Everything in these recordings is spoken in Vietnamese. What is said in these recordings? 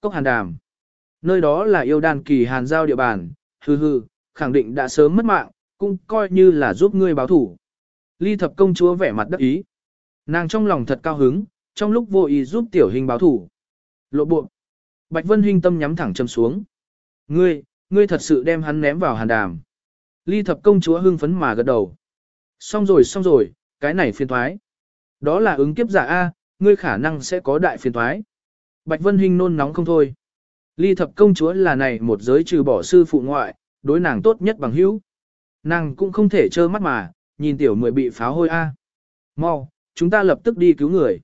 cốc hàn đàm. Nơi đó là yêu đàn kỳ hàn giao địa bàn, hừ hừ, khẳng định đã sớm mất mạng, cũng coi như là giúp ngươi báo thủ. Ly thập công chúa vẻ mặt đắc ý. Nàng trong lòng thật cao hứng, trong lúc vô ý giúp tiểu hình báo thủ. Lộ bộ. Bạch Vân Hinh tâm nhắm thẳng châm xuống. Ngươi, ngươi thật sự đem hắn ném vào hàn đàm. Ly thập công chúa hưng phấn mà gật đầu. Xong rồi xong rồi, cái này phiền thoái. Đó là ứng kiếp giả A, ngươi khả năng sẽ có đại phiền thoái. Bạch Vân Hinh nôn nóng không thôi. Ly thập công chúa là này một giới trừ bỏ sư phụ ngoại, đối nàng tốt nhất bằng hữu. Nàng cũng không thể trơ mắt mà, nhìn tiểu mười bị pháo hôi A. Mau, chúng ta lập tức đi cứu người.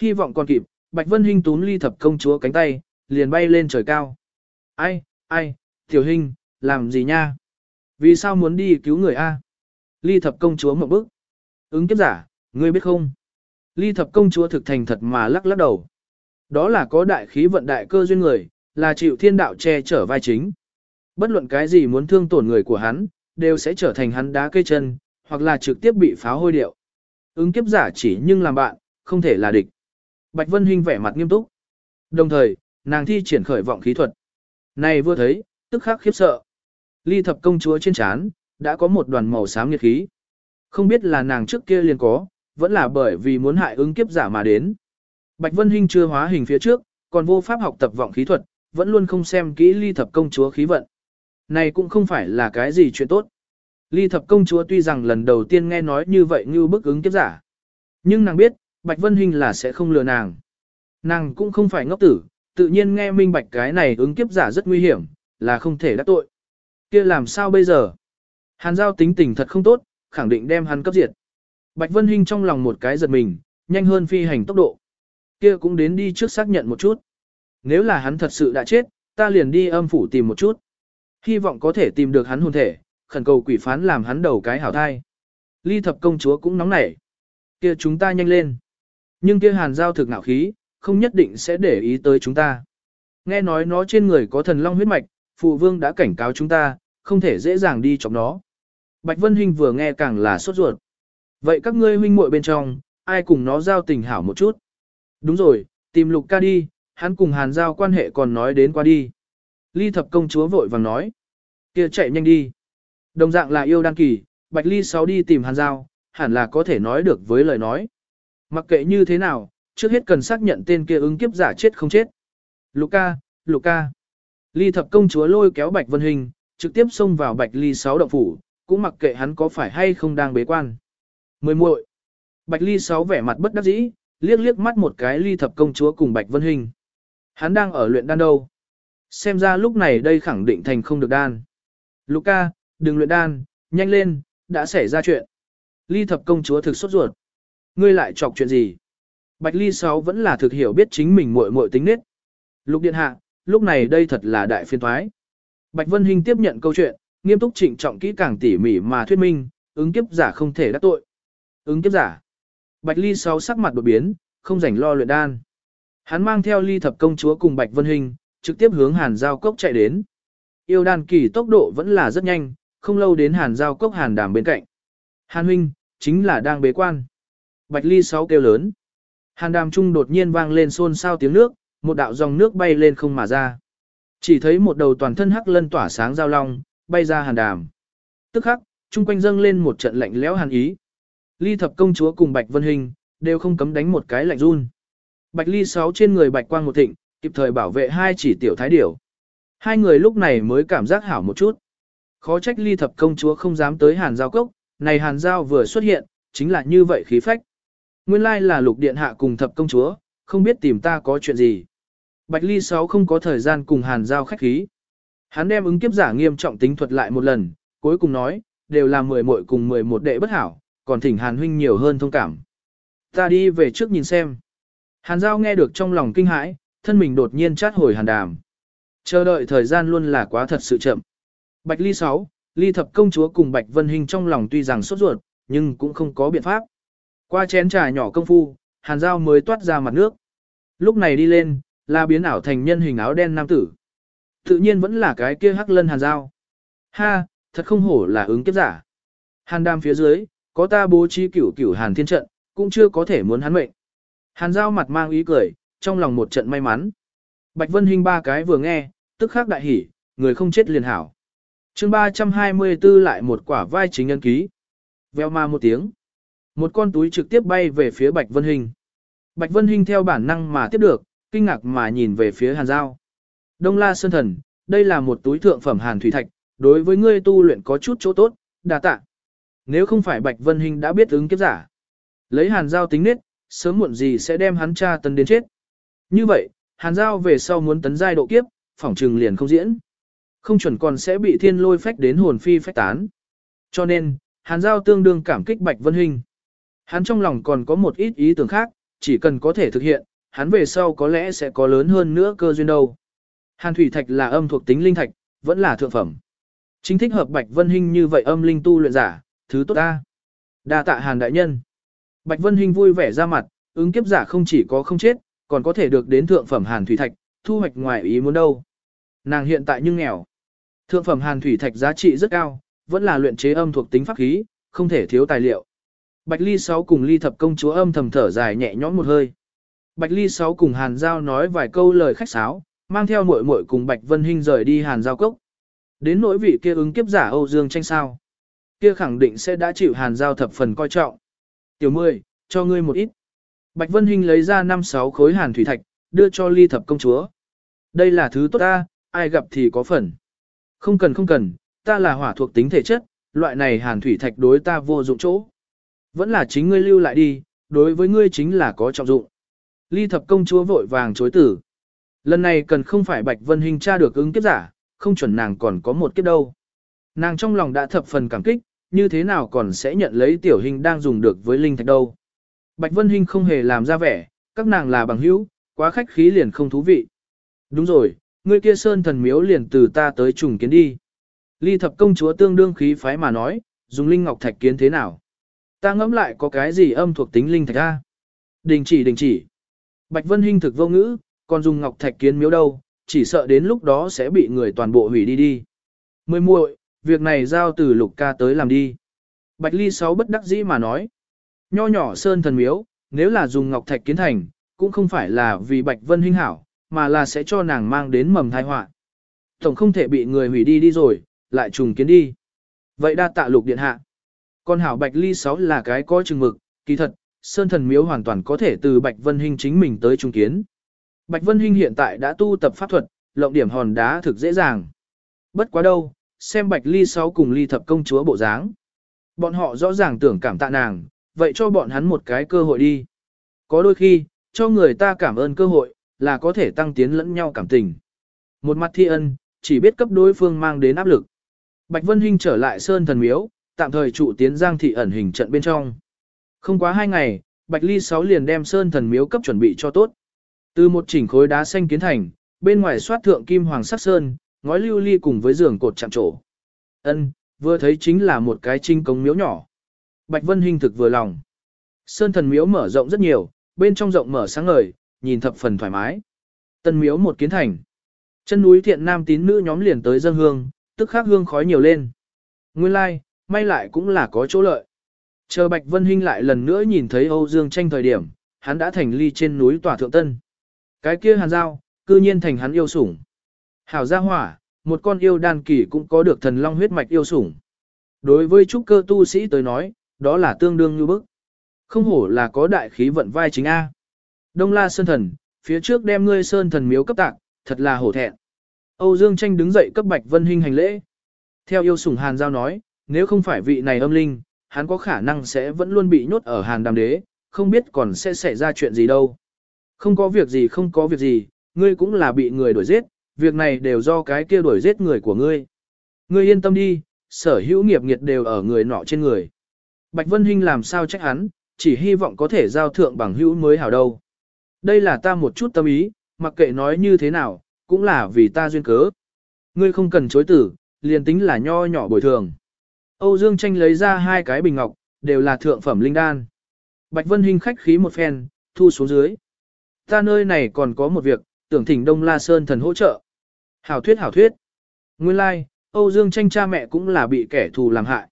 Hy vọng còn kịp, Bạch Vân Hinh túm ly thập công chúa cánh tay, liền bay lên trời cao. Ai, ai, tiểu hình, làm gì nha? Vì sao muốn đi cứu người A? Ly thập công chúa một bước. Ứng kiếp giả, ngươi biết không? Ly thập công chúa thực thành thật mà lắc lắc đầu. Đó là có đại khí vận đại cơ duyên người, là chịu thiên đạo che chở vai chính. Bất luận cái gì muốn thương tổn người của hắn, đều sẽ trở thành hắn đá cây chân, hoặc là trực tiếp bị phá hôi điệu. Ứng kiếp giả chỉ nhưng làm bạn, không thể là địch. Bạch Vân Hinh vẻ mặt nghiêm túc. Đồng thời, nàng thi triển khởi vọng khí thuật. Này vừa thấy, tức khắc khiếp sợ. Ly thập công chúa trên chán, đã có một đoàn màu xám nhiệt khí. Không biết là nàng trước kia liền có, vẫn là bởi vì muốn hại ứng kiếp giả mà đến. Bạch Vân Hinh chưa hóa hình phía trước, còn vô pháp học tập vọng khí thuật, vẫn luôn không xem kỹ ly thập công chúa khí vận. Này cũng không phải là cái gì chuyện tốt. Ly thập công chúa tuy rằng lần đầu tiên nghe nói như vậy như bức ứng kiếp giả. Nhưng nàng biết, Bạch Vân Hinh là sẽ không lừa nàng. Nàng cũng không phải ngốc tử, tự nhiên nghe minh bạch cái này ứng kiếp giả rất nguy hiểm, là không thể đắc tội. kia làm sao bây giờ? Hàn giao tính tình thật không tốt, khẳng định đem hắn cấp diệt. Bạch Vân Hinh trong lòng một cái giật mình, nhanh hơn phi hành tốc độ. Kia cũng đến đi trước xác nhận một chút. Nếu là hắn thật sự đã chết, ta liền đi âm phủ tìm một chút. Hy vọng có thể tìm được hắn hồn thể, khẩn cầu quỷ phán làm hắn đầu cái hảo thai. Ly thập công chúa cũng nóng nảy. Kia chúng ta nhanh lên. Nhưng kia hàn giao thực ngạo khí, không nhất định sẽ để ý tới chúng ta. Nghe nói nó trên người có thần long huyết mạch, phụ vương đã cảnh cáo chúng ta, không thể dễ dàng đi chọc nó. Bạch Vân Hinh vừa nghe càng là sốt ruột. Vậy các ngươi huynh muội bên trong, ai cùng nó giao tình hảo một chút? Đúng rồi, tìm lục ca đi, hắn cùng hàn giao quan hệ còn nói đến qua đi. Ly thập công chúa vội vàng nói. kia chạy nhanh đi. Đồng dạng là yêu đăng kỳ, Bạch Ly sáu đi tìm hàn giao, hẳn là có thể nói được với lời nói. Mặc kệ như thế nào, trước hết cần xác nhận tên kia ứng kiếp giả chết không chết. lục ca lục ca Ly thập công chúa lôi kéo Bạch Vân Hình, trực tiếp xông vào Bạch Ly sáu động phủ, cũng mặc kệ hắn có phải hay không đang bế quan. Mười muội. Bạch Ly sáu vẻ mặt bất đắc dĩ, liếc liếc mắt một cái Ly thập công chúa cùng Bạch Vân Hình. Hắn đang ở luyện đan đâu? Xem ra lúc này đây khẳng định thành không được đan. Luca, đừng luyện đan, nhanh lên, đã xảy ra chuyện. Ly thập công chúa thực sốt ruột. Ngươi lại chọc chuyện gì? Bạch Ly Sáu vẫn là thực hiểu biết chính mình muội muội tính nết. Lục điện hạ, lúc này đây thật là đại phiên thoái. Bạch Vân Hinh tiếp nhận câu chuyện, nghiêm túc trịnh trọng kỹ càng tỉ mỉ mà thuyết minh, ứng kiếp giả không thể đắc tội. Ứng kiếp giả. Bạch Ly Sáu sắc mặt đột biến, không rảnh lo luyện đan. Hắn mang theo Ly Thập công chúa cùng Bạch Vân Hinh, trực tiếp hướng Hàn Giao Cốc chạy đến. Yêu đan kỳ tốc độ vẫn là rất nhanh, không lâu đến Hàn Giao Cốc Hàn Đàm bên cạnh. Hàn huynh, chính là đang bế quan. Bạch Ly sáu kêu lớn. Hàn đàm trung đột nhiên vang lên xôn xao tiếng nước, một đạo dòng nước bay lên không mà ra. Chỉ thấy một đầu toàn thân hắc lân tỏa sáng giao long, bay ra hàn đàm. Tức khắc, trung quanh dâng lên một trận lạnh lẽo hàn ý. Ly thập công chúa cùng Bạch Vân Hình, đều không cấm đánh một cái lạnh run. Bạch Ly sáu trên người Bạch Quang một thịnh, kịp thời bảo vệ hai chỉ tiểu thái điểu. Hai người lúc này mới cảm giác hảo một chút. Khó trách Ly thập công chúa không dám tới hàn giao cốc, này hàn giao vừa xuất hiện, chính là như vậy khí phách. Nguyên lai là lục điện hạ cùng thập công chúa, không biết tìm ta có chuyện gì. Bạch Ly Sáu không có thời gian cùng hàn giao khách khí. Hắn đem ứng kiếp giả nghiêm trọng tính thuật lại một lần, cuối cùng nói, đều là mười muội cùng mười một đệ bất hảo, còn thỉnh hàn huynh nhiều hơn thông cảm. Ta đi về trước nhìn xem. Hàn giao nghe được trong lòng kinh hãi, thân mình đột nhiên chát hồi hàn đàm. Chờ đợi thời gian luôn là quá thật sự chậm. Bạch Ly Sáu, Ly Thập Công Chúa cùng Bạch Vân Hình trong lòng tuy rằng sốt ruột, nhưng cũng không có biện pháp. Qua chén trà nhỏ công phu, hàn Giao mới toát ra mặt nước. Lúc này đi lên, là biến ảo thành nhân hình áo đen nam tử. Tự nhiên vẫn là cái kia hắc lân hàn Giao. Ha, thật không hổ là ứng kiếp giả. Hàn đam phía dưới, có ta bố trí cửu cửu hàn thiên trận, cũng chưa có thể muốn hắn mệnh. Hàn Giao mặt mang ý cười, trong lòng một trận may mắn. Bạch Vân Hinh ba cái vừa nghe, tức khắc đại hỉ, người không chết liền hảo. chương 324 lại một quả vai chính nhân ký. Vèo ma một tiếng. Một con túi trực tiếp bay về phía Bạch Vân Hinh. Bạch Vân Hinh theo bản năng mà tiếp được, kinh ngạc mà nhìn về phía Hàn Giao. Đông La Sơn Thần, đây là một túi thượng phẩm Hàn Thủy Thạch, đối với ngươi tu luyện có chút chỗ tốt, đa tạ. Nếu không phải Bạch Vân Hinh đã biết ứng kiếp giả, lấy Hàn Giao tính nết, sớm muộn gì sẽ đem hắn cha tấn đến chết. Như vậy, Hàn Giao về sau muốn tấn giai độ kiếp, phỏng trừng liền không diễn. Không chuẩn còn sẽ bị thiên lôi phách đến hồn phi phách tán. Cho nên, Hàn Giao tương đương cảm kích Bạch Vân Hinh. Hắn trong lòng còn có một ít ý tưởng khác, chỉ cần có thể thực hiện, hắn về sau có lẽ sẽ có lớn hơn nữa cơ duyên đâu. Hàn thủy thạch là âm thuộc tính linh thạch, vẫn là thượng phẩm. Chính thích hợp Bạch Vân Hinh như vậy âm linh tu luyện giả, thứ tốt ta. Đa tạ Hàn đại nhân. Bạch Vân Hinh vui vẻ ra mặt, ứng kiếp giả không chỉ có không chết, còn có thể được đến thượng phẩm Hàn thủy thạch, thu hoạch ngoài ý muốn đâu. Nàng hiện tại nhưng nghèo. Thượng phẩm Hàn thủy thạch giá trị rất cao, vẫn là luyện chế âm thuộc tính pháp khí, không thể thiếu tài liệu. Bạch Ly Sáu cùng Ly Thập công chúa âm thầm thở dài nhẹ nhõm một hơi. Bạch Ly Sáu cùng Hàn Giao nói vài câu lời khách sáo, mang theo muội muội cùng Bạch Vân Hinh rời đi Hàn Giao cốc. Đến nỗi vị kia ứng kiếp giả Âu Dương tranh sao. Kia khẳng định sẽ đã chịu Hàn Giao thập phần coi trọng. Tiểu Mười, cho ngươi một ít. Bạch Vân Hinh lấy ra năm sáu khối Hàn Thủy Thạch, đưa cho Ly Thập công chúa. Đây là thứ tốt ta, ai gặp thì có phần. Không cần không cần, ta là hỏa thuộc tính thể chất, loại này Hàn Thủy Thạch đối ta vô dụng chỗ. Vẫn là chính ngươi lưu lại đi, đối với ngươi chính là có trọng dụng. Ly thập công chúa vội vàng chối tử. Lần này cần không phải Bạch Vân Hinh tra được ứng kiếp giả, không chuẩn nàng còn có một kiếp đâu. Nàng trong lòng đã thập phần cảm kích, như thế nào còn sẽ nhận lấy tiểu hình đang dùng được với linh thạch đâu. Bạch Vân Hinh không hề làm ra vẻ, các nàng là bằng hữu, quá khách khí liền không thú vị. Đúng rồi, người kia sơn thần miếu liền từ ta tới trùng kiến đi. Ly thập công chúa tương đương khí phái mà nói, dùng linh ngọc thạch kiến thế nào. Ta ngẫm lại có cái gì âm thuộc tính linh thạch a? Đình chỉ đình chỉ. Bạch Vân Hinh thực vô ngữ, còn dùng ngọc thạch kiến miếu đâu, chỉ sợ đến lúc đó sẽ bị người toàn bộ hủy đi đi. Mười muội, việc này giao từ lục ca tới làm đi. Bạch Ly sáu bất đắc dĩ mà nói. Nho nhỏ sơn thần miếu, nếu là dùng ngọc thạch kiến thành, cũng không phải là vì Bạch Vân Hinh hảo, mà là sẽ cho nàng mang đến mầm tai họa. Tổng không thể bị người hủy đi đi rồi, lại trùng kiến đi. Vậy đa tạ lục điện hạ. Con hảo Bạch Ly Sáu là cái có chừng mực, kỳ thật, Sơn Thần Miếu hoàn toàn có thể từ Bạch Vân Hinh chính mình tới trùng kiến. Bạch Vân Hinh hiện tại đã tu tập pháp thuật, lộng điểm hòn đá thực dễ dàng. Bất quá đâu, xem Bạch Ly sáu cùng Ly Thập công chúa bộ dáng. Bọn họ rõ ràng tưởng cảm tạ nàng, vậy cho bọn hắn một cái cơ hội đi. Có đôi khi, cho người ta cảm ơn cơ hội, là có thể tăng tiến lẫn nhau cảm tình. Một mặt thi ân, chỉ biết cấp đối phương mang đến áp lực. Bạch Vân Hinh trở lại Sơn Thần Miếu, tạm thời trụ tiến Giang thị ẩn hình trận bên trong. Không quá hai ngày, Bạch Ly Sáu liền đem Sơn Thần Miếu cấp chuẩn bị cho tốt. Từ một chỉnh khối đá xanh kiến thành, bên ngoài soát thượng kim hoàng sắc sơn, ngói lưu ly cùng với giường cột chạm trổ. Ân, vừa thấy chính là một cái trinh cống miếu nhỏ. Bạch Vân Hinh thực vừa lòng. Sơn Thần Miếu mở rộng rất nhiều, bên trong rộng mở sáng ngời, nhìn thập phần thoải mái. Tân miếu một kiến thành. Chân núi thiện nam tín nữ nhóm liền tới dân hương, tức khắc hương khói nhiều lên. Nguyên lai, like, may lại cũng là có chỗ lợi. Chờ Bạch Vân Hinh lại lần nữa nhìn thấy Âu Dương tranh thời điểm, hắn đã thành ly trên núi tòa thượng tân. Cái kia hàn giao, cư nhiên thành hắn yêu sủng. Hảo gia hỏa, một con yêu đan kỳ cũng có được thần long huyết mạch yêu sủng. Đối với trúc cơ tu sĩ tới nói, đó là tương đương như bức. Không hổ là có đại khí vận vai chính A. Đông la sơn thần, phía trước đem ngươi sơn thần miếu cấp tạc, thật là hổ thẹn. Âu Dương tranh đứng dậy cấp Bạch Vân Hinh hành lễ. Theo yêu sủng hàn giao nói, nếu không phải vị này âm linh, hắn có khả năng sẽ vẫn luôn bị nhốt ở hàn đàm đế, không biết còn sẽ xảy ra chuyện gì đâu. Không có việc gì không có việc gì, ngươi cũng là bị người đuổi giết, việc này đều do cái kia đuổi giết người của ngươi. Ngươi yên tâm đi, sở hữu nghiệp nghiệt đều ở người nọ trên người. Bạch Vân Hinh làm sao trách hắn, chỉ hy vọng có thể giao thượng bằng hữu mới hảo đâu. Đây là ta một chút tâm ý, mặc kệ nói như thế nào, cũng là vì ta duyên cớ. Ngươi không cần chối tử, liền tính là nho nhỏ bồi thường. Âu Dương Tranh lấy ra hai cái bình ngọc, đều là thượng phẩm linh đan. Bạch Vân Hinh khách khí một phen, thu xuống dưới. Ta nơi này còn có một việc, tưởng thỉnh Đông La Sơn thần hỗ trợ. Hảo thuyết hảo thuyết. Nguyên lai, like, Âu Dương Tranh cha mẹ cũng là bị kẻ thù làm hại.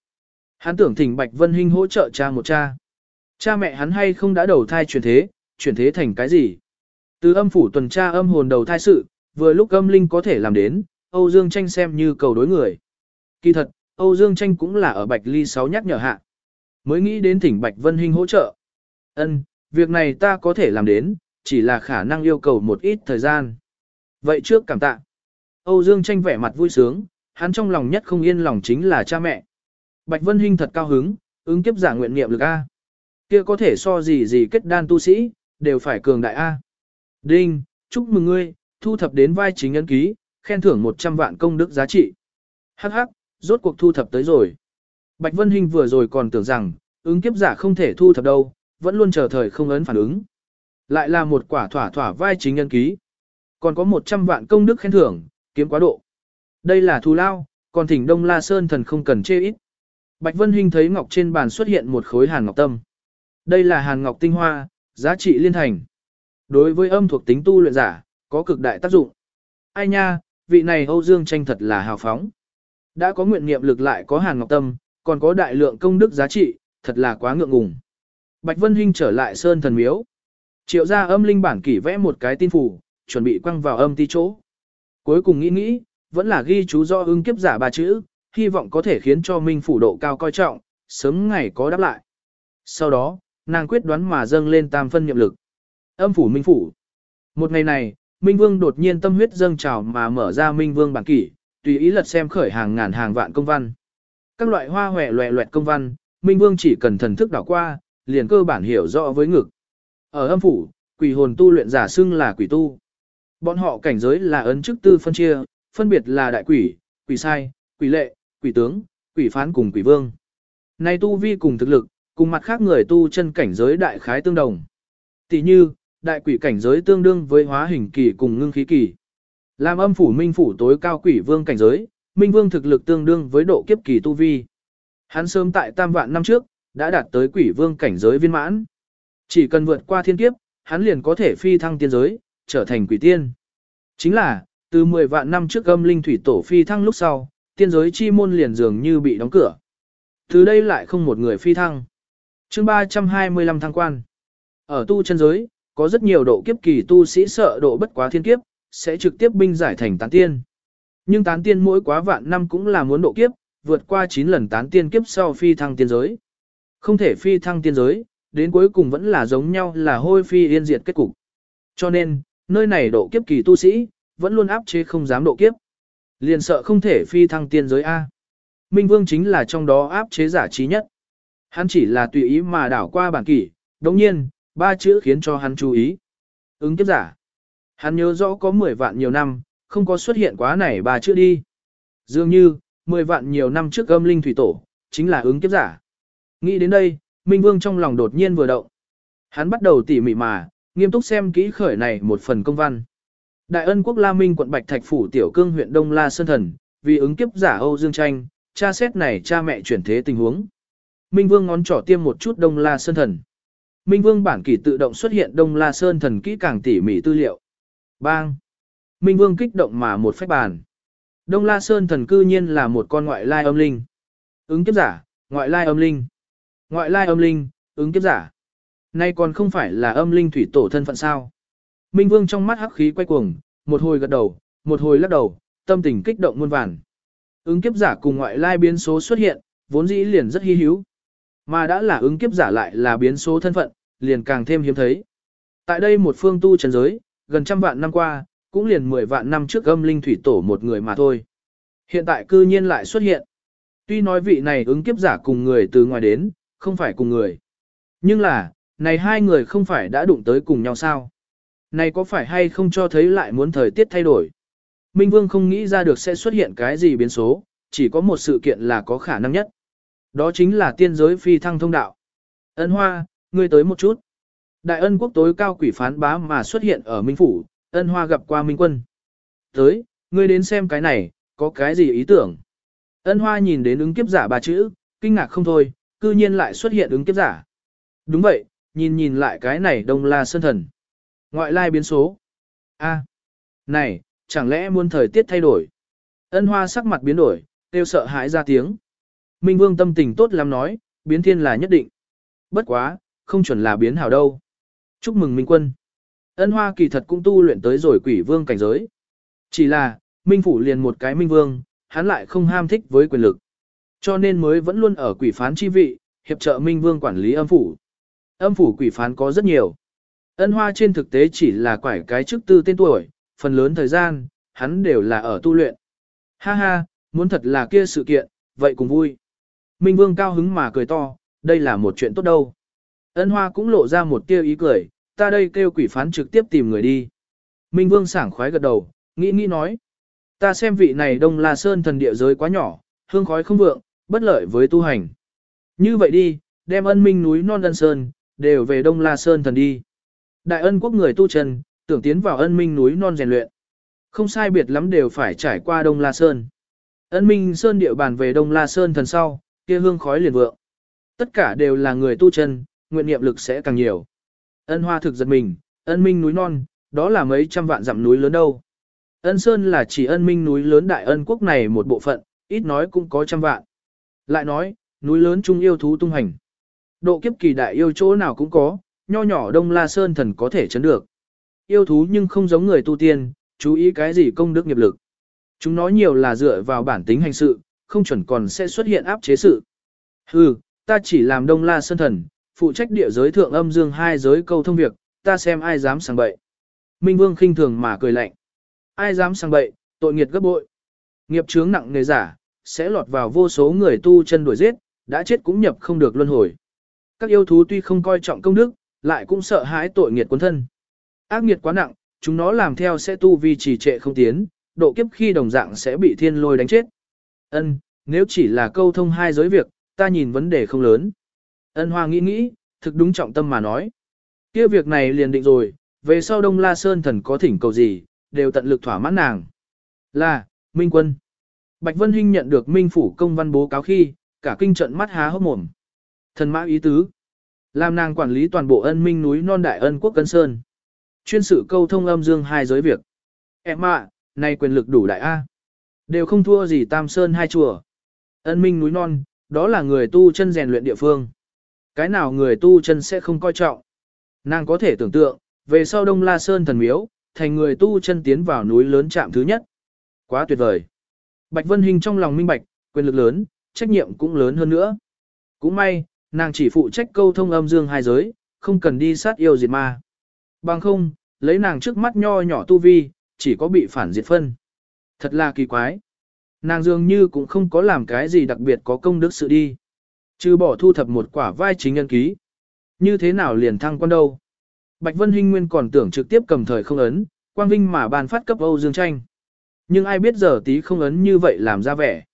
Hắn tưởng thỉnh Bạch Vân Hinh hỗ trợ cha một cha. Cha mẹ hắn hay không đã đầu thai chuyển thế, chuyển thế thành cái gì? Từ âm phủ tuần tra âm hồn đầu thai sự, vừa lúc âm linh có thể làm đến, Âu Dương Tranh xem như cầu đối người. Kỳ thật, Âu Dương Tranh cũng là ở Bạch Ly 6 nhắc nhở hạ. Mới nghĩ đến thỉnh Bạch Vân Hinh hỗ trợ. Ân, việc này ta có thể làm đến, chỉ là khả năng yêu cầu một ít thời gian. Vậy trước cảm tạ. Âu Dương Tranh vẻ mặt vui sướng, hắn trong lòng nhất không yên lòng chính là cha mẹ. Bạch Vân Hinh thật cao hứng, ứng kiếp giả nguyện niệm lực A. Kia có thể so gì gì kết đan tu sĩ, đều phải cường đại A. Đinh, chúc mừng ngươi, thu thập đến vai chính ấn ký, khen thưởng 100 vạn công đức giá trị. Hắc hắc, rốt cuộc thu thập tới rồi. Bạch Vân Hinh vừa rồi còn tưởng rằng, ứng kiếp giả không thể thu thập đâu, vẫn luôn chờ thời không ấn phản ứng. Lại là một quả thỏa thỏa vai chính ấn ký. Còn có 100 vạn công đức khen thưởng, kiếm quá độ. Đây là thù lao, còn thỉnh Đông La Sơn thần không cần chê ít. Bạch Vân Hinh thấy ngọc trên bàn xuất hiện một khối hàn ngọc tâm. Đây là hàn ngọc tinh hoa, giá trị liên thành. Đối với âm thuộc tính tu luyện giả, có cực đại tác dụng. Ai nha, vị này Âu Dương tranh thật là hào phóng. Đã có nguyện niệm lực lại có hàn ngọc tâm, còn có đại lượng công đức giá trị, thật là quá ngượng ngùng. Bạch Vân Hinh trở lại sơn thần miếu. Triệu ra âm linh bản kỷ vẽ một cái tin phủ, chuẩn bị quăng vào âm ti chỗ. Cuối cùng nghĩ nghĩ, vẫn là ghi chú do ưng kiếp giả ba chữ, hy vọng có thể khiến cho Minh phủ độ cao coi trọng, sớm ngày có đáp lại. Sau đó, nàng quyết đoán mà dâng lên tam phân nhiệm lực. Âm phủ Minh phủ. Một ngày này, Minh Vương đột nhiên tâm huyết dâng trào mà mở ra Minh Vương bản kỷ, tùy ý lật xem khởi hàng ngàn hàng vạn công văn. Các loại hoa hòe loẹ loẹt công văn, Minh Vương chỉ cần thần thức đảo qua, liền cơ bản hiểu rõ với ngực. Ở âm phủ, quỷ hồn tu luyện giả xưng là quỷ tu. Bọn họ cảnh giới là ấn chức tư phân chia, phân biệt là đại quỷ, quỷ sai, quỷ lệ, quỷ tướng, quỷ phán cùng quỷ vương. Này tu vi cùng thực lực, cùng mặt khác người tu chân cảnh giới đại khái tương đồng. Tỷ như, đại quỷ cảnh giới tương đương với hóa hình kỳ cùng ngưng khí kỳ. Làm âm phủ minh phủ tối cao quỷ vương cảnh giới, minh vương thực lực tương đương với độ kiếp kỳ tu vi. Hắn sớm tại tam vạn năm trước, đã đạt tới quỷ vương cảnh giới viên mãn. Chỉ cần vượt qua thiên kiếp, hắn liền có thể phi thăng tiên giới, trở thành quỷ tiên. Chính là, từ 10 vạn năm trước âm linh thủy tổ phi thăng lúc sau, tiên giới chi môn liền dường như bị đóng cửa. Từ đây lại không một người phi thăng. chương 325 thăng quan. Ở tu chân giới, có rất nhiều độ kiếp kỳ tu sĩ sợ độ bất quá thiên kiếp, sẽ trực tiếp binh giải thành tán tiên. Nhưng tán tiên mỗi quá vạn năm cũng là muốn độ kiếp, vượt qua 9 lần tán tiên kiếp sau phi thăng tiên giới. Không thể phi thăng tiên giới, đến cuối cùng vẫn là giống nhau là hôi phi yên diệt kết cục. Cho nên, nơi này độ kiếp kỳ tu sĩ, vẫn luôn áp chế không dám độ kiếp. Liền sợ không thể phi thăng tiên giới A. Minh Vương chính là trong đó áp chế giả trí nhất. Hắn chỉ là tùy ý mà đảo qua bản kỷ, đồng nhiên, ba chữ khiến cho hắn chú ý. Ứng kiếp giả. Hắn nhớ rõ có 10 vạn nhiều năm, không có xuất hiện quá này ba chữ đi. Dường như, 10 vạn nhiều năm trước âm linh thủy tổ, chính là ứng kiếp giả. Nghĩ đến đây, Minh Vương trong lòng đột nhiên vừa động. Hắn bắt đầu tỉ mỉ mà, nghiêm túc xem kỹ khởi này một phần công văn. Đại ân quốc La Minh quận Bạch Thạch phủ tiểu cương huyện Đông La Sơn Thần, vì ứng kiếp giả Âu Dương Tranh, cha xét này cha mẹ chuyển thế tình huống. Minh Vương ngón trỏ tiêm một chút Đông La Sơn Thần. Minh Vương bản kỷ tự động xuất hiện Đông La Sơn Thần kỹ càng tỉ mỉ tư liệu. Bang! Minh Vương kích động mà một phách bàn. Đông La Sơn Thần cư nhiên là một con ngoại lai âm linh. Ứng kiếp giả, ngoại lai âm linh. Ngoại lai âm linh, ứng kiếp giả. Nay còn không phải là âm linh thủy tổ thân phận sao. Minh Vương trong mắt hắc khí quay cuồng, một hồi gật đầu, một hồi lắc đầu, tâm tình kích động muôn vàn. Ứng kiếp giả cùng ngoại lai biến số xuất hiện, vốn dĩ liền rất hy hữu. Mà đã là ứng kiếp giả lại là biến số thân phận, liền càng thêm hiếm thấy. Tại đây một phương tu trần giới, gần trăm vạn năm qua, cũng liền mười vạn năm trước âm linh thủy tổ một người mà thôi. Hiện tại cư nhiên lại xuất hiện. Tuy nói vị này ứng kiếp giả cùng người từ ngoài đến, không phải cùng người. Nhưng là, này hai người không phải đã đụng tới cùng nhau sao? Này có phải hay không cho thấy lại muốn thời tiết thay đổi? Minh Vương không nghĩ ra được sẽ xuất hiện cái gì biến số, chỉ có một sự kiện là có khả năng nhất. Đó chính là tiên giới phi thăng thông đạo. Ân Hoa, ngươi tới một chút. Đại ân quốc tối cao quỷ phán bá mà xuất hiện ở Minh Phủ, ân Hoa gặp qua Minh Quân. Tới, ngươi đến xem cái này, có cái gì ý tưởng? Ân Hoa nhìn đến ứng kiếp giả ba chữ, kinh ngạc không thôi, cư nhiên lại xuất hiện ứng kiếp giả. Đúng vậy, nhìn nhìn lại cái này đông la sơn thần. Ngoại lai biến số. A, này, chẳng lẽ muốn thời tiết thay đổi? Ân hoa sắc mặt biến đổi, tiêu sợ hãi ra tiếng. Minh vương tâm tình tốt lắm nói, biến thiên là nhất định. Bất quá, không chuẩn là biến hảo đâu. Chúc mừng Minh quân. ân hoa kỳ thật cũng tu luyện tới rồi quỷ vương cảnh giới. Chỉ là, minh phủ liền một cái minh vương, hắn lại không ham thích với quyền lực. Cho nên mới vẫn luôn ở quỷ phán chi vị, hiệp trợ minh vương quản lý âm phủ. Âm phủ quỷ phán có rất nhiều. Ân hoa trên thực tế chỉ là quải cái chức tư tên tuổi, phần lớn thời gian, hắn đều là ở tu luyện. Ha ha, muốn thật là kia sự kiện, vậy cũng vui. Minh Vương cao hứng mà cười to, đây là một chuyện tốt đâu. Ân hoa cũng lộ ra một tia ý cười, ta đây kêu quỷ phán trực tiếp tìm người đi. Minh Vương sảng khoái gật đầu, nghĩ nghĩ nói. Ta xem vị này Đông La Sơn thần địa giới quá nhỏ, hương khói không vượng, bất lợi với tu hành. Như vậy đi, đem ân minh núi non ân sơn, đều về Đông La Sơn thần đi. Đại ân quốc người tu chân, tưởng tiến vào ân minh núi non rèn luyện. Không sai biệt lắm đều phải trải qua Đông La Sơn. Ân minh sơn địa bàn về Đông La Sơn thần sau, kia hương khói liền vượng. Tất cả đều là người tu chân, nguyện niệm lực sẽ càng nhiều. Ân hoa thực giật mình, ân minh núi non, đó là mấy trăm vạn dặm núi lớn đâu. Ân sơn là chỉ ân minh núi lớn đại ân quốc này một bộ phận, ít nói cũng có trăm vạn. Lại nói, núi lớn trung yêu thú tung hành. Độ kiếp kỳ đại yêu chỗ nào cũng có, nho nhỏ đông la sơn thần có thể chấn được. Yêu thú nhưng không giống người tu tiên, chú ý cái gì công đức nghiệp lực. Chúng nói nhiều là dựa vào bản tính hành sự, không chuẩn còn sẽ xuất hiện áp chế sự. Hừ, ta chỉ làm đông la sơn thần, phụ trách địa giới thượng âm dương hai giới câu thông việc, ta xem ai dám sang bậy. Minh Vương khinh thường mà cười lạnh. Ai dám sang bậy, tội nghiệt gấp bội. Nghiệp chướng nặng nề giả, sẽ lọt vào vô số người tu chân đuổi giết, đã chết cũng nhập không được luân hồi. Các yêu thú tuy không coi trọng công đức, lại cũng sợ hãi tội nghiệt quân thân. Ác nghiệt quá nặng, chúng nó làm theo sẽ tu vi trì trệ không tiến, độ kiếp khi đồng dạng sẽ bị thiên lôi đánh chết. Ân, nếu chỉ là câu thông hai giới việc, ta nhìn vấn đề không lớn. Ân Hoa nghĩ nghĩ, thực đúng trọng tâm mà nói. kia việc này liền định rồi, về sau Đông La Sơn thần có thỉnh cầu gì, đều tận lực thỏa mãn nàng. Là, Minh Quân. Bạch Vân Hinh nhận được Minh Phủ công văn bố cáo khi, cả kinh trận mắt há hốc mồm. Thần mã ý tứ. Làm nàng quản lý toàn bộ ân minh núi non đại ân quốc cân sơn. Chuyên sự câu thông âm dương hai giới việc. Em ạ, nay quyền lực đủ đại A. Đều không thua gì Tam Sơn hai chùa. Ân minh núi non, đó là người tu chân rèn luyện địa phương. Cái nào người tu chân sẽ không coi trọng. Nàng có thể tưởng tượng, về sau Đông La Sơn thần miếu, thành người tu chân tiến vào núi lớn chạm thứ nhất. Quá tuyệt vời. Bạch Vân Hình trong lòng minh bạch, quyền lực lớn, trách nhiệm cũng lớn hơn nữa. Cũng may, nàng chỉ phụ trách câu thông âm dương hai giới, không cần đi sát yêu diệt ma. Bằng không, lấy nàng trước mắt nho nhỏ tu vi, chỉ có bị phản diệt phân. Thật là kỳ quái. Nàng dường như cũng không có làm cái gì đặc biệt có công đức sự đi. Chứ bỏ thu thập một quả vai chính nhân ký. Như thế nào liền thăng quan đâu. Bạch Vân Hinh Nguyên còn tưởng trực tiếp cầm thời không ấn, quang vinh mà bàn phát cấp Âu Dương Tranh. Nhưng ai biết giờ tí không ấn như vậy làm ra vẻ.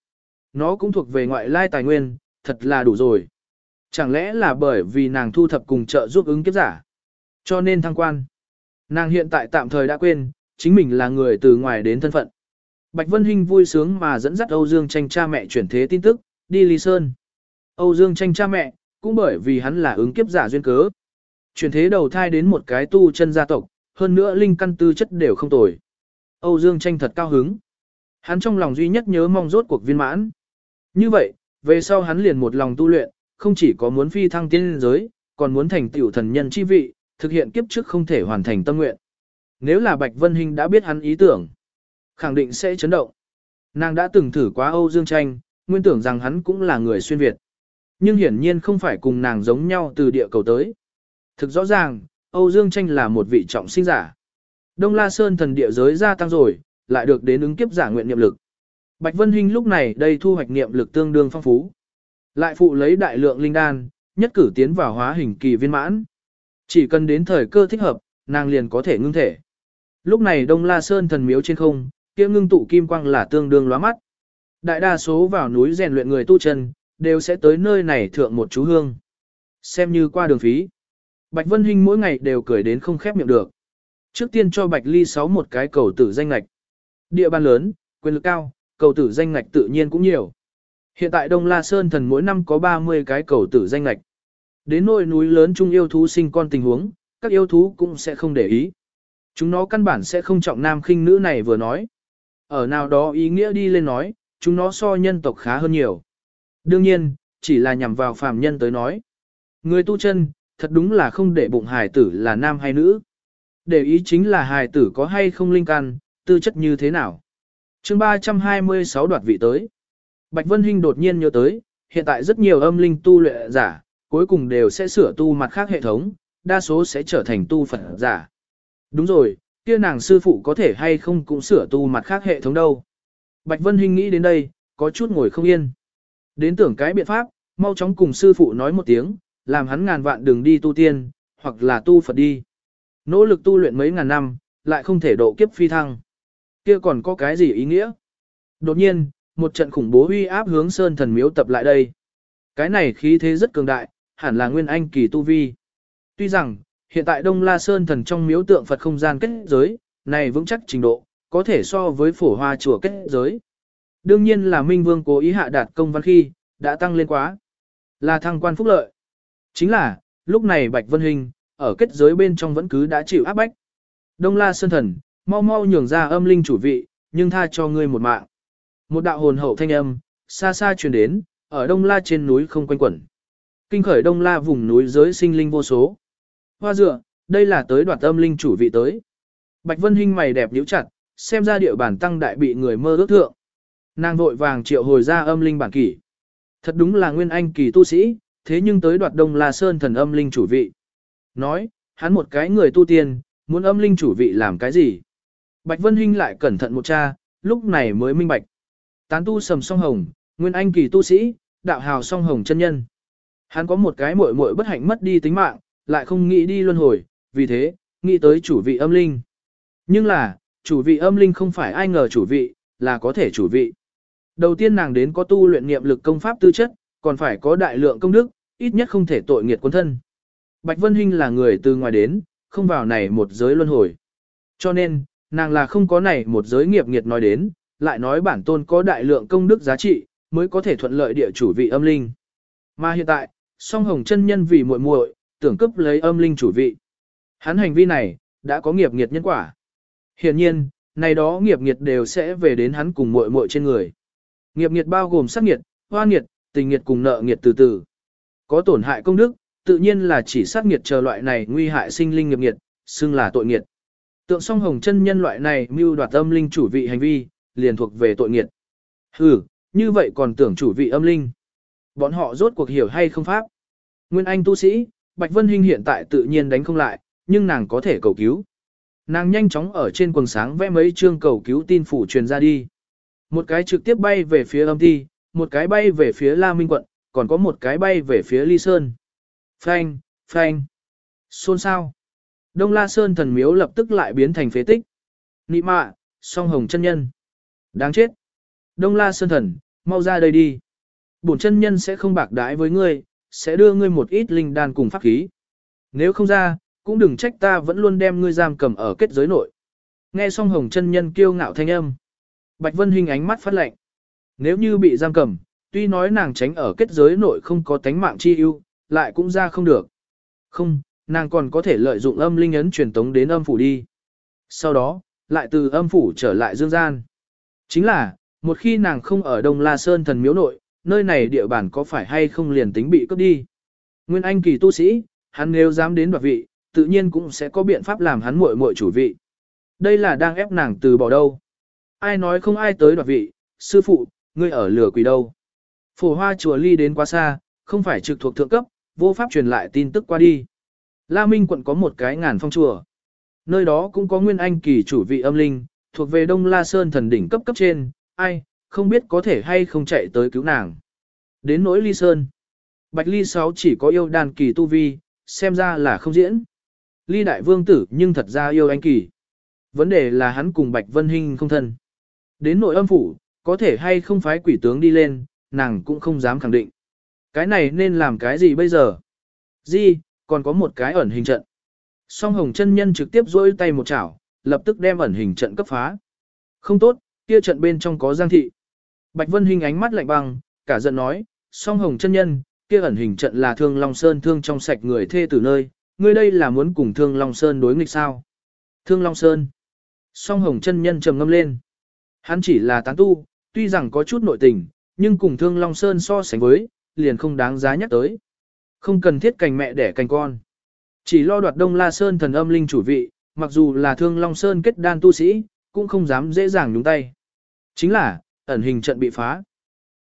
Nó cũng thuộc về ngoại lai tài nguyên, thật là đủ rồi. Chẳng lẽ là bởi vì nàng thu thập cùng trợ giúp ứng kiếp giả? Cho nên thăng quan. Nàng hiện tại tạm thời đã quên, chính mình là người từ ngoài đến thân phận. Bạch Vân Hinh vui sướng mà dẫn dắt Âu Dương tranh cha mẹ chuyển thế tin tức, đi Lý Sơn. Âu Dương tranh cha mẹ, cũng bởi vì hắn là ứng kiếp giả duyên cớ. Chuyển thế đầu thai đến một cái tu chân gia tộc, hơn nữa linh căn tư chất đều không tồi. Âu Dương tranh thật cao hứng. Hắn trong lòng duy nhất nhớ mong rốt cuộc viên mãn. Như vậy, về sau hắn liền một lòng tu luyện, không chỉ có muốn phi thăng tiên giới, còn muốn thành tiểu thần nhân chi vị, thực hiện kiếp trước không thể hoàn thành tâm nguyện. Nếu là Bạch Vân Hinh đã biết hắn ý tưởng, khẳng định sẽ chấn động. Nàng đã từng thử quá Âu Dương Tranh, nguyên tưởng rằng hắn cũng là người xuyên Việt. Nhưng hiển nhiên không phải cùng nàng giống nhau từ địa cầu tới. Thực rõ ràng, Âu Dương Tranh là một vị trọng sinh giả. Đông La Sơn thần địa giới gia tăng rồi, lại được đến ứng kiếp giả nguyện niệm lực. Bạch Vân Hinh lúc này đây thu hoạch niệm lực tương đương phong phú. Lại phụ lấy đại lượng linh đan, nhất cử tiến vào hóa hình kỳ viên mãn. Chỉ cần đến thời cơ thích hợp, nàng liền có thể ngưng thể. Lúc này Đông La Sơn thần miếu trên không, kia ngưng tụ kim quang là tương đương lóa mắt. Đại đa số vào núi rèn luyện người tu chân, đều sẽ tới nơi này thượng một chú hương. Xem như qua đường phí. Bạch Vân Hinh mỗi ngày đều cười đến không khép miệng được. Trước tiên cho Bạch Ly sáu một cái cầu tử danh lạch. Địa bàn lớn, quyền lực cao, cầu tử danh lạch tự nhiên cũng nhiều. Hiện tại Đông La Sơn thần mỗi năm có 30 cái cầu tử danh lạch. Đến nỗi núi lớn chung yêu thú sinh con tình huống, các yêu thú cũng sẽ không để ý. Chúng nó căn bản sẽ không trọng nam khinh nữ này vừa nói. Ở nào đó ý nghĩa đi lên nói, chúng nó so nhân tộc khá hơn nhiều. Đương nhiên, chỉ là nhằm vào phàm nhân tới nói. Người tu chân, thật đúng là không để bụng hài tử là nam hay nữ. Để ý chính là hài tử có hay không linh căn, tư chất như thế nào. chương 326 đoạt vị tới. Bạch Vân Hinh đột nhiên nhớ tới, hiện tại rất nhiều âm linh tu luyện giả, cuối cùng đều sẽ sửa tu mặt khác hệ thống, đa số sẽ trở thành tu Phật giả. Đúng rồi, kia nàng sư phụ có thể hay không cũng sửa tu mặt khác hệ thống đâu. Bạch Vân Hinh nghĩ đến đây, có chút ngồi không yên. Đến tưởng cái biện pháp, mau chóng cùng sư phụ nói một tiếng, làm hắn ngàn vạn đường đi tu tiên, hoặc là tu Phật đi. Nỗ lực tu luyện mấy ngàn năm, lại không thể độ kiếp phi thăng. Kia còn có cái gì ý nghĩa? Đột nhiên, một trận khủng bố uy áp hướng sơn thần miếu tập lại đây. Cái này khí thế rất cường đại, hẳn là nguyên anh kỳ tu vi. Tuy rằng, hiện tại Đông La Sơn thần trong miếu tượng Phật không gian kết giới, này vững chắc trình độ, có thể so với phổ hoa chùa kết giới. Đương nhiên là Minh Vương cố ý hạ đạt công văn khi, đã tăng lên quá. Là thăng quan phúc lợi. Chính là, lúc này Bạch Vân Hình, ở kết giới bên trong vẫn cứ đã chịu áp bách. Đông La Sơn Thần, mau mau nhường ra âm linh chủ vị, nhưng tha cho ngươi một mạng. Một đạo hồn hậu thanh âm, xa xa truyền đến, ở Đông La trên núi không quanh quẩn. Kinh khởi Đông La vùng núi giới sinh linh vô số. Hoa dựa, đây là tới đoạt âm linh chủ vị tới. Bạch Vân Hinh mày đẹp nhíu chặt, xem ra địa bản tăng đại bị người mơ ước thượng. Nàng vội vàng triệu hồi ra âm linh bản kỷ. Thật đúng là nguyên anh kỳ tu sĩ, thế nhưng tới đoạt Đông La Sơn thần âm linh chủ vị. Nói, hắn một cái người tu tiên, muốn âm linh chủ vị làm cái gì? Bạch Vân Hinh lại cẩn thận một cha, lúc này mới minh bạch. Tán tu sầm song hồng, nguyên anh kỳ tu sĩ, đạo hào song hồng chân nhân. Hắn có một cái muội muội bất hạnh mất đi tính mạng, lại không nghĩ đi luân hồi, vì thế, nghĩ tới chủ vị âm linh. Nhưng là, chủ vị âm linh không phải ai ngờ chủ vị, là có thể chủ vị. Đầu tiên nàng đến có tu luyện nghiệm lực công pháp tư chất, còn phải có đại lượng công đức, ít nhất không thể tội nghiệt quân thân. Bạch Vân Hinh là người từ ngoài đến, không vào này một giới luân hồi. Cho nên, nàng là không có này một giới nghiệp nghiệt nói đến, lại nói bản tôn có đại lượng công đức giá trị, mới có thể thuận lợi địa chủ vị âm linh. Mà hiện tại, song hồng chân nhân vì muội muội, tưởng cấp lấy âm linh chủ vị. Hắn hành vi này, đã có nghiệp nghiệt nhân quả. Hiện nhiên, này đó nghiệp nghiệt đều sẽ về đến hắn cùng muội muội trên người. Nghiệp nghiệt bao gồm sát nghiệt, hoa nghiệt, tình nghiệt cùng nợ nghiệt từ từ. Có tổn hại công đức, tự nhiên là chỉ sát nghiệt chờ loại này nguy hại sinh linh nghiệp nghiệt, xưng là tội nghiệt. Tượng song hồng chân nhân loại này mưu đoạt âm linh chủ vị hành vi, liền thuộc về tội nghiệt. Hừ, như vậy còn tưởng chủ vị âm linh. Bọn họ rốt cuộc hiểu hay không pháp. Nguyên Anh tu sĩ, Bạch Vân Hinh hiện tại tự nhiên đánh không lại, nhưng nàng có thể cầu cứu. Nàng nhanh chóng ở trên quần sáng vẽ mấy chương cầu cứu tin phủ truyền ra đi. Một cái trực tiếp bay về phía âm thi, một cái bay về phía La Minh quận, còn có một cái bay về phía Ly Sơn. Phanh, phanh. Xôn sao. Đông La Sơn thần miếu lập tức lại biến thành phế tích. Nị mạ, song hồng chân nhân. Đáng chết. Đông La Sơn thần, mau ra đây đi. Bổn chân nhân sẽ không bạc đãi với ngươi, sẽ đưa ngươi một ít linh đan cùng pháp khí. Nếu không ra, cũng đừng trách ta vẫn luôn đem ngươi giam cầm ở kết giới nội. Nghe xong hồng chân nhân kiêu ngạo thanh âm. Bạch Vân Hinh ánh mắt phát lạnh. Nếu như bị giam cầm, tuy nói nàng tránh ở kết giới nội không có tánh mạng chi ưu, lại cũng ra không được. Không, nàng còn có thể lợi dụng âm linh ấn truyền tống đến âm phủ đi. Sau đó, lại từ âm phủ trở lại dương gian. Chính là, một khi nàng không ở Đông La Sơn thần miếu nội, nơi này địa bàn có phải hay không liền tính bị cướp đi. Nguyên Anh kỳ tu sĩ, hắn nếu dám đến đoạt vị, tự nhiên cũng sẽ có biện pháp làm hắn muội muội chủ vị. Đây là đang ép nàng từ bỏ đâu. Ai nói không ai tới đoạt vị, sư phụ, ngươi ở lửa quỷ đâu. Phổ hoa chùa ly đến quá xa, không phải trực thuộc thượng cấp, vô pháp truyền lại tin tức qua đi. La Minh quận có một cái ngàn phong chùa. Nơi đó cũng có nguyên anh kỳ chủ vị âm linh, thuộc về Đông La Sơn thần đỉnh cấp cấp trên, ai, không biết có thể hay không chạy tới cứu nàng. Đến nỗi ly sơn. Bạch ly sáu chỉ có yêu đàn kỳ tu vi, xem ra là không diễn. Ly đại vương tử nhưng thật ra yêu anh kỳ. Vấn đề là hắn cùng Bạch Vân Hinh không thân. Đến nội âm phủ, có thể hay không phái quỷ tướng đi lên, nàng cũng không dám khẳng định. Cái này nên làm cái gì bây giờ? Di, còn có một cái ẩn hình trận. Song hồng chân nhân trực tiếp dối tay một chảo, lập tức đem ẩn hình trận cấp phá. Không tốt, kia trận bên trong có giang thị. Bạch Vân Hinh ánh mắt lạnh băng, cả giận nói, song hồng chân nhân, kia ẩn hình trận là thương Long Sơn thương trong sạch người thê tử nơi, ngươi đây là muốn cùng thương Long Sơn đối nghịch sao. Thương Long Sơn. Song hồng chân nhân trầm ngâm lên. Hắn chỉ là tán tu, tuy rằng có chút nội tình, nhưng cùng thương Long Sơn so sánh với, liền không đáng giá nhắc tới. Không cần thiết cành mẹ đẻ cành con. Chỉ lo đoạt Đông La Sơn thần âm linh chủ vị, mặc dù là thương Long Sơn kết đan tu sĩ, cũng không dám dễ dàng nhúng tay. Chính là, ẩn hình trận bị phá.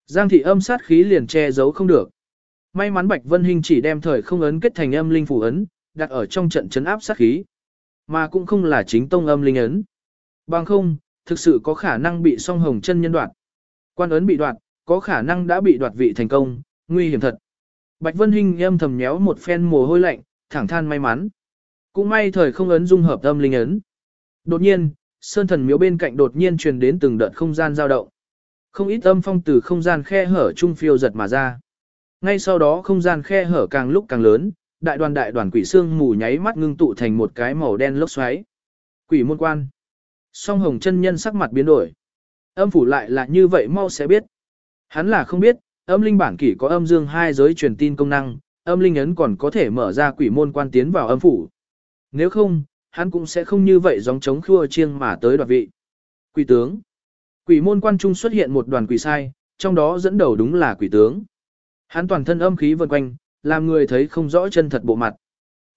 Giang thị âm sát khí liền che giấu không được. May mắn Bạch Vân Hinh chỉ đem thời không ấn kết thành âm linh phủ ấn, đặt ở trong trận chấn áp sát khí. Mà cũng không là chính tông âm linh ấn. Bằng không, thực sự có khả năng bị song hồng chân nhân đoạt. Quan ấn bị đoạt, có khả năng đã bị đoạt vị thành công, nguy hiểm thật. Bạch Vân Hinh âm thầm nhéo một phen mồ hôi lạnh, thẳng than may mắn. Cũng may thời không ấn dung hợp âm linh ấn. Đột nhiên, sơn thần miếu bên cạnh đột nhiên truyền đến từng đợt không gian dao động. Không ít âm phong từ không gian khe hở trung phiêu giật mà ra. Ngay sau đó không gian khe hở càng lúc càng lớn, đại đoàn đại đoàn quỷ xương mù nháy mắt ngưng tụ thành một cái màu đen lốc xoáy. Quỷ môn quan. Song hồng chân nhân sắc mặt biến đổi. Âm phủ lại là như vậy mau sẽ biết. Hắn là không biết, âm linh bản kỷ có âm dương hai giới truyền tin công năng, âm linh ấn còn có thể mở ra quỷ môn quan tiến vào âm phủ. Nếu không, hắn cũng sẽ không như vậy gióng chống khua chiêng mà tới đoạt vị. Quỷ tướng. Quỷ môn quan trung xuất hiện một đoàn quỷ sai, trong đó dẫn đầu đúng là quỷ tướng. Hắn toàn thân âm khí vần quanh, làm người thấy không rõ chân thật bộ mặt.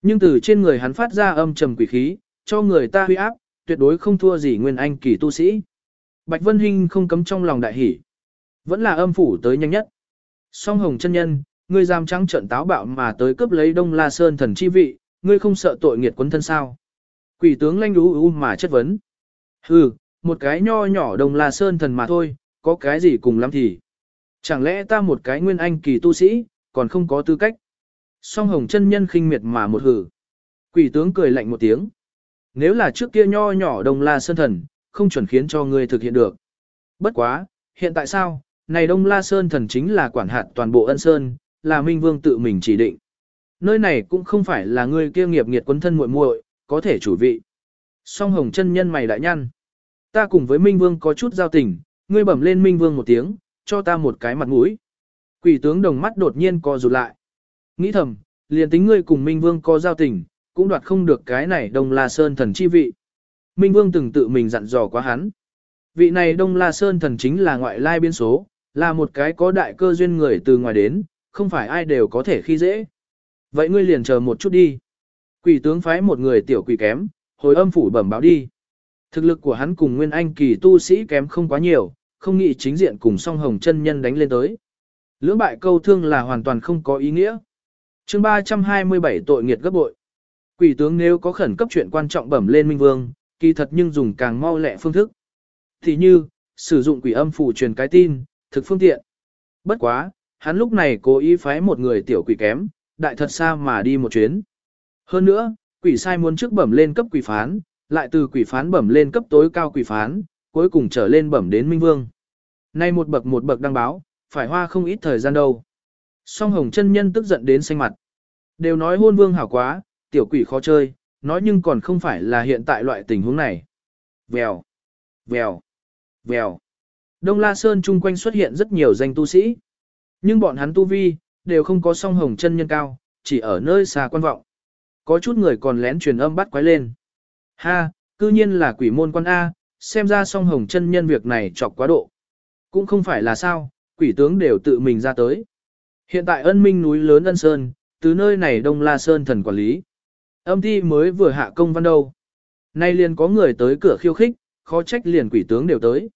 Nhưng từ trên người hắn phát ra âm trầm quỷ khí, cho người ta huy áp, tuyệt đối không thua gì nguyên anh kỳ tu sĩ. Bạch Vân Hinh không cấm trong lòng đại hỉ. Vẫn là âm phủ tới nhanh nhất. Song hồng chân nhân, ngươi giam trắng trận táo bạo mà tới cướp lấy Đông La Sơn thần chi vị, ngươi không sợ tội nghiệt quấn thân sao? Quỷ tướng lanh đú u mà chất vấn. Hừ, một cái nho nhỏ Đông La Sơn thần mà thôi, có cái gì cùng lắm thì. Chẳng lẽ ta một cái nguyên anh kỳ tu sĩ, còn không có tư cách. Song hồng chân nhân khinh miệt mà một hử. Quỷ tướng cười lạnh một tiếng. Nếu là trước kia nho nhỏ Đông La Sơn thần, không chuẩn khiến cho ngươi thực hiện được. Bất quá, hiện tại sao, này Đông La Sơn thần chính là quản hạt toàn bộ ân sơn, là Minh Vương tự mình chỉ định. Nơi này cũng không phải là ngươi kia nghiệp nghiệt quân thân muội muội, có thể chủ vị. Song hồng chân nhân mày đại nhăn. Ta cùng với Minh Vương có chút giao tình, ngươi bẩm lên Minh Vương một tiếng, cho ta một cái mặt mũi. Quỷ tướng đồng mắt đột nhiên co rụt lại. Nghĩ thầm, liền tính ngươi cùng Minh Vương có giao tình, cũng đoạt không được cái này Đông La Sơn thần chi vị. Minh Vương từng tự mình dặn dò quá hắn. Vị này Đông La Sơn thần chính là ngoại lai biên số, là một cái có đại cơ duyên người từ ngoài đến, không phải ai đều có thể khi dễ. Vậy ngươi liền chờ một chút đi. Quỷ tướng phái một người tiểu quỷ kém, hồi âm phủ bẩm báo đi. Thực lực của hắn cùng Nguyên Anh kỳ tu sĩ kém không quá nhiều, không nghĩ chính diện cùng song hồng chân nhân đánh lên tới. Lưỡng bại câu thương là hoàn toàn không có ý nghĩa. chương 327 tội nghiệt gấp bội. Quỷ tướng nếu có khẩn cấp chuyện quan trọng bẩm lên Minh Vương, kỳ thật nhưng dùng càng mau lẹ phương thức. Thì như, sử dụng quỷ âm phủ truyền cái tin, thực phương tiện. Bất quá, hắn lúc này cố ý phái một người tiểu quỷ kém, đại thật xa mà đi một chuyến. Hơn nữa, quỷ sai muốn trước bẩm lên cấp quỷ phán, lại từ quỷ phán bẩm lên cấp tối cao quỷ phán, cuối cùng trở lên bẩm đến Minh Vương. Nay một bậc một bậc đăng báo, phải hoa không ít thời gian đâu. Song hồng chân nhân tức giận đến xanh mặt. Đều nói hôn vương hảo quá, tiểu quỷ khó chơi, nói nhưng còn không phải là hiện tại loại tình huống này. Vèo, vèo, vèo. Đông La Sơn chung quanh xuất hiện rất nhiều danh tu sĩ. Nhưng bọn hắn tu vi, đều không có song hồng chân nhân cao, chỉ ở nơi xa quan vọng. Có chút người còn lén truyền âm bắt quái lên. Ha, cư nhiên là quỷ môn quan A, xem ra song hồng chân nhân việc này chọc quá độ. Cũng không phải là sao, quỷ tướng đều tự mình ra tới. Hiện tại ân minh núi lớn ân sơn, từ nơi này Đông La Sơn thần quản lý. Âm thi mới vừa hạ công văn đâu. Nay liền có người tới cửa khiêu khích, khó trách liền quỷ tướng đều tới.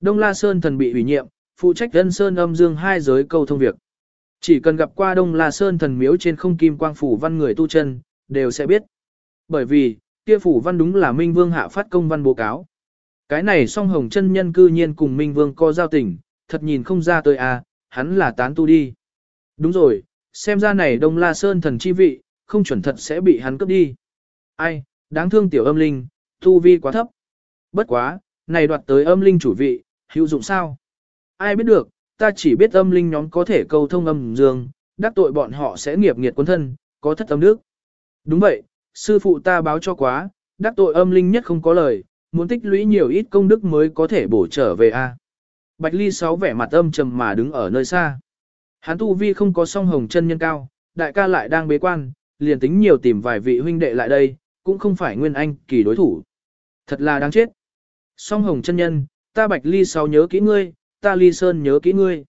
Đông La Sơn thần bị ủy nhiệm, phụ trách ân sơn âm dương hai giới câu thông việc. Chỉ cần gặp qua Đông La Sơn thần miếu trên không kim quang phủ văn người tu chân, đều sẽ biết. Bởi vì, kia phủ văn đúng là Minh Vương hạ phát công văn báo cáo. Cái này song hồng chân nhân cư nhiên cùng Minh Vương có giao tình, thật nhìn không ra tới à, hắn là tán tu đi. Đúng rồi, xem ra này Đông La Sơn thần chi vị, không chuẩn thật sẽ bị hắn cướp đi. Ai, đáng thương tiểu âm linh, tu vi quá thấp. Bất quá, này đoạt tới âm linh chủ vị, hữu dụng sao? Ai biết được, ta chỉ biết âm linh nhóm có thể câu thông âm dương, đắc tội bọn họ sẽ nghiệp nghiệt quân thân, có thất âm đức. Đúng vậy, sư phụ ta báo cho quá, đắc tội âm linh nhất không có lời, muốn tích lũy nhiều ít công đức mới có thể bổ trở về a. Bạch Ly sáu vẻ mặt âm trầm mà đứng ở nơi xa. Hắn tu vi không có song hồng chân nhân cao, đại ca lại đang bế quan, liền tính nhiều tìm vài vị huynh đệ lại đây, cũng không phải nguyên anh kỳ đối thủ. Thật là đáng chết. Song hồng chân nhân, ta Bạch Ly sáu nhớ kỹ ngươi, ta Ly Sơn nhớ kỹ ngươi.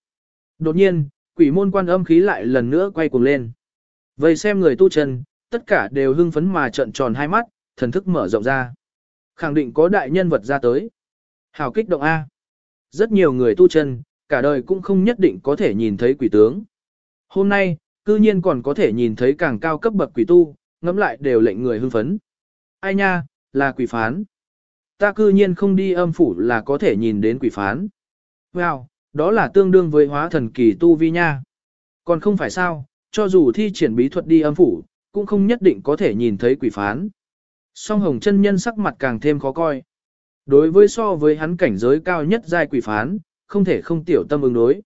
Đột nhiên, quỷ môn quan âm khí lại lần nữa quay cuồng lên. Vậy xem người tu chân, tất cả đều hưng phấn mà trợn tròn hai mắt, thần thức mở rộng ra. Khẳng định có đại nhân vật ra tới. Hào kích động A. Rất nhiều người tu chân, cả đời cũng không nhất định có thể nhìn thấy quỷ tướng. Hôm nay, cư nhiên còn có thể nhìn thấy càng cao cấp bậc quỷ tu, ngẫm lại đều lệnh người hưng phấn. Ai nha, là quỷ phán. Ta cư nhiên không đi âm phủ là có thể nhìn đến quỷ phán. Wow, đó là tương đương với hóa thần kỳ tu vi nha. Còn không phải sao, cho dù thi triển bí thuật đi âm phủ, cũng không nhất định có thể nhìn thấy quỷ phán. Song hồng chân nhân sắc mặt càng thêm khó coi. Đối với so với hắn cảnh giới cao nhất giai quỷ phán, không thể không tiểu tâm ứng đối.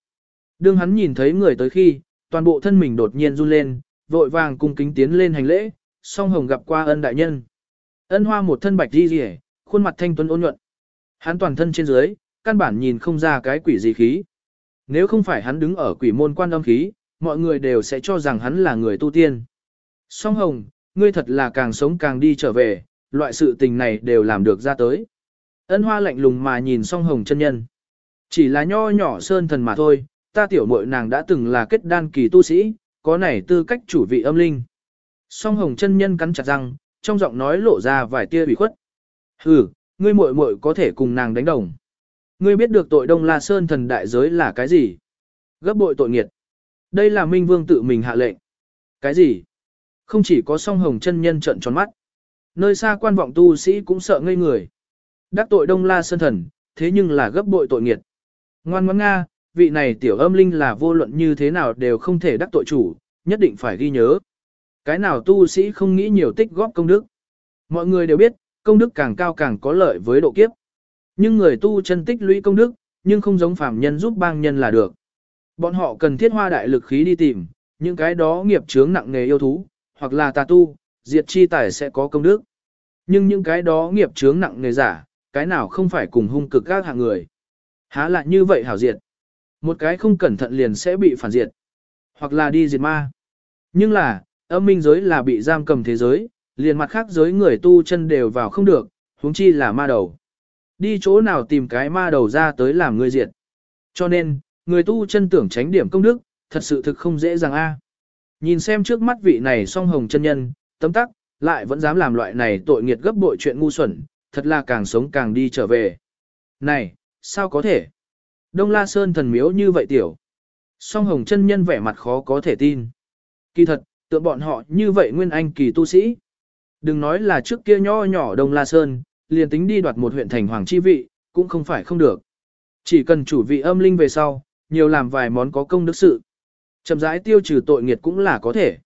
Đương hắn nhìn thấy người tới khi, toàn bộ thân mình đột nhiên run lên, vội vàng cung kính tiến lên hành lễ, song hồng gặp qua ân đại nhân. Ân hoa một thân bạch đi rỉ, khuôn mặt thanh tuấn ôn nhuận. Hắn toàn thân trên dưới, căn bản nhìn không ra cái quỷ gì khí. Nếu không phải hắn đứng ở quỷ môn quan âm khí, mọi người đều sẽ cho rằng hắn là người tu tiên. Song hồng, ngươi thật là càng sống càng đi trở về, loại sự tình này đều làm được ra tới. Ân hoa lạnh lùng mà nhìn song hồng chân nhân. Chỉ là nho nhỏ sơn thần mà thôi, ta tiểu muội nàng đã từng là kết đan kỳ tu sĩ, có này tư cách chủ vị âm linh. Song hồng chân nhân cắn chặt răng, trong giọng nói lộ ra vài tia ủy khuất. Hừ, ngươi muội muội có thể cùng nàng đánh đồng. Ngươi biết được tội Đông La Sơn thần đại giới là cái gì? Gấp bội tội nghiệt. Đây là Minh Vương tự mình hạ lệnh. Cái gì? Không chỉ có song hồng chân nhân trận tròn mắt. Nơi xa quan vọng tu sĩ cũng sợ ngây người. Đắc tội Đông La Sơn thần, thế nhưng là gấp bội tội nghiệt. Ngoan ngoãn Nga, vị này tiểu âm linh là vô luận như thế nào đều không thể đắc tội chủ, nhất định phải ghi nhớ. Cái nào tu sĩ không nghĩ nhiều tích góp công đức. Mọi người đều biết, công đức càng cao càng có lợi với độ kiếp. Nhưng người tu chân tích lũy công đức, nhưng không giống phàm nhân giúp bang nhân là được. Bọn họ cần thiết hoa đại lực khí đi tìm, những cái đó nghiệp chướng nặng nghề yêu thú, hoặc là tà tu, diệt chi tài sẽ có công đức. Nhưng những cái đó nghiệp chướng nặng nghề giả, cái nào không phải cùng hung cực các hạng người. Há lại như vậy hảo diệt. Một cái không cẩn thận liền sẽ bị phản diệt. Hoặc là đi diệt ma. Nhưng là, âm minh giới là bị giam cầm thế giới, liền mặt khác giới người tu chân đều vào không được, huống chi là ma đầu. Đi chỗ nào tìm cái ma đầu ra tới làm người diệt. Cho nên, người tu chân tưởng tránh điểm công đức, thật sự thực không dễ dàng a. Nhìn xem trước mắt vị này song hồng chân nhân, tấm tắc, lại vẫn dám làm loại này tội nghiệt gấp bội chuyện ngu xuẩn, thật là càng sống càng đi trở về. Này, sao có thể? Đông La Sơn thần miếu như vậy tiểu. Song hồng chân nhân vẻ mặt khó có thể tin. Kỳ thật, tượng bọn họ như vậy nguyên anh kỳ tu sĩ. Đừng nói là trước kia nho nhỏ Đông La Sơn, liền tính đi đoạt một huyện thành hoàng chi vị, cũng không phải không được. Chỉ cần chủ vị âm linh về sau, nhiều làm vài món có công đức sự. Chậm rãi tiêu trừ tội nghiệt cũng là có thể.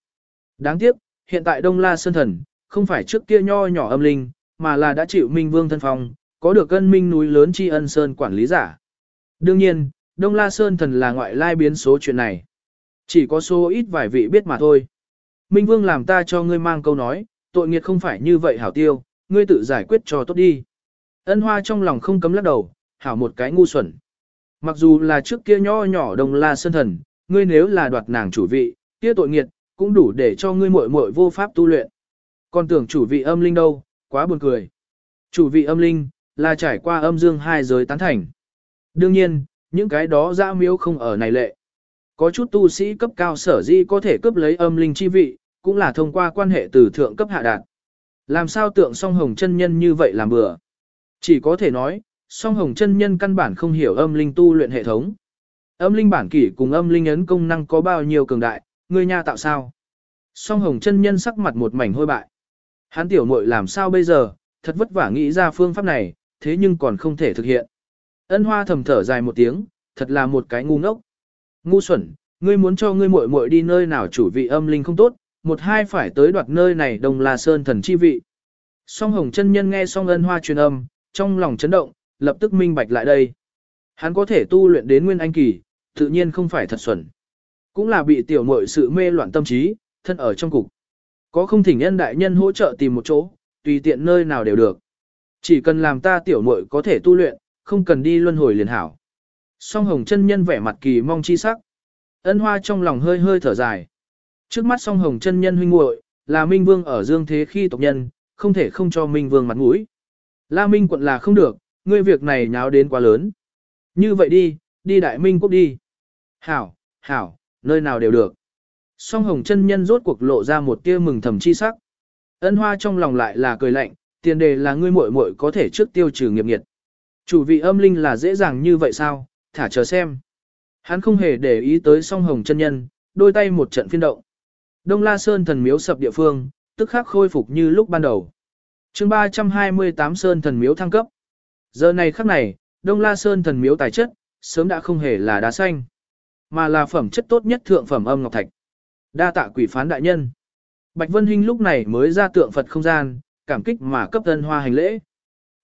Đáng tiếc, hiện tại Đông La Sơn Thần, không phải trước kia nho nhỏ âm linh, mà là đã chịu Minh Vương thân phong, có được cân minh núi lớn tri ân Sơn quản lý giả. Đương nhiên, Đông La Sơn Thần là ngoại lai biến số chuyện này. Chỉ có số ít vài vị biết mà thôi. Minh Vương làm ta cho ngươi mang câu nói, tội nghiệt không phải như vậy hảo tiêu, ngươi tự giải quyết cho tốt đi. Ân hoa trong lòng không cấm lắc đầu, hảo một cái ngu xuẩn. Mặc dù là trước kia nho nhỏ đồng La Sơn Thần, ngươi nếu là đoạt nàng chủ vị, kia tội nghiệt, cũng đủ để cho ngươi muội muội vô pháp tu luyện. Còn tưởng chủ vị âm linh đâu, quá buồn cười. Chủ vị âm linh, là trải qua âm dương hai giới tán thành. Đương nhiên, những cái đó dã miếu không ở này lệ. Có chút tu sĩ cấp cao sở di có thể cướp lấy âm linh chi vị, cũng là thông qua quan hệ từ thượng cấp hạ đạt. Làm sao tượng song hồng chân nhân như vậy làm bừa? Chỉ có thể nói, song hồng chân nhân căn bản không hiểu âm linh tu luyện hệ thống. Âm linh bản kỷ cùng âm linh ấn công năng có bao nhiêu cường đại, người nha tạo sao? Song hồng chân nhân sắc mặt một mảnh hôi bại. Hắn tiểu muội làm sao bây giờ, thật vất vả nghĩ ra phương pháp này, thế nhưng còn không thể thực hiện. Ân hoa thầm thở dài một tiếng, thật là một cái ngu ngốc. Ngu xuẩn, ngươi muốn cho ngươi muội muội đi nơi nào chủ vị âm linh không tốt, một hai phải tới đoạt nơi này đồng là sơn thần chi vị. Song hồng chân nhân nghe song ân hoa truyền âm, trong lòng chấn động, lập tức minh bạch lại đây. Hắn có thể tu luyện đến nguyên anh kỳ, tự nhiên không phải thật xuẩn. Cũng là bị tiểu muội sự mê loạn tâm trí, thân ở trong cục. Có không thỉnh nhân đại nhân hỗ trợ tìm một chỗ, tùy tiện nơi nào đều được. Chỉ cần làm ta tiểu muội có thể tu luyện, không cần đi luân hồi liền hảo. Song hồng chân nhân vẻ mặt kỳ mong chi sắc. Ân hoa trong lòng hơi hơi thở dài. Trước mắt song hồng chân nhân huynh muội là Minh Vương ở dương thế khi tộc nhân, không thể không cho Minh Vương mặt mũi. La Minh quận là không được, ngươi việc này nháo đến quá lớn. Như vậy đi, đi Đại Minh quốc đi. Hảo, hảo, nơi nào đều được. Song hồng chân nhân rốt cuộc lộ ra một tia mừng thầm chi sắc. Ân hoa trong lòng lại là cười lạnh, tiền đề là ngươi muội muội có thể trước tiêu trừ nghiệp nghiệt. Chủ vị âm linh là dễ dàng như vậy sao, thả chờ xem. Hắn không hề để ý tới song hồng chân nhân, đôi tay một trận phiên động. Đông La Sơn thần miếu sập địa phương, tức khắc khôi phục như lúc ban đầu. chương 328 Sơn thần miếu thăng cấp. Giờ này khắc này, Đông La Sơn thần miếu tài chất, sớm đã không hề là đá xanh, mà là phẩm chất tốt nhất thượng phẩm âm ngọc thạch. Đa tạ quỷ phán đại nhân. Bạch Vân Hinh lúc này mới ra tượng Phật không gian, cảm kích mà cấp ân hoa hành lễ.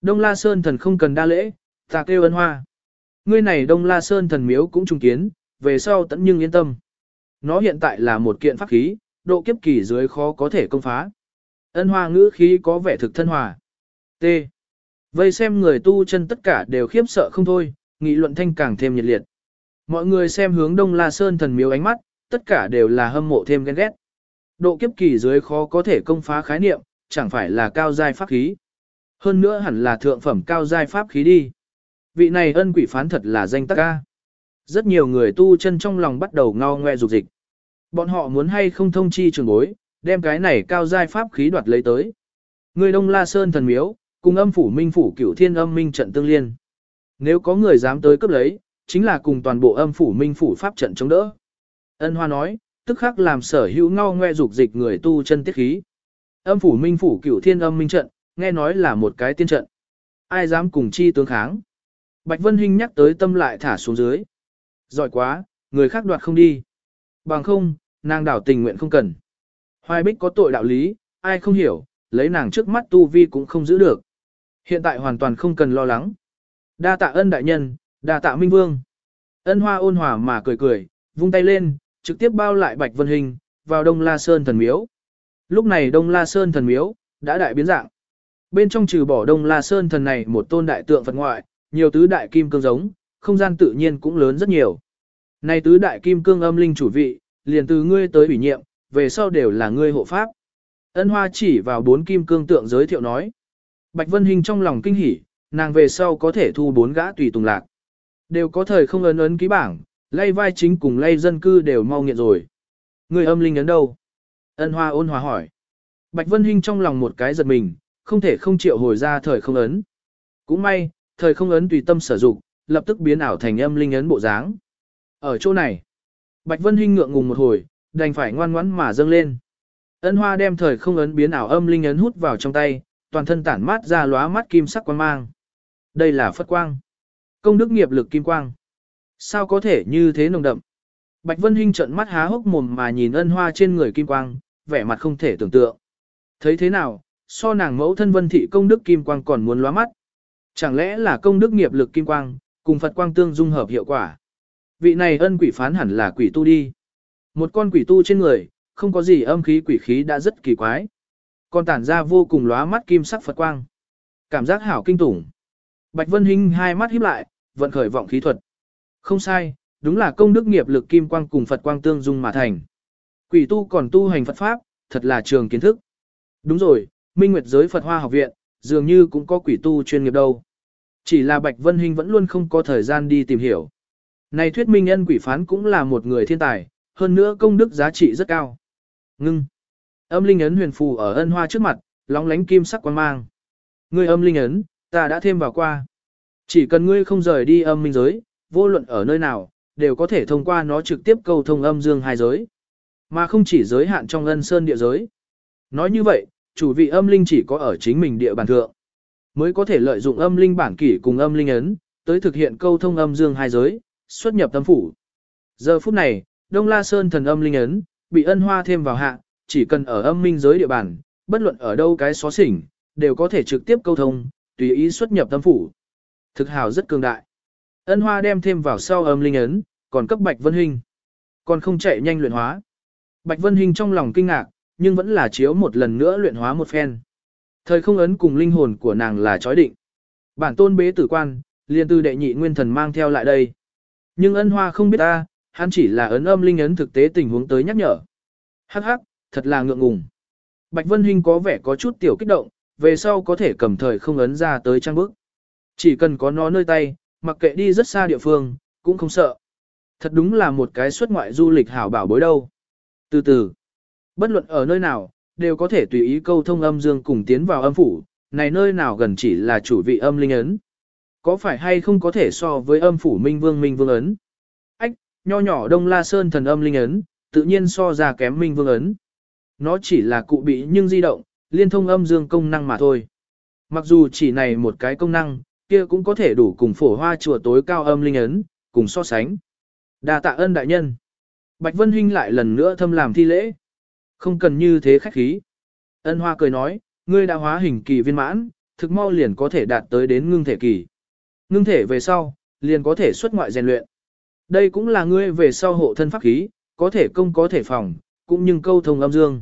Đông La Sơn thần không cần đa lễ, ta kêu ân hoa. Ngươi này Đông La Sơn thần miếu cũng trung kiến, về sau tẫn nhưng yên tâm. Nó hiện tại là một kiện pháp khí, độ kiếp kỳ dưới khó có thể công phá. Ân hoa ngữ khí có vẻ thực thân hòa. T. Vây xem người tu chân tất cả đều khiếp sợ không thôi, nghị luận thanh càng thêm nhiệt liệt. Mọi người xem hướng Đông La Sơn thần miếu ánh mắt, tất cả đều là hâm mộ thêm ghen ghét. Độ kiếp kỳ dưới khó có thể công phá khái niệm, chẳng phải là cao giai pháp khí. Hơn nữa hẳn là thượng phẩm cao giai pháp khí đi. Vị này ân quỷ phán thật là danh tắc ca. Rất nhiều người tu chân trong lòng bắt đầu ngao ngoe dục dịch. Bọn họ muốn hay không thông chi trường bối, đem cái này cao giai pháp khí đoạt lấy tới. Người Đông La Sơn thần miếu, cùng âm phủ minh phủ cửu thiên âm minh trận tương liên. Nếu có người dám tới cấp lấy, chính là cùng toàn bộ âm phủ minh phủ pháp trận chống đỡ. Ân Hoa nói, tức khắc làm sở hữu ngao ngoe dục dịch người tu chân tiết khí. Âm phủ minh phủ cửu thiên âm minh trận, nghe nói là một cái tiên trận. Ai dám cùng chi tướng kháng. Bạch Vân Hinh nhắc tới tâm lại thả xuống dưới. Giỏi quá, người khác đoạt không đi. Bằng không, nàng đảo tình nguyện không cần. Hoài Bích có tội đạo lý, ai không hiểu, lấy nàng trước mắt tu vi cũng không giữ được. Hiện tại hoàn toàn không cần lo lắng. Đa tạ ân đại nhân, đa tạ minh vương. Ân hoa ôn hòa mà cười cười, vung tay lên, trực tiếp bao lại Bạch Vân Hình, vào Đông La Sơn thần miếu. Lúc này Đông La Sơn thần miếu, đã đại biến dạng. Bên trong trừ bỏ Đông La Sơn thần này một tôn đại tượng Phật ngoại, nhiều tứ đại kim cương giống, không gian tự nhiên cũng lớn rất nhiều. Này tứ đại kim cương âm linh chủ vị, liền từ ngươi tới ủy nhiệm, về sau đều là ngươi hộ pháp. Ân Hoa chỉ vào bốn kim cương tượng giới thiệu nói. Bạch Vân Hình trong lòng kinh hỉ, nàng về sau có thể thu bốn gã tùy tùng lạc. Đều có thời không ấn ấn ký bảng, lay vai chính cùng lay dân cư đều mau nghiện rồi. Người âm linh ấn đâu? Ân Hoa ôn hòa hỏi. Bạch Vân Hinh trong lòng một cái giật mình, không thể không chịu hồi ra thời không ấn. Cũng may, thời không ấn tùy tâm sử dụng, lập tức biến ảo thành âm linh ấn bộ dáng. Ở chỗ này, Bạch Vân Hinh ngượng ngùng một hồi, đành phải ngoan ngoãn mà dâng lên. Ân Hoa đem thời không ấn biến ảo âm linh ấn hút vào trong tay, toàn thân tản mát ra lóa mắt kim sắc quang mang. Đây là Phất quang. Công đức nghiệp lực kim quang. Sao có thể như thế nồng đậm? Bạch Vân Hinh trợn mắt há hốc mồm mà nhìn ân hoa trên người kim quang, vẻ mặt không thể tưởng tượng. Thấy thế nào, so nàng mẫu thân vân thị công đức kim quang còn muốn lóa mắt. Chẳng lẽ là công đức nghiệp lực kim quang, cùng Phật quang tương dung hợp hiệu quả. Vị này ân quỷ phán hẳn là quỷ tu đi. Một con quỷ tu trên người, không có gì âm khí quỷ khí đã rất kỳ quái. Còn tản ra vô cùng lóa mắt kim sắc Phật quang. Cảm giác hảo kinh tủng. Bạch Vân Hinh hai mắt híp lại, vận khởi vọng khí thuật. Không sai, đúng là công đức nghiệp lực kim quang cùng Phật quang tương dung mà thành. Quỷ tu còn tu hành Phật pháp, thật là trường kiến thức. Đúng rồi, Minh Nguyệt giới Phật Hoa học viện, dường như cũng có quỷ tu chuyên nghiệp đâu. Chỉ là Bạch Vân Hinh vẫn luôn không có thời gian đi tìm hiểu. Này thuyết minh nhân quỷ phán cũng là một người thiên tài, hơn nữa công đức giá trị rất cao. Ngưng. Âm linh ấn huyền phù ở ân hoa trước mặt, lóng lánh kim sắc quan mang. Ngươi âm linh ấn, ta đã thêm vào qua. Chỉ cần ngươi không rời đi âm minh giới, vô luận ở nơi nào, đều có thể thông qua nó trực tiếp câu thông âm dương hai giới. Mà không chỉ giới hạn trong ân sơn địa giới. Nói như vậy, chủ vị âm linh chỉ có ở chính mình địa bàn thượng. Mới có thể lợi dụng âm linh bản kỷ cùng âm linh ấn, tới thực hiện câu thông âm dương hai giới, xuất nhập tâm phủ. Giờ phút này, Đông La Sơn thần âm linh ấn, bị ân hoa thêm vào hạ, chỉ cần ở âm minh giới địa bàn, bất luận ở đâu cái xó xỉnh, đều có thể trực tiếp câu thông, tùy ý xuất nhập tâm phủ. Thực hào rất cường đại. Ân hoa đem thêm vào sau âm linh ấn, còn cấp Bạch Vân Hinh. Còn không chạy nhanh luyện hóa. Bạch Vân Hinh trong lòng kinh ngạc, nhưng vẫn là chiếu một lần nữa luyện hóa một phen. Thời không ấn cùng linh hồn của nàng là chói định. Bản tôn bế tử quan, liền tư đệ nhị nguyên thần mang theo lại đây. Nhưng ân hoa không biết ta, hắn chỉ là ấn âm linh ấn thực tế tình huống tới nhắc nhở. Hắc hắc, thật là ngượng ngùng. Bạch Vân Hinh có vẻ có chút tiểu kích động, về sau có thể cầm thời không ấn ra tới trang bức. Chỉ cần có nó nơi tay, mặc kệ đi rất xa địa phương, cũng không sợ. Thật đúng là một cái xuất ngoại du lịch hảo bảo bối đâu. Từ từ, bất luận ở nơi nào, đều có thể tùy ý câu thông âm dương cùng tiến vào âm phủ, này nơi nào gần chỉ là chủ vị âm linh ấn. Có phải hay không có thể so với âm phủ minh vương minh vương ấn? Ách, nho nhỏ đông la sơn thần âm linh ấn, tự nhiên so ra kém minh vương ấn. Nó chỉ là cụ bị nhưng di động, liên thông âm dương công năng mà thôi. Mặc dù chỉ này một cái công năng, kia cũng có thể đủ cùng phổ hoa chùa tối cao âm linh ấn, cùng so sánh. đa tạ ơn đại nhân. Bạch Vân Hinh lại lần nữa thâm làm thi lễ. Không cần như thế khách khí. Ân hoa cười nói, ngươi đã hóa hình kỳ viên mãn, thực mau liền có thể đạt tới đến ngưng thể kỳ. Ngưng thể về sau, liền có thể xuất ngoại rèn luyện. Đây cũng là ngươi về sau hộ thân pháp khí, có thể công có thể phòng, cũng nhưng câu thông âm dương.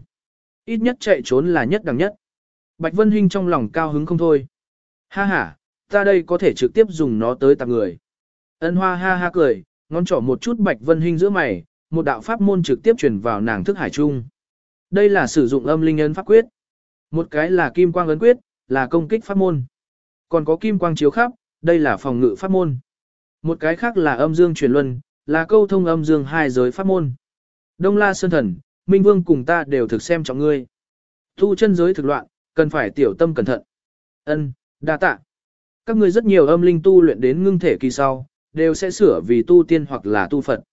Ít nhất chạy trốn là nhất đẳng nhất. Bạch Vân Hinh trong lòng cao hứng không thôi. Ha ha, ta đây có thể trực tiếp dùng nó tới tạp người. Ân hoa ha ha cười, ngón trỏ một chút Bạch Vân Hinh giữa mày, một đạo pháp môn trực tiếp truyền vào nàng thức hải trung. Đây là sử dụng âm linh ấn pháp quyết. Một cái là kim quang ấn quyết, là công kích pháp môn. Còn có kim quang chiếu khắp, đây là phòng ngự pháp môn. Một cái khác là âm dương truyền luân, là câu thông âm dương hai giới pháp môn. Đông La Sơn Thần, Minh Vương cùng ta đều thực xem trọng ngươi. Tu chân giới thực loạn, cần phải tiểu tâm cẩn thận. Ân, đa tạ. Các ngươi rất nhiều âm linh tu luyện đến ngưng thể kỳ sau, đều sẽ sửa vì tu tiên hoặc là tu Phật.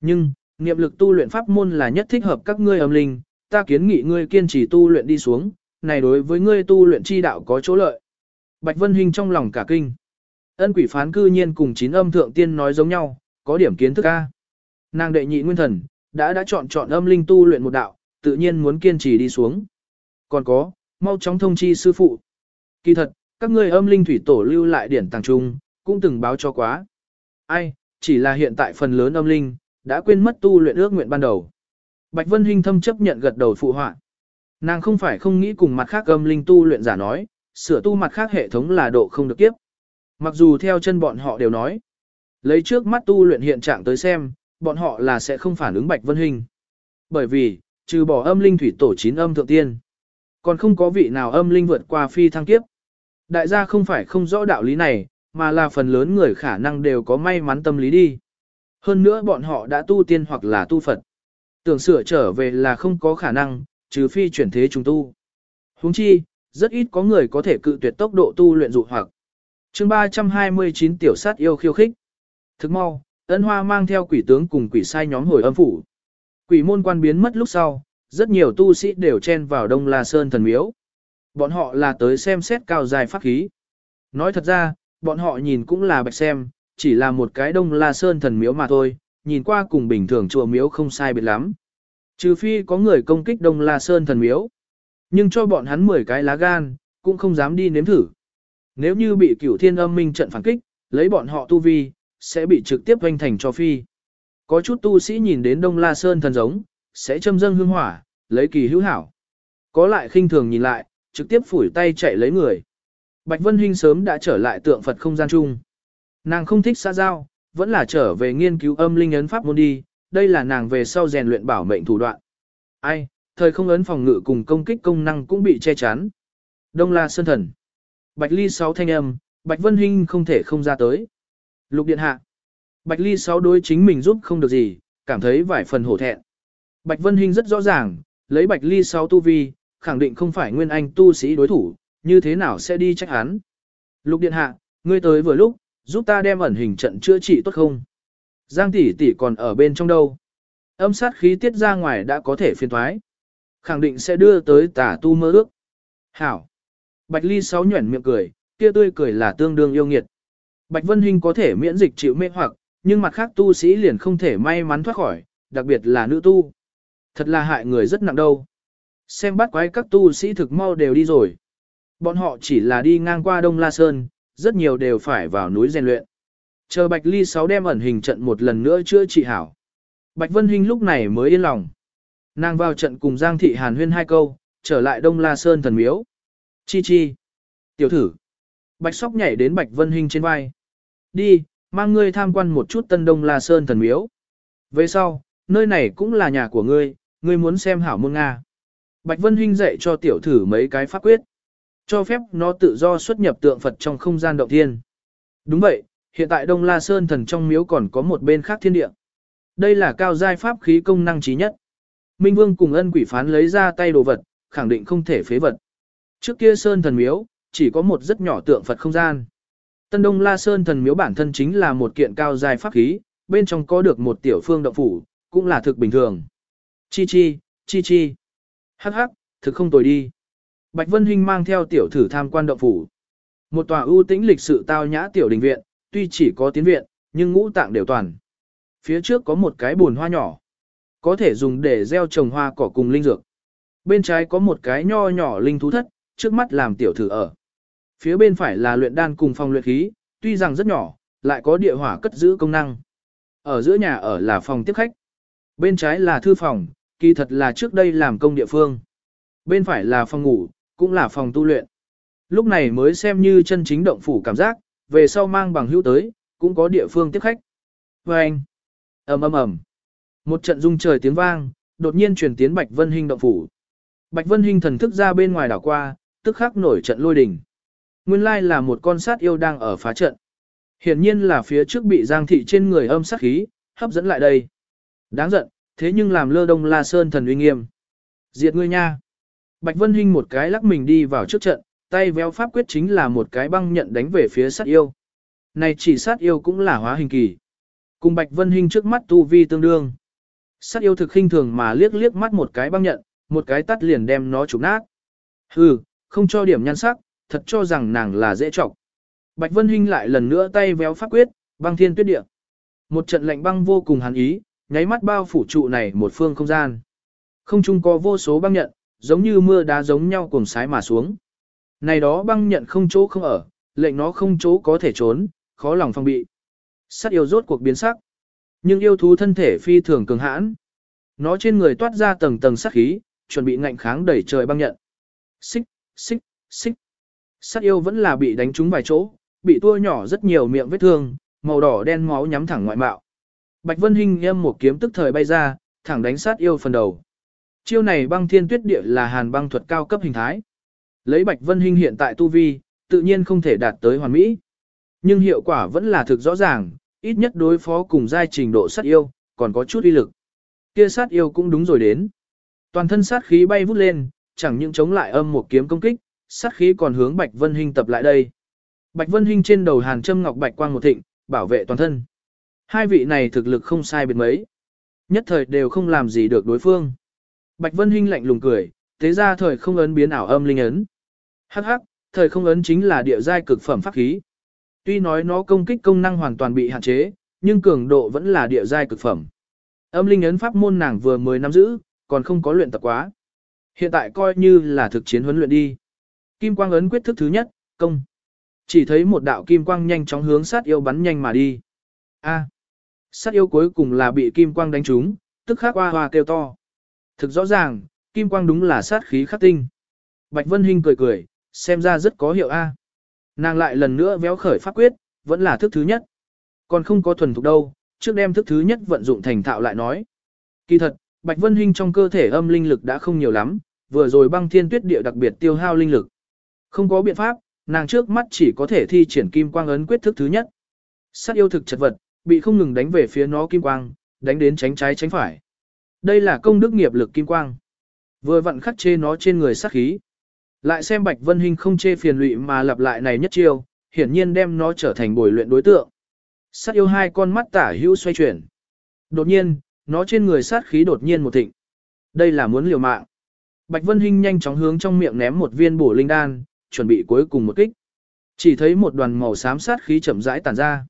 Nhưng, niệm lực tu luyện pháp môn là nhất thích hợp các ngươi âm linh, ta kiến nghị ngươi kiên trì tu luyện đi xuống, này đối với ngươi tu luyện chi đạo có chỗ lợi. Bạch Vân Hinh trong lòng cả kinh. Ân quỷ phán cư nhiên cùng chín âm thượng tiên nói giống nhau, có điểm kiến thức A. Nàng đệ nhị nguyên thần, đã đã chọn chọn âm linh tu luyện một đạo, tự nhiên muốn kiên trì đi xuống. Còn có, mau chóng thông chi sư phụ. Kỳ thật, các ngươi âm linh thủy tổ lưu lại điển tàng trung, cũng từng báo cho quá. Ai, chỉ là hiện tại phần lớn âm linh, đã quên mất tu luyện ước nguyện ban đầu. Bạch Vân Hinh thâm chấp nhận gật đầu phụ họa. Nàng không phải không nghĩ cùng mặt khác âm linh tu luyện giả nói, sửa tu mặt khác hệ thống là độ không được kiếp. Mặc dù theo chân bọn họ đều nói, lấy trước mắt tu luyện hiện trạng tới xem, bọn họ là sẽ không phản ứng Bạch Vân hình Bởi vì, trừ bỏ âm linh thủy tổ chín âm thượng tiên, còn không có vị nào âm linh vượt qua phi thăng kiếp. Đại gia không phải không rõ đạo lý này, mà là phần lớn người khả năng đều có may mắn tâm lý đi. Hơn nữa bọn họ đã tu tiên hoặc là tu Phật. Tưởng sửa trở về là không có khả năng, trừ phi chuyển thế trùng tu. Huống chi, rất ít có người có thể cự tuyệt tốc độ tu luyện dụ hoặc chương 329 tiểu sát yêu khiêu khích. Thức mau, ân hoa mang theo quỷ tướng cùng quỷ sai nhóm hồi âm phủ. Quỷ môn quan biến mất lúc sau, rất nhiều tu sĩ đều chen vào Đông La Sơn thần miếu. Bọn họ là tới xem xét cao dài pháp khí. Nói thật ra, bọn họ nhìn cũng là bạch xem, chỉ là một cái Đông La Sơn thần miếu mà thôi, nhìn qua cùng bình thường chùa miếu không sai biệt lắm. Trừ phi có người công kích Đông La Sơn thần miếu. Nhưng cho bọn hắn 10 cái lá gan, cũng không dám đi nếm thử. Nếu như bị cửu thiên âm minh trận phản kích, lấy bọn họ tu vi, sẽ bị trực tiếp hoanh thành cho phi. Có chút tu sĩ nhìn đến Đông La Sơn thần giống, sẽ châm dâng hương hỏa, lấy kỳ hữu hảo. Có lại khinh thường nhìn lại, trực tiếp phủi tay chạy lấy người. Bạch Vân Hinh sớm đã trở lại tượng Phật không gian chung. Nàng không thích xa giao, vẫn là trở về nghiên cứu âm linh ấn pháp môn đi, đây là nàng về sau rèn luyện bảo mệnh thủ đoạn. Ai, thời không ấn phòng ngự cùng công kích công năng cũng bị che chắn. Đông La Sơn Thần. Bạch Ly sáu thanh âm, Bạch Vân Hinh không thể không ra tới. Lục Điện Hạ. Bạch Ly sáu đối chính mình giúp không được gì, cảm thấy vài phần hổ thẹn. Bạch Vân Hinh rất rõ ràng, lấy Bạch Ly sáu tu vi, khẳng định không phải nguyên anh tu sĩ đối thủ, như thế nào sẽ đi trách hắn. Lục Điện Hạ, ngươi tới vừa lúc, giúp ta đem ẩn hình trận chữa trị tốt không? Giang tỷ tỷ còn ở bên trong đâu? Âm sát khí tiết ra ngoài đã có thể phiên thoái. Khẳng định sẽ đưa tới tả tu mơ ước. Hảo. Bạch Ly sáu nhuẩn miệng cười, kia tươi cười là tương đương yêu nghiệt. Bạch Vân Hinh có thể miễn dịch chịu mê hoặc, nhưng mặt khác tu sĩ liền không thể may mắn thoát khỏi, đặc biệt là nữ tu. Thật là hại người rất nặng đâu. Xem bắt quái các tu sĩ thực mau đều đi rồi. Bọn họ chỉ là đi ngang qua Đông La Sơn, rất nhiều đều phải vào núi rèn luyện. Chờ Bạch Ly sáu đem ẩn hình trận một lần nữa chữa trị hảo. Bạch Vân Hinh lúc này mới yên lòng. Nàng vào trận cùng Giang Thị Hàn huyên hai câu, trở lại Đông La Sơn thần miếu. Chi chi. Tiểu thử. Bạch Sóc nhảy đến Bạch Vân Hinh trên vai. Đi, mang ngươi tham quan một chút Tân Đông La Sơn thần miếu. Về sau, nơi này cũng là nhà của ngươi, ngươi muốn xem hảo môn Nga. Bạch Vân Hinh dạy cho tiểu thử mấy cái pháp quyết. Cho phép nó tự do xuất nhập tượng Phật trong không gian động thiên. Đúng vậy, hiện tại Đông La Sơn thần trong miếu còn có một bên khác thiên địa. Đây là cao giai pháp khí công năng trí nhất. Minh Vương cùng ân quỷ phán lấy ra tay đồ vật, khẳng định không thể phế vật. Trước kia Sơn thần miếu, chỉ có một rất nhỏ tượng Phật không gian. Tân Đông La Sơn thần miếu bản thân chính là một kiện cao dài pháp khí, bên trong có được một tiểu phương động phủ, cũng là thực bình thường. Chi chi, chi chi. Hắc hắc, thực không tồi đi. Bạch Vân Hinh mang theo tiểu thử tham quan động phủ. Một tòa ưu tĩnh lịch sự tao nhã tiểu đình viện, tuy chỉ có tiến viện, nhưng ngũ tạng đều toàn. Phía trước có một cái bồn hoa nhỏ, có thể dùng để gieo trồng hoa cỏ cùng linh dược. Bên trái có một cái nho nhỏ linh thú thất, trước mắt làm tiểu thử ở. Phía bên phải là luyện đan cùng phòng luyện khí, tuy rằng rất nhỏ, lại có địa hỏa cất giữ công năng. Ở giữa nhà ở là phòng tiếp khách. Bên trái là thư phòng, kỳ thật là trước đây làm công địa phương. Bên phải là phòng ngủ, cũng là phòng tu luyện. Lúc này mới xem như chân chính động phủ cảm giác, về sau mang bằng hữu tới, cũng có địa phương tiếp khách. Và anh, ầm ầm ầm, một trận rung trời tiếng vang, đột nhiên truyền tiến Bạch Vân Hinh động phủ. Bạch Vân Hinh thần thức ra bên ngoài đảo qua, tức khắc nổi trận lôi đình. Nguyên lai là một con sát yêu đang ở phá trận. Hiển nhiên là phía trước bị Giang thị trên người âm sát khí, hấp dẫn lại đây. Đáng giận, thế nhưng làm lơ đông la sơn thần uy nghiêm. Diệt ngươi nha. Bạch Vân Hinh một cái lắc mình đi vào trước trận, tay véo pháp quyết chính là một cái băng nhận đánh về phía sát yêu. Này chỉ sát yêu cũng là hóa hình kỳ. Cùng Bạch Vân Hinh trước mắt tu vi tương đương. Sát yêu thực khinh thường mà liếc liếc mắt một cái băng nhận, một cái tắt liền đem nó chụp nát. Hừ, không cho điểm nhan sắc, thật cho rằng nàng là dễ trọc. Bạch Vân Hinh lại lần nữa tay véo pháp quyết, băng thiên tuyết địa. Một trận lạnh băng vô cùng hàn ý, nháy mắt bao phủ trụ này một phương không gian. Không chung có vô số băng nhận, giống như mưa đá giống nhau cùng sái mà xuống. Này đó băng nhận không chỗ không ở, lệnh nó không chỗ có thể trốn, khó lòng phòng bị. Sát yêu rốt cuộc biến sắc. Nhưng yêu thú thân thể phi thường cường hãn. Nó trên người toát ra tầng tầng sát khí, chuẩn bị ngạnh kháng đẩy trời băng nhận. Xích, xích, xích. Sát yêu vẫn là bị đánh trúng vài chỗ, bị tua nhỏ rất nhiều miệng vết thương, màu đỏ đen máu nhắm thẳng ngoại mạo. Bạch Vân Hinh em một kiếm tức thời bay ra, thẳng đánh sát yêu phần đầu. Chiêu này băng thiên tuyết địa là hàn băng thuật cao cấp hình thái. Lấy Bạch Vân Hinh hiện tại tu vi, tự nhiên không thể đạt tới hoàn mỹ. Nhưng hiệu quả vẫn là thực rõ ràng, ít nhất đối phó cùng giai trình độ sát yêu, còn có chút uy lực. Kia sát yêu cũng đúng rồi đến. Toàn thân sát khí bay vút lên, chẳng những chống lại âm một kiếm công kích, sát khí còn hướng Bạch Vân Hinh tập lại đây. Bạch Vân Hinh trên đầu hàn châm ngọc bạch quang một thịnh, bảo vệ toàn thân. Hai vị này thực lực không sai biệt mấy. Nhất thời đều không làm gì được đối phương. Bạch Vân Hinh lạnh lùng cười, thế ra thời không ấn biến ảo âm linh ấn. Hắc hắc, thời không ấn chính là địa giai cực phẩm pháp khí. Tuy nói nó công kích công năng hoàn toàn bị hạn chế, nhưng cường độ vẫn là địa giai cực phẩm. Âm linh ấn pháp môn nàng vừa mới nắm giữ, còn không có luyện tập quá. Hiện tại coi như là thực chiến huấn luyện đi. Kim quang ấn quyết thức thứ nhất, công. Chỉ thấy một đạo kim quang nhanh chóng hướng sát yêu bắn nhanh mà đi. A. sát yêu cuối cùng là bị kim quang đánh trúng, tức khắc hoa hoa kêu to. Thực rõ ràng, kim quang đúng là sát khí khắc tinh. Bạch Vân Hinh cười cười, xem ra rất có hiệu A. Nàng lại lần nữa véo khởi pháp quyết, vẫn là thức thứ nhất. Còn không có thuần thục đâu, trước đem thức thứ nhất vận dụng thành thạo lại nói. Kỳ thật, Bạch Vân Hinh trong cơ thể âm linh lực đã không nhiều lắm, vừa rồi băng thiên tuyết địa đặc biệt tiêu hao linh lực. Không có biện pháp, nàng trước mắt chỉ có thể thi triển kim quang ấn quyết thức thứ nhất. Sát yêu thực chật vật, bị không ngừng đánh về phía nó kim quang, đánh đến tránh trái tránh phải. Đây là công đức nghiệp lực kim quang. Vừa vặn khắc chê nó trên người sát khí. Lại xem Bạch Vân Hinh không chê phiền lụy mà lặp lại này nhất chiêu, hiển nhiên đem nó trở thành bồi luyện đối tượng. Sát yêu hai con mắt tả hữu xoay chuyển. Đột nhiên, nó trên người sát khí đột nhiên một thịnh. Đây là muốn liều mạng. Bạch Vân Hinh nhanh chóng hướng trong miệng ném một viên bổ linh đan, chuẩn bị cuối cùng một kích. Chỉ thấy một đoàn màu xám sát khí chậm rãi tản ra.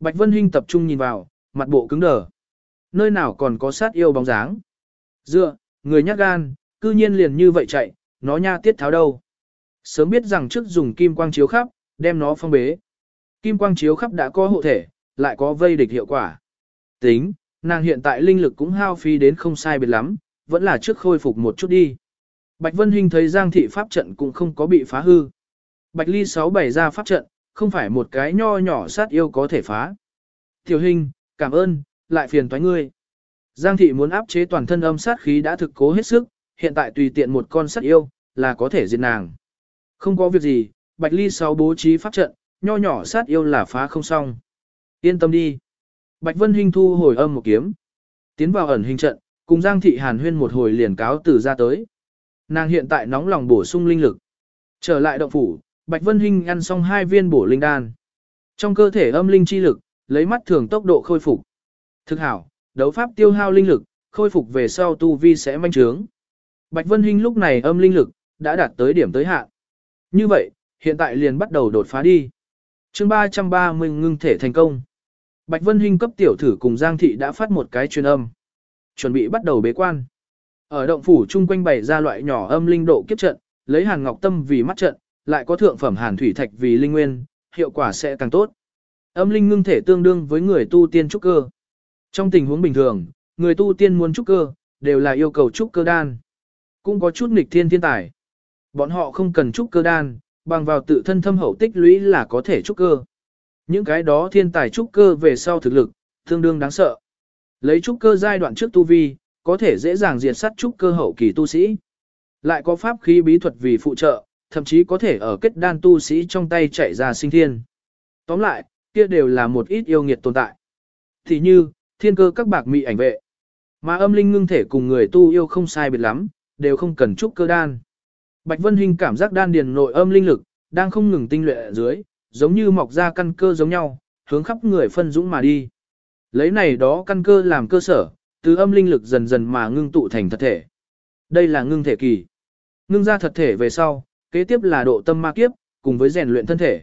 Bạch Vân Hinh tập trung nhìn vào, mặt bộ cứng đờ. Nơi nào còn có sát yêu bóng dáng. Dựa, người nhát gan, cư nhiên liền như vậy chạy, nó nha tiết tháo đâu. Sớm biết rằng trước dùng kim quang chiếu khắp, đem nó phong bế. Kim quang chiếu khắp đã có hộ thể, lại có vây địch hiệu quả. Tính, nàng hiện tại linh lực cũng hao phí đến không sai biệt lắm, vẫn là trước khôi phục một chút đi. Bạch Vân Hinh thấy Giang thị pháp trận cũng không có bị phá hư. Bạch Ly sáu bày ra pháp trận, không phải một cái nho nhỏ sát yêu có thể phá. Tiểu Hinh, cảm ơn, lại phiền toái ngươi. Giang thị muốn áp chế toàn thân âm sát khí đã thực cố hết sức, hiện tại tùy tiện một con sát yêu, là có thể diệt nàng. Không có việc gì, Bạch Ly sáu bố trí pháp trận, nho nhỏ sát yêu là phá không xong. Yên tâm đi. Bạch Vân Hinh thu hồi âm một kiếm. Tiến vào ẩn hình trận, cùng Giang thị hàn huyên một hồi liền cáo từ ra tới. Nàng hiện tại nóng lòng bổ sung linh lực. Trở lại động phủ, Bạch Vân Hinh ăn xong hai viên bổ linh đan. Trong cơ thể âm linh chi lực, lấy mắt thường tốc độ khôi phục. Thực hảo, đấu pháp tiêu hao linh lực, khôi phục về sau tu vi sẽ manh trướng. Bạch Vân Hinh lúc này âm linh lực, đã đạt tới điểm tới hạn. Như vậy, hiện tại liền bắt đầu đột phá đi. chương 330 ngưng thể thành công. Bạch Vân Hinh cấp tiểu thử cùng Giang Thị đã phát một cái truyền âm. Chuẩn bị bắt đầu bế quan. Ở động phủ chung quanh bày ra loại nhỏ âm linh độ kiếp trận, lấy hàn ngọc tâm vì mắt trận, lại có thượng phẩm hàn thủy thạch vì linh nguyên, hiệu quả sẽ càng tốt. Âm linh ngưng thể tương đương với người tu tiên trúc cơ. Trong tình huống bình thường, người tu tiên muốn trúc cơ, đều là yêu cầu trúc cơ đan. Cũng có chút nghịch thiên thiên tài. Bọn họ không cần trúc cơ đan, bằng vào tự thân thâm hậu tích lũy là có thể trúc cơ. Những cái đó thiên tài trúc cơ về sau thực lực, tương đương đáng sợ. Lấy trúc cơ giai đoạn trước tu vi, có thể dễ dàng diệt sát trúc cơ hậu kỳ tu sĩ. Lại có pháp khí bí thuật vì phụ trợ, thậm chí có thể ở kết đan tu sĩ trong tay chạy ra sinh thiên. Tóm lại, kia đều là một ít yêu nghiệt tồn tại. Thì như, thiên cơ các bạc mị ảnh vệ. Mà âm linh ngưng thể cùng người tu yêu không sai biệt lắm, đều không cần trúc cơ đan. Bạch Vân Hinh cảm giác đan điền nội âm linh lực, đang không ngừng tinh luyện ở dưới, giống như mọc ra căn cơ giống nhau, hướng khắp người phân dũng mà đi. Lấy này đó căn cơ làm cơ sở, từ âm linh lực dần dần mà ngưng tụ thành thật thể. Đây là ngưng thể kỳ. Ngưng ra thật thể về sau, kế tiếp là độ tâm ma kiếp, cùng với rèn luyện thân thể.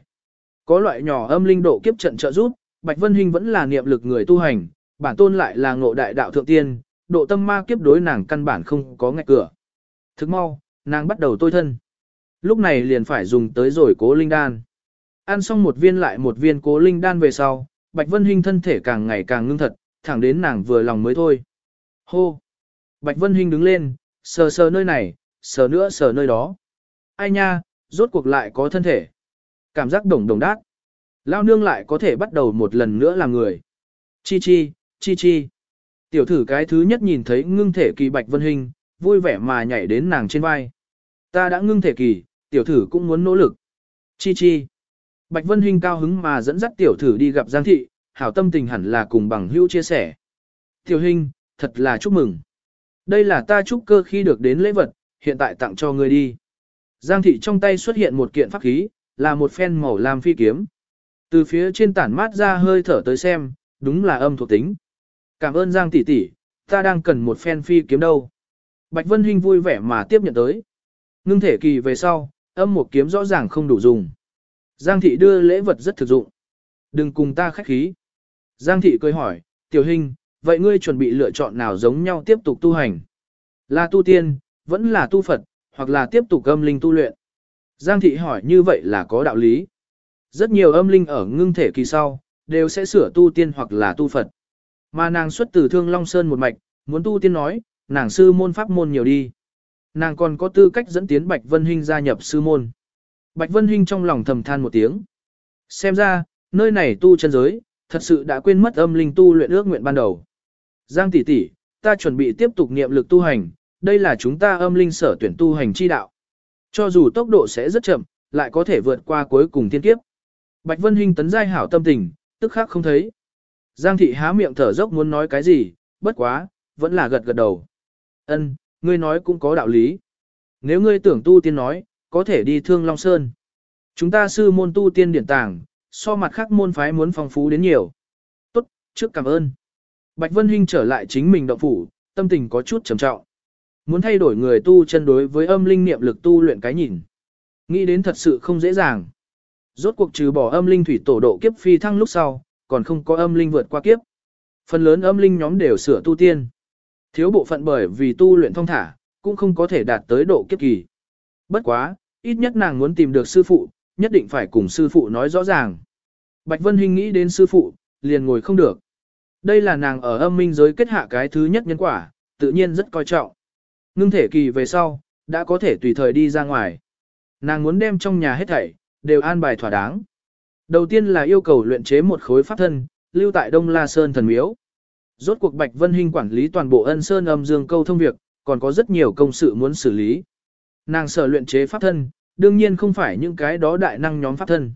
Có loại nhỏ âm linh độ kiếp trận trợ giúp, Bạch Vân Hinh vẫn là niệm lực người tu hành, bản tôn lại là ngộ đại đạo thượng tiên, độ tâm ma kiếp đối nàng căn bản không có ngạch cửa. Thức mau, nàng bắt đầu tôi thân. Lúc này liền phải dùng tới rồi cố linh đan. Ăn xong một viên lại một viên cố linh đan về sau, Bạch Vân Hinh thân thể càng ngày càng ngưng thật, thẳng đến nàng vừa lòng mới thôi. Hô! Bạch Vân Hinh đứng lên, sờ sờ nơi này, sờ nữa sờ nơi đó. Ai nha, rốt cuộc lại có thân thể. Cảm giác đồng đồng đát. Lao nương lại có thể bắt đầu một lần nữa làm người. Chi chi, chi chi. Tiểu thử cái thứ nhất nhìn thấy ngưng thể kỳ Bạch Vân Hinh, vui vẻ mà nhảy đến nàng trên vai. Ta đã ngưng thể kỳ, tiểu thử cũng muốn nỗ lực. Chi chi. Bạch Vân Hinh cao hứng mà dẫn dắt tiểu thử đi gặp Giang Thị, hảo tâm tình hẳn là cùng bằng hữu chia sẻ. Tiểu Hinh, thật là chúc mừng. Đây là ta chúc cơ khi được đến lễ vật, hiện tại tặng cho ngươi đi. Giang Thị trong tay xuất hiện một kiện pháp khí, là một phen màu lam phi kiếm. Từ phía trên tản mát ra hơi thở tới xem, đúng là âm thuộc tính. Cảm ơn Giang tỷ tỷ, ta đang cần một phen phi kiếm đâu. Bạch Vân Hinh vui vẻ mà tiếp nhận tới. Ngưng thể kỳ về sau, âm một kiếm rõ ràng không đủ dùng. Giang thị đưa lễ vật rất thực dụng. Đừng cùng ta khách khí. Giang thị cười hỏi, tiểu hình, vậy ngươi chuẩn bị lựa chọn nào giống nhau tiếp tục tu hành? Là tu tiên, vẫn là tu Phật, hoặc là tiếp tục âm linh tu luyện? Giang thị hỏi như vậy là có đạo lý. Rất nhiều âm linh ở ngưng thể kỳ sau, đều sẽ sửa tu tiên hoặc là tu Phật. Mà nàng xuất từ Thương Long Sơn một mạch, muốn tu tiên nói, nàng sư môn pháp môn nhiều đi. Nàng còn có tư cách dẫn tiến Bạch Vân Hinh gia nhập sư môn. Bạch Vân Hinh trong lòng thầm than một tiếng. Xem ra, nơi này tu chân giới, thật sự đã quên mất âm linh tu luyện ước nguyện ban đầu. Giang tỷ tỷ, ta chuẩn bị tiếp tục niệm lực tu hành, đây là chúng ta âm linh sở tuyển tu hành chi đạo. Cho dù tốc độ sẽ rất chậm, lại có thể vượt qua cuối cùng thiên kiếp. Bạch Vân Hinh tấn giai hảo tâm tình, tức khắc không thấy. Giang thị há miệng thở dốc muốn nói cái gì, bất quá, vẫn là gật gật đầu. Ân, ngươi nói cũng có đạo lý. Nếu ngươi tưởng tu tiên nói, có thể đi thương Long Sơn. Chúng ta sư môn tu tiên điển tàng, so mặt khác môn phái muốn phong phú đến nhiều. Tốt, trước cảm ơn. Bạch Vân Hinh trở lại chính mình động phủ, tâm tình có chút trầm trọng. Muốn thay đổi người tu chân đối với âm linh niệm lực tu luyện cái nhìn. Nghĩ đến thật sự không dễ dàng. Rốt cuộc trừ bỏ âm linh thủy tổ độ kiếp phi thăng lúc sau, còn không có âm linh vượt qua kiếp. Phần lớn âm linh nhóm đều sửa tu tiên. Thiếu bộ phận bởi vì tu luyện thông thả, cũng không có thể đạt tới độ kiếp kỳ. Bất quá, ít nhất nàng muốn tìm được sư phụ, nhất định phải cùng sư phụ nói rõ ràng. Bạch Vân Hinh nghĩ đến sư phụ, liền ngồi không được. Đây là nàng ở âm minh giới kết hạ cái thứ nhất nhân quả, tự nhiên rất coi trọng. Ngưng thể kỳ về sau, đã có thể tùy thời đi ra ngoài. Nàng muốn đem trong nhà hết thảy, đều an bài thỏa đáng. Đầu tiên là yêu cầu luyện chế một khối pháp thân, lưu tại Đông La Sơn thần miếu. Rốt cuộc Bạch Vân Hinh quản lý toàn bộ ân sơn âm dương câu thông việc, còn có rất nhiều công sự muốn xử lý. Nàng sở luyện chế pháp thân, đương nhiên không phải những cái đó đại năng nhóm pháp thân,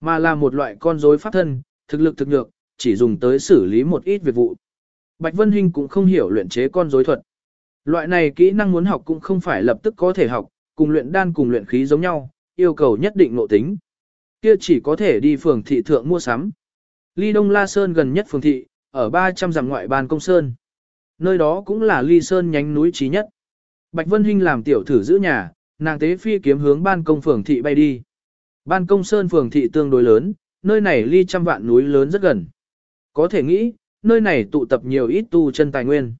mà là một loại con rối pháp thân, thực lực thực nhược, chỉ dùng tới xử lý một ít việc vụ. Bạch Vân Hinh cũng không hiểu luyện chế con rối thuật. Loại này kỹ năng muốn học cũng không phải lập tức có thể học, cùng luyện đan cùng luyện khí giống nhau, yêu cầu nhất định nội tính. Kia chỉ có thể đi phường thị thượng mua sắm. Ly Đông La Sơn gần nhất phường thị, ở 300 dặm ngoại bàn công sơn. Nơi đó cũng là Ly Sơn nhánh núi trí nhất. Bạch Vân Hinh làm tiểu thử giữ nhà, nàng tế phi kiếm hướng ban công phường thị bay đi. Ban công sơn phường thị tương đối lớn, nơi này ly trăm vạn núi lớn rất gần. Có thể nghĩ, nơi này tụ tập nhiều ít tu chân tài nguyên.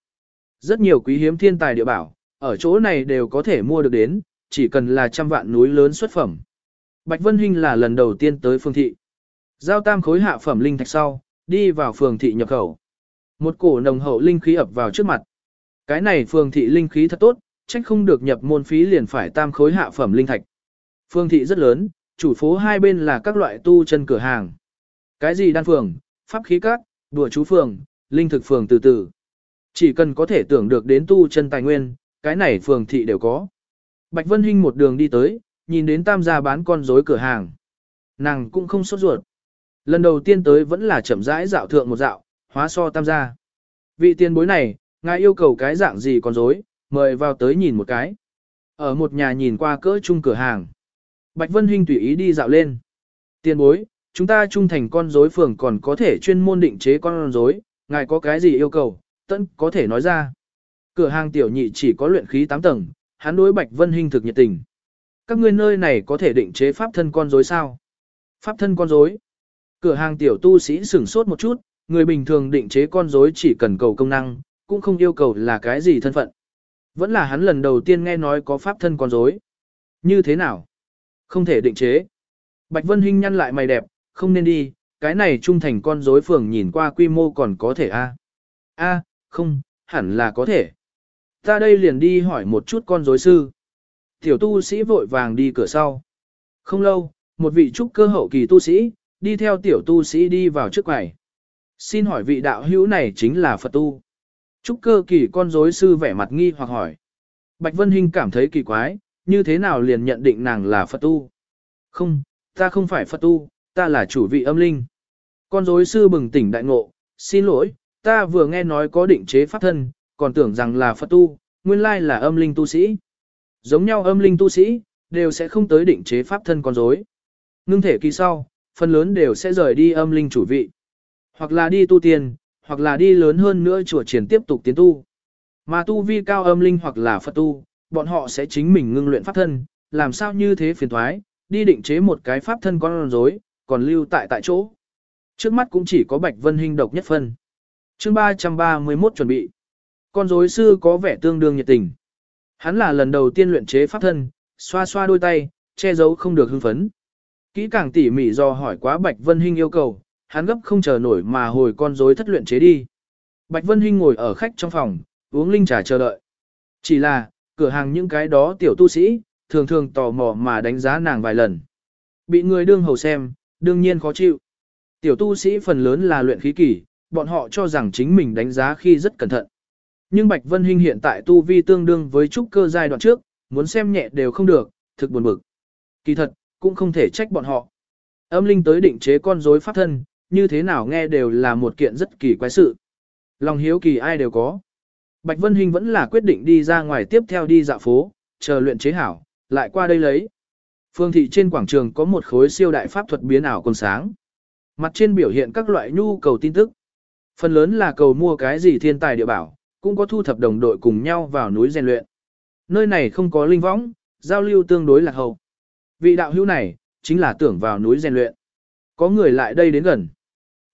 Rất nhiều quý hiếm thiên tài địa bảo, ở chỗ này đều có thể mua được đến, chỉ cần là trăm vạn núi lớn xuất phẩm. Bạch Vân Hinh là lần đầu tiên tới phường thị. Giao tam khối hạ phẩm linh thạch sau, đi vào phường thị nhập khẩu. Một cổ nồng hậu linh khí ập vào trước mặt. Cái này phường thị linh khí thật tốt, trách không được nhập môn phí liền phải tam khối hạ phẩm linh thạch. phương thị rất lớn, chủ phố hai bên là các loại tu chân cửa hàng. Cái gì đan phường, pháp khí các, đùa chú phường, linh thực phường từ từ. Chỉ cần có thể tưởng được đến tu chân tài nguyên, cái này phường thị đều có. Bạch Vân Hinh một đường đi tới, nhìn đến tam gia bán con rối cửa hàng. Nàng cũng không sốt ruột. Lần đầu tiên tới vẫn là chậm rãi dạo thượng một dạo, hóa so tam gia. Vị tiền bối này, ngài yêu cầu cái dạng gì con rối, mời vào tới nhìn một cái. Ở một nhà nhìn qua cỡ chung cửa hàng. Bạch Vân Hinh tùy ý đi dạo lên. Tiền bối, chúng ta trung thành con rối phường còn có thể chuyên môn định chế con rối, ngài có cái gì yêu cầu, tận có thể nói ra. Cửa hàng tiểu nhị chỉ có luyện khí 8 tầng, hắn đối Bạch Vân Hinh thực nhiệt tình. Các ngươi nơi này có thể định chế pháp thân con rối sao? Pháp thân con rối. Cửa hàng tiểu tu sĩ sửng sốt một chút, người bình thường định chế con rối chỉ cần cầu công năng, cũng không yêu cầu là cái gì thân phận. Vẫn là hắn lần đầu tiên nghe nói có pháp thân con rối. Như thế nào? Không thể định chế. Bạch Vân Hinh nhăn lại mày đẹp, không nên đi, cái này trung thành con rối phường nhìn qua quy mô còn có thể a. A, không, hẳn là có thể. Ta đây liền đi hỏi một chút con rối sư. Tiểu tu sĩ vội vàng đi cửa sau. Không lâu, một vị trúc cơ hậu kỳ tu sĩ, đi theo tiểu tu sĩ đi vào trước quầy. Xin hỏi vị đạo hữu này chính là Phật tu. Trúc cơ kỳ con rối sư vẻ mặt nghi hoặc hỏi. Bạch Vân Hinh cảm thấy kỳ quái, như thế nào liền nhận định nàng là Phật tu? Không, ta không phải Phật tu, ta là chủ vị âm linh. Con rối sư bừng tỉnh đại ngộ, xin lỗi, ta vừa nghe nói có định chế pháp thân, còn tưởng rằng là Phật tu, nguyên lai là âm linh tu sĩ. Giống nhau âm linh tu sĩ, đều sẽ không tới định chế pháp thân con rối. Ngưng thể kỳ sau, phần lớn đều sẽ rời đi âm linh chủ vị. Hoặc là đi tu tiên, hoặc là đi lớn hơn nữa chùa triển tiếp tục tiến tu. Mà tu vi cao âm linh hoặc là Phật tu, bọn họ sẽ chính mình ngưng luyện pháp thân, làm sao như thế phiền thoái, đi định chế một cái pháp thân con rối, còn lưu tại tại chỗ. Trước mắt cũng chỉ có Bạch Vân Hinh độc nhất phân. Chương 331 chuẩn bị. Con rối sư có vẻ tương đương nhiệt tình. Hắn là lần đầu tiên luyện chế pháp thân, xoa xoa đôi tay, che giấu không được hưng phấn. Kỹ càng tỉ mỉ do hỏi quá Bạch Vân Hinh yêu cầu, hắn gấp không chờ nổi mà hồi con rối thất luyện chế đi. Bạch Vân Hinh ngồi ở khách trong phòng, uống linh trà chờ đợi. Chỉ là, cửa hàng những cái đó tiểu tu sĩ, thường thường tò mò mà đánh giá nàng vài lần. Bị người đương hầu xem, đương nhiên khó chịu. Tiểu tu sĩ phần lớn là luyện khí kỳ, bọn họ cho rằng chính mình đánh giá khi rất cẩn thận. Nhưng Bạch Vân Hinh hiện tại tu vi tương đương với trúc cơ giai đoạn trước, muốn xem nhẹ đều không được, thực buồn bực. Kỳ thật, cũng không thể trách bọn họ. Âm linh tới định chế con rối pháp thân, như thế nào nghe đều là một kiện rất kỳ quái sự. Lòng hiếu kỳ ai đều có. Bạch Vân Hinh vẫn là quyết định đi ra ngoài tiếp theo đi dạo phố, chờ luyện chế hảo, lại qua đây lấy. Phương thị trên quảng trường có một khối siêu đại pháp thuật biến ảo còn sáng. Mặt trên biểu hiện các loại nhu cầu tin tức. Phần lớn là cầu mua cái gì thiên tài địa bảo, cũng có thu thập đồng đội cùng nhau vào núi rèn luyện. Nơi này không có linh võng, giao lưu tương đối lạc hậu. Vị đạo hữu này, chính là tưởng vào núi rèn luyện. Có người lại đây đến gần.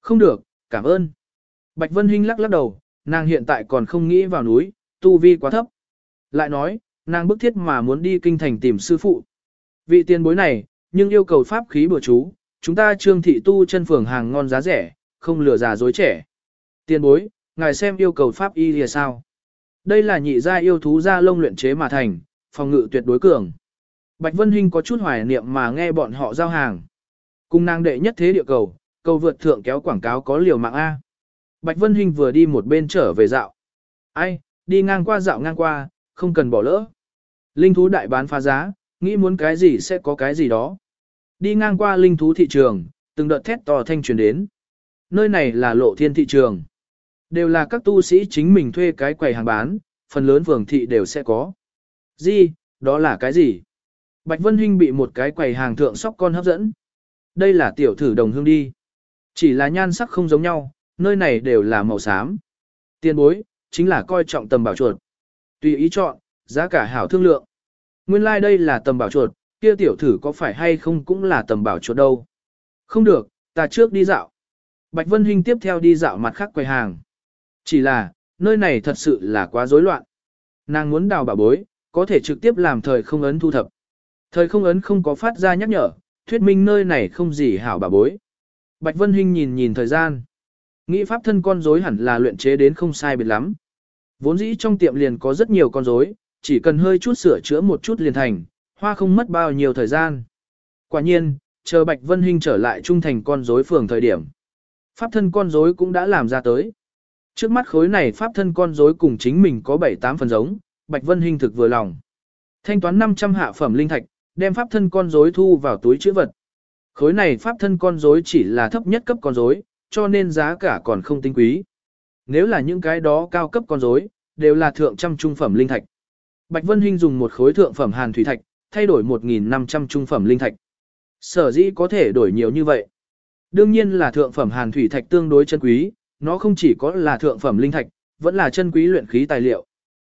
Không được, cảm ơn. Bạch Vân Hinh lắc lắc đầu, nàng hiện tại còn không nghĩ vào núi, tu vi quá thấp. Lại nói, nàng bức thiết mà muốn đi kinh thành tìm sư phụ. Vị tiền bối này, nhưng yêu cầu pháp khí bừa chú, chúng ta trương thị tu chân phường hàng ngon giá rẻ, không lừa già dối trẻ. Tiền bối, ngài xem yêu cầu pháp y lìa sao. Đây là nhị gia yêu thú gia lông luyện chế mà thành, phòng ngự tuyệt đối cường. Bạch Vân Hinh có chút hoài niệm mà nghe bọn họ giao hàng. Cùng nàng đệ nhất thế địa cầu, cầu vượt thượng kéo quảng cáo có liều mạng A. Bạch Vân Hinh vừa đi một bên trở về dạo. Ai, đi ngang qua dạo ngang qua, không cần bỏ lỡ. Linh thú đại bán phá giá, nghĩ muốn cái gì sẽ có cái gì đó. Đi ngang qua linh thú thị trường, từng đợt thét to thanh truyền đến. Nơi này là lộ thiên thị trường. Đều là các tu sĩ chính mình thuê cái quầy hàng bán, phần lớn phường thị đều sẽ có. Gì, đó là cái gì? Bạch Vân Hinh bị một cái quầy hàng thượng sóc con hấp dẫn. Đây là tiểu thử đồng hương đi. Chỉ là nhan sắc không giống nhau, nơi này đều là màu xám. Tiền bối, chính là coi trọng tầm bảo chuột. Tùy ý chọn, giá cả hảo thương lượng. Nguyên lai like đây là tầm bảo chuột, kia tiểu thử có phải hay không cũng là tầm bảo chuột đâu. Không được, ta trước đi dạo. Bạch Vân Hinh tiếp theo đi dạo mặt khác quầy hàng. Chỉ là, nơi này thật sự là quá rối loạn. Nàng muốn đào bảo bối, có thể trực tiếp làm thời không ấn thu thập. Thời không ấn không có phát ra nhắc nhở, thuyết minh nơi này không gì hảo bảo bối. Bạch Vân Hinh nhìn nhìn thời gian. Nghĩ pháp thân con rối hẳn là luyện chế đến không sai biệt lắm. Vốn dĩ trong tiệm liền có rất nhiều con rối, chỉ cần hơi chút sửa chữa một chút liền thành, hoa không mất bao nhiêu thời gian. Quả nhiên, chờ Bạch Vân Hinh trở lại trung thành con rối phường thời điểm. Pháp thân con rối cũng đã làm ra tới. Trước mắt khối này pháp thân con rối cùng chính mình có 7-8 phần giống, Bạch Vân Hinh thực vừa lòng. Thanh toán 500 hạ phẩm linh thạch, đem pháp thân con rối thu vào túi chữ vật. Khối này pháp thân con rối chỉ là thấp nhất cấp con rối, cho nên giá cả còn không tinh quý. Nếu là những cái đó cao cấp con rối, đều là thượng trăm trung phẩm linh thạch. Bạch Vân Hinh dùng một khối thượng phẩm hàn thủy thạch, thay đổi 1.500 trung phẩm linh thạch. Sở dĩ có thể đổi nhiều như vậy. Đương nhiên là thượng phẩm hàn thủy thạch tương đối chân quý, nó không chỉ có là thượng phẩm linh thạch, vẫn là chân quý luyện khí tài liệu.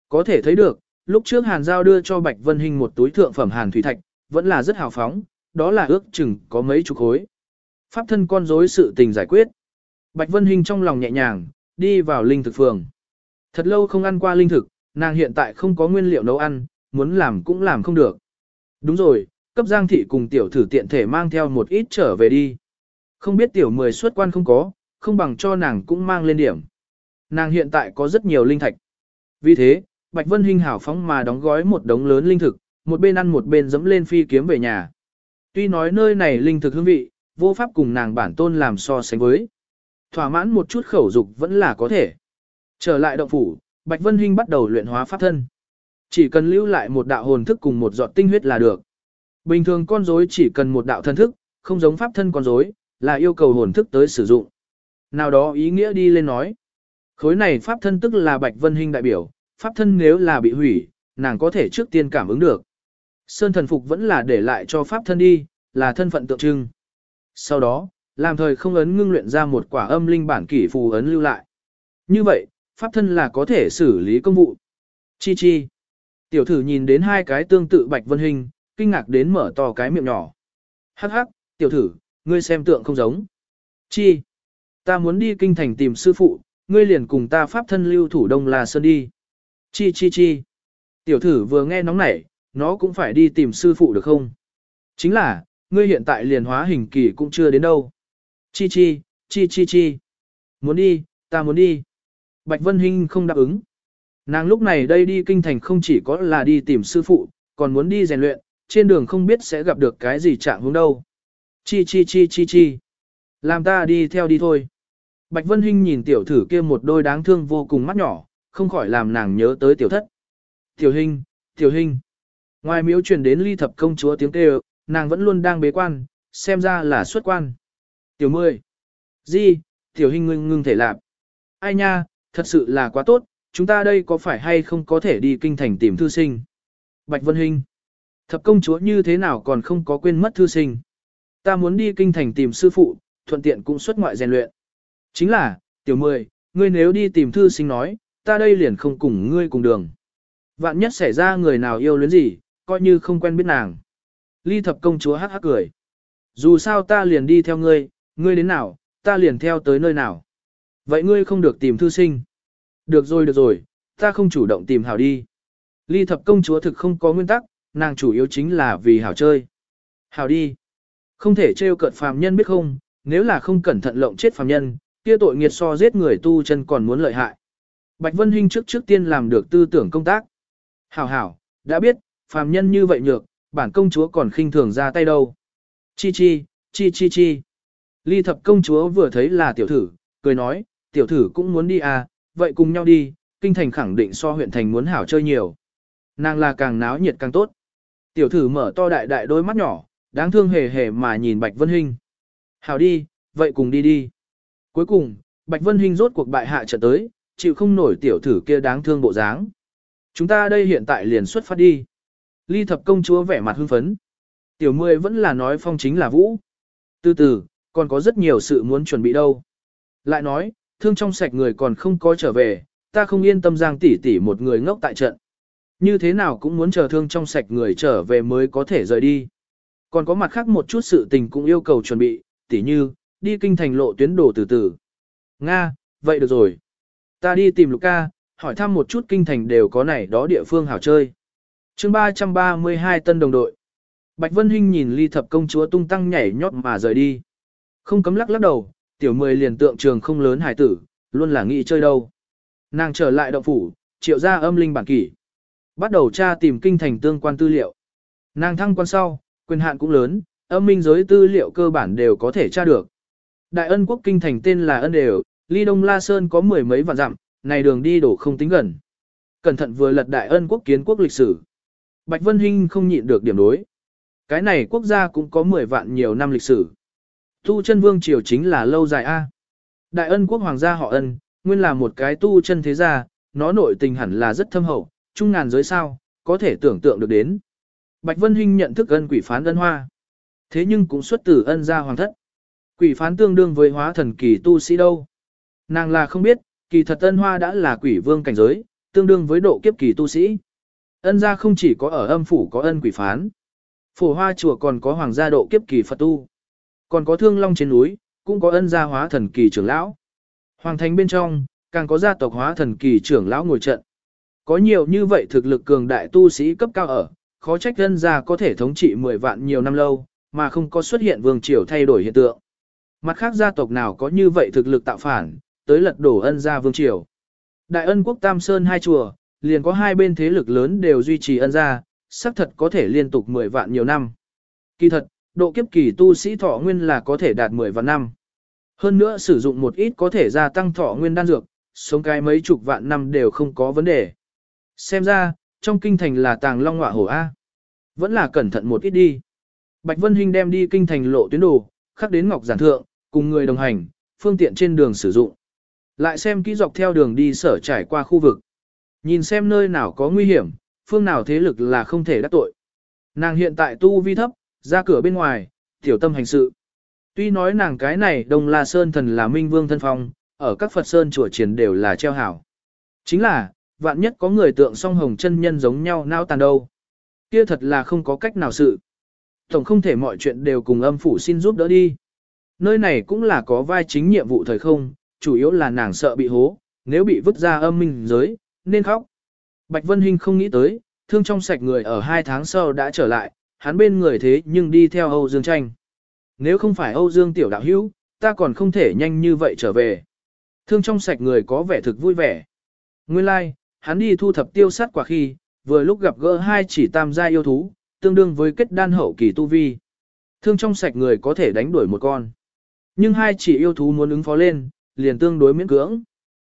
Có thể thấy được, lúc trước Hàn Giao đưa cho Bạch Vân Hinh một túi thượng phẩm hàn thủy thạch, vẫn là rất hào phóng, đó là ước chừng có mấy chục khối. Pháp thân con rối sự tình giải quyết. Bạch Vân Hinh trong lòng nhẹ nhàng, đi vào linh thực phường. Thật lâu không ăn qua linh thực, nàng hiện tại không có nguyên liệu nấu ăn, muốn làm cũng làm không được. Đúng rồi, cấp giang thị cùng tiểu thử tiện thể mang theo một ít trở về đi. Không biết tiểu mười xuất quan không có, không bằng cho nàng cũng mang lên điểm. Nàng hiện tại có rất nhiều linh thạch. Vì thế, Bạch Vân Hinh hảo phóng mà đóng gói một đống lớn linh thực, một bên ăn một bên dẫm lên phi kiếm về nhà. Tuy nói nơi này linh thực hương vị, vô pháp cùng nàng bản tôn làm so sánh với. Thỏa mãn một chút khẩu dục vẫn là có thể. Trở lại động phủ, Bạch Vân Hinh bắt đầu luyện hóa pháp thân. Chỉ cần lưu lại một đạo hồn thức cùng một giọt tinh huyết là được. Bình thường con rối chỉ cần một đạo thân thức, không giống pháp thân con rối, là yêu cầu hồn thức tới sử dụng. Nào đó ý nghĩa đi lên nói. Khối này pháp thân tức là Bạch Vân Hinh đại biểu, pháp thân nếu là bị hủy, nàng có thể trước tiên cảm ứng được. Sơn thần phục vẫn là để lại cho pháp thân đi, là thân phận tượng trưng. Sau đó, làm thời không ấn ngưng luyện ra một quả âm linh bản kỷ phù ấn lưu lại. Như vậy, pháp thân là có thể xử lý công vụ. Chi chi. Tiểu thử nhìn đến hai cái tương tự bạch vân hình, kinh ngạc đến mở to cái miệng nhỏ. Hắc hắc, tiểu thử, ngươi xem tượng không giống. Chi. Ta muốn đi kinh thành tìm sư phụ, ngươi liền cùng ta pháp thân lưu thủ đông là sơn đi. Chi chi chi. Tiểu thử vừa nghe nóng nảy, nó cũng phải đi tìm sư phụ được không? Chính là, ngươi hiện tại liền hóa hình kỳ cũng chưa đến đâu. Chi chi, chi chi chi. Muốn đi, ta muốn đi. Bạch Vân Hinh không đáp ứng. Nàng lúc này đây đi kinh thành không chỉ có là đi tìm sư phụ, còn muốn đi rèn luyện, trên đường không biết sẽ gặp được cái gì trạng hướng đâu. Chi chi chi chi chi. Làm ta đi theo đi thôi. Bạch Vân Hinh nhìn tiểu thử kia một đôi đáng thương vô cùng mắt nhỏ, không khỏi làm nàng nhớ tới tiểu thất. Tiểu Hinh, tiểu Hinh. Ngoài miếu truyền đến ly thập công chúa tiếng kêu, nàng vẫn luôn đang bế quan, xem ra là xuất quan. Tiểu mười. Di, tiểu hình ngưng ngưng thể lạp. Ai nha, thật sự là quá tốt, chúng ta đây có phải hay không có thể đi kinh thành tìm thư sinh? Bạch Vân Hinh. Thập công chúa như thế nào còn không có quên mất thư sinh? Ta muốn đi kinh thành tìm sư phụ, thuận tiện cũng xuất ngoại rèn luyện. Chính là, tiểu mười, ngươi nếu đi tìm thư sinh nói, ta đây liền không cùng ngươi cùng đường. Vạn nhất xảy ra người nào yêu luyến gì, coi như không quen biết nàng. Ly thập công chúa hắc hắc cười. Dù sao ta liền đi theo ngươi, ngươi đến nào, ta liền theo tới nơi nào. Vậy ngươi không được tìm thư sinh. Được rồi được rồi, ta không chủ động tìm hảo đi. Ly thập công chúa thực không có nguyên tắc, nàng chủ yếu chính là vì hảo chơi. Hảo đi. Không thể trêu cợt phàm nhân biết không, nếu là không cẩn thận lộng chết phàm nhân, kia tội nghiệt so giết người tu chân còn muốn lợi hại. Bạch Vân Hinh trước trước tiên làm được tư tưởng công tác. Hảo hảo, đã biết, phàm nhân như vậy nhược, bản công chúa còn khinh thường ra tay đâu. Chi chi, chi chi chi. Ly thập công chúa vừa thấy là tiểu thử, cười nói, tiểu thử cũng muốn đi à, vậy cùng nhau đi, kinh thành khẳng định so huyện thành muốn hảo chơi nhiều. Nàng là càng náo nhiệt càng tốt. Tiểu thử mở to đại đại đôi mắt nhỏ, đáng thương hề hề mà nhìn Bạch Vân Hinh. Hảo đi, vậy cùng đi đi. Cuối cùng, Bạch Vân Hinh rốt cuộc bại hạ trận tới, chịu không nổi tiểu thử kia đáng thương bộ dáng. Chúng ta đây hiện tại liền xuất phát đi. Ly thập công chúa vẻ mặt hưng phấn. Tiểu mười vẫn là nói phong chính là vũ. Từ từ, còn có rất nhiều sự muốn chuẩn bị đâu. Lại nói, thương trong sạch người còn không có trở về, ta không yên tâm giang tỷ tỷ một người ngốc tại trận. Như thế nào cũng muốn chờ thương trong sạch người trở về mới có thể rời đi. Còn có mặt khác một chút sự tình cũng yêu cầu chuẩn bị, tỉ như, đi kinh thành lộ tuyến đổ từ từ. Nga, vậy được rồi. Ta đi tìm Luca, hỏi thăm một chút kinh thành đều có này đó địa phương hảo chơi chương 332 tân đồng đội. Bạch Vân Hinh nhìn ly thập công chúa tung tăng nhảy nhót mà rời đi. Không cấm lắc lắc đầu, tiểu mười liền tượng trường không lớn hải tử, luôn là nghĩ chơi đâu. Nàng trở lại động phủ, triệu ra âm linh bản kỷ. Bắt đầu tra tìm kinh thành tương quan tư liệu. Nàng thăng quan sau, quyền hạn cũng lớn, âm minh giới tư liệu cơ bản đều có thể tra được. Đại ân quốc kinh thành tên là ân đều, ly đông La Sơn có mười mấy vạn dặm, này đường đi đổ không tính gần. Cẩn thận vừa lật đại ân quốc kiến quốc lịch sử. Bạch Vân Hinh không nhịn được điểm đối. Cái này quốc gia cũng có 10 vạn nhiều năm lịch sử. Tu chân vương triều chính là lâu dài A. Đại ân quốc hoàng gia họ ân, nguyên là một cái tu chân thế gia, nó nội tình hẳn là rất thâm hậu, trung ngàn giới sao, có thể tưởng tượng được đến. Bạch Vân Hinh nhận thức ân quỷ phán ân hoa. Thế nhưng cũng xuất từ ân gia hoàng thất. Quỷ phán tương đương với hóa thần kỳ tu sĩ đâu. Nàng là không biết, kỳ thật ân hoa đã là quỷ vương cảnh giới, tương đương với độ kiếp kỳ tu sĩ. Ân gia không chỉ có ở âm phủ có ân quỷ phán. Phổ hoa chùa còn có hoàng gia độ kiếp kỳ Phật tu. Còn có thương long trên núi, cũng có ân gia hóa thần kỳ trưởng lão. Hoàng thành bên trong, càng có gia tộc hóa thần kỳ trưởng lão ngồi trận. Có nhiều như vậy thực lực cường đại tu sĩ cấp cao ở, khó trách ân gia có thể thống trị 10 vạn nhiều năm lâu, mà không có xuất hiện vương triều thay đổi hiện tượng. Mặt khác gia tộc nào có như vậy thực lực tạo phản, tới lật đổ ân gia vương triều. Đại ân quốc Tam Sơn hai chùa, liền có hai bên thế lực lớn đều duy trì ân gia, xác thật có thể liên tục 10 vạn nhiều năm. Kỳ thật, độ kiếp kỳ tu sĩ thọ nguyên là có thể đạt 10 vạn năm. Hơn nữa sử dụng một ít có thể gia tăng thọ nguyên đan dược, sống cái mấy chục vạn năm đều không có vấn đề. Xem ra, trong kinh thành là tàng long ngọa hổ A. Vẫn là cẩn thận một ít đi. Bạch Vân Hinh đem đi kinh thành lộ tuyến đồ, khắc đến ngọc giản thượng, cùng người đồng hành, phương tiện trên đường sử dụng. Lại xem kỹ dọc theo đường đi sở trải qua khu vực. Nhìn xem nơi nào có nguy hiểm, phương nào thế lực là không thể đắc tội. Nàng hiện tại tu vi thấp, ra cửa bên ngoài, tiểu tâm hành sự. Tuy nói nàng cái này Đông La Sơn thần là minh vương thân phong, ở các Phật Sơn chùa triển đều là treo hảo. Chính là, vạn nhất có người tượng song hồng chân nhân giống nhau nao tàn đâu. Kia thật là không có cách nào sự. Tổng không thể mọi chuyện đều cùng âm phủ xin giúp đỡ đi. Nơi này cũng là có vai chính nhiệm vụ thời không, chủ yếu là nàng sợ bị hố, nếu bị vứt ra âm minh giới, nên khóc. Bạch Vân Hinh không nghĩ tới, thương trong sạch người ở hai tháng sau đã trở lại, hắn bên người thế nhưng đi theo Âu Dương Tranh. Nếu không phải Âu Dương tiểu đạo hữu, ta còn không thể nhanh như vậy trở về. Thương trong sạch người có vẻ thực vui vẻ. Nguyên lai, like, hắn đi thu thập tiêu sát quả khi, vừa lúc gặp gỡ hai chỉ tam gia yêu thú, tương đương với kết đan hậu kỳ tu vi. Thương trong sạch người có thể đánh đuổi một con. Nhưng hai chỉ yêu thú muốn ứng phó lên, liền tương đối miễn cưỡng.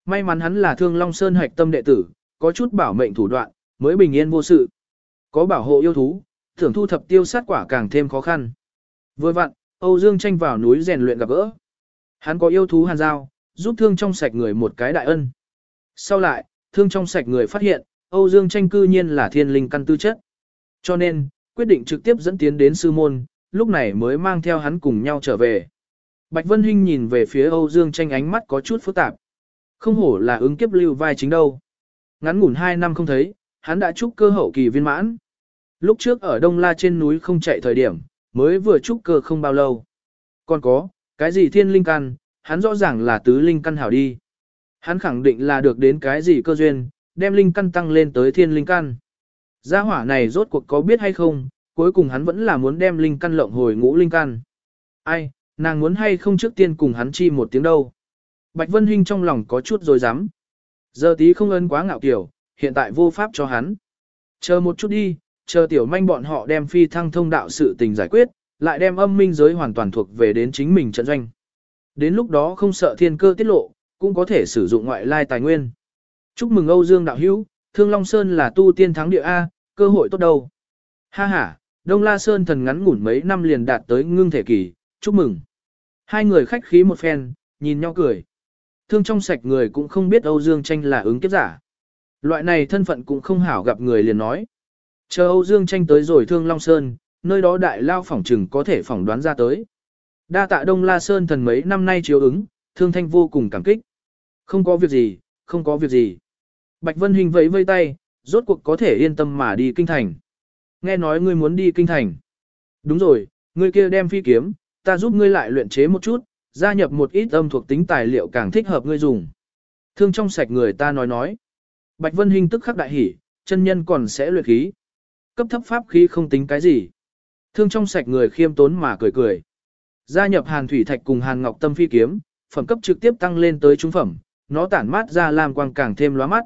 May mắn hắn là thương Long Sơn hạch tâm đệ tử, có chút bảo mệnh thủ đoạn, mới bình yên vô sự. Có bảo hộ yêu thú, thưởng thu thập tiêu sát quả càng thêm khó khăn. Vừa vặn, Âu Dương tranh vào núi rèn luyện gặp gỡ. Hắn có yêu thú hàn giao, giúp thương trong sạch người một cái đại ân. Sau lại, thương trong sạch người phát hiện, Âu Dương tranh cư nhiên là thiên linh căn tư chất. Cho nên, quyết định trực tiếp dẫn tiến đến sư môn, lúc này mới mang theo hắn cùng nhau trở về. Bạch Vân Hinh nhìn về phía Âu Dương tranh ánh mắt có chút phức tạp. Không hổ là ứng kiếp lưu vai chính đâu. Ngắn ngủn hai năm không thấy, hắn đã trúc cơ hậu kỳ viên mãn. Lúc trước ở Đông La trên núi không chạy thời điểm, mới vừa trúc cơ không bao lâu. Còn có, cái gì thiên linh căn, hắn rõ ràng là tứ linh căn hảo đi. Hắn khẳng định là được đến cái gì cơ duyên, đem linh căn tăng lên tới thiên linh căn. Gia hỏa này rốt cuộc có biết hay không, cuối cùng hắn vẫn là muốn đem linh căn lộng hồi ngũ linh căn. Ai, nàng muốn hay không trước tiên cùng hắn chi một tiếng đâu. Bạch Vân Hinh trong lòng có chút rồi dám. Giờ tí không ân quá ngạo kiểu, hiện tại vô pháp cho hắn. Chờ một chút đi, chờ tiểu manh bọn họ đem phi thăng thông đạo sự tình giải quyết, lại đem âm minh giới hoàn toàn thuộc về đến chính mình trận doanh. Đến lúc đó không sợ thiên cơ tiết lộ, cũng có thể sử dụng ngoại lai tài nguyên. Chúc mừng Âu Dương đạo hữu, Thương Long Sơn là tu tiên thắng địa A, cơ hội tốt đâu. Ha ha, Đông La Sơn thần ngắn ngủn mấy năm liền đạt tới ngưng thể kỳ, chúc mừng. Hai người khách khí một phen, nhìn nhau cười. Thương trong sạch người cũng không biết Âu Dương tranh là ứng kiếp giả. Loại này thân phận cũng không hảo gặp người liền nói. Chờ Âu Dương tranh tới rồi Thương Long Sơn, nơi đó đại lao phỏng trừng có thể phỏng đoán ra tới. Đa tạ Đông La Sơn thần mấy năm nay chiếu ứng, Thương Thanh vô cùng cảm kích. Không có việc gì, không có việc gì. Bạch Vân Hình vẫy vây tay, rốt cuộc có thể yên tâm mà đi kinh thành. Nghe nói ngươi muốn đi kinh thành. Đúng rồi, ngươi kia đem phi kiếm, ta giúp ngươi lại luyện chế một chút, gia nhập một ít âm thuộc tính tài liệu càng thích hợp ngươi dùng. Thương trong sạch người ta nói nói. Bạch Vân Hinh tức khắc đại hỉ, chân nhân còn sẽ luyện khí. Cấp thấp pháp khí không tính cái gì. Thương trong sạch người khiêm tốn mà cười cười. Gia nhập Hàn Thủy Thạch cùng Hàn Ngọc Tâm phi kiếm, phẩm cấp trực tiếp tăng lên tới trung phẩm, nó tản mát ra làm quang càng thêm lóa mắt.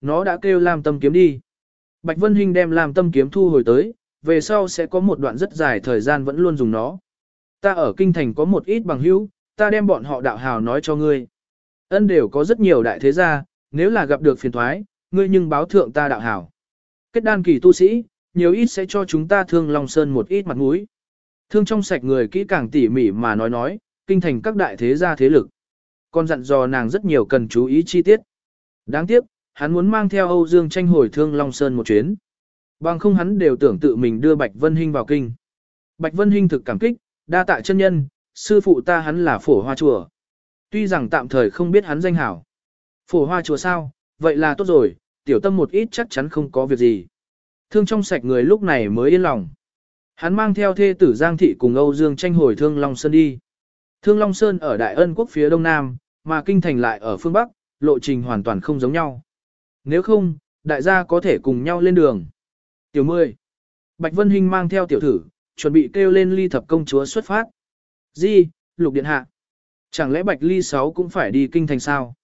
Nó đã kêu làm tâm kiếm đi. Bạch Vân Hinh đem làm tâm kiếm thu hồi tới, về sau sẽ có một đoạn rất dài thời gian vẫn luôn dùng nó. Ta ở kinh thành có một ít bằng hữu, ta đem bọn họ đạo hào nói cho ngươi. Ân đều có rất nhiều đại thế gia, nếu là gặp được phiền thoái, ngươi nhưng báo thượng ta đạo hào. Kết đan kỳ tu sĩ, nhiều ít sẽ cho chúng ta thương Long Sơn một ít mặt mũi. Thương trong sạch người kỹ càng tỉ mỉ mà nói nói, kinh thành các đại thế gia thế lực. Còn dặn dò nàng rất nhiều cần chú ý chi tiết. Đáng tiếc, hắn muốn mang theo Âu Dương tranh hồi thương Long Sơn một chuyến. Bằng không hắn đều tưởng tự mình đưa Bạch Vân Hinh vào kinh. Bạch Vân Hinh thực cảm kích, đa tạ chân nhân, sư phụ ta hắn là phổ hoa chùa. Tuy rằng tạm thời không biết hắn danh hảo. Phổ hoa chùa sao, vậy là tốt rồi, tiểu tâm một ít chắc chắn không có việc gì. Thương trong sạch người lúc này mới yên lòng. Hắn mang theo thê tử Giang Thị cùng Âu Dương tranh hồi Thương Long Sơn đi. Thương Long Sơn ở Đại Ân Quốc phía đông nam, mà Kinh Thành lại ở phương Bắc, lộ trình hoàn toàn không giống nhau. Nếu không, đại gia có thể cùng nhau lên đường. Tiểu mười. Bạch Vân Hinh mang theo tiểu thử, chuẩn bị kêu lên ly thập công chúa xuất phát. Di, lục điện hạ. Chẳng lẽ Bạch Ly sáu cũng phải đi kinh thành sao?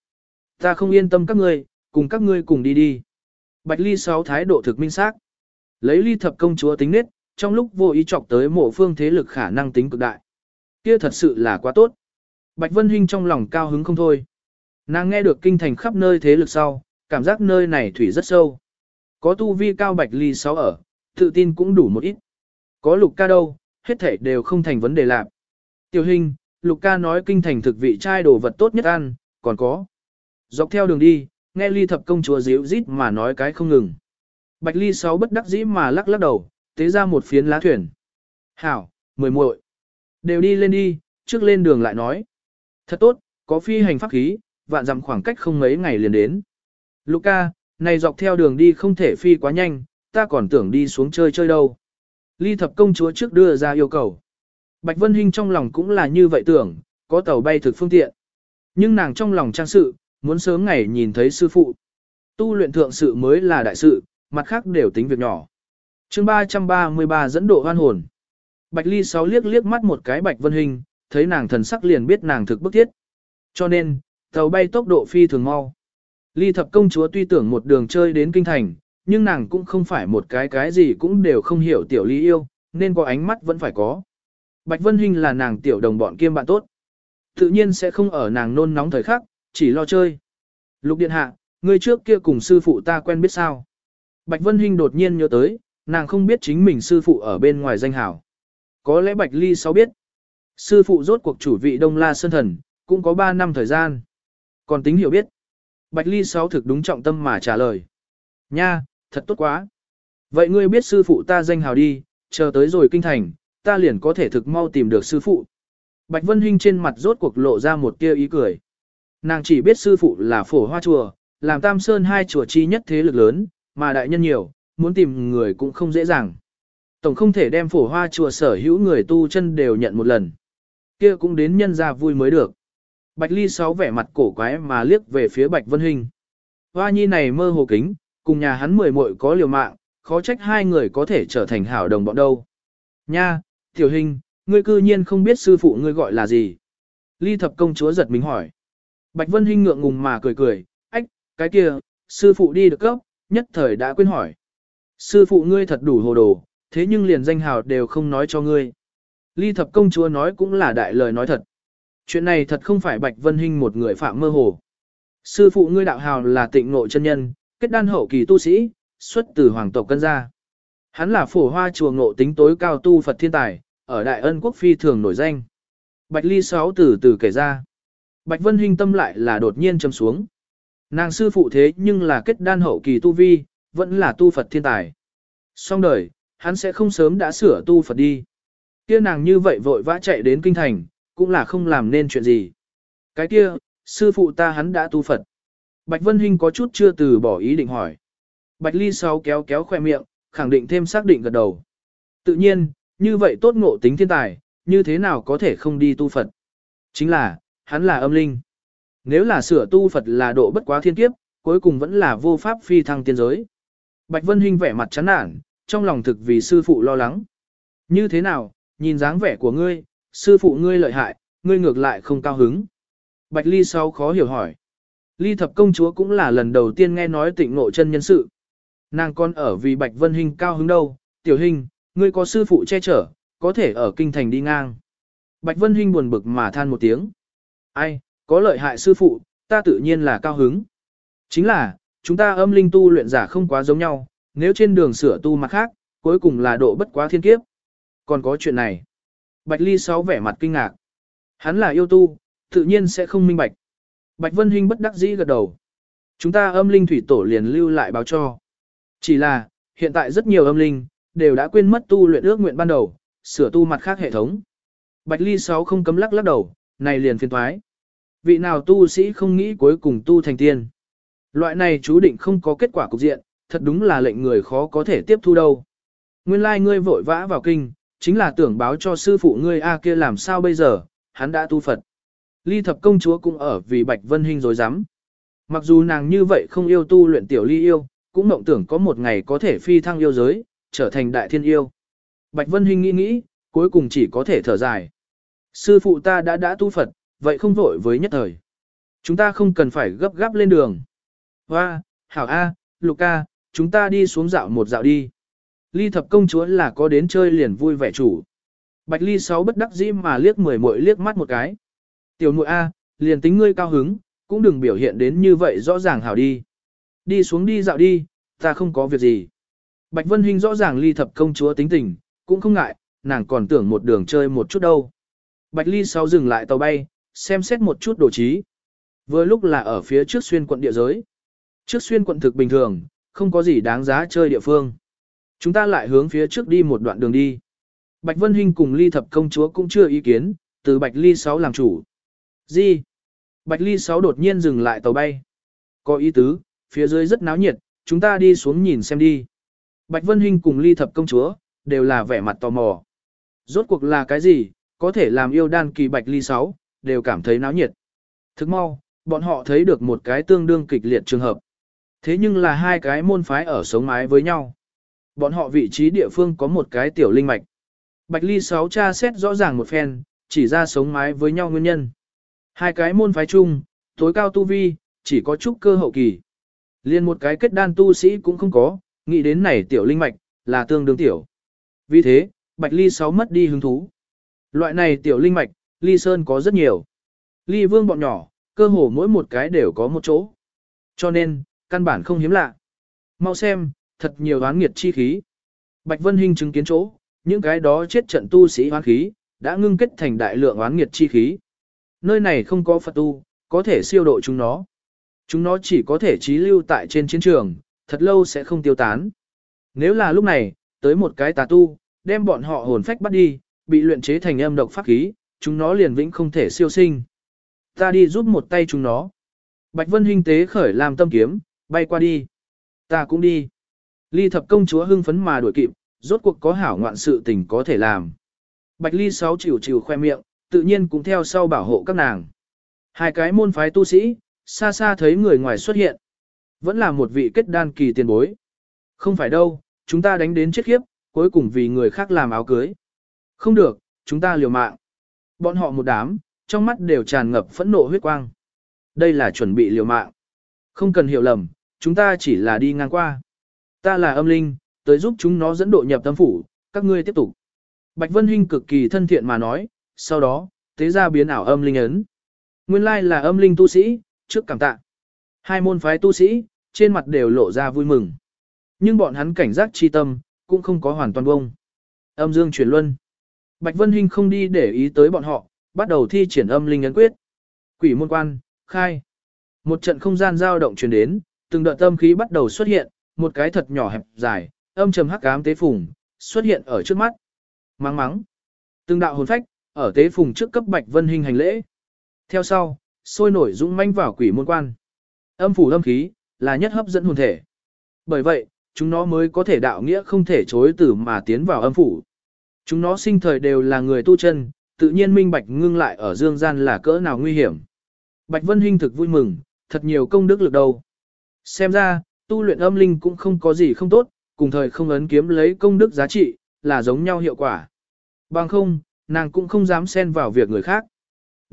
Ta không yên tâm các ngươi, cùng các ngươi cùng đi đi. Bạch Ly sáu thái độ thực minh xác. Lấy ly thập công chúa tính nết, trong lúc vô ý chọc tới mộ phương thế lực khả năng tính cực đại. Kia thật sự là quá tốt. Bạch Vân Hinh trong lòng cao hứng không thôi. Nàng nghe được kinh thành khắp nơi thế lực sau, cảm giác nơi này thủy rất sâu. Có tu vi cao Bạch Ly sáu ở, tự tin cũng đủ một ít. Có lục ca đâu, hết thảy đều không thành vấn đề lạc. Tiểu hình, lục ca nói kinh thành thực vị trai đồ vật tốt nhất ăn, còn có. Dọc theo đường đi, nghe ly thập công chúa díu rít mà nói cái không ngừng. Bạch ly sáu bất đắc dĩ mà lắc lắc đầu, tế ra một phiến lá thuyền. Hảo, mười muội Đều đi lên đi, trước lên đường lại nói. Thật tốt, có phi hành pháp khí, vạn dặm khoảng cách không mấy ngày liền đến. Luca, này dọc theo đường đi không thể phi quá nhanh, ta còn tưởng đi xuống chơi chơi đâu. Ly thập công chúa trước đưa ra yêu cầu. Bạch Vân Hinh trong lòng cũng là như vậy tưởng, có tàu bay thực phương tiện. Nhưng nàng trong lòng trang sự, muốn sớm ngày nhìn thấy sư phụ. Tu luyện thượng sự mới là đại sự, mặt khác đều tính việc nhỏ. chương 333 dẫn độ hoan hồn. Bạch Ly sáu liếc liếc mắt một cái Bạch Vân Hinh, thấy nàng thần sắc liền biết nàng thực bức thiết. Cho nên, tàu bay tốc độ phi thường mau. Ly thập công chúa tuy tưởng một đường chơi đến kinh thành, nhưng nàng cũng không phải một cái cái gì cũng đều không hiểu tiểu ly yêu, nên có ánh mắt vẫn phải có. Bạch Vân Hinh là nàng tiểu đồng bọn kiêm bạn tốt. Tự nhiên sẽ không ở nàng nôn nóng thời khắc, chỉ lo chơi. Lục Điện Hạ, người trước kia cùng sư phụ ta quen biết sao. Bạch Vân Hinh đột nhiên nhớ tới, nàng không biết chính mình sư phụ ở bên ngoài danh hảo. Có lẽ Bạch Ly sau biết. Sư phụ rốt cuộc chủ vị Đông La Sơn Thần, cũng có 3 năm thời gian. Còn tính hiểu biết. Bạch Ly sáu thực đúng trọng tâm mà trả lời. Nha, thật tốt quá. Vậy ngươi biết sư phụ ta danh hào đi, chờ tới rồi kinh thành, ta liền có thể thực mau tìm được sư phụ. Bạch Vân Hinh trên mặt rốt cuộc lộ ra một tia ý cười. Nàng chỉ biết sư phụ là phổ hoa chùa, làm tam sơn hai chùa chi nhất thế lực lớn, mà đại nhân nhiều, muốn tìm người cũng không dễ dàng. Tổng không thể đem phổ hoa chùa sở hữu người tu chân đều nhận một lần. kia cũng đến nhân ra vui mới được. Bạch Ly sáu vẻ mặt cổ quái mà liếc về phía Bạch Vân Hinh. Hoa nhi này mơ hồ kính, cùng nhà hắn mười muội có liều mạng, khó trách hai người có thể trở thành hảo đồng bọn đâu. Nha, tiểu hình, ngươi cư nhiên không biết sư phụ ngươi gọi là gì. Ly thập công chúa giật mình hỏi. Bạch Vân Hinh ngượng ngùng mà cười cười, ách, cái kia, sư phụ đi được cấp, nhất thời đã quên hỏi. Sư phụ ngươi thật đủ hồ đồ, thế nhưng liền danh hào đều không nói cho ngươi. Ly thập công chúa nói cũng là đại lời nói thật. Chuyện này thật không phải Bạch Vân Hinh một người phạm mơ hồ. Sư phụ ngươi đạo hào là tịnh nội chân nhân, kết đan hậu kỳ tu sĩ, xuất từ hoàng tộc cân gia. Hắn là phổ hoa chùa ngộ tính tối cao tu Phật thiên tài, ở Đại Ân Quốc phi thường nổi danh. Bạch Ly sáu từ từ kể ra. Bạch Vân Hinh tâm lại là đột nhiên châm xuống. Nàng sư phụ thế nhưng là kết đan hậu kỳ tu vi, vẫn là tu Phật thiên tài. Xong đời, hắn sẽ không sớm đã sửa tu Phật đi. Kia nàng như vậy vội vã chạy đến kinh thành, cũng là không làm nên chuyện gì. Cái kia, sư phụ ta hắn đã tu Phật. Bạch Vân Hinh có chút chưa từ bỏ ý định hỏi. Bạch Ly sáu kéo kéo khoe miệng, khẳng định thêm xác định gật đầu. Tự nhiên, như vậy tốt ngộ tính thiên tài, như thế nào có thể không đi tu Phật? Chính là, hắn là âm linh. Nếu là sửa tu Phật là độ bất quá thiên kiếp, cuối cùng vẫn là vô pháp phi thăng tiên giới. Bạch Vân Hinh vẻ mặt chán nản, trong lòng thực vì sư phụ lo lắng. Như thế nào, nhìn dáng vẻ của ngươi, sư phụ ngươi lợi hại, ngươi ngược lại không cao hứng. Bạch Ly sau khó hiểu hỏi. Ly thập công chúa cũng là lần đầu tiên nghe nói tịnh ngộ chân nhân sự. Nàng con ở vì Bạch Vân Hinh cao hứng đâu, tiểu hình, ngươi có sư phụ che chở, có thể ở kinh thành đi ngang. Bạch Vân Hinh buồn bực mà than một tiếng. Ai, có lợi hại sư phụ, ta tự nhiên là cao hứng. Chính là, chúng ta âm linh tu luyện giả không quá giống nhau, nếu trên đường sửa tu mặt khác, cuối cùng là độ bất quá thiên kiếp. Còn có chuyện này. Bạch Ly sáu vẻ mặt kinh ngạc. Hắn là yêu tu, tự nhiên sẽ không minh bạch. Bạch Vân Hinh bất đắc dĩ gật đầu. Chúng ta âm linh thủy tổ liền lưu lại báo cho. Chỉ là, hiện tại rất nhiều âm linh, đều đã quên mất tu luyện ước nguyện ban đầu, sửa tu mặt khác hệ thống. Bạch Ly sáu không cấm lắc lắc đầu, này liền phiền thoái. Vị nào tu sĩ không nghĩ cuối cùng tu thành tiên. Loại này chú định không có kết quả cục diện, thật đúng là lệnh người khó có thể tiếp thu đâu. Nguyên lai like ngươi vội vã vào kinh, chính là tưởng báo cho sư phụ ngươi A kia làm sao bây giờ, hắn đã tu Phật. Ly thập công chúa cũng ở vì Bạch Vân Hinh dối rắm Mặc dù nàng như vậy không yêu tu luyện tiểu ly yêu, cũng mộng tưởng có một ngày có thể phi thăng yêu giới, trở thành đại thiên yêu. Bạch Vân Hinh nghĩ nghĩ, cuối cùng chỉ có thể thở dài. Sư phụ ta đã đã tu Phật, vậy không vội với nhất thời. Chúng ta không cần phải gấp gáp lên đường. Hoa, Hảo A, Lục A, chúng ta đi xuống dạo một dạo đi. Ly thập công chúa là có đến chơi liền vui vẻ chủ. Bạch Ly sáu bất đắc dĩ mà liếc mười muội liếc mắt một cái. Tiểu muội A, liền tính ngươi cao hứng, cũng đừng biểu hiện đến như vậy rõ ràng hảo đi. Đi xuống đi dạo đi, ta không có việc gì. Bạch Vân Hinh rõ ràng ly thập công chúa tính tình, cũng không ngại, nàng còn tưởng một đường chơi một chút đâu. Bạch Ly sau dừng lại tàu bay, xem xét một chút đồ trí. Vừa lúc là ở phía trước xuyên quận địa giới. Trước xuyên quận thực bình thường, không có gì đáng giá chơi địa phương. Chúng ta lại hướng phía trước đi một đoạn đường đi. Bạch Vân Hinh cùng Ly Thập công chúa cũng chưa ý kiến, từ Bạch Ly 6 làm chủ. Gì? Bạch Ly 6 đột nhiên dừng lại tàu bay. Có ý tứ, phía dưới rất náo nhiệt, chúng ta đi xuống nhìn xem đi. Bạch Vân Hinh cùng Ly Thập công chúa, đều là vẻ mặt tò mò. Rốt cuộc là cái gì, có thể làm yêu đan kỳ Bạch Ly 6, đều cảm thấy náo nhiệt. Thức mau, bọn họ thấy được một cái tương đương kịch liệt trường hợp. Thế nhưng là hai cái môn phái ở sống mái với nhau. Bọn họ vị trí địa phương có một cái tiểu linh mạch. Bạch Ly sáu cha xét rõ ràng một phen, chỉ ra sống mái với nhau nguyên nhân. Hai cái môn phái chung, tối cao tu vi, chỉ có chút cơ hậu kỳ. Liên một cái kết đan tu sĩ cũng không có, nghĩ đến này tiểu linh mạch, là tương đương tiểu. Vì thế, Bạch Ly sáu mất đi hứng thú. Loại này tiểu linh mạch, Ly Sơn có rất nhiều. Ly Vương bọn nhỏ, cơ hồ mỗi một cái đều có một chỗ. Cho nên, căn bản không hiếm lạ. Mau xem, thật nhiều oán nghiệt chi khí. Bạch Vân Hinh chứng kiến chỗ, những cái đó chết trận tu sĩ oán khí, đã ngưng kết thành đại lượng oán nghiệt chi khí. Nơi này không có Phật tu, có thể siêu độ chúng nó. Chúng nó chỉ có thể trí lưu tại trên chiến trường, thật lâu sẽ không tiêu tán. Nếu là lúc này, tới một cái tà tu, đem bọn họ hồn phách bắt đi, bị luyện chế thành âm độc pháp khí, chúng nó liền vĩnh không thể siêu sinh. Ta đi giúp một tay chúng nó. Bạch Vân Hinh tế khởi làm tâm kiếm, bay qua đi. Ta cũng đi. Ly thập công chúa hưng phấn mà đuổi kịp, rốt cuộc có hảo ngoạn sự tình có thể làm. Bạch Ly sáu chịu chịu khoe miệng, tự nhiên cũng theo sau bảo hộ các nàng. Hai cái môn phái tu sĩ, xa xa thấy người ngoài xuất hiện. Vẫn là một vị kết đan kỳ tiền bối. Không phải đâu, chúng ta đánh đến chết khiếp, cuối cùng vì người khác làm áo cưới. Không được, chúng ta liều mạng. Bọn họ một đám, trong mắt đều tràn ngập phẫn nộ huyết quang. Đây là chuẩn bị liều mạng. Không cần hiểu lầm, chúng ta chỉ là đi ngang qua. Ta là âm linh, tới giúp chúng nó dẫn độ nhập tâm phủ, các ngươi tiếp tục. Bạch Vân Hinh cực kỳ thân thiện mà nói, sau đó, tế ra biến ảo âm linh ấn. Nguyên lai là âm linh tu sĩ, trước cảm tạ. Hai môn phái tu sĩ, trên mặt đều lộ ra vui mừng. Nhưng bọn hắn cảnh giác chi tâm, cũng không có hoàn toàn bông. Âm dương chuyển luân. Bạch Vân Hinh không đi để ý tới bọn họ, bắt đầu thi triển âm linh ấn quyết. Quỷ môn quan, khai. Một trận không gian dao động truyền đến, từng đợt tâm khí bắt đầu xuất hiện, một cái thật nhỏ hẹp dài, âm trầm hắc ám tế phùng, xuất hiện ở trước mắt. Mắng mắng. Từng đạo hồn phách, ở tế phùng trước cấp Bạch Vân Hinh hành lễ. Theo sau, sôi nổi dũng manh vào quỷ môn quan. Âm phủ âm khí, là nhất hấp dẫn hồn thể. Bởi vậy, chúng nó mới có thể đạo nghĩa không thể chối từ mà tiến vào âm phủ. Chúng nó sinh thời đều là người tu chân, tự nhiên minh bạch ngưng lại ở dương gian là cỡ nào nguy hiểm. Bạch Vân Hinh thực vui mừng, thật nhiều công đức lực đâu. Xem ra, tu luyện âm linh cũng không có gì không tốt, cùng thời không ấn kiếm lấy công đức giá trị, là giống nhau hiệu quả. Bằng không, nàng cũng không dám xen vào việc người khác.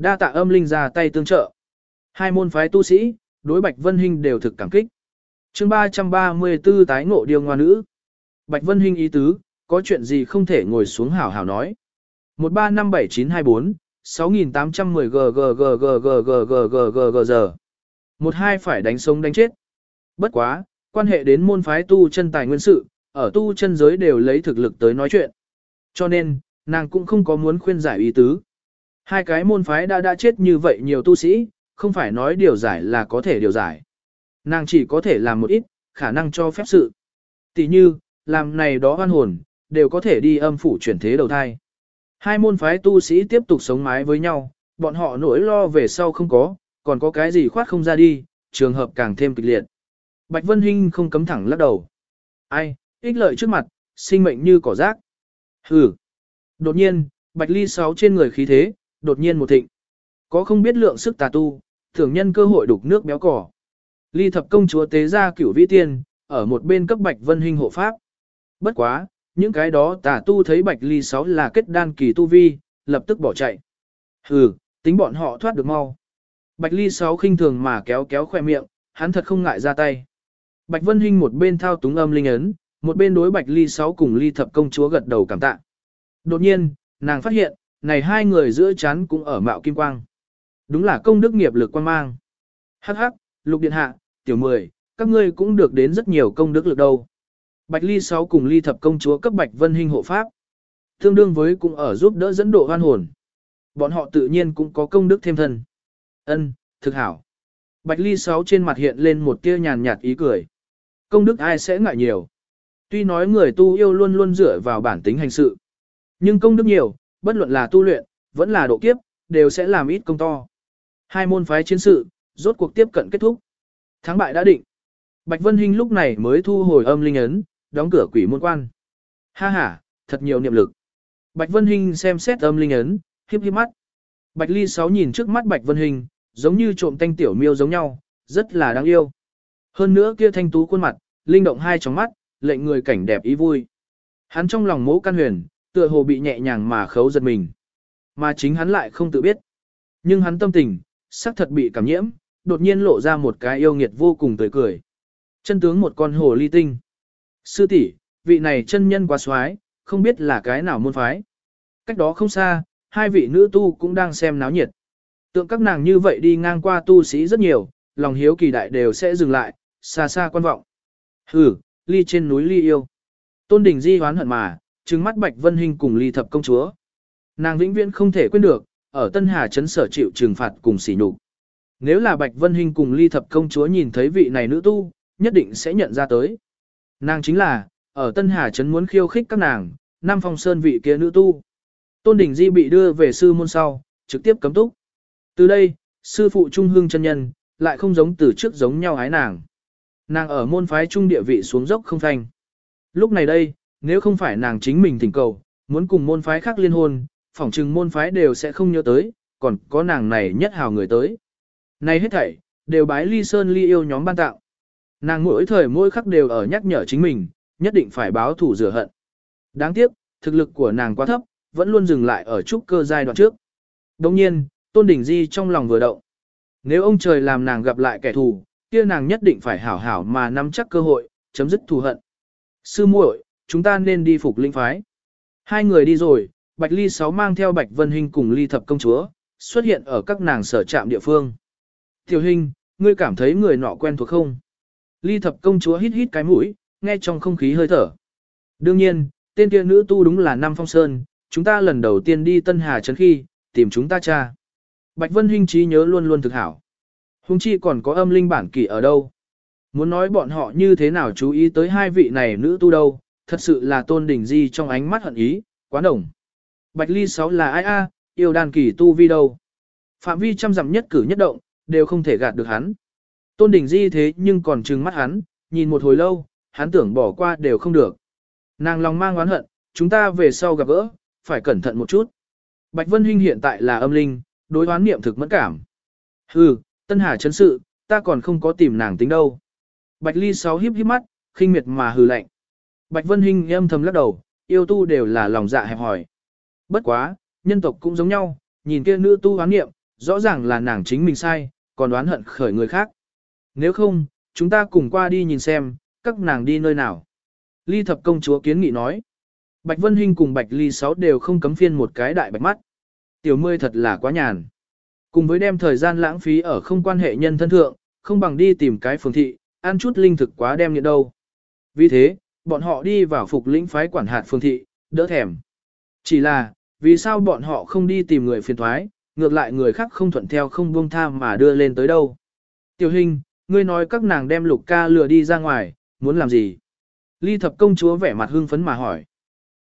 Đa tạ âm linh ra tay tương trợ. Hai môn phái tu sĩ, đối Bạch Vân Hinh đều thực cảm kích. chương 334 tái ngộ điều ngoan nữ. Bạch Vân Hinh ý tứ, có chuyện gì không thể ngồi xuống hảo hảo nói. 1357924, 6810 g g g g g g g g g g giờ. Một hai phải đánh sống đánh chết. Bất quá, quan hệ đến môn phái tu chân tài nguyên sự, ở tu chân giới đều lấy thực lực tới nói chuyện. Cho nên, nàng cũng không có muốn khuyên giải ý tứ. Hai cái môn phái đã đã chết như vậy nhiều tu sĩ, không phải nói điều giải là có thể điều giải. Nàng chỉ có thể làm một ít, khả năng cho phép sự. Tỷ như, làm này đó hoan hồn, đều có thể đi âm phủ chuyển thế đầu thai. Hai môn phái tu sĩ tiếp tục sống mái với nhau, bọn họ nỗi lo về sau không có, còn có cái gì khoát không ra đi, trường hợp càng thêm kịch liệt. Bạch Vân Hinh không cấm thẳng lắc đầu. Ai, ích lợi trước mặt, sinh mệnh như cỏ rác. Hừ. Đột nhiên, Bạch Ly sáu trên người khí thế, đột nhiên một thịnh. Có không biết lượng sức tà tu, thường nhân cơ hội đục nước béo cỏ. Ly thập công chúa tế ra cửu vĩ tiên, ở một bên cấp Bạch Vân hình hộ pháp. Bất quá, những cái đó tà tu thấy Bạch Ly sáu là kết đan kỳ tu vi, lập tức bỏ chạy. Hừ, tính bọn họ thoát được mau. Bạch Ly sáu khinh thường mà kéo kéo khoe miệng, hắn thật không ngại ra tay. Bạch Vân hình một bên thao túng âm linh ấn, một bên đối Bạch Ly sáu cùng Ly thập công chúa gật đầu cảm tạ. Đột nhiên, nàng phát hiện, này hai người giữa chán cũng ở mạo kim quang. Đúng là công đức nghiệp lực quan mang. Hắc hắc, lục điện hạ, tiểu mười, các ngươi cũng được đến rất nhiều công đức lực đâu. Bạch ly sáu cùng ly thập công chúa cấp bạch vân hình hộ pháp. Tương đương với cũng ở giúp đỡ dẫn độ hoan hồn. Bọn họ tự nhiên cũng có công đức thêm thân. Ân, thực hảo. Bạch ly sáu trên mặt hiện lên một tia nhàn nhạt ý cười. Công đức ai sẽ ngại nhiều. Tuy nói người tu yêu luôn luôn dựa vào bản tính hành sự. Nhưng công đức nhiều, bất luận là tu luyện, vẫn là độ kiếp, đều sẽ làm ít công to. Hai môn phái chiến sự, rốt cuộc tiếp cận kết thúc. Thắng bại đã định. Bạch Vân Hinh lúc này mới thu hồi âm linh ấn, đóng cửa quỷ môn quan. Ha ha, thật nhiều niệm lực. Bạch Vân Hinh xem xét âm linh ấn, khiếp khiếp mắt. Bạch Ly Sáu nhìn trước mắt Bạch Vân Hinh, giống như trộm thanh tiểu miêu giống nhau, rất là đáng yêu. Hơn nữa kia thanh tú khuôn mặt, linh động hai tròng mắt, lệnh người cảnh đẹp ý vui. Hắn trong lòng mố căn huyền, tựa hồ bị nhẹ nhàng mà khấu giật mình. Mà chính hắn lại không tự biết. Nhưng hắn tâm tình, sắc thật bị cảm nhiễm, đột nhiên lộ ra một cái yêu nghiệt vô cùng tươi cười. Chân tướng một con hồ ly tinh. Sư tỷ, vị này chân nhân quá xoái, không biết là cái nào môn phái. Cách đó không xa, hai vị nữ tu cũng đang xem náo nhiệt. Tượng các nàng như vậy đi ngang qua tu sĩ rất nhiều, lòng hiếu kỳ đại đều sẽ dừng lại, xa xa quan vọng. Hừ, ly trên núi ly yêu. Tôn đình di hoán hận mà, trừng mắt Bạch Vân Hinh cùng ly thập công chúa. Nàng vĩnh viễn không thể quên được, ở Tân Hà Trấn sở chịu trừng phạt cùng sỉ nhục. Nếu là Bạch Vân Hinh cùng ly thập công chúa nhìn thấy vị này nữ tu, nhất định sẽ nhận ra tới. Nàng chính là, ở Tân Hà Trấn muốn khiêu khích các nàng, Nam Phong Sơn vị kia nữ tu. Tôn Đình Di bị đưa về sư môn sau, trực tiếp cấm túc. Từ đây, sư phụ Trung Hương chân nhân, lại không giống từ trước giống nhau hái nàng. Nàng ở môn phái trung địa vị xuống dốc không thành. Lúc này đây, nếu không phải nàng chính mình thỉnh cầu, muốn cùng môn phái khác liên hôn, phỏng chừng môn phái đều sẽ không nhớ tới, còn có nàng này nhất hào người tới. Này hết thảy, đều bái ly sơn ly yêu nhóm ban tạo. Nàng mỗi thời mỗi khắc đều ở nhắc nhở chính mình, nhất định phải báo thủ rửa hận. Đáng tiếc, thực lực của nàng quá thấp, vẫn luôn dừng lại ở trúc cơ giai đoạn trước. Đồng nhiên, Tôn Đình Di trong lòng vừa động. Nếu ông trời làm nàng gặp lại kẻ thù, kia nàng nhất định phải hảo hảo mà nắm chắc cơ hội, chấm dứt thù hận. Sư muội, chúng ta nên đi phục linh phái. Hai người đi rồi, Bạch Ly Sáu mang theo Bạch Vân Hinh cùng Ly Thập Công Chúa, xuất hiện ở các nàng sở trạm địa phương. Tiểu Hinh, ngươi cảm thấy người nọ quen thuộc không? Ly Thập Công Chúa hít hít cái mũi, nghe trong không khí hơi thở. Đương nhiên, tên kia nữ tu đúng là Nam Phong Sơn, chúng ta lần đầu tiên đi Tân Hà Trấn khi, tìm chúng ta cha. Bạch Vân Hinh trí nhớ luôn luôn thực hảo. Hùng chi còn có âm linh bản kỷ ở đâu. Muốn nói bọn họ như thế nào chú ý tới hai vị này nữ tu đâu, thật sự là tôn đỉnh di trong ánh mắt hận ý, quá đồng. Bạch ly sáu là ai a, yêu đàn kỳ tu vi đâu. Phạm vi trăm dặm nhất cử nhất động, đều không thể gạt được hắn. Tôn đỉnh di thế nhưng còn trừng mắt hắn, nhìn một hồi lâu, hắn tưởng bỏ qua đều không được. Nàng lòng mang oán hận, chúng ta về sau gặp gỡ, phải cẩn thận một chút. Bạch Vân Hinh hiện tại là âm linh, đối oán niệm thực mẫn cảm. Hừ, Tân Hà chấn sự, ta còn không có tìm nàng tính đâu. Bạch Ly sáu hiếp hiếp mắt, khinh miệt mà hừ lạnh. Bạch Vân Hinh âm thầm lắc đầu, yêu tu đều là lòng dạ hẹp hỏi. Bất quá, nhân tộc cũng giống nhau, nhìn kia nữ tu oán niệm, rõ ràng là nàng chính mình sai, còn đoán hận khởi người khác. Nếu không, chúng ta cùng qua đi nhìn xem, các nàng đi nơi nào. Ly thập công chúa kiến nghị nói. Bạch Vân Hinh cùng Bạch Ly sáu đều không cấm phiên một cái đại bạch mắt. Tiểu mươi thật là quá nhàn. Cùng với đem thời gian lãng phí ở không quan hệ nhân thân thượng, không bằng đi tìm cái phường thị, ăn chút linh thực quá đem nhận đâu. Vì thế, bọn họ đi vào phục lĩnh phái quản hạt phương thị, đỡ thèm. Chỉ là, vì sao bọn họ không đi tìm người phiền thoái, ngược lại người khác không thuận theo không buông tham mà đưa lên tới đâu. Tiểu hình, ngươi nói các nàng đem lục ca lừa đi ra ngoài, muốn làm gì? Ly thập công chúa vẻ mặt hưng phấn mà hỏi.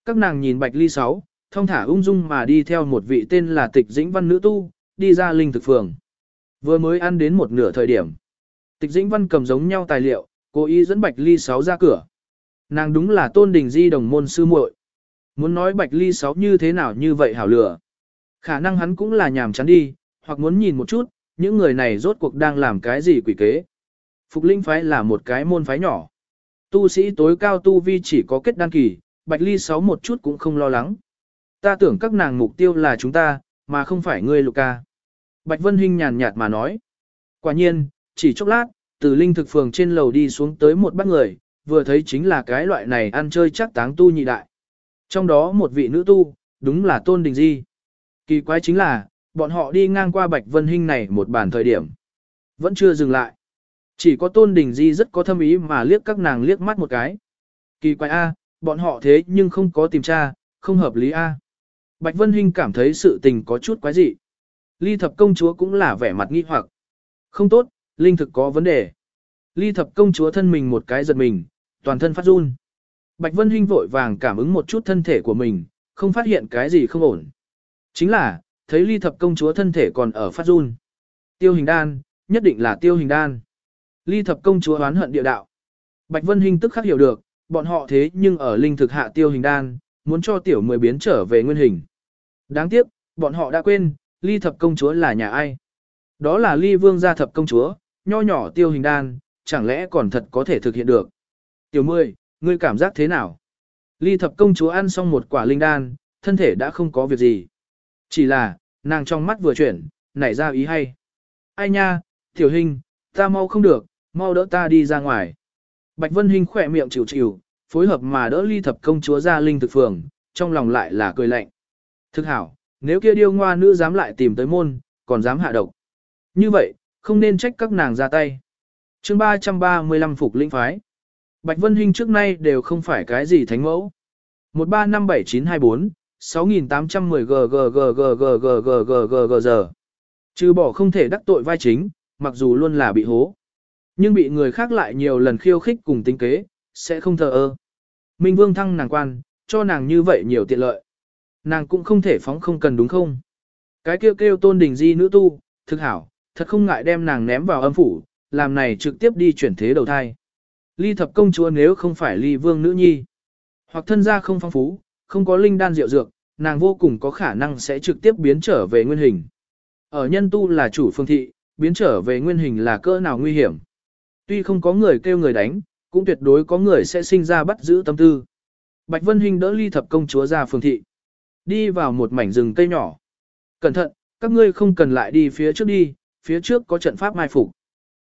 Các nàng nhìn bạch ly sáu, thông thả ung dung mà đi theo một vị tên là tịch dĩnh văn nữ tu, đi ra linh thực phường. Vừa mới ăn đến một nửa thời điểm. Tịch dĩnh văn cầm giống nhau tài liệu, cố ý dẫn bạch ly sáu ra cửa. Nàng đúng là tôn đình di đồng môn sư muội. Muốn nói bạch ly sáu như thế nào như vậy hảo lửa. Khả năng hắn cũng là nhàm chán đi, hoặc muốn nhìn một chút, những người này rốt cuộc đang làm cái gì quỷ kế. Phục linh phái là một cái môn phái nhỏ. Tu sĩ tối cao tu vi chỉ có kết đăng kỳ, bạch ly sáu một chút cũng không lo lắng. Ta tưởng các nàng mục tiêu là chúng ta, mà không phải ngươi Luca. Bạch Vân Hinh nhàn nhạt mà nói. Quả nhiên, chỉ chốc lát, từ linh thực phường trên lầu đi xuống tới một bác người, vừa thấy chính là cái loại này ăn chơi chắc táng tu nhị đại. Trong đó một vị nữ tu, đúng là Tôn Đình Di. Kỳ quái chính là, bọn họ đi ngang qua Bạch Vân Hinh này một bản thời điểm. Vẫn chưa dừng lại. Chỉ có Tôn Đình Di rất có thâm ý mà liếc các nàng liếc mắt một cái. Kỳ quái A, bọn họ thế nhưng không có tìm tra, không hợp lý A. Bạch Vân Hinh cảm thấy sự tình có chút quái dị. Ly thập công chúa cũng là vẻ mặt nghi hoặc. Không tốt, linh thực có vấn đề. Ly thập công chúa thân mình một cái giật mình, toàn thân phát run. Bạch Vân Hinh vội vàng cảm ứng một chút thân thể của mình, không phát hiện cái gì không ổn. Chính là, thấy ly thập công chúa thân thể còn ở phát run. Tiêu hình đan, nhất định là tiêu hình đan. Ly thập công chúa oán hận địa đạo. Bạch Vân Hinh tức khắc hiểu được, bọn họ thế nhưng ở linh thực hạ tiêu hình đan, muốn cho tiểu mười biến trở về nguyên hình. Đáng tiếc, bọn họ đã quên, ly thập công chúa là nhà ai. Đó là ly vương gia thập công chúa, nho nhỏ tiêu hình đan, chẳng lẽ còn thật có thể thực hiện được. Tiểu mười, ngươi cảm giác thế nào? Ly thập công chúa ăn xong một quả linh đan, thân thể đã không có việc gì. Chỉ là, nàng trong mắt vừa chuyển, nảy ra ý hay. Ai nha, tiểu hình, ta mau không được, mau đỡ ta đi ra ngoài. Bạch Vân Hinh khỏe miệng chịu chịu, phối hợp mà đỡ ly thập công chúa ra linh thực phường, trong lòng lại là cười lạnh. Thực hảo, nếu kia điêu ngoa nữ dám lại tìm tới môn, còn dám hạ độc. Như vậy, không nên trách các nàng ra tay. chương 335 phục linh phái. Bạch Vân Hinh trước nay đều không phải cái gì thánh mẫu. 1357924, 6810 g g g g g g g g g g giờ. Trừ bỏ không thể đắc tội vai chính, mặc dù luôn là bị hố. Nhưng bị người khác lại nhiều lần khiêu khích cùng tính kế, sẽ không thờ ơ. Minh Vương thăng nàng quan, cho nàng như vậy nhiều tiện lợi. Nàng cũng không thể phóng không cần đúng không? Cái kêu kêu tôn đình di nữ tu, thực hảo, thật không ngại đem nàng ném vào âm phủ, làm này trực tiếp đi chuyển thế đầu thai. Ly thập công chúa nếu không phải ly vương nữ nhi, hoặc thân gia không phong phú, không có linh đan rượu dược, nàng vô cùng có khả năng sẽ trực tiếp biến trở về nguyên hình. Ở nhân tu là chủ phương thị, biến trở về nguyên hình là cỡ nào nguy hiểm. Tuy không có người kêu người đánh, cũng tuyệt đối có người sẽ sinh ra bắt giữ tâm tư. Bạch Vân Hinh đỡ ly thập công chúa ra phương thị. Đi vào một mảnh rừng cây nhỏ. Cẩn thận, các ngươi không cần lại đi phía trước đi, phía trước có trận pháp mai phục.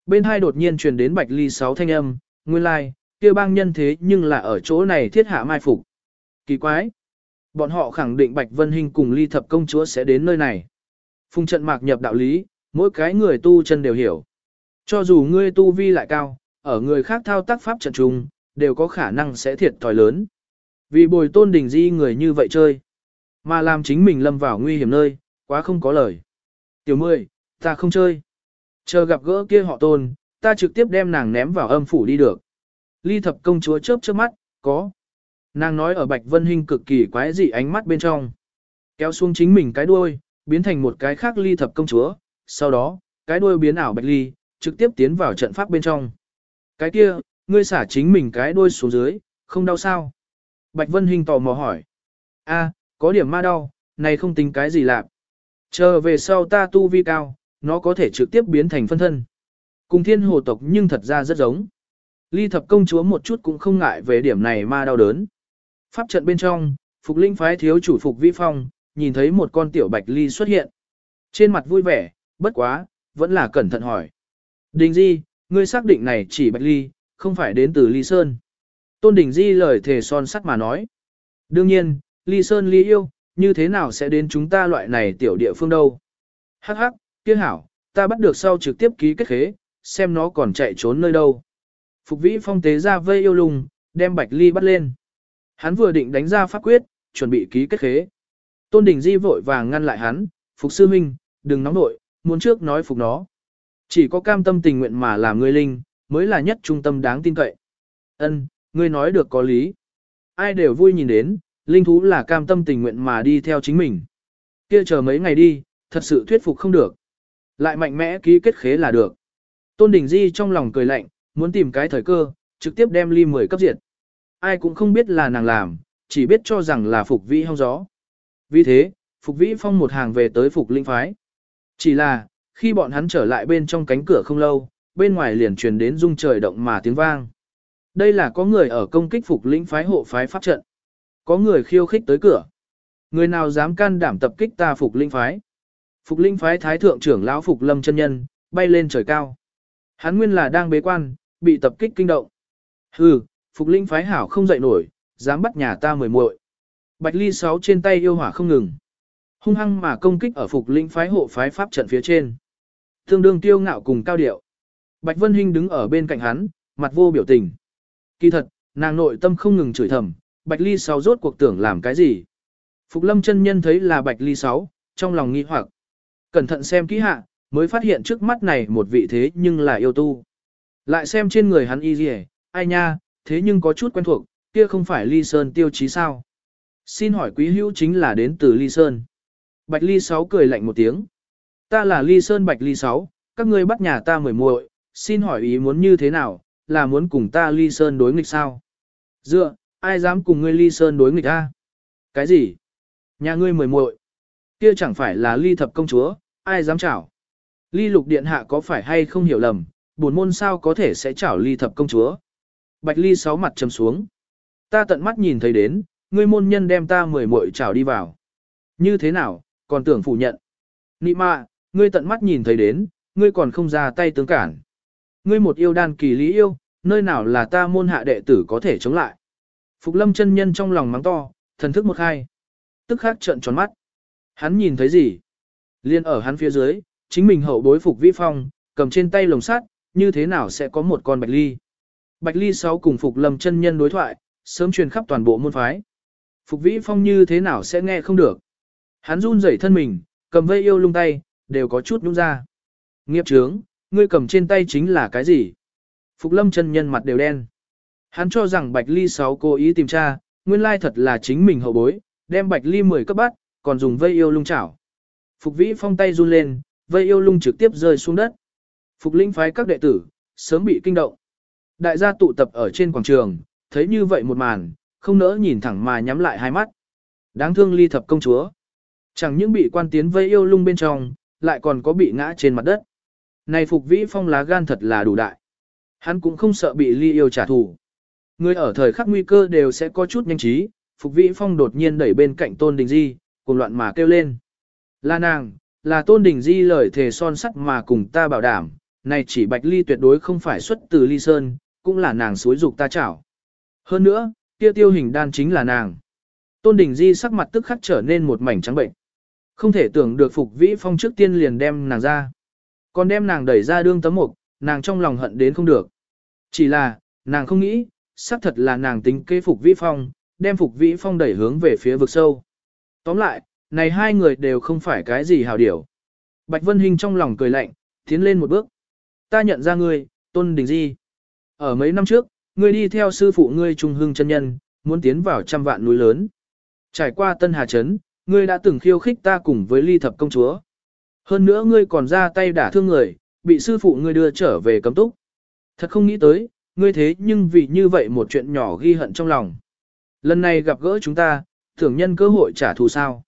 Bên hai đột nhiên truyền đến bạch ly sáu thanh âm, nguyên lai, like, kia bang nhân thế nhưng là ở chỗ này thiết hạ mai phục. Kỳ quái. Bọn họ khẳng định Bạch Vân Hinh cùng ly thập công chúa sẽ đến nơi này. Phùng trận mạc nhập đạo lý, mỗi cái người tu chân đều hiểu. Cho dù ngươi tu vi lại cao, ở người khác thao tác pháp trận trùng, đều có khả năng sẽ thiệt thòi lớn. Vì bồi tôn đình di người như vậy chơi, mà làm chính mình lâm vào nguy hiểm nơi, quá không có lời. Tiểu mười, ta không chơi. Chờ gặp gỡ kia họ tôn, ta trực tiếp đem nàng ném vào âm phủ đi được. Ly thập công chúa chớp chớp mắt, có. Nàng nói ở Bạch Vân Hinh cực kỳ quái dị ánh mắt bên trong. Kéo xuống chính mình cái đuôi, biến thành một cái khác ly thập công chúa, sau đó, cái đuôi biến ảo Bạch Ly, trực tiếp tiến vào trận pháp bên trong. Cái kia, ngươi xả chính mình cái đuôi xuống dưới, không đau sao? Bạch Vân Hinh tò mò hỏi. A, có điểm ma đau, này không tính cái gì lạ. Chờ về sau ta tu vi cao, nó có thể trực tiếp biến thành phân thân. Cùng thiên hồ tộc nhưng thật ra rất giống. Ly thập công chúa một chút cũng không ngại về điểm này ma đau đớn. Pháp trận bên trong, Phục Linh phái thiếu chủ Phục Vĩ Phong, nhìn thấy một con tiểu bạch ly xuất hiện. Trên mặt vui vẻ, bất quá, vẫn là cẩn thận hỏi. Đình Di, ngươi xác định này chỉ bạch ly, không phải đến từ Ly Sơn. Tôn Đình Di lời thề son sắt mà nói. Đương nhiên, Ly Sơn Ly yêu, như thế nào sẽ đến chúng ta loại này tiểu địa phương đâu. Hắc hắc, kia hảo, ta bắt được sau trực tiếp ký kết khế, xem nó còn chạy trốn nơi đâu. Phục vĩ phong tế ra vây yêu lùng, đem bạch ly bắt lên. Hắn vừa định đánh ra pháp quyết, chuẩn bị ký kết khế. Tôn Đình Di vội vàng ngăn lại hắn, Phục sư huynh, đừng nóng nội, muốn trước nói phục nó. Chỉ có cam tâm tình nguyện mà làm người linh, mới là nhất trung tâm đáng tin cậy. Ân, ngươi nói được có lý. Ai đều vui nhìn đến, linh thú là cam tâm tình nguyện mà đi theo chính mình. Kia chờ mấy ngày đi, thật sự thuyết phục không được. Lại mạnh mẽ ký kết khế là được. Tôn Đình Di trong lòng cười lạnh, muốn tìm cái thời cơ, trực tiếp đem ly 10 cấp diệt. Ai cũng không biết là nàng làm, chỉ biết cho rằng là Phục Vĩ hong gió. Vì thế, Phục Vĩ phong một hàng về tới Phục Linh Phái. Chỉ là, khi bọn hắn trở lại bên trong cánh cửa không lâu, bên ngoài liền truyền đến rung trời động mà tiếng vang. Đây là có người ở công kích Phục Linh Phái hộ phái pháp trận. Có người khiêu khích tới cửa. Người nào dám can đảm tập kích ta Phục Linh Phái? Phục Linh Phái Thái Thượng trưởng lão Phục Lâm chân Nhân, bay lên trời cao. Hắn nguyên là đang bế quan, bị tập kích kinh động. Hừ, Phục Linh phái hảo không dậy nổi, dám bắt nhà ta mười muội. Bạch Ly sáu trên tay yêu hỏa không ngừng. Hung hăng mà công kích ở Phục Linh phái hộ phái pháp trận phía trên. Tương đương tiêu ngạo cùng cao điệu. Bạch Vân Hinh đứng ở bên cạnh hắn, mặt vô biểu tình. Kỳ thật, nàng nội tâm không ngừng chửi thầm, Bạch Ly sáu rốt cuộc tưởng làm cái gì. Phục Lâm chân nhân thấy là Bạch Ly sáu, trong lòng nghi hoặc. Cẩn thận xem kỹ hạ, mới phát hiện trước mắt này một vị thế nhưng là yêu tu. Lại xem trên người hắn y gì ai nha, thế nhưng có chút quen thuộc, kia không phải ly sơn tiêu chí sao. Xin hỏi quý hữu chính là đến từ ly sơn. Bạch ly sáu cười lạnh một tiếng. Ta là ly sơn bạch ly sáu, các ngươi bắt nhà ta mười muội, xin hỏi ý muốn như thế nào, là muốn cùng ta ly sơn đối nghịch sao? Dựa, ai dám cùng ngươi ly sơn đối nghịch a? Cái gì? Nhà ngươi mười muội, kia chẳng phải là ly thập công chúa, ai dám chảo? Ly lục điện hạ có phải hay không hiểu lầm, buồn môn sao có thể sẽ chảo ly thập công chúa. Bạch ly sáu mặt châm xuống. Ta tận mắt nhìn thấy đến, ngươi môn nhân đem ta mười muội chảo đi vào. Như thế nào, còn tưởng phủ nhận. Nị mạ, ngươi tận mắt nhìn thấy đến, ngươi còn không ra tay tướng cản. Ngươi một yêu đan kỳ lý yêu, nơi nào là ta môn hạ đệ tử có thể chống lại. Phục lâm chân nhân trong lòng mắng to, thần thức một hai, Tức khắc trợn tròn mắt. Hắn nhìn thấy gì? Liên ở hắn phía dưới, chính mình hậu bối phục vĩ phong, cầm trên tay lồng sắt, như thế nào sẽ có một con bạch ly. Bạch ly sáu cùng phục lâm chân nhân đối thoại, sớm truyền khắp toàn bộ môn phái. Phục vĩ phong như thế nào sẽ nghe không được. Hắn run rẩy thân mình, cầm vây yêu lung tay, đều có chút nhung ra. Nghiệp trướng, ngươi cầm trên tay chính là cái gì? Phục lâm chân nhân mặt đều đen. Hắn cho rằng bạch ly sáu cố ý tìm tra, nguyên lai thật là chính mình hậu bối, đem bạch ly 10 cấp bắt, còn dùng vây yêu lung chảo. Phục vĩ phong tay run lên, vây yêu lung trực tiếp rơi xuống đất. Phục linh phái các đệ tử, sớm bị kinh động. Đại gia tụ tập ở trên quảng trường, thấy như vậy một màn, không nỡ nhìn thẳng mà nhắm lại hai mắt. Đáng thương ly thập công chúa. Chẳng những bị quan tiến vây yêu lung bên trong, lại còn có bị ngã trên mặt đất. Này phục vĩ phong lá gan thật là đủ đại. Hắn cũng không sợ bị ly yêu trả thù. Người ở thời khắc nguy cơ đều sẽ có chút nhanh trí, phục vĩ phong đột nhiên đẩy bên cạnh tôn đình di, cùng loạn mà kêu lên. la nàng, là tôn đình di lời thề son sắt mà cùng ta bảo đảm, này chỉ bạch ly tuyệt đối không phải xuất từ ly sơn, cũng là nàng suối dục ta chảo. Hơn nữa, kia tiêu hình đan chính là nàng. Tôn đình di sắc mặt tức khắc trở nên một mảnh trắng bệnh. Không thể tưởng được phục vĩ phong trước tiên liền đem nàng ra. Còn đem nàng đẩy ra đương tấm mục, nàng trong lòng hận đến không được. Chỉ là, nàng không nghĩ, xác thật là nàng tính kế phục vĩ phong, đem phục vĩ phong đẩy hướng về phía vực sâu. Tóm lại, này hai người đều không phải cái gì hào điểu. Bạch Vân Hinh trong lòng cười lạnh, tiến lên một bước. Ta nhận ra ngươi, Tôn Đình Di. Ở mấy năm trước, ngươi đi theo sư phụ ngươi Trung Hưng chân nhân, muốn tiến vào trăm vạn núi lớn. Trải qua Tân Hà Trấn, ngươi đã từng khiêu khích ta cùng với ly thập công chúa. Hơn nữa ngươi còn ra tay đả thương người, bị sư phụ ngươi đưa trở về cấm túc. Thật không nghĩ tới, ngươi thế nhưng vì như vậy một chuyện nhỏ ghi hận trong lòng. Lần này gặp gỡ chúng ta, thưởng nhân cơ hội trả thù sao.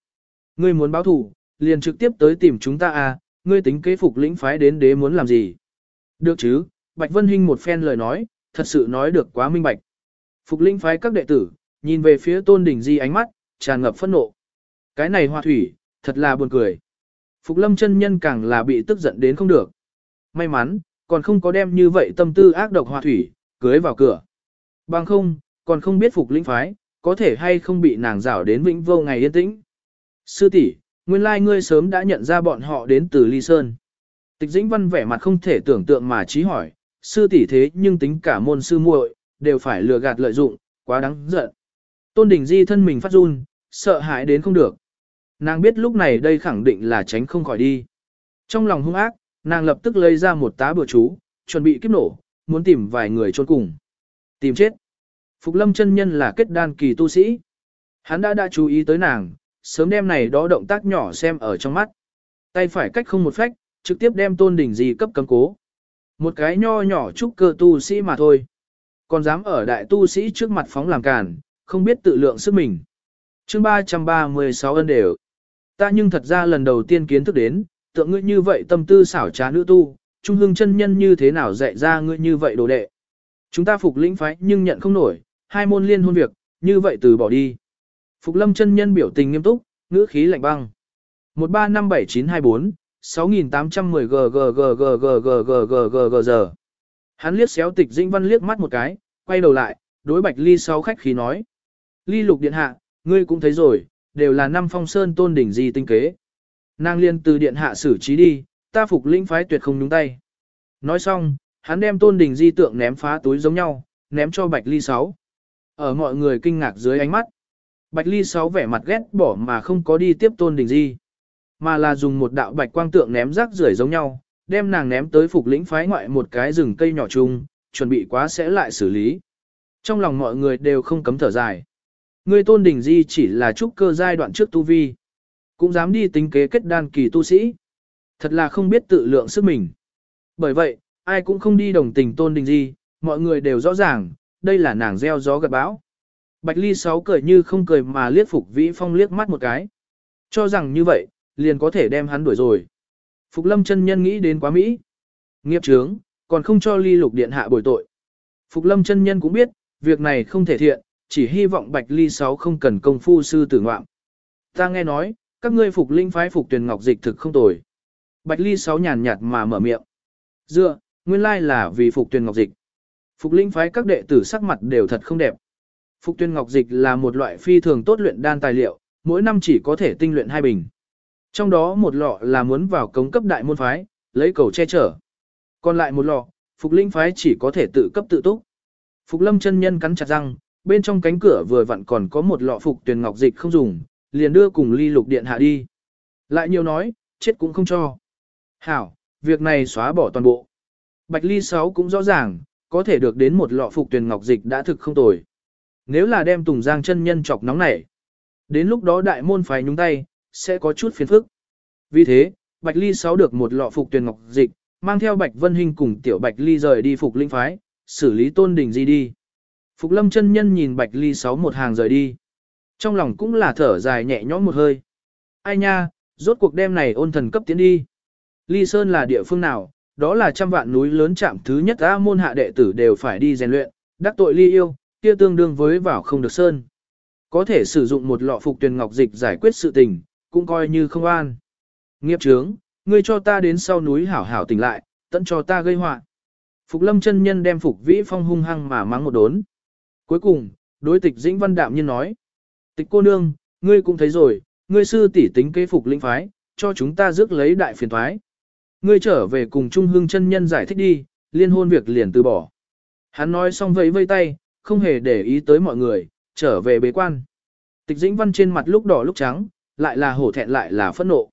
Ngươi muốn báo thù, liền trực tiếp tới tìm chúng ta à, ngươi tính kế phục lĩnh phái đến đế muốn làm gì. Được chứ, Bạch Vân Hinh một phen lời nói, thật sự nói được quá minh bạch. Phục lĩnh phái các đệ tử, nhìn về phía tôn đỉnh di ánh mắt, tràn ngập phẫn nộ. Cái này hoa thủy, thật là buồn cười. Phục lâm chân nhân càng là bị tức giận đến không được. May mắn, còn không có đem như vậy tâm tư ác độc hoa thủy, cưới vào cửa. Bằng không, còn không biết phục lĩnh phái, có thể hay không bị nàng rảo đến vĩnh vô ngày yên tĩnh. Sư tỷ, nguyên lai ngươi sớm đã nhận ra bọn họ đến từ Ly Sơn. Tịch Dĩnh Văn vẻ mặt không thể tưởng tượng mà trí hỏi, sư tỷ thế nhưng tính cả môn sư muội đều phải lừa gạt lợi dụng, quá đáng giận. Tôn Đình Di thân mình phát run, sợ hãi đến không được. Nàng biết lúc này đây khẳng định là tránh không khỏi đi. Trong lòng hung ác, nàng lập tức lấy ra một tá bừa chú, chuẩn bị kiếp nổ, muốn tìm vài người chôn cùng. Tìm chết. Phục lâm chân nhân là kết đan kỳ tu sĩ. Hắn đã đã chú ý tới nàng, sớm đem này đó động tác nhỏ xem ở trong mắt. Tay phải cách không một phách, trực tiếp đem tôn đỉnh gì cấp cấm cố. Một cái nho nhỏ trúc cơ tu sĩ mà thôi. Còn dám ở đại tu sĩ trước mặt phóng làm càn, không biết tự lượng sức mình. chương 336 ân đều. Ta nhưng thật ra lần đầu tiên kiến thức đến, tượng ngươi như vậy tâm tư xảo trá nữ tu, trung hương chân nhân như thế nào dạy ra ngươi như vậy đồ đệ. Chúng ta phục lĩnh phái nhưng nhận không nổi, hai môn liên hôn việc, như vậy từ bỏ đi. Phục lâm chân nhân biểu tình nghiêm túc, ngữ khí lạnh băng. 1357924, 6810 g g g g g g g g g g giờ. Hắn liếc xéo tịch dĩnh văn liếc mắt một cái, quay đầu lại, đối bạch ly sau khách khí nói. Ly lục điện hạ, ngươi cũng thấy rồi, đều là năm phong sơn tôn đỉnh gì tinh kế. Nàng liên từ điện hạ xử trí đi, ta phục lĩnh phái tuyệt không nhúng tay. Nói xong, hắn đem tôn đỉnh di tượng ném phá túi giống nhau, ném cho bạch ly sáu. Ở mọi người kinh ngạc dưới ánh mắt, bạch ly sáu vẻ mặt ghét bỏ mà không có đi tiếp tôn đình di, mà là dùng một đạo bạch quang tượng ném rác rưởi giống nhau, đem nàng ném tới phục lĩnh phái ngoại một cái rừng cây nhỏ chung, chuẩn bị quá sẽ lại xử lý. Trong lòng mọi người đều không cấm thở dài. Người tôn đình di chỉ là trúc cơ giai đoạn trước tu vi. Cũng dám đi tính kế kết đan kỳ tu sĩ. Thật là không biết tự lượng sức mình. Bởi vậy, ai cũng không đi đồng tình tôn đình di, mọi người đều rõ ràng, đây là nàng gieo gió gặt bão. Bạch Ly Sáu cười như không cười mà liếc Phục Vĩ Phong liếc mắt một cái. Cho rằng như vậy, liền có thể đem hắn đuổi rồi. Phục Lâm chân nhân nghĩ đến quá Mỹ. Nghiệp trướng, còn không cho ly lục điện hạ bồi tội. Phục Lâm chân nhân cũng biết, việc này không thể thiện, chỉ hy vọng Bạch Ly Sáu không cần công phu sư tử ngoạm. Ta nghe nói, các ngươi phục linh phái phục Tuyền ngọc dịch thực không tồi. Bạch Ly Sáu nhàn nhạt mà mở miệng. Dựa, nguyên lai là vì phục Tuyền ngọc dịch. Phục linh phái các đệ tử sắc mặt đều thật không đẹp. Phục tuyên ngọc dịch là một loại phi thường tốt luyện đan tài liệu, mỗi năm chỉ có thể tinh luyện hai bình. Trong đó một lọ là muốn vào cống cấp đại môn phái, lấy cầu che chở. Còn lại một lọ, Phục Linh phái chỉ có thể tự cấp tự túc. Phục Lâm chân nhân cắn chặt răng, bên trong cánh cửa vừa vặn còn có một lọ phục tuyên ngọc dịch không dùng, liền đưa cùng ly lục điện hạ đi. Lại nhiều nói, chết cũng không cho. Hảo, việc này xóa bỏ toàn bộ. Bạch ly 6 cũng rõ ràng, có thể được đến một lọ phục tuyên ngọc dịch đã thực không tồi. Nếu là đem Tùng Giang chân nhân chọc nóng nảy, đến lúc đó đại môn phải nhúng tay, sẽ có chút phiền phức. Vì thế, Bạch Ly sáu được một lọ phục tuyển ngọc dịch, mang theo Bạch Vân Hinh cùng tiểu Bạch Ly rời đi phục linh phái, xử lý tôn đỉnh gì đi. Phục lâm chân nhân nhìn Bạch Ly sáu một hàng rời đi. Trong lòng cũng là thở dài nhẹ nhõm một hơi. Ai nha, rốt cuộc đêm này ôn thần cấp tiến đi. Ly Sơn là địa phương nào, đó là trăm vạn núi lớn chạm thứ nhất A môn hạ đệ tử đều phải đi rèn luyện, đắc tội ly yêu, kia tương đương với vào không được Sơn. Có thể sử dụng một lọ phục tuyền ngọc dịch giải quyết sự tình, cũng coi như không an. Nghiệp trướng, ngươi cho ta đến sau núi hảo hảo tỉnh lại, tận cho ta gây họa. Phục lâm chân nhân đem phục vĩ phong hung hăng mà mắng một đốn. Cuối cùng, đối tịch dĩnh văn đạm nhiên nói. Tịch cô nương, ngươi cũng thấy rồi, ngươi sư tỷ tính kế phục lĩnh phái, cho chúng ta rước lấy đại phiền thoái. Ngươi trở về cùng Trung hương chân nhân giải thích đi, liên hôn việc liền từ bỏ. Hắn nói xong vẫy vây tay, không hề để ý tới mọi người, trở về bế quan. Tịch dĩnh văn trên mặt lúc đỏ lúc trắng, lại là hổ thẹn lại là phẫn nộ.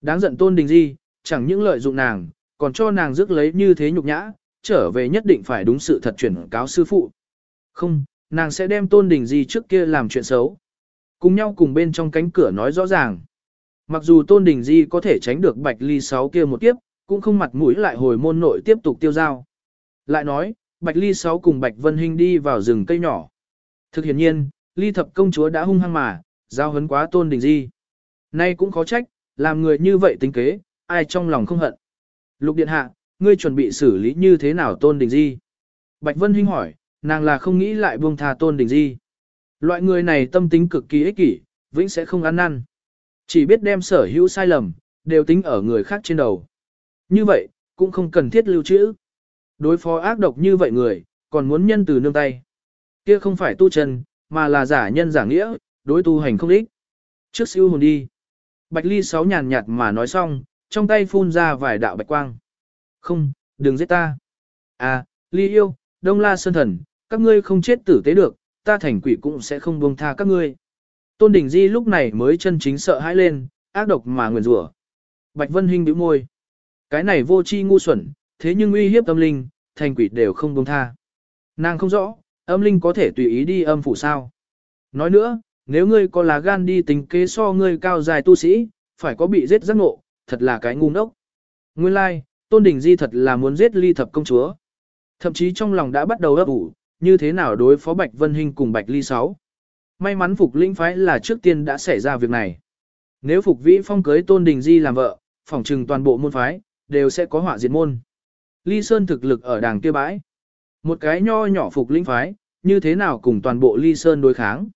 Đáng giận tôn đình di, chẳng những lợi dụng nàng, còn cho nàng rước lấy như thế nhục nhã, trở về nhất định phải đúng sự thật chuyển cáo sư phụ. Không, nàng sẽ đem tôn đình di trước kia làm chuyện xấu. Cùng nhau cùng bên trong cánh cửa nói rõ ràng. Mặc dù tôn đình di có thể tránh được bạch ly sáu kia một kiếp, cũng không mặt mũi lại hồi môn nội tiếp tục tiêu giao. Lại nói, bạch ly sáu cùng bạch vân Hinh đi vào rừng cây nhỏ. Thực hiện nhiên, ly thập công chúa đã hung hăng mà, giao hấn quá tôn đình di. Nay cũng khó trách, làm người như vậy tính kế, ai trong lòng không hận. Lục điện hạ, ngươi chuẩn bị xử lý như thế nào tôn đình di? Bạch Vân Hinh hỏi, nàng là không nghĩ lại buông tha tôn đình di. Loại người này tâm tính cực kỳ ích kỷ, vĩnh sẽ không ăn năn. Chỉ biết đem sở hữu sai lầm, đều tính ở người khác trên đầu. Như vậy, cũng không cần thiết lưu trữ. Đối phó ác độc như vậy người, còn muốn nhân từ nương tay. Kia không phải tu chân, mà là giả nhân giả nghĩa, đối tu hành không ích. Trước siêu hồn đi. Bạch Ly sáu nhàn nhạt mà nói xong, trong tay phun ra vài đạo bạch quang. Không, đừng giết ta. À, Ly yêu, Đông La Sơn Thần, các ngươi không chết tử tế được, ta thành quỷ cũng sẽ không buông tha các ngươi. Tôn Đình Di lúc này mới chân chính sợ hãi lên, ác độc mà nguyền rủa. Bạch Vân Hinh bĩu môi. Cái này vô tri ngu xuẩn, thế nhưng uy hiếp âm linh, thành quỷ đều không buông tha. Nàng không rõ, âm linh có thể tùy ý đi âm phủ sao. Nói nữa, nếu ngươi có lá gan đi tính kế so ngươi cao dài tu sĩ, phải có bị giết giác ngộ, thật là cái ngu ngốc. Nguyên lai, like, Tôn Đình Di thật là muốn giết ly thập công chúa. Thậm chí trong lòng đã bắt đầu ấp ủ, như thế nào đối phó Bạch Vân Hinh cùng Bạch Ly Sáu. May mắn Phục Linh Phái là trước tiên đã xảy ra việc này. Nếu Phục Vĩ Phong cưới Tôn Đình Di làm vợ, phỏng trừng toàn bộ môn phái, đều sẽ có họa diệt môn. Ly Sơn thực lực ở đàng kia bãi. Một cái nho nhỏ Phục Linh Phái, như thế nào cùng toàn bộ Ly Sơn đối kháng.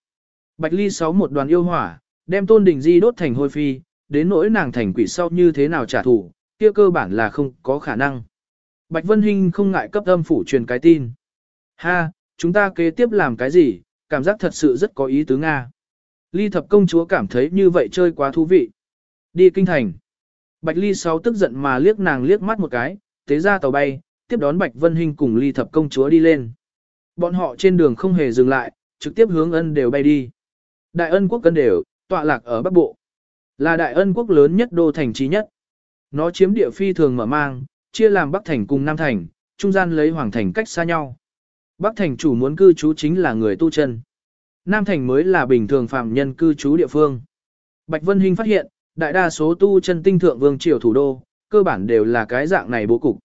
Bạch Ly Sáu một đoàn yêu hỏa, đem Tôn Đình Di đốt thành hôi phi, đến nỗi nàng thành quỷ sau như thế nào trả thù, kia cơ bản là không có khả năng. Bạch Vân Hinh không ngại cấp âm phủ truyền cái tin. Ha, chúng ta kế tiếp làm cái gì, cảm giác thật sự rất có ý tứ Nga. Ly thập công chúa cảm thấy như vậy chơi quá thú vị. Đi kinh thành. Bạch Ly sáu tức giận mà liếc nàng liếc mắt một cái, tế ra tàu bay, tiếp đón Bạch Vân Hinh cùng Ly thập công chúa đi lên. Bọn họ trên đường không hề dừng lại, trực tiếp hướng ân đều bay đi. Đại ân quốc cân đều, tọa lạc ở Bắc Bộ. Là đại ân quốc lớn nhất đô thành trí nhất. Nó chiếm địa phi thường mở mang, chia làm Bắc Thành cùng Nam Thành, trung gian lấy Hoàng Thành cách xa nhau. Bắc Thành chủ muốn cư trú chính là người tu chân. Nam Thành mới là bình thường phạm nhân cư trú địa phương. Bạch Vân Hinh phát hiện, đại đa số tu chân tinh thượng vương triều thủ đô, cơ bản đều là cái dạng này bố cục.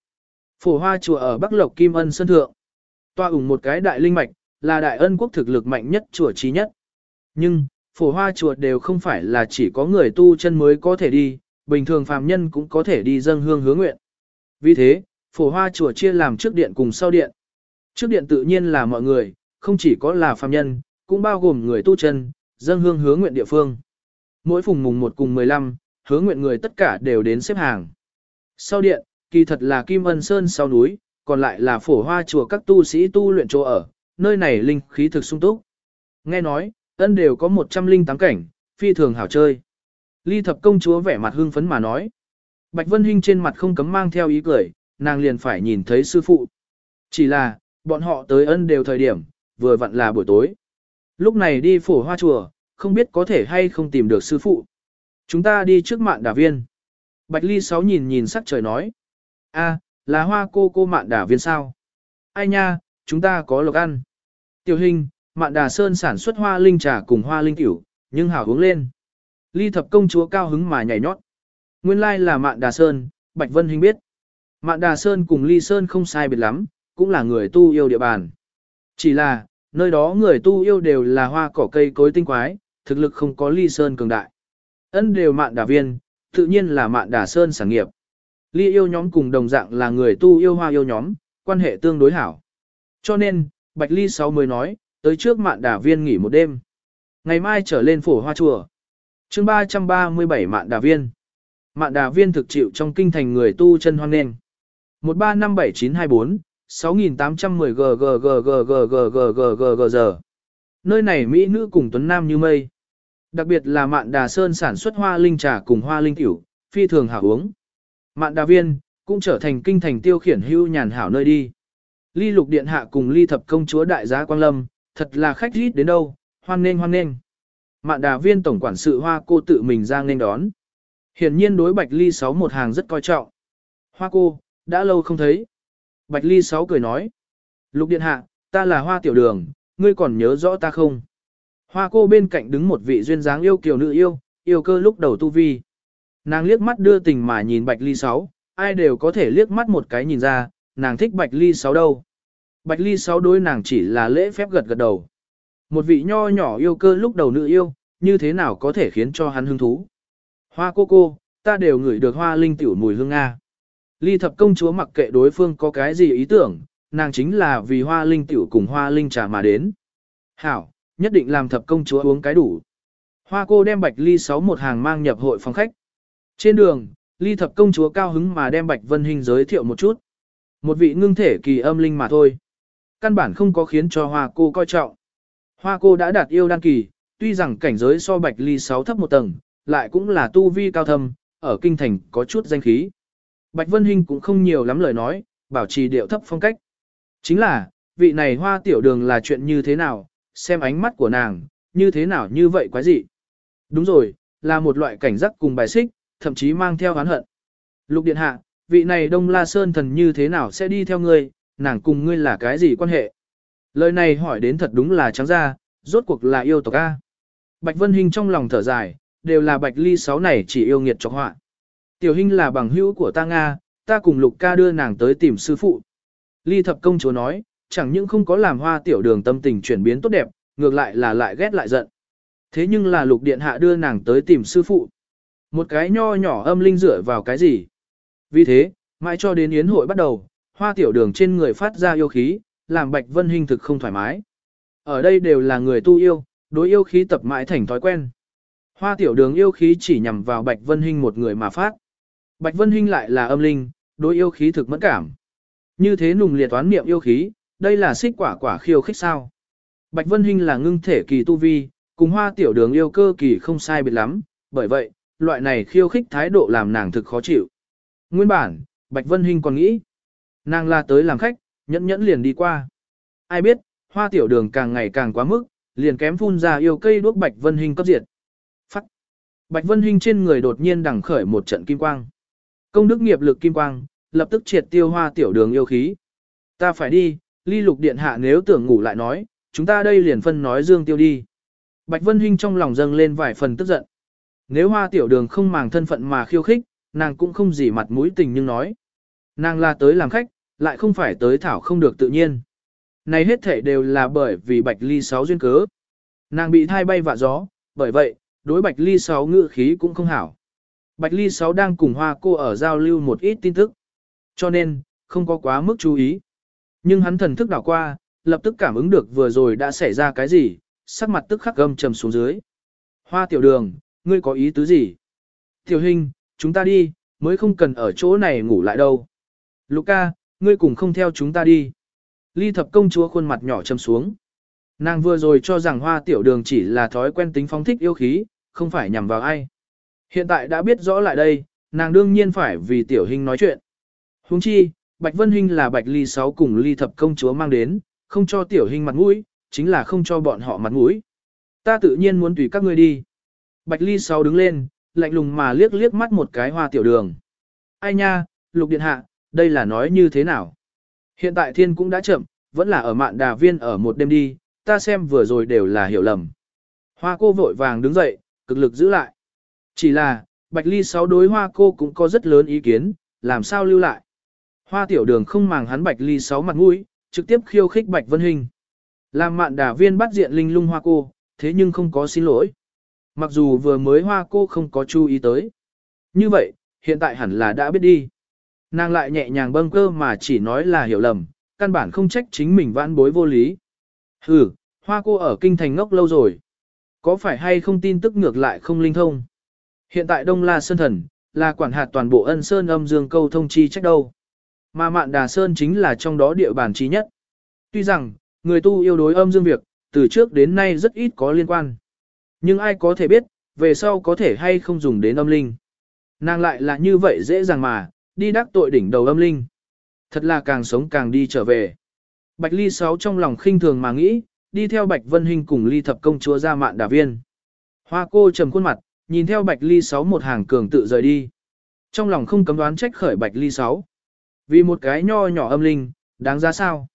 Phổ hoa chùa ở Bắc Lộc Kim Ân Sơn Thượng. Toa ủng một cái đại linh mạch, là đại ân quốc thực lực mạnh nhất chùa trí nhất. Nhưng, phổ hoa chùa đều không phải là chỉ có người tu chân mới có thể đi, bình thường phàm nhân cũng có thể đi dâng hương hướng nguyện. Vì thế, phổ hoa chùa chia làm trước điện cùng sau điện. Trước điện tự nhiên là mọi người, không chỉ có là phàm nhân, cũng bao gồm người tu chân, dâng hương hướng nguyện địa phương. Mỗi phùng mùng 1 cùng 15, hướng nguyện người tất cả đều đến xếp hàng. Sau điện, kỳ thật là Kim Ân Sơn sau núi, còn lại là phổ hoa chùa các tu sĩ tu luyện chỗ ở, nơi này linh khí thực sung túc. Nghe nói, ân đều có 108 cảnh, phi thường hảo chơi. Ly thập công chúa vẻ mặt hưng phấn mà nói. Bạch Vân Hinh trên mặt không cấm mang theo ý cười, nàng liền phải nhìn thấy sư phụ. Chỉ là, bọn họ tới ân đều thời điểm, vừa vặn là buổi tối. Lúc này đi phổ hoa chùa, không biết có thể hay không tìm được sư phụ. Chúng ta đi trước mạn đà viên. Bạch Ly Sáu nhìn nhìn sắc trời nói. a là hoa cô cô mạn đả viên sao? Ai nha, chúng ta có lộc ăn. Tiểu hình, mạn đà sơn sản xuất hoa linh trà cùng hoa linh tiểu, nhưng hảo hướng lên. Ly thập công chúa cao hứng mà nhảy nhót. Nguyên lai là Mạn Đà Sơn, Bạch Vân Hình biết. Mạn Đà Sơn cùng Ly Sơn không sai biệt lắm, cũng là người tu yêu địa bàn. Chỉ là, nơi đó người tu yêu đều là hoa cỏ cây cối tinh quái, thực lực không có Ly Sơn cường đại. Ân đều Mạn Đà Viên, tự nhiên là Mạn Đà Sơn sản nghiệp. Ly yêu nhóm cùng đồng dạng là người tu yêu hoa yêu nhóm, quan hệ tương đối hảo. Cho nên, Bạch Ly Sáu mới nói, tới trước Mạn Đà Viên nghỉ một đêm. Ngày mai trở lên phổ hoa chùa. chương 337 Mạn Đà Viên. Mạn đà viên thực chịu trong kinh thành người tu chân hoang nền. 1357924, 6810 g g g g g g g g g g giờ. Nơi này Mỹ nữ cùng tuấn nam như mây. Đặc biệt là mạn đà sơn sản xuất hoa linh trà cùng hoa linh tiểu, phi thường hảo uống. Mạn đà viên, cũng trở thành kinh thành tiêu khiển hưu nhàn hảo nơi đi. Ly lục điện hạ cùng ly thập công chúa đại Giá Quang Lâm, thật là khách rít đến đâu, hoan nên hoan nên. Mạn đà viên tổng quản sự hoa cô tự mình ra nên đón. Hiển nhiên đối Bạch Ly Sáu một hàng rất coi trọng. Hoa cô, đã lâu không thấy. Bạch Ly Sáu cười nói. Lục điện hạ, ta là hoa tiểu đường, ngươi còn nhớ rõ ta không? Hoa cô bên cạnh đứng một vị duyên dáng yêu kiều nữ yêu, yêu cơ lúc đầu tu vi. Nàng liếc mắt đưa tình mà nhìn Bạch Ly Sáu, ai đều có thể liếc mắt một cái nhìn ra, nàng thích Bạch Ly Sáu đâu. Bạch Ly Sáu đối nàng chỉ là lễ phép gật gật đầu. Một vị nho nhỏ yêu cơ lúc đầu nữ yêu, như thế nào có thể khiến cho hắn hứng thú. Hoa cô cô, ta đều ngửi được hoa linh tiểu mùi hương Nga. Ly thập công chúa mặc kệ đối phương có cái gì ý tưởng, nàng chính là vì hoa linh tiểu cùng hoa linh trà mà đến. Hảo, nhất định làm thập công chúa uống cái đủ. Hoa cô đem bạch ly sáu một hàng mang nhập hội phòng khách. Trên đường, ly thập công chúa cao hứng mà đem bạch vân hình giới thiệu một chút. Một vị ngưng thể kỳ âm linh mà thôi. Căn bản không có khiến cho hoa cô coi trọng. Hoa cô đã đạt yêu đan kỳ, tuy rằng cảnh giới so bạch ly sáu thấp một tầng, lại cũng là tu vi cao thâm, ở kinh thành có chút danh khí. Bạch Vân Hinh cũng không nhiều lắm lời nói, bảo trì điệu thấp phong cách. Chính là, vị này hoa tiểu đường là chuyện như thế nào, xem ánh mắt của nàng, như thế nào như vậy quái gì. Đúng rồi, là một loại cảnh giác cùng bài xích, thậm chí mang theo oán hận. Lục điện hạ, vị này Đông La Sơn thần như thế nào sẽ đi theo ngươi, nàng cùng ngươi là cái gì quan hệ? Lời này hỏi đến thật đúng là trắng ra, rốt cuộc là yêu tộc A. Bạch Vân Hinh trong lòng thở dài, đều là Bạch Ly sáu này chỉ yêu nghiệt cho họa. Tiểu Hinh là bằng hữu của ta Nga, ta cùng Lục ca đưa nàng tới tìm sư phụ. Ly thập công chúa nói, chẳng những không có làm hoa tiểu đường tâm tình chuyển biến tốt đẹp, ngược lại là lại ghét lại giận. Thế nhưng là lục điện hạ đưa nàng tới tìm sư phụ. Một cái nho nhỏ âm linh dựa vào cái gì? Vì thế, mãi cho đến yến hội bắt đầu, hoa tiểu đường trên người phát ra yêu khí, làm bạch vân hình thực không thoải mái. Ở đây đều là người tu yêu, đối yêu khí tập mãi thành thói quen. Hoa tiểu đường yêu khí chỉ nhằm vào bạch vân hình một người mà phát. Bạch vân hình lại là âm linh, đối yêu khí thực mẫn cảm. Như thế nùng liệt toán niệm yêu khí, đây là xích quả quả khiêu khích sao. Bạch Vân Hinh là ngưng thể kỳ tu vi, cùng hoa tiểu đường yêu cơ kỳ không sai biệt lắm, bởi vậy, loại này khiêu khích thái độ làm nàng thực khó chịu. Nguyên bản, Bạch Vân Hinh còn nghĩ, nàng là tới làm khách, nhẫn nhẫn liền đi qua. Ai biết, hoa tiểu đường càng ngày càng quá mức, liền kém phun ra yêu cây đuốc Bạch Vân Hinh cấp diệt. Phắc. Bạch Vân Hinh trên người đột nhiên đằng khởi một trận kim quang. Công đức nghiệp lực kim quang, lập tức triệt tiêu hoa tiểu đường yêu khí. Ta phải đi, ly lục điện hạ nếu tưởng ngủ lại nói, chúng ta đây liền phân nói dương tiêu đi. Bạch Vân Hinh trong lòng dâng lên vài phần tức giận. Nếu hoa tiểu đường không màng thân phận mà khiêu khích, nàng cũng không gì mặt mũi tình nhưng nói. Nàng là tới làm khách, lại không phải tới thảo không được tự nhiên. Này hết thể đều là bởi vì Bạch Ly sáu duyên cớ. Nàng bị thai bay vạ gió, bởi vậy, đối Bạch Ly sáu ngự khí cũng không hảo. Bạch Ly sáu đang cùng hoa cô ở giao lưu một ít tin tức. Cho nên, không có quá mức chú ý. Nhưng hắn thần thức đảo qua, lập tức cảm ứng được vừa rồi đã xảy ra cái gì, sắc mặt tức khắc gâm trầm xuống dưới. Hoa tiểu đường, ngươi có ý tứ gì? Tiểu hình, chúng ta đi, mới không cần ở chỗ này ngủ lại đâu. Luca, ngươi cùng không theo chúng ta đi. Ly thập công chúa khuôn mặt nhỏ trầm xuống. Nàng vừa rồi cho rằng hoa tiểu đường chỉ là thói quen tính phóng thích yêu khí, không phải nhằm vào ai. Hiện tại đã biết rõ lại đây, nàng đương nhiên phải vì tiểu hình nói chuyện. Huống chi, Bạch Vân Hinh là Bạch Ly sáu cùng Ly thập công chúa mang đến, không cho tiểu Hinh mặt mũi, chính là không cho bọn họ mặt mũi. Ta tự nhiên muốn tùy các ngươi đi. Bạch Ly sáu đứng lên, lạnh lùng mà liếc liếc mắt một cái hoa tiểu đường. Ai nha, lục điện hạ, đây là nói như thế nào? Hiện tại thiên cũng đã chậm, vẫn là ở mạn đà viên ở một đêm đi, ta xem vừa rồi đều là hiểu lầm. Hoa cô vội vàng đứng dậy, cực lực giữ lại. Chỉ là, Bạch Ly sáu đối hoa cô cũng có rất lớn ý kiến, làm sao lưu lại. Hoa tiểu đường không màng hắn Bạch Ly sáu mặt mũi, trực tiếp khiêu khích Bạch Vân Hình. Làm mạn đà viên bắt diện linh lung hoa cô, thế nhưng không có xin lỗi. Mặc dù vừa mới hoa cô không có chú ý tới. Như vậy, hiện tại hẳn là đã biết đi. Nàng lại nhẹ nhàng bâng cơ mà chỉ nói là hiểu lầm, căn bản không trách chính mình vãn bối vô lý. Hừ, hoa cô ở kinh thành ngốc lâu rồi. Có phải hay không tin tức ngược lại không linh thông? Hiện tại Đông La Sơn Thần, là quản hạt toàn bộ ân sơn âm dương câu thông chi trách đâu. Mà Mạn Đà Sơn chính là trong đó địa bàn trí nhất. Tuy rằng, người tu yêu đối âm dương việc, từ trước đến nay rất ít có liên quan. Nhưng ai có thể biết, về sau có thể hay không dùng đến âm linh. Nàng lại là như vậy dễ dàng mà, đi đắc tội đỉnh đầu âm linh. Thật là càng sống càng đi trở về. Bạch Ly Sáu trong lòng khinh thường mà nghĩ, đi theo Bạch Vân Hinh cùng Ly Thập Công Chúa ra mạn đà viên. Hoa cô trầm khuôn mặt, nhìn theo Bạch Ly Sáu một hàng cường tự rời đi. Trong lòng không cấm đoán trách khởi Bạch Ly Sáu. Vì một cái nho nhỏ âm linh, đáng giá sao?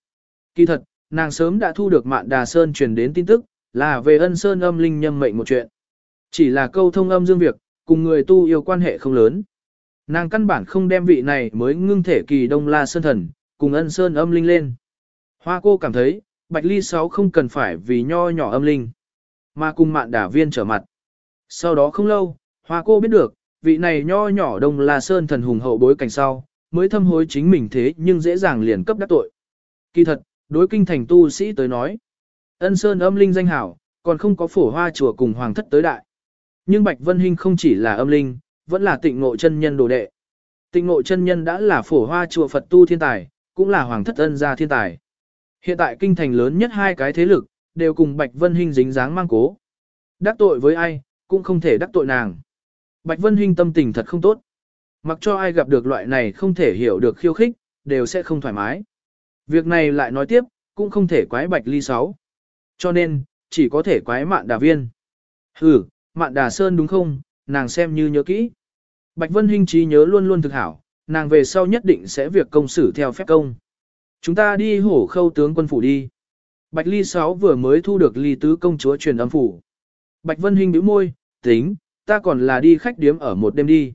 Kỳ thật, nàng sớm đã thu được mạn đà sơn truyền đến tin tức, là về ân sơn âm linh nhâm mệnh một chuyện. Chỉ là câu thông âm dương việc, cùng người tu yêu quan hệ không lớn. Nàng căn bản không đem vị này mới ngưng thể kỳ đông la sơn thần, cùng ân sơn âm linh lên. Hoa cô cảm thấy, Bạch Ly Sáu không cần phải vì nho nhỏ âm linh, mà cùng mạn đả viên trở mặt. Sau đó không lâu, Hoa cô biết được, vị này nho nhỏ đông la sơn thần hùng hậu bối cảnh sau, mới thâm hối chính mình thế nhưng dễ dàng liền cấp đắc tội. Kỳ thật, đối kinh thành tu sĩ tới nói, ân sơn âm linh danh hảo, còn không có phổ hoa chùa cùng hoàng thất tới đại. Nhưng Bạch Vân Hinh không chỉ là âm linh, vẫn là tịnh ngộ chân nhân đồ đệ. Tịnh ngộ chân nhân đã là phổ hoa chùa Phật tu thiên tài, cũng là hoàng thất ân gia thiên tài. Hiện tại kinh thành lớn nhất hai cái thế lực, đều cùng Bạch Vân Hinh dính dáng mang cố. Đắc tội với ai, cũng không thể đắc tội nàng. Bạch Vân Hinh tâm tình thật không tốt. Mặc cho ai gặp được loại này không thể hiểu được khiêu khích, đều sẽ không thoải mái. Việc này lại nói tiếp, cũng không thể quái Bạch Ly Sáu. Cho nên, chỉ có thể quái mạn đà viên. Hừ, mạn đà sơn đúng không, nàng xem như nhớ kỹ. Bạch Vân Hinh trí nhớ luôn luôn thực hảo, nàng về sau nhất định sẽ việc công xử theo phép công. Chúng ta đi hổ khâu tướng quân phủ đi. Bạch Ly Sáu vừa mới thu được ly tứ công chúa truyền âm phủ. Bạch Vân Hinh bĩu môi, tính, ta còn là đi khách điếm ở một đêm đi.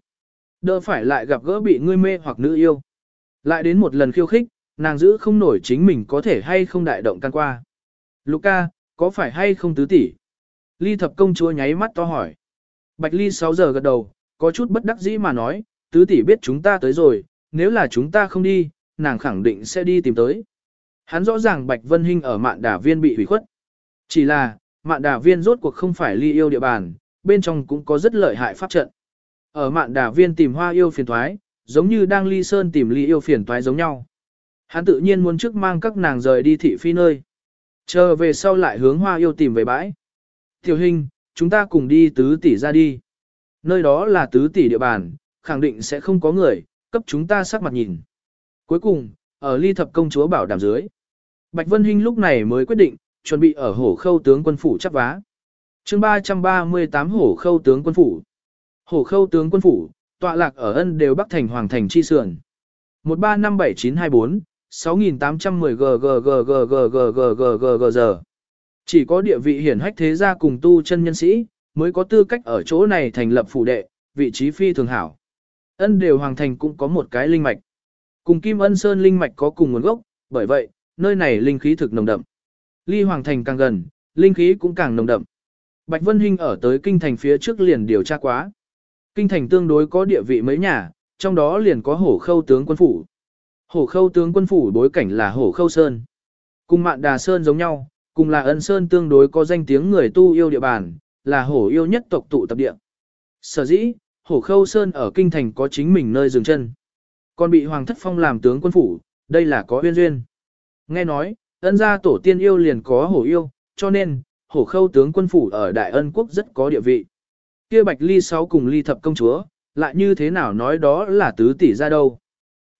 Đỡ phải lại gặp gỡ bị ngươi mê hoặc nữ yêu. Lại đến một lần khiêu khích, nàng giữ không nổi chính mình có thể hay không đại động can qua. Luca, có phải hay không tứ tỷ? Ly thập công chúa nháy mắt to hỏi. Bạch Ly 6 giờ gật đầu, có chút bất đắc dĩ mà nói, tứ tỷ biết chúng ta tới rồi, nếu là chúng ta không đi, nàng khẳng định sẽ đi tìm tới. Hắn rõ ràng Bạch Vân Hinh ở mạn đà viên bị hủy khuất. Chỉ là, mạn đà viên rốt cuộc không phải ly yêu địa bàn, bên trong cũng có rất lợi hại pháp trận. Ở mạn đà viên tìm hoa yêu phiền thoái, giống như đang ly sơn tìm ly yêu phiền toái giống nhau. Hắn tự nhiên muốn trước mang các nàng rời đi thị phi nơi. Chờ về sau lại hướng hoa yêu tìm về bãi. Tiểu hình, chúng ta cùng đi tứ tỷ ra đi. Nơi đó là tứ tỷ địa bàn, khẳng định sẽ không có người, cấp chúng ta sắc mặt nhìn. Cuối cùng, ở ly thập công chúa bảo đảm dưới. Bạch Vân Hinh lúc này mới quyết định, chuẩn bị ở hổ khâu tướng quân phủ chấp vá. chương 338 hổ khâu tướng quân phủ. Hổ khâu tướng quân phủ, tọa lạc ở ân đều bắc thành hoàng thành chi sườn. 1357924, 6810 g giờ. Chỉ có địa vị hiển hách thế gia cùng tu chân nhân sĩ, mới có tư cách ở chỗ này thành lập phủ đệ, vị trí phi thường hảo. Ân đều hoàng thành cũng có một cái linh mạch. Cùng Kim Ân Sơn linh mạch có cùng nguồn gốc, bởi vậy, nơi này linh khí thực nồng đậm. Ly hoàng thành càng gần, linh khí cũng càng nồng đậm. Bạch Vân Hinh ở tới kinh thành phía trước liền điều tra quá. Kinh thành tương đối có địa vị mấy nhà, trong đó liền có hổ khâu tướng quân phủ. Hổ khâu tướng quân phủ bối cảnh là hổ khâu sơn. Cùng mạn đà sơn giống nhau, cùng là ân sơn tương đối có danh tiếng người tu yêu địa bàn, là hổ yêu nhất tộc tụ tập địa. Sở dĩ, hổ khâu sơn ở kinh thành có chính mình nơi dừng chân. Còn bị hoàng thất phong làm tướng quân phủ, đây là có uyên duyên. Nghe nói, ân gia tổ tiên yêu liền có hổ yêu, cho nên, hổ khâu tướng quân phủ ở Đại Ân Quốc rất có địa vị. Kia bạch ly sáu cùng ly thập công chúa, lại như thế nào nói đó là tứ tỷ ra đâu.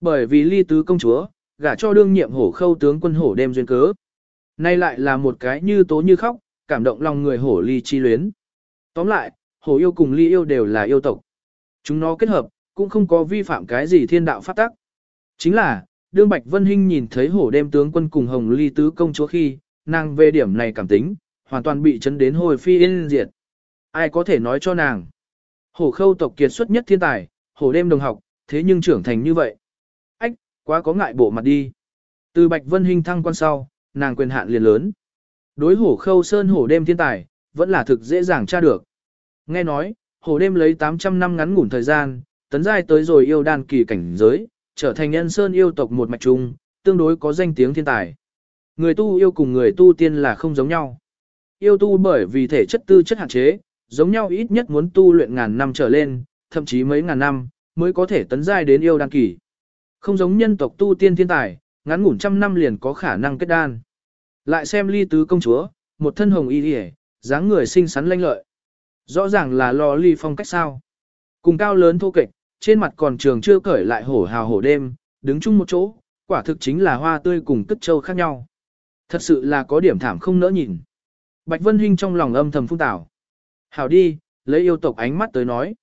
Bởi vì ly tứ công chúa, gả cho đương nhiệm hổ khâu tướng quân hổ đem duyên cớ. Nay lại là một cái như tố như khóc, cảm động lòng người hổ ly chi luyến. Tóm lại, hổ yêu cùng ly yêu đều là yêu tộc. Chúng nó kết hợp, cũng không có vi phạm cái gì thiên đạo pháp tắc. Chính là, đương Bạch Vân Hinh nhìn thấy hổ đem tướng quân cùng hồng ly tứ công chúa khi, nàng về điểm này cảm tính, hoàn toàn bị chấn đến hồi phi yên diệt. Ai có thể nói cho nàng? Hổ khâu tộc kiệt xuất nhất thiên tài, hổ đêm đồng học, thế nhưng trưởng thành như vậy. Ách, quá có ngại bộ mặt đi. Từ Bạch Vân Hinh thăng quan sau, nàng quyền hạn liền lớn. Đối hổ khâu sơn hổ đêm thiên tài, vẫn là thực dễ dàng tra được. Nghe nói, hổ đêm lấy 800 năm ngắn ngủn thời gian, tấn giai tới rồi yêu đan kỳ cảnh giới, trở thành nhân sơn yêu tộc một mạch trung, tương đối có danh tiếng thiên tài. Người tu yêu cùng người tu tiên là không giống nhau. Yêu tu bởi vì thể chất tư chất hạn chế, giống nhau ít nhất muốn tu luyện ngàn năm trở lên, thậm chí mấy ngàn năm, mới có thể tấn giai đến yêu đan kỳ. Không giống nhân tộc tu tiên thiên tài, ngắn ngủn trăm năm liền có khả năng kết đan. Lại xem ly tứ công chúa, một thân hồng y hề, dáng người xinh xắn lanh lợi. Rõ ràng là lò ly phong cách sao. Cùng cao lớn thô kệch, trên mặt còn trường chưa cởi lại hổ hào hổ đêm, đứng chung một chỗ, quả thực chính là hoa tươi cùng cất châu khác nhau. Thật sự là có điểm thảm không nỡ nhìn. Bạch Vân Hinh trong lòng âm thầm phung tảo. Hảo đi, lấy yêu tộc ánh mắt tới nói.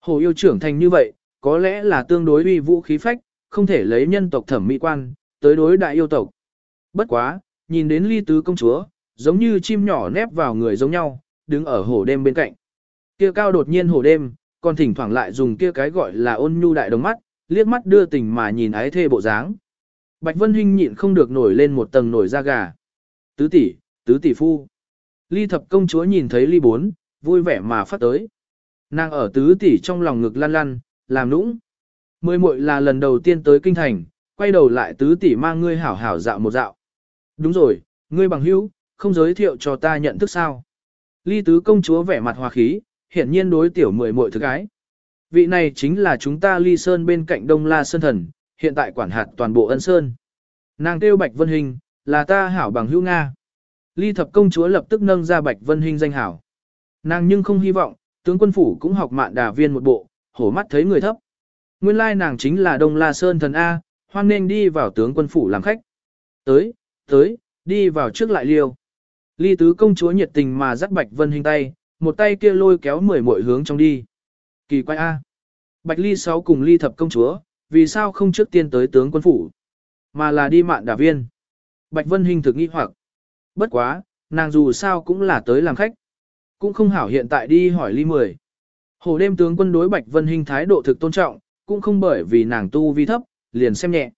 hồ yêu trưởng thành như vậy, có lẽ là tương đối uy vũ khí phách, không thể lấy nhân tộc thẩm mỹ quan, tới đối đại yêu tộc. Bất quá, nhìn đến ly tứ công chúa, giống như chim nhỏ nép vào người giống nhau, đứng ở hồ đêm bên cạnh. Kia cao đột nhiên hồ đêm, còn thỉnh thoảng lại dùng kia cái gọi là ôn nhu đại đồng mắt, liếc mắt đưa tình mà nhìn ái thê bộ dáng. Bạch Vân Hinh nhịn không được nổi lên một tầng nổi da gà. Tứ tỷ, tứ tỷ phu. Ly thập công chúa nhìn thấy ly bốn, vui vẻ mà phát tới. Nàng ở tứ tỷ trong lòng ngực lăn lăn, làm nũng. Mười muội là lần đầu tiên tới kinh thành, quay đầu lại tứ tỷ mang ngươi hảo hảo dạo một dạo. Đúng rồi, ngươi bằng hữu, không giới thiệu cho ta nhận thức sao. Ly tứ công chúa vẻ mặt hòa khí, hiển nhiên đối tiểu mười muội thực gái. Vị này chính là chúng ta ly sơn bên cạnh đông la sơn thần, hiện tại quản hạt toàn bộ ân sơn. Nàng kêu Bạch Vân Hình, là ta hảo bằng hữu Nga. Ly thập công chúa lập tức nâng ra Bạch Vân Hình danh hảo. Nàng nhưng không hy vọng, tướng quân phủ cũng học mạn đà viên một bộ, hổ mắt thấy người thấp. Nguyên lai nàng chính là Đông La Sơn thần A, hoan nên đi vào tướng quân phủ làm khách. Tới, tới, đi vào trước lại liêu. Ly tứ công chúa nhiệt tình mà dắt Bạch Vân Hinh tay, một tay kia lôi kéo mười muội hướng trong đi. Kỳ quái A. Bạch Ly sáu cùng Ly thập công chúa, vì sao không trước tiên tới tướng quân phủ, mà là đi mạn đà viên. Bạch Vân Hinh thực nghi hoặc. Bất quá, nàng dù sao cũng là tới làm khách. Cũng không hảo hiện tại đi hỏi Ly mười. Hồ đêm tướng quân đối Bạch Vân Hinh thái độ thực tôn trọng, cũng không bởi vì nàng tu vi thấp, liền xem nhẹ.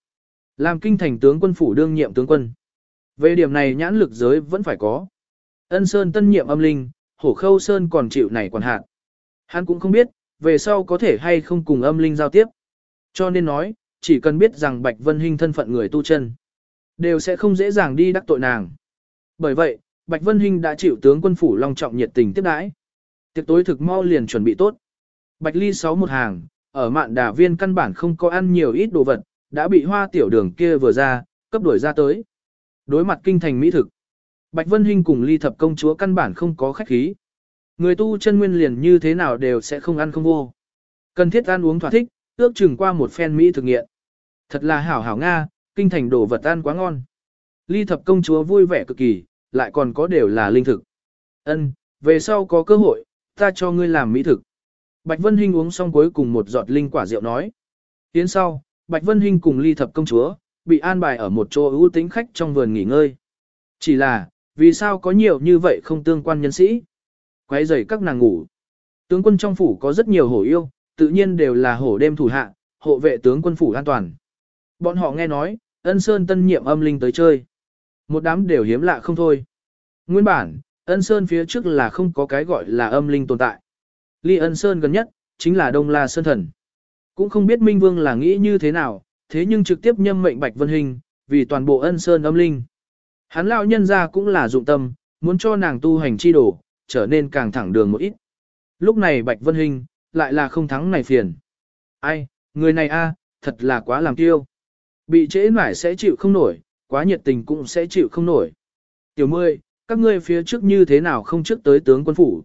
Làm kinh thành tướng quân phủ đương nhiệm tướng quân. Về điểm này nhãn lực giới vẫn phải có. Ân Sơn tân nhiệm âm linh, hổ khâu Sơn còn chịu này quản hạt. Hắn cũng không biết, về sau có thể hay không cùng âm linh giao tiếp. Cho nên nói, chỉ cần biết rằng Bạch Vân Hinh thân phận người tu chân, đều sẽ không dễ dàng đi đắc tội nàng. Bởi vậy, Bạch Vân Hinh đã chịu tướng quân phủ long trọng nhiệt tình tiếp đãi. Tiệc tối thực mau liền chuẩn bị tốt. Bạch Ly sáu một hàng, ở mạn đà viên căn bản không có ăn nhiều ít đồ vật, đã bị hoa tiểu đường kia vừa ra, cấp đuổi ra tới. Đối mặt kinh thành mỹ thực, Bạch Vân Hinh cùng ly thập công chúa căn bản không có khách khí. Người tu chân nguyên liền như thế nào đều sẽ không ăn không vô. Cần thiết ăn uống thỏa thích, ước chừng qua một phen mỹ thực nghiện. Thật là hảo hảo Nga, kinh thành đồ vật ăn quá ngon. Ly thập công chúa vui vẻ cực kỳ, lại còn có đều là linh thực. Ân, về sau có cơ hội, ta cho ngươi làm mỹ thực. Bạch Vân Hinh uống xong cuối cùng một giọt linh quả rượu nói. Tiến sau, Bạch Vân Hinh cùng ly thập công chúa, bị an bài ở một chỗ ưu tính khách trong vườn nghỉ ngơi. Chỉ là, vì sao có nhiều như vậy không tương quan nhân sĩ? Quấy rầy các nàng ngủ. Tướng quân trong phủ có rất nhiều hổ yêu, tự nhiên đều là hổ đêm thủ hạ, hộ vệ tướng quân phủ an toàn. Bọn họ nghe nói, ân sơn tân nhiệm âm linh tới chơi. Một đám đều hiếm lạ không thôi. Nguyên bản, ân sơn phía trước là không có cái gọi là âm linh tồn tại. Ly ân sơn gần nhất, chính là Đông La Sơn Thần. Cũng không biết Minh Vương là nghĩ như thế nào, thế nhưng trực tiếp nhâm mệnh Bạch Vân Hình, vì toàn bộ ân sơn âm linh. Hắn lão nhân ra cũng là dụng tâm, muốn cho nàng tu hành chi đổ, trở nên càng thẳng đường một ít. Lúc này Bạch Vân Hình, lại là không thắng này phiền. Ai, người này a, thật là quá làm tiêu. Bị trễ mãi sẽ chịu không nổi, quá nhiệt tình cũng sẽ chịu không nổi. Tiểu mươi, các ngươi phía trước như thế nào không trước tới tướng quân phủ.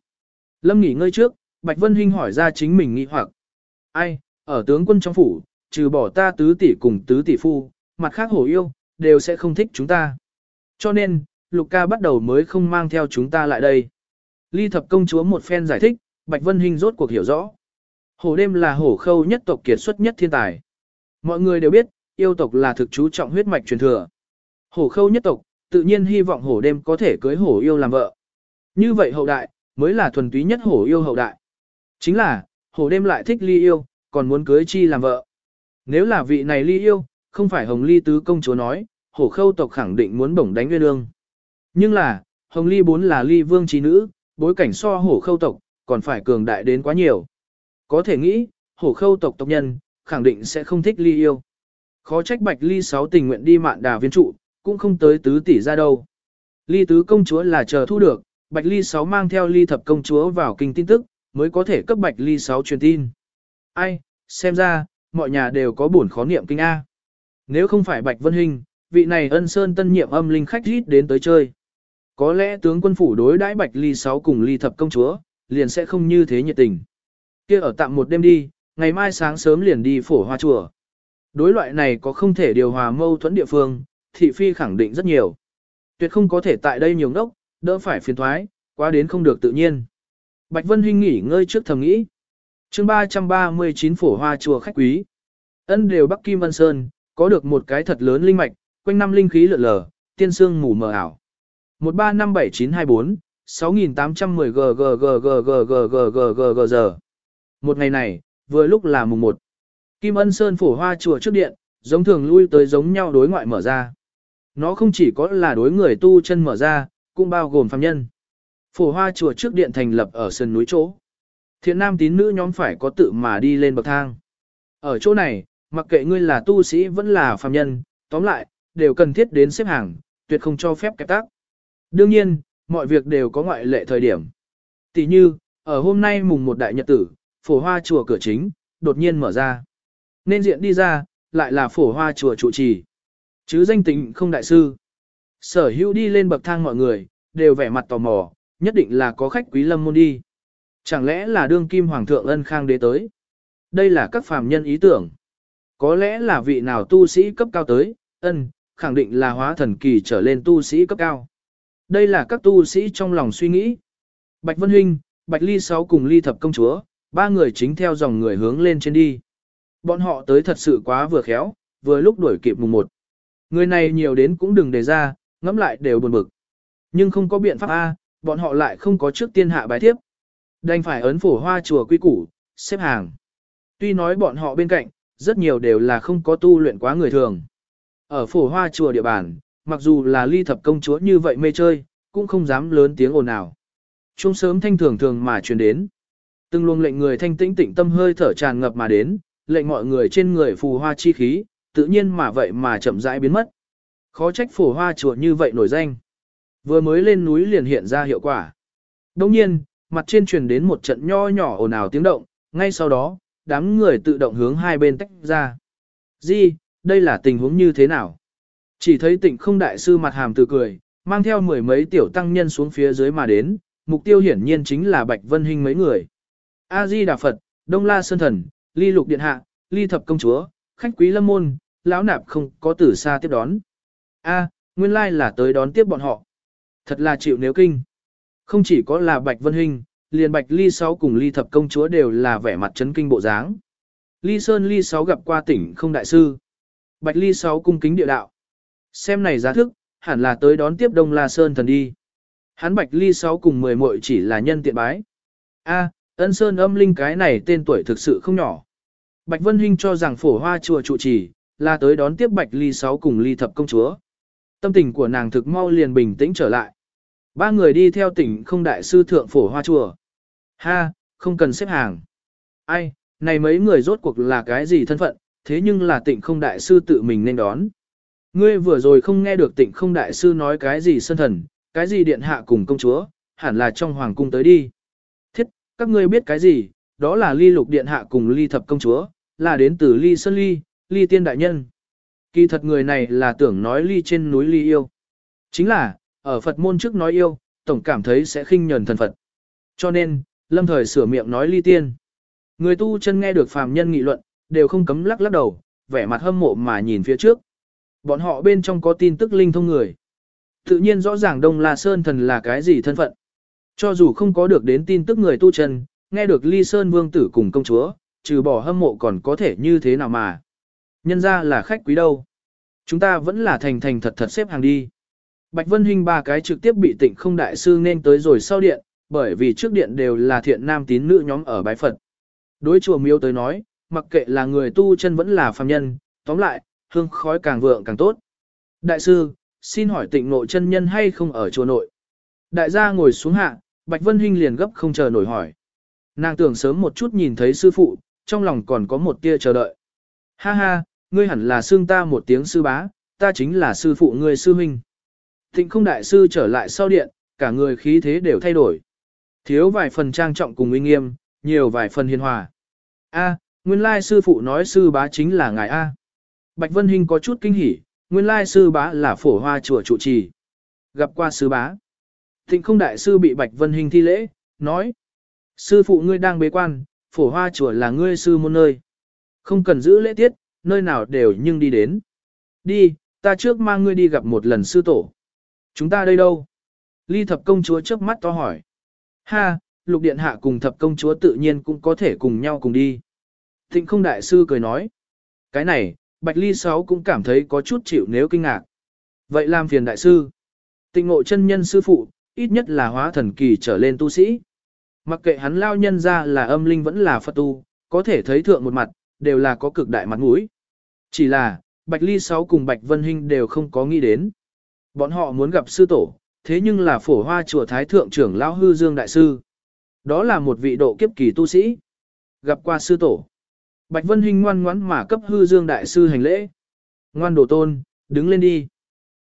Lâm nghỉ ngơi trước, Bạch Vân Hinh hỏi ra chính mình nghi hoặc. Ai, ở tướng quân trong phủ, trừ bỏ ta tứ tỷ cùng tứ tỷ phu, mặt khác hổ yêu, đều sẽ không thích chúng ta. Cho nên, Lục ca bắt đầu mới không mang theo chúng ta lại đây. Ly thập công chúa một phen giải thích, Bạch Vân Hinh rốt cuộc hiểu rõ. Hổ đêm là hổ khâu nhất tộc kiệt xuất nhất thiên tài. Mọi người đều biết, yêu tộc là thực chú trọng huyết mạch truyền thừa. Hổ khâu nhất tộc, tự nhiên hy vọng hổ đêm có thể cưới hổ yêu làm vợ. Như vậy hậu đại, mới là thuần túy nhất hổ yêu hậu đại. Chính là, hổ đêm lại thích ly yêu, còn muốn cưới chi làm vợ. Nếu là vị này ly yêu, không phải hồng ly tứ công chúa nói, hổ khâu tộc khẳng định muốn bổng đánh nguyên ương. Nhưng là, hồng ly bốn là ly vương trí nữ, bối cảnh so hổ khâu tộc, còn phải cường đại đến quá nhiều. Có thể nghĩ, hổ khâu tộc tộc nhân, khẳng định sẽ không thích ly yêu. Khó trách bạch ly sáu tình nguyện đi mạn đà viên trụ, cũng không tới tứ tỷ ra đâu. Ly tứ công chúa là chờ thu được, bạch ly sáu mang theo ly thập công chúa vào kinh tin tức, mới có thể cấp bạch ly sáu truyền tin. Ai, xem ra, mọi nhà đều có buồn khó niệm kinh A. Nếu không phải bạch vân hình, vị này ân sơn tân nhiệm âm linh khách rít đến tới chơi. Có lẽ tướng quân phủ đối đãi bạch ly sáu cùng ly thập công chúa, liền sẽ không như thế nhiệt tình. kia ở tạm một đêm đi, ngày mai sáng sớm liền đi phổ hoa chùa. Đối loại này có không thể điều hòa mâu thuẫn địa phương, thị phi khẳng định rất nhiều. Tuyệt không có thể tại đây nhiều ngốc, đỡ phải phiền thoái, quá đến không được tự nhiên. Bạch Vân Hinh nghỉ ngơi trước thầm nghĩ. chương 339 phổ hoa chùa khách quý. Ân đều Bắc Kim Vân Sơn, có được một cái thật lớn linh mạch, quanh năm linh khí lượn lờ, tiên sương mù mờ ảo. 1357924, 6810 g giờ. Một ngày này, vừa lúc là mùng 1. Kim Ân Sơn phổ hoa chùa trước điện, giống thường lui tới giống nhau đối ngoại mở ra. Nó không chỉ có là đối người tu chân mở ra, cũng bao gồm phàm nhân. Phổ hoa chùa trước điện thành lập ở sân núi chỗ. Thiện nam tín nữ nhóm phải có tự mà đi lên bậc thang. Ở chỗ này, mặc kệ ngươi là tu sĩ vẫn là phàm nhân, tóm lại, đều cần thiết đến xếp hàng, tuyệt không cho phép kẹp tác. Đương nhiên, mọi việc đều có ngoại lệ thời điểm. Tỷ như, ở hôm nay mùng một đại nhật tử, phổ hoa chùa cửa chính, đột nhiên mở ra. Nên diện đi ra, lại là phổ hoa chùa trụ trì. Chứ danh tịnh không đại sư. Sở hữu đi lên bậc thang mọi người, đều vẻ mặt tò mò, nhất định là có khách quý lâm môn đi. Chẳng lẽ là đương kim hoàng thượng ân khang đế tới? Đây là các phàm nhân ý tưởng. Có lẽ là vị nào tu sĩ cấp cao tới, ân, khẳng định là hóa thần kỳ trở lên tu sĩ cấp cao. Đây là các tu sĩ trong lòng suy nghĩ. Bạch Vân Huynh, Bạch Ly Sáu cùng Ly Thập Công Chúa, ba người chính theo dòng người hướng lên trên đi. Bọn họ tới thật sự quá vừa khéo, vừa lúc đuổi kịp mùng một. Người này nhiều đến cũng đừng đề ra, ngẫm lại đều buồn bực. Nhưng không có biện pháp A, bọn họ lại không có trước tiên hạ bài tiếp. Đành phải ấn phổ hoa chùa quy củ, xếp hàng. Tuy nói bọn họ bên cạnh, rất nhiều đều là không có tu luyện quá người thường. Ở phổ hoa chùa địa bàn, mặc dù là ly thập công chúa như vậy mê chơi, cũng không dám lớn tiếng ồn nào. Trung sớm thanh thường thường mà truyền đến. Từng luồng lệnh người thanh tĩnh tĩnh tâm hơi thở tràn ngập mà đến, lệnh mọi người trên người phù hoa chi khí, tự nhiên mà vậy mà chậm rãi biến mất. Khó trách phổ hoa chùa như vậy nổi danh. Vừa mới lên núi liền hiện ra hiệu quả. Đồng nhiên, mặt trên truyền đến một trận nho nhỏ ồn ào tiếng động, ngay sau đó, đám người tự động hướng hai bên tách ra. Di, đây là tình huống như thế nào? Chỉ thấy tịnh không đại sư mặt hàm từ cười, mang theo mười mấy tiểu tăng nhân xuống phía dưới mà đến, mục tiêu hiển nhiên chính là Bạch Vân Hinh mấy người. A-di Đà Phật, Đông La Sơn Thần, Ly Lục Điện Hạ, Ly Thập Công Chúa, khách quý lâm môn, lão nạp không có tử xa tiếp đón. A, nguyên lai là tới đón tiếp bọn họ. Thật là chịu nếu kinh. Không chỉ có là Bạch Vân Hinh, liền Bạch Ly Sáu cùng Ly Thập Công Chúa đều là vẻ mặt chấn kinh bộ dáng. Ly Sơn Ly Sáu gặp qua tỉnh không đại sư. Bạch Ly Sáu cung kính địa đạo. Xem này giá thức, hẳn là tới đón tiếp Đông La Sơn thần đi. Hắn Bạch Ly Sáu cùng mười muội chỉ là nhân tiện bái. A, ân Sơn âm linh cái này tên tuổi thực sự không nhỏ. Bạch Vân Hinh cho rằng phổ hoa chùa trụ trì, là tới đón tiếp Bạch Ly Sáu cùng Ly Thập Công Chúa. Tâm tình của nàng thực mau liền bình tĩnh trở lại. Ba người đi theo tỉnh không đại sư thượng phổ hoa chùa. Ha, không cần xếp hàng. Ai, này mấy người rốt cuộc là cái gì thân phận, thế nhưng là tịnh không đại sư tự mình nên đón. Ngươi vừa rồi không nghe được tịnh không đại sư nói cái gì sân thần, cái gì điện hạ cùng công chúa, hẳn là trong hoàng cung tới đi. Thiết, các ngươi biết cái gì, đó là ly lục điện hạ cùng ly thập công chúa, là đến từ ly sơn ly, ly tiên đại nhân. Kỳ thật người này là tưởng nói ly trên núi ly yêu. Chính là, ở Phật môn trước nói yêu, tổng cảm thấy sẽ khinh nhờn thần Phật. Cho nên, lâm thời sửa miệng nói ly tiên. Người tu chân nghe được phàm nhân nghị luận, đều không cấm lắc lắc đầu, vẻ mặt hâm mộ mà nhìn phía trước. Bọn họ bên trong có tin tức linh thông người. Tự nhiên rõ ràng Đông La Sơn thần là cái gì thân phận. Cho dù không có được đến tin tức người tu chân, nghe được Ly Sơn Vương tử cùng công chúa, trừ bỏ hâm mộ còn có thể như thế nào mà. Nhân ra là khách quý đâu. Chúng ta vẫn là thành thành thật thật xếp hàng đi. Bạch Vân Hinh ba cái trực tiếp bị tịnh không đại sư nên tới rồi sau điện, bởi vì trước điện đều là thiện nam tín nữ nhóm ở bái Phật. Đối chùa miếu tới nói, mặc kệ là người tu chân vẫn là phàm nhân, tóm lại, hương khói càng vượng càng tốt. Đại sư, xin hỏi tịnh nội chân nhân hay không ở chùa nội? Đại gia ngồi xuống hạ, Bạch Vân Hinh liền gấp không chờ nổi hỏi. Nàng tưởng sớm một chút nhìn thấy sư phụ, trong lòng còn có một tia chờ đợi. Ha ha, ngươi hẳn là xương ta một tiếng sư bá, ta chính là sư phụ ngươi sư huynh. Thịnh không đại sư trở lại sau điện, cả người khí thế đều thay đổi. Thiếu vài phần trang trọng cùng uy nghiêm, nhiều vài phần hiền hòa. A, nguyên lai sư phụ nói sư bá chính là ngài A. Bạch Vân Hinh có chút kinh hỉ, nguyên lai sư bá là phổ hoa chùa trụ trì. Gặp qua sư bá. Thịnh không đại sư bị Bạch Vân Hinh thi lễ, nói. Sư phụ ngươi đang bế quan, phổ hoa chùa là ngươi sư môn nơi. Không cần giữ lễ tiết, nơi nào đều nhưng đi đến. Đi, ta trước mang ngươi đi gặp một lần sư tổ. Chúng ta đây đâu? Ly thập công chúa trước mắt to hỏi. Ha, lục điện hạ cùng thập công chúa tự nhiên cũng có thể cùng nhau cùng đi. Thịnh không đại sư cười nói. Cái này, Bạch Ly Sáu cũng cảm thấy có chút chịu nếu kinh ngạc. Vậy làm phiền đại sư. Tịnh ngộ chân nhân sư phụ, ít nhất là hóa thần kỳ trở lên tu sĩ. Mặc kệ hắn lao nhân ra là âm linh vẫn là Phật tu, có thể thấy thượng một mặt, đều là có cực đại mặt mũi. Chỉ là, Bạch Ly Sáu cùng Bạch Vân Hinh đều không có nghĩ đến. Bọn họ muốn gặp sư tổ, thế nhưng là phổ hoa chùa Thái Thượng trưởng Lão Hư Dương Đại Sư. Đó là một vị độ kiếp kỳ tu sĩ. Gặp qua sư tổ. Bạch Vân Hinh ngoan ngoãn mà cấp Hư Dương Đại Sư hành lễ. Ngoan đồ tôn, đứng lên đi.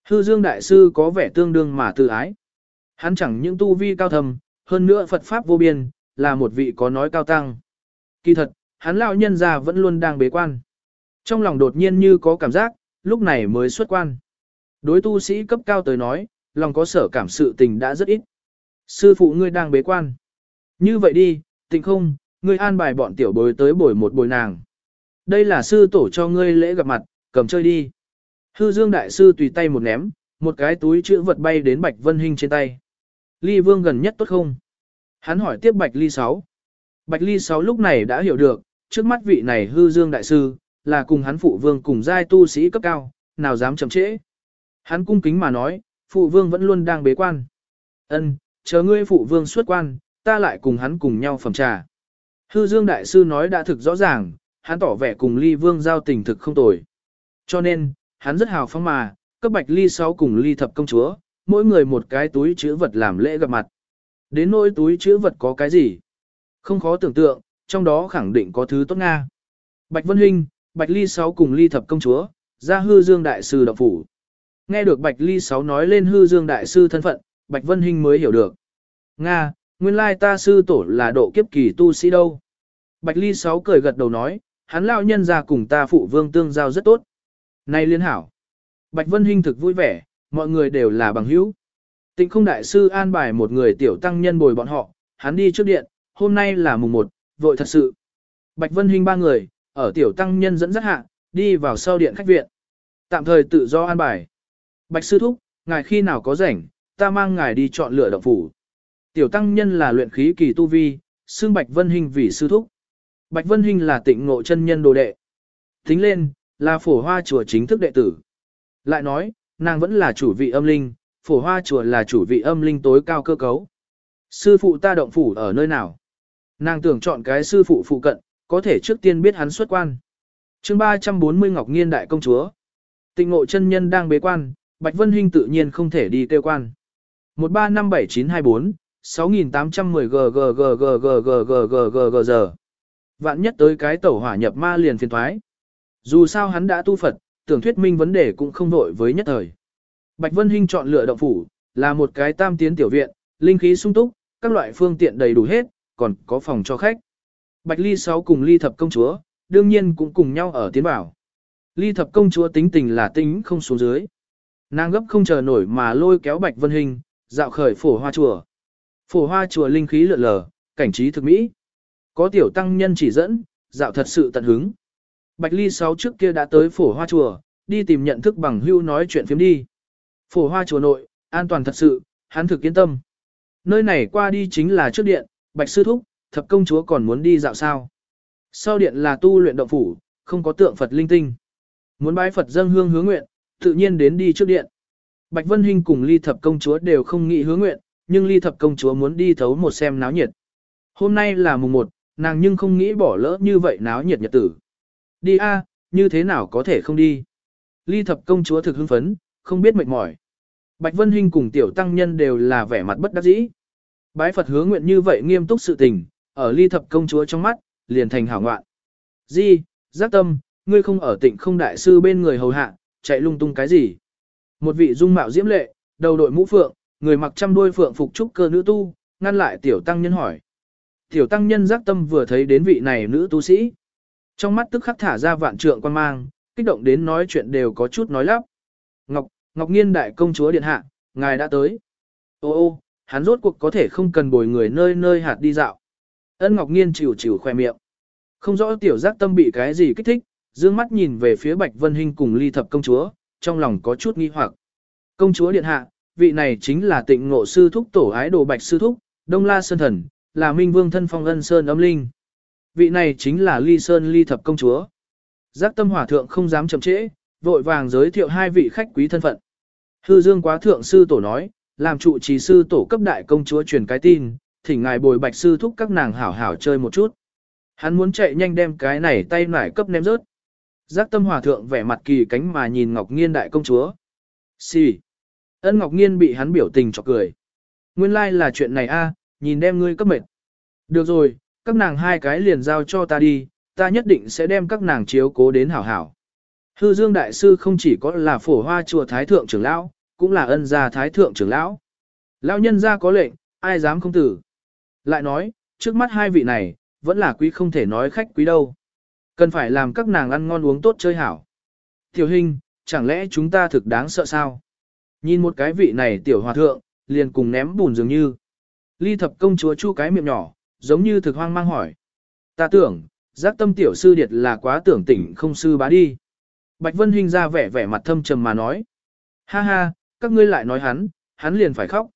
Hư Dương Đại Sư có vẻ tương đương mà tự ái. Hắn chẳng những tu vi cao thầm, hơn nữa Phật Pháp vô biên, là một vị có nói cao tăng. Kỳ thật, hắn lão nhân già vẫn luôn đang bế quan. Trong lòng đột nhiên như có cảm giác, lúc này mới xuất quan. Đối tu sĩ cấp cao tới nói, lòng có sở cảm sự tình đã rất ít. Sư phụ ngươi đang bế quan. Như vậy đi, tình không, ngươi an bài bọn tiểu bối tới bồi một bồi nàng. Đây là sư tổ cho ngươi lễ gặp mặt, cầm chơi đi. Hư dương đại sư tùy tay một ném, một cái túi chữ vật bay đến Bạch Vân Hinh trên tay. Ly vương gần nhất tốt không? Hắn hỏi tiếp Bạch Ly Sáu. Bạch Ly Sáu lúc này đã hiểu được, trước mắt vị này hư dương đại sư, là cùng hắn phụ vương cùng giai tu sĩ cấp cao, nào dám chậm trễ. Hắn cung kính mà nói, phụ vương vẫn luôn đang bế quan. Ân, chờ ngươi phụ vương xuất quan, ta lại cùng hắn cùng nhau phẩm trà. Hư Dương Đại Sư nói đã thực rõ ràng, hắn tỏ vẻ cùng ly vương giao tình thực không tồi. Cho nên, hắn rất hào phóng mà, cấp bạch ly sáu cùng ly thập công chúa, mỗi người một cái túi chữ vật làm lễ gặp mặt. Đến nỗi túi chữ vật có cái gì? Không khó tưởng tượng, trong đó khẳng định có thứ tốt Nga. Bạch Vân Hinh, Bạch Ly Sáu cùng Ly Thập Công Chúa, ra hư dương đại sư đọc phủ. Nghe được Bạch Ly Sáu nói lên hư dương đại sư thân phận, Bạch Vân Hinh mới hiểu được. Nga, nguyên lai ta sư tổ là độ kiếp kỳ tu sĩ đâu. Bạch Ly Sáu cười gật đầu nói, hắn lão nhân ra cùng ta phụ vương tương giao rất tốt. Này liên hảo. Bạch Vân Hinh thực vui vẻ, mọi người đều là bằng hữu. Tịnh không đại sư an bài một người tiểu tăng nhân bồi bọn họ, hắn đi trước điện, hôm nay là mùng 1, vội thật sự. Bạch Vân Hinh ba người, ở tiểu tăng nhân dẫn dắt hạ, đi vào sau điện khách viện. Tạm thời tự do an bài. Bạch sư thúc, ngài khi nào có rảnh, ta mang ngài đi chọn lựa động phủ. Tiểu tăng nhân là luyện khí kỳ tu vi, xương Bạch Vân Hinh vì sư thúc. Bạch Vân Hinh là tịnh ngộ chân nhân đồ đệ. Tính lên, là phổ hoa chùa chính thức đệ tử. Lại nói, nàng vẫn là chủ vị âm linh, phổ hoa chùa là chủ vị âm linh tối cao cơ cấu. Sư phụ ta động phủ ở nơi nào? Nàng tưởng chọn cái sư phụ phụ cận, có thể trước tiên biết hắn xuất quan. chương 340 Ngọc Nghiên Đại Công Chúa Tịnh ngộ chân nhân đang bế quan, Bạch Vân Hinh tự nhiên không thể đi tiêu quan. 135724 6810 g giờ. Vạn nhất tới cái tẩu hỏa nhập ma liền phiền thoái. Dù sao hắn đã tu Phật, tưởng thuyết minh vấn đề cũng không vội với nhất thời. Bạch Vân Hinh chọn lựa động phủ, là một cái tam tiến tiểu viện, linh khí sung túc, các loại phương tiện đầy đủ hết, còn có phòng cho khách. Bạch Ly sáu cùng Ly thập công chúa, đương nhiên cũng cùng nhau ở tiến bảo. Ly thập công chúa tính tình là tính không xuống dưới. Nàng gấp không chờ nổi mà lôi kéo Bạch Vân Hình, dạo khởi phổ hoa chùa. Phổ hoa chùa linh khí lượn lờ, cảnh trí thực mỹ. Có tiểu tăng nhân chỉ dẫn, dạo thật sự tận hứng. Bạch Ly sáu trước kia đã tới phổ hoa chùa, đi tìm nhận thức bằng hưu nói chuyện phiếm đi. Phổ hoa chùa nội, an toàn thật sự, hắn thực yên tâm. Nơi này qua đi chính là trước điện, Bạch Sư Thúc, thập công chúa còn muốn đi dạo sao. Sau điện là tu luyện động phủ, không có tượng Phật linh tinh. Muốn bái Phật dâng hương hướng nguyện, tự nhiên đến đi trước điện. Bạch Vân Hinh cùng ly thập công chúa đều không nghĩ hướng nguyện, nhưng ly thập công chúa muốn đi thấu một xem náo nhiệt. Hôm nay là mùng 1, nàng nhưng không nghĩ bỏ lỡ như vậy náo nhiệt nhật tử. Đi a, như thế nào có thể không đi. Ly thập công chúa thực hưng phấn, không biết mệt mỏi. Bạch Vân Hinh cùng tiểu tăng nhân đều là vẻ mặt bất đắc dĩ. Bái Phật hứa nguyện như vậy nghiêm túc sự tình, ở ly thập công chúa trong mắt, liền thành hảo ngoạn. Di, giác tâm, ngươi không ở tịnh không đại sư bên người hầu hạ, chạy lung tung cái gì? Một vị dung mạo diễm lệ, đầu đội mũ phượng, người mặc trăm đuôi phượng phục trúc cơ nữ tu, ngăn lại tiểu tăng nhân hỏi. Tiểu tăng nhân giác tâm vừa thấy đến vị này nữ tu sĩ. Trong mắt tức khắc thả ra vạn trượng quan mang, kích động đến nói chuyện đều có chút nói lắp. Ngọc, Ngọc Nghiên đại công chúa điện hạ, ngài đã tới. Ô ô, hắn rốt cuộc có thể không cần bồi người nơi nơi hạt đi dạo. Ân Ngọc Nghiên chịu chịu khoe miệng. Không rõ tiểu giác tâm bị cái gì kích thích, dương mắt nhìn về phía Bạch Vân Hinh cùng ly thập công chúa, trong lòng có chút nghi hoặc. Công chúa điện hạ, vị này chính là tịnh ngộ sư thúc tổ ái đồ Bạch sư thúc, Đông La Sơn Thần, là Minh Vương thân phong ân Sơn âm linh. Vị này chính là ly Sơn ly thập công chúa. Giác tâm hỏa thượng không dám chậm trễ, vội vàng giới thiệu hai vị khách quý thân phận. Hư dương quá thượng sư tổ nói, làm trụ trì sư tổ cấp đại công chúa truyền cái tin, thỉnh ngài bồi bạch sư thúc các nàng hảo hảo chơi một chút. Hắn muốn chạy nhanh đem cái này tay nải cấp ném rớt. Giác tâm hòa thượng vẻ mặt kỳ cánh mà nhìn Ngọc Nghiên đại công chúa. Xì. Ân Ngọc Nghiên bị hắn biểu tình chọc cười. Nguyên lai like là chuyện này a, nhìn đem ngươi cấp mệt. Được rồi, các nàng hai cái liền giao cho ta đi, ta nhất định sẽ đem các nàng chiếu cố đến hảo hảo. Hư Dương Đại Sư không chỉ có là phổ hoa chùa Thái Thượng trưởng lão, cũng là ân gia Thái Thượng trưởng lão. Lão nhân gia có lệnh, ai dám không tử. Lại nói, trước mắt hai vị này, vẫn là quý không thể nói khách quý đâu. Cần phải làm các nàng ăn ngon uống tốt chơi hảo. Tiểu hình, chẳng lẽ chúng ta thực đáng sợ sao? Nhìn một cái vị này tiểu hòa thượng, liền cùng ném bùn dường như. Ly thập công chúa chu cái miệng nhỏ, giống như thực hoang mang hỏi. Ta tưởng, giác tâm tiểu sư điệt là quá tưởng tỉnh không sư bá đi. Bạch Vân Hinh ra vẻ vẻ mặt thâm trầm mà nói. Ha ha, các ngươi lại nói hắn, hắn liền phải khóc.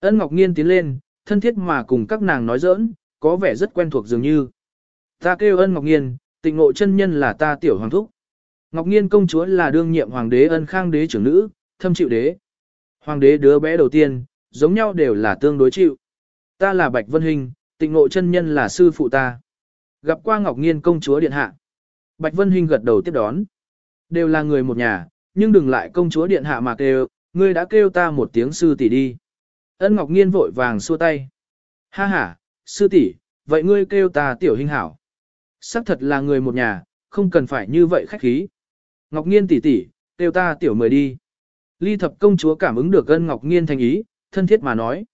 Ân Ngọc Nghiên tiến lên, thân thiết mà cùng các nàng nói giỡn, có vẻ rất quen thuộc dường như. Ta kêu ân Ngọc Nghiên, tịnh ngộ chân nhân là ta tiểu hoàng thúc. Ngọc Nghiên công chúa là đương nhiệm hoàng đế ân khang đế trưởng nữ, thâm chịu đế. Hoàng đế đứa bé đầu tiên, giống nhau đều là tương đối chịu. Ta là Bạch Vân Hình, tịnh ngộ chân nhân là sư phụ ta. Gặp qua Ngọc Nghiên công chúa điện hạ. Bạch Vân Hình gật đầu tiếp đón. Đều là người một nhà, nhưng đừng lại công chúa điện hạ mà kêu, ngươi đã kêu ta một tiếng sư tỷ đi. Ân Ngọc Nghiên vội vàng xua tay. Ha ha, sư tỷ, vậy ngươi kêu ta tiểu hình hảo. Sắc thật là người một nhà, không cần phải như vậy khách khí. Ngọc Nghiên tỷ tỷ, kêu ta tiểu mời đi. Ly thập công chúa cảm ứng được ân Ngọc Nghiên thành ý, thân thiết mà nói.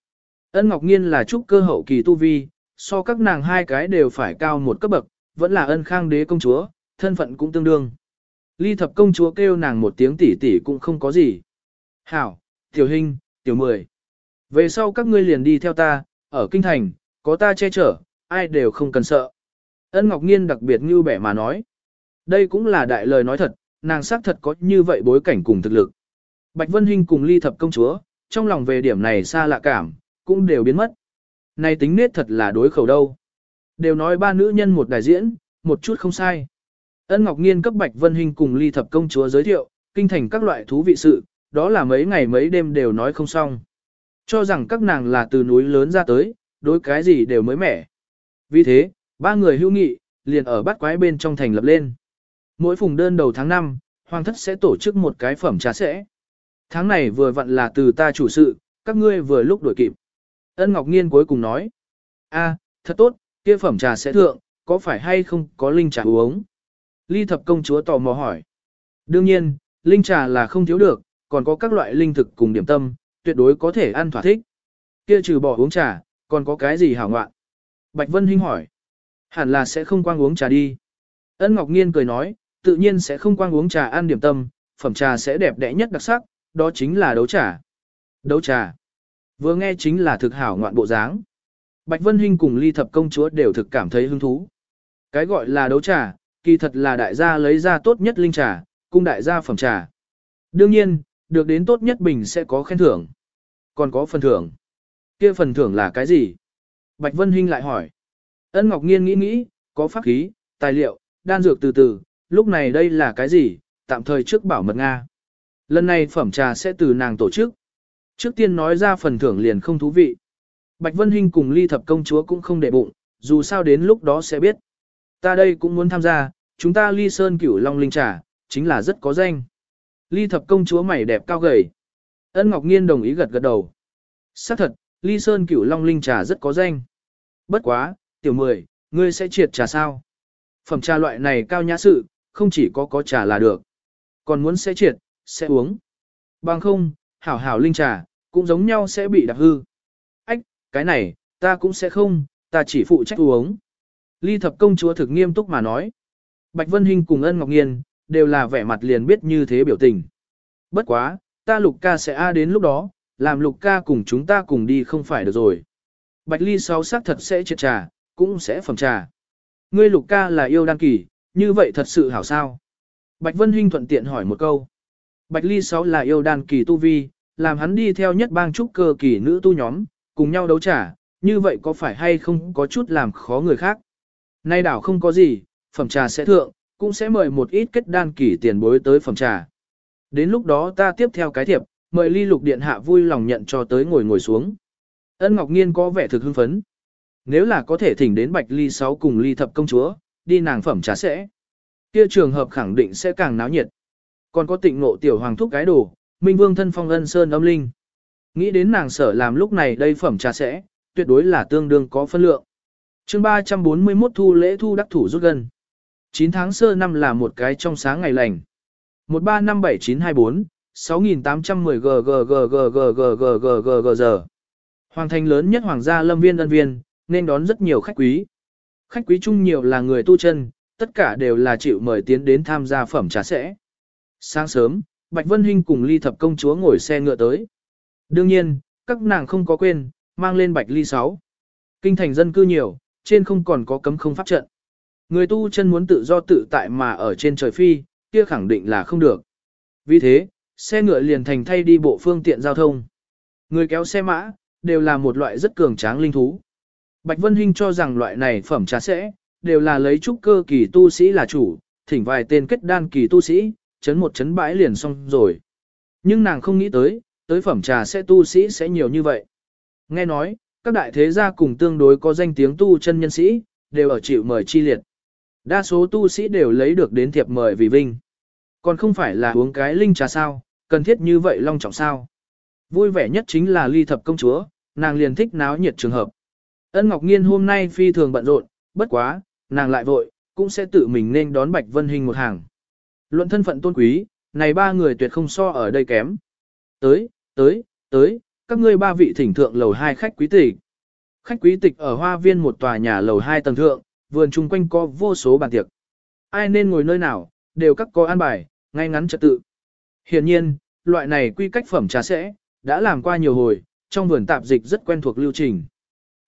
Ân Ngọc Nghiên là trúc cơ hậu kỳ tu vi, so các nàng hai cái đều phải cao một cấp bậc, vẫn là ân khang đế công chúa, thân phận cũng tương đương. Ly thập công chúa kêu nàng một tiếng tỷ tỷ cũng không có gì. Hảo, tiểu hình, tiểu mười. Về sau các ngươi liền đi theo ta, ở kinh thành, có ta che chở, ai đều không cần sợ. Ân Ngọc Nghiên đặc biệt như bẻ mà nói. Đây cũng là đại lời nói thật, nàng xác thật có như vậy bối cảnh cùng thực lực. Bạch Vân Hinh cùng ly thập công chúa, trong lòng về điểm này xa lạ cảm, cũng đều biến mất. Này tính nết thật là đối khẩu đâu. Đều nói ba nữ nhân một đại diễn, một chút không sai. Ân Ngọc Nghiên cấp Bạch Vân Hinh cùng ly thập công chúa giới thiệu, kinh thành các loại thú vị sự, đó là mấy ngày mấy đêm đều nói không xong. Cho rằng các nàng là từ núi lớn ra tới, đối cái gì đều mới mẻ. Vì thế, ba người hữu nghị, liền ở bắt quái bên trong thành lập lên. Mỗi phùng đơn đầu tháng 5, Hoàng thất sẽ tổ chức một cái phẩm trà sẽ. Tháng này vừa vặn là từ ta chủ sự, các ngươi vừa lúc đổi kịp. Ân Ngọc Nghiên cuối cùng nói. a thật tốt, kia phẩm trà sẽ thượng, có phải hay không có linh trà uống? Ly thập công chúa tò mò hỏi. Đương nhiên, linh trà là không thiếu được, còn có các loại linh thực cùng điểm tâm, tuyệt đối có thể ăn thỏa thích. Kia trừ bỏ uống trà, còn có cái gì hảo ngoạn? Bạch Vân Hinh hỏi. Hẳn là sẽ không quang uống trà đi. Ân Ngọc Nghiên cười nói, tự nhiên sẽ không quang uống trà ăn điểm tâm, phẩm trà sẽ đẹp đẽ nhất đặc sắc, đó chính là đấu trà. Đấu trà. Vừa nghe chính là thực hảo ngoạn bộ dáng. Bạch Vân Hinh cùng ly thập công chúa đều thực cảm thấy hứng thú. Cái gọi là đấu trà, kỳ thật là đại gia lấy ra tốt nhất linh trà, cung đại gia phẩm trà. Đương nhiên, được đến tốt nhất bình sẽ có khen thưởng. Còn có phần thưởng. kia phần thưởng là cái gì? Bạch Vân Hinh lại hỏi. Ân Ngọc Nghiên nghĩ nghĩ, có pháp khí, tài liệu, đan dược từ từ, lúc này đây là cái gì? Tạm thời trước bảo mật Nga. Lần này phẩm trà sẽ từ nàng tổ chức. Trước tiên nói ra phần thưởng liền không thú vị. Bạch Vân Hinh cùng ly thập công chúa cũng không để bụng, dù sao đến lúc đó sẽ biết. Ta đây cũng muốn tham gia, chúng ta ly sơn cửu long linh trà, chính là rất có danh. Ly thập công chúa mày đẹp cao gầy. Ân Ngọc Nghiên đồng ý gật gật đầu. xác thật, ly sơn cửu long linh trà rất có danh. Bất quá, tiểu mười, ngươi sẽ triệt trà sao? Phẩm trà loại này cao nhã sự, không chỉ có có trà là được. Còn muốn sẽ triệt, sẽ uống. Bằng không, hảo hảo linh trà, cũng giống nhau sẽ bị đạp hư. Ách, cái này, ta cũng sẽ không, ta chỉ phụ trách uống. Ly thập công chúa thực nghiêm túc mà nói. Bạch Vân Hinh cùng ân Ngọc Nghiên, đều là vẻ mặt liền biết như thế biểu tình. Bất quá, ta lục ca sẽ a đến lúc đó, làm lục ca cùng chúng ta cùng đi không phải được rồi. Bạch Ly sáu sắc thật sẽ triệt trà, cũng sẽ phẩm trà. Ngươi lục ca là yêu đăng kỳ, như vậy thật sự hảo sao? Bạch Vân Hinh thuận tiện hỏi một câu. Bạch Ly sáu là yêu đàn kỳ tu vi, làm hắn đi theo nhất bang trúc cơ kỳ nữ tu nhóm, cùng nhau đấu trả, như vậy có phải hay không có chút làm khó người khác? Nay đảo không có gì, phẩm trà sẽ thượng, cũng sẽ mời một ít kết đan kỳ tiền bối tới phẩm trà. Đến lúc đó ta tiếp theo cái thiệp, mời ly lục điện hạ vui lòng nhận cho tới ngồi ngồi xuống. Ân Ngọc Nghiên có vẻ thực hưng phấn. Nếu là có thể thỉnh đến bạch ly sáu cùng ly thập công chúa, đi nàng phẩm trà sẽ. Kia trường hợp khẳng định sẽ càng náo nhiệt. Còn có tịnh ngộ tiểu hoàng thúc cái đồ, minh vương thân phong ân sơn âm linh. Nghĩ đến nàng sở làm lúc này đây phẩm trà sẽ, tuyệt đối là tương đương có phân lượng. chương 341 thu lễ thu đắc thủ rút gần. 9 tháng sơ năm là một cái trong sáng ngày lành. 1357924, 6810 giờ. Hoàng thành lớn nhất hoàng gia lâm viên ân viên, nên đón rất nhiều khách quý. Khách quý chung nhiều là người tu chân, tất cả đều là chịu mời tiến đến tham gia phẩm trà sẽ. Sáng sớm, Bạch Vân Hinh cùng Ly Thập Công Chúa ngồi xe ngựa tới. Đương nhiên, các nàng không có quên, mang lên Bạch Ly 6. Kinh thành dân cư nhiều, trên không còn có cấm không pháp trận. Người tu chân muốn tự do tự tại mà ở trên trời phi, kia khẳng định là không được. Vì thế, xe ngựa liền thành thay đi bộ phương tiện giao thông. Người kéo xe mã, đều là một loại rất cường tráng linh thú. Bạch Vân Hinh cho rằng loại này phẩm trà sẽ, đều là lấy trúc cơ kỳ tu sĩ là chủ, thỉnh vài tên kết đan kỳ tu sĩ, chấn một chấn bãi liền xong rồi. Nhưng nàng không nghĩ tới, tới phẩm trà sẽ tu sĩ sẽ nhiều như vậy. Nghe nói, các đại thế gia cùng tương đối có danh tiếng tu chân nhân sĩ, đều ở chịu mời chi liệt. Đa số tu sĩ đều lấy được đến thiệp mời vì vinh. Còn không phải là uống cái linh trà sao, cần thiết như vậy long trọng sao. Vui vẻ nhất chính là ly thập công chúa, nàng liền thích náo nhiệt trường hợp. Ân Ngọc Nghiên hôm nay phi thường bận rộn, bất quá, nàng lại vội, cũng sẽ tự mình nên đón Bạch Vân Hình một hàng. Luận thân phận tôn quý, này ba người tuyệt không so ở đây kém. Tới, tới, tới, các ngươi ba vị thỉnh thượng lầu hai khách quý tịch. Khách quý tịch ở hoa viên một tòa nhà lầu hai tầng thượng, vườn chung quanh có vô số bàn tiệc. Ai nên ngồi nơi nào, đều các có an bài, ngay ngắn trật tự. Hiển nhiên, loại này quy cách phẩm trà sẽ, đã làm qua nhiều hồi, trong vườn tạp dịch rất quen thuộc lưu trình.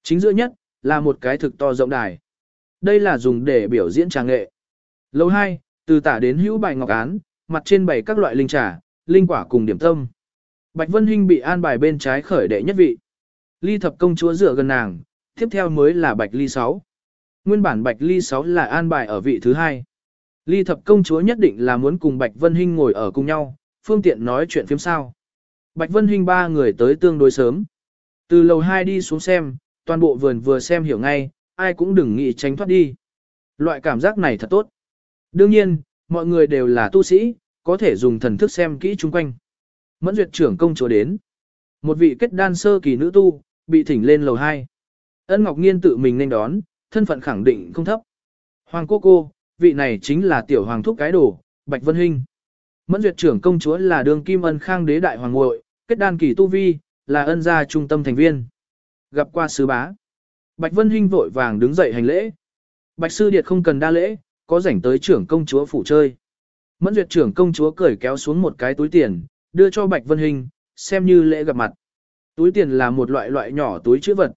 Chính giữa nhất, là một cái thực to rộng đài. Đây là dùng để biểu diễn trà nghệ. Lầu 2, từ tả đến hữu bài ngọc án, mặt trên bày các loại linh trà, linh quả cùng điểm tâm. Bạch Vân Hinh bị an bài bên trái khởi đệ nhất vị. Ly thập công chúa dựa gần nàng, tiếp theo mới là Bạch Ly 6. Nguyên bản Bạch Ly 6 là an bài ở vị thứ hai. Ly thập công chúa nhất định là muốn cùng Bạch Vân Hinh ngồi ở cùng nhau, phương tiện nói chuyện phiếm sao. Bạch Vân Hinh ba người tới tương đối sớm. Từ lầu 2 đi xuống xem, toàn bộ vườn vừa xem hiểu ngay, ai cũng đừng nghĩ tránh thoát đi. Loại cảm giác này thật tốt. Đương nhiên, mọi người đều là tu sĩ, có thể dùng thần thức xem kỹ chung quanh. Mẫn duyệt trưởng công chúa đến. Một vị kết đan sơ kỳ nữ tu, bị thỉnh lên lầu 2. Ân Ngọc Nghiên tự mình nên đón, thân phận khẳng định không thấp. Hoàng cô cô, vị này chính là tiểu hoàng thúc cái đồ, Bạch Vân Hinh. Mẫn duyệt trưởng công chúa là đường kim ân khang đế đại hoàng ngội, kết đan kỳ tu vi, là ân gia trung tâm thành viên. Gặp qua sứ bá. Bạch Vân Hinh vội vàng đứng dậy hành lễ. Bạch sư điệt không cần đa lễ, có rảnh tới trưởng công chúa phủ chơi. Mẫn duyệt trưởng công chúa cởi kéo xuống một cái túi tiền, đưa cho Bạch Vân Hinh, xem như lễ gặp mặt. Túi tiền là một loại loại nhỏ túi chữ vật.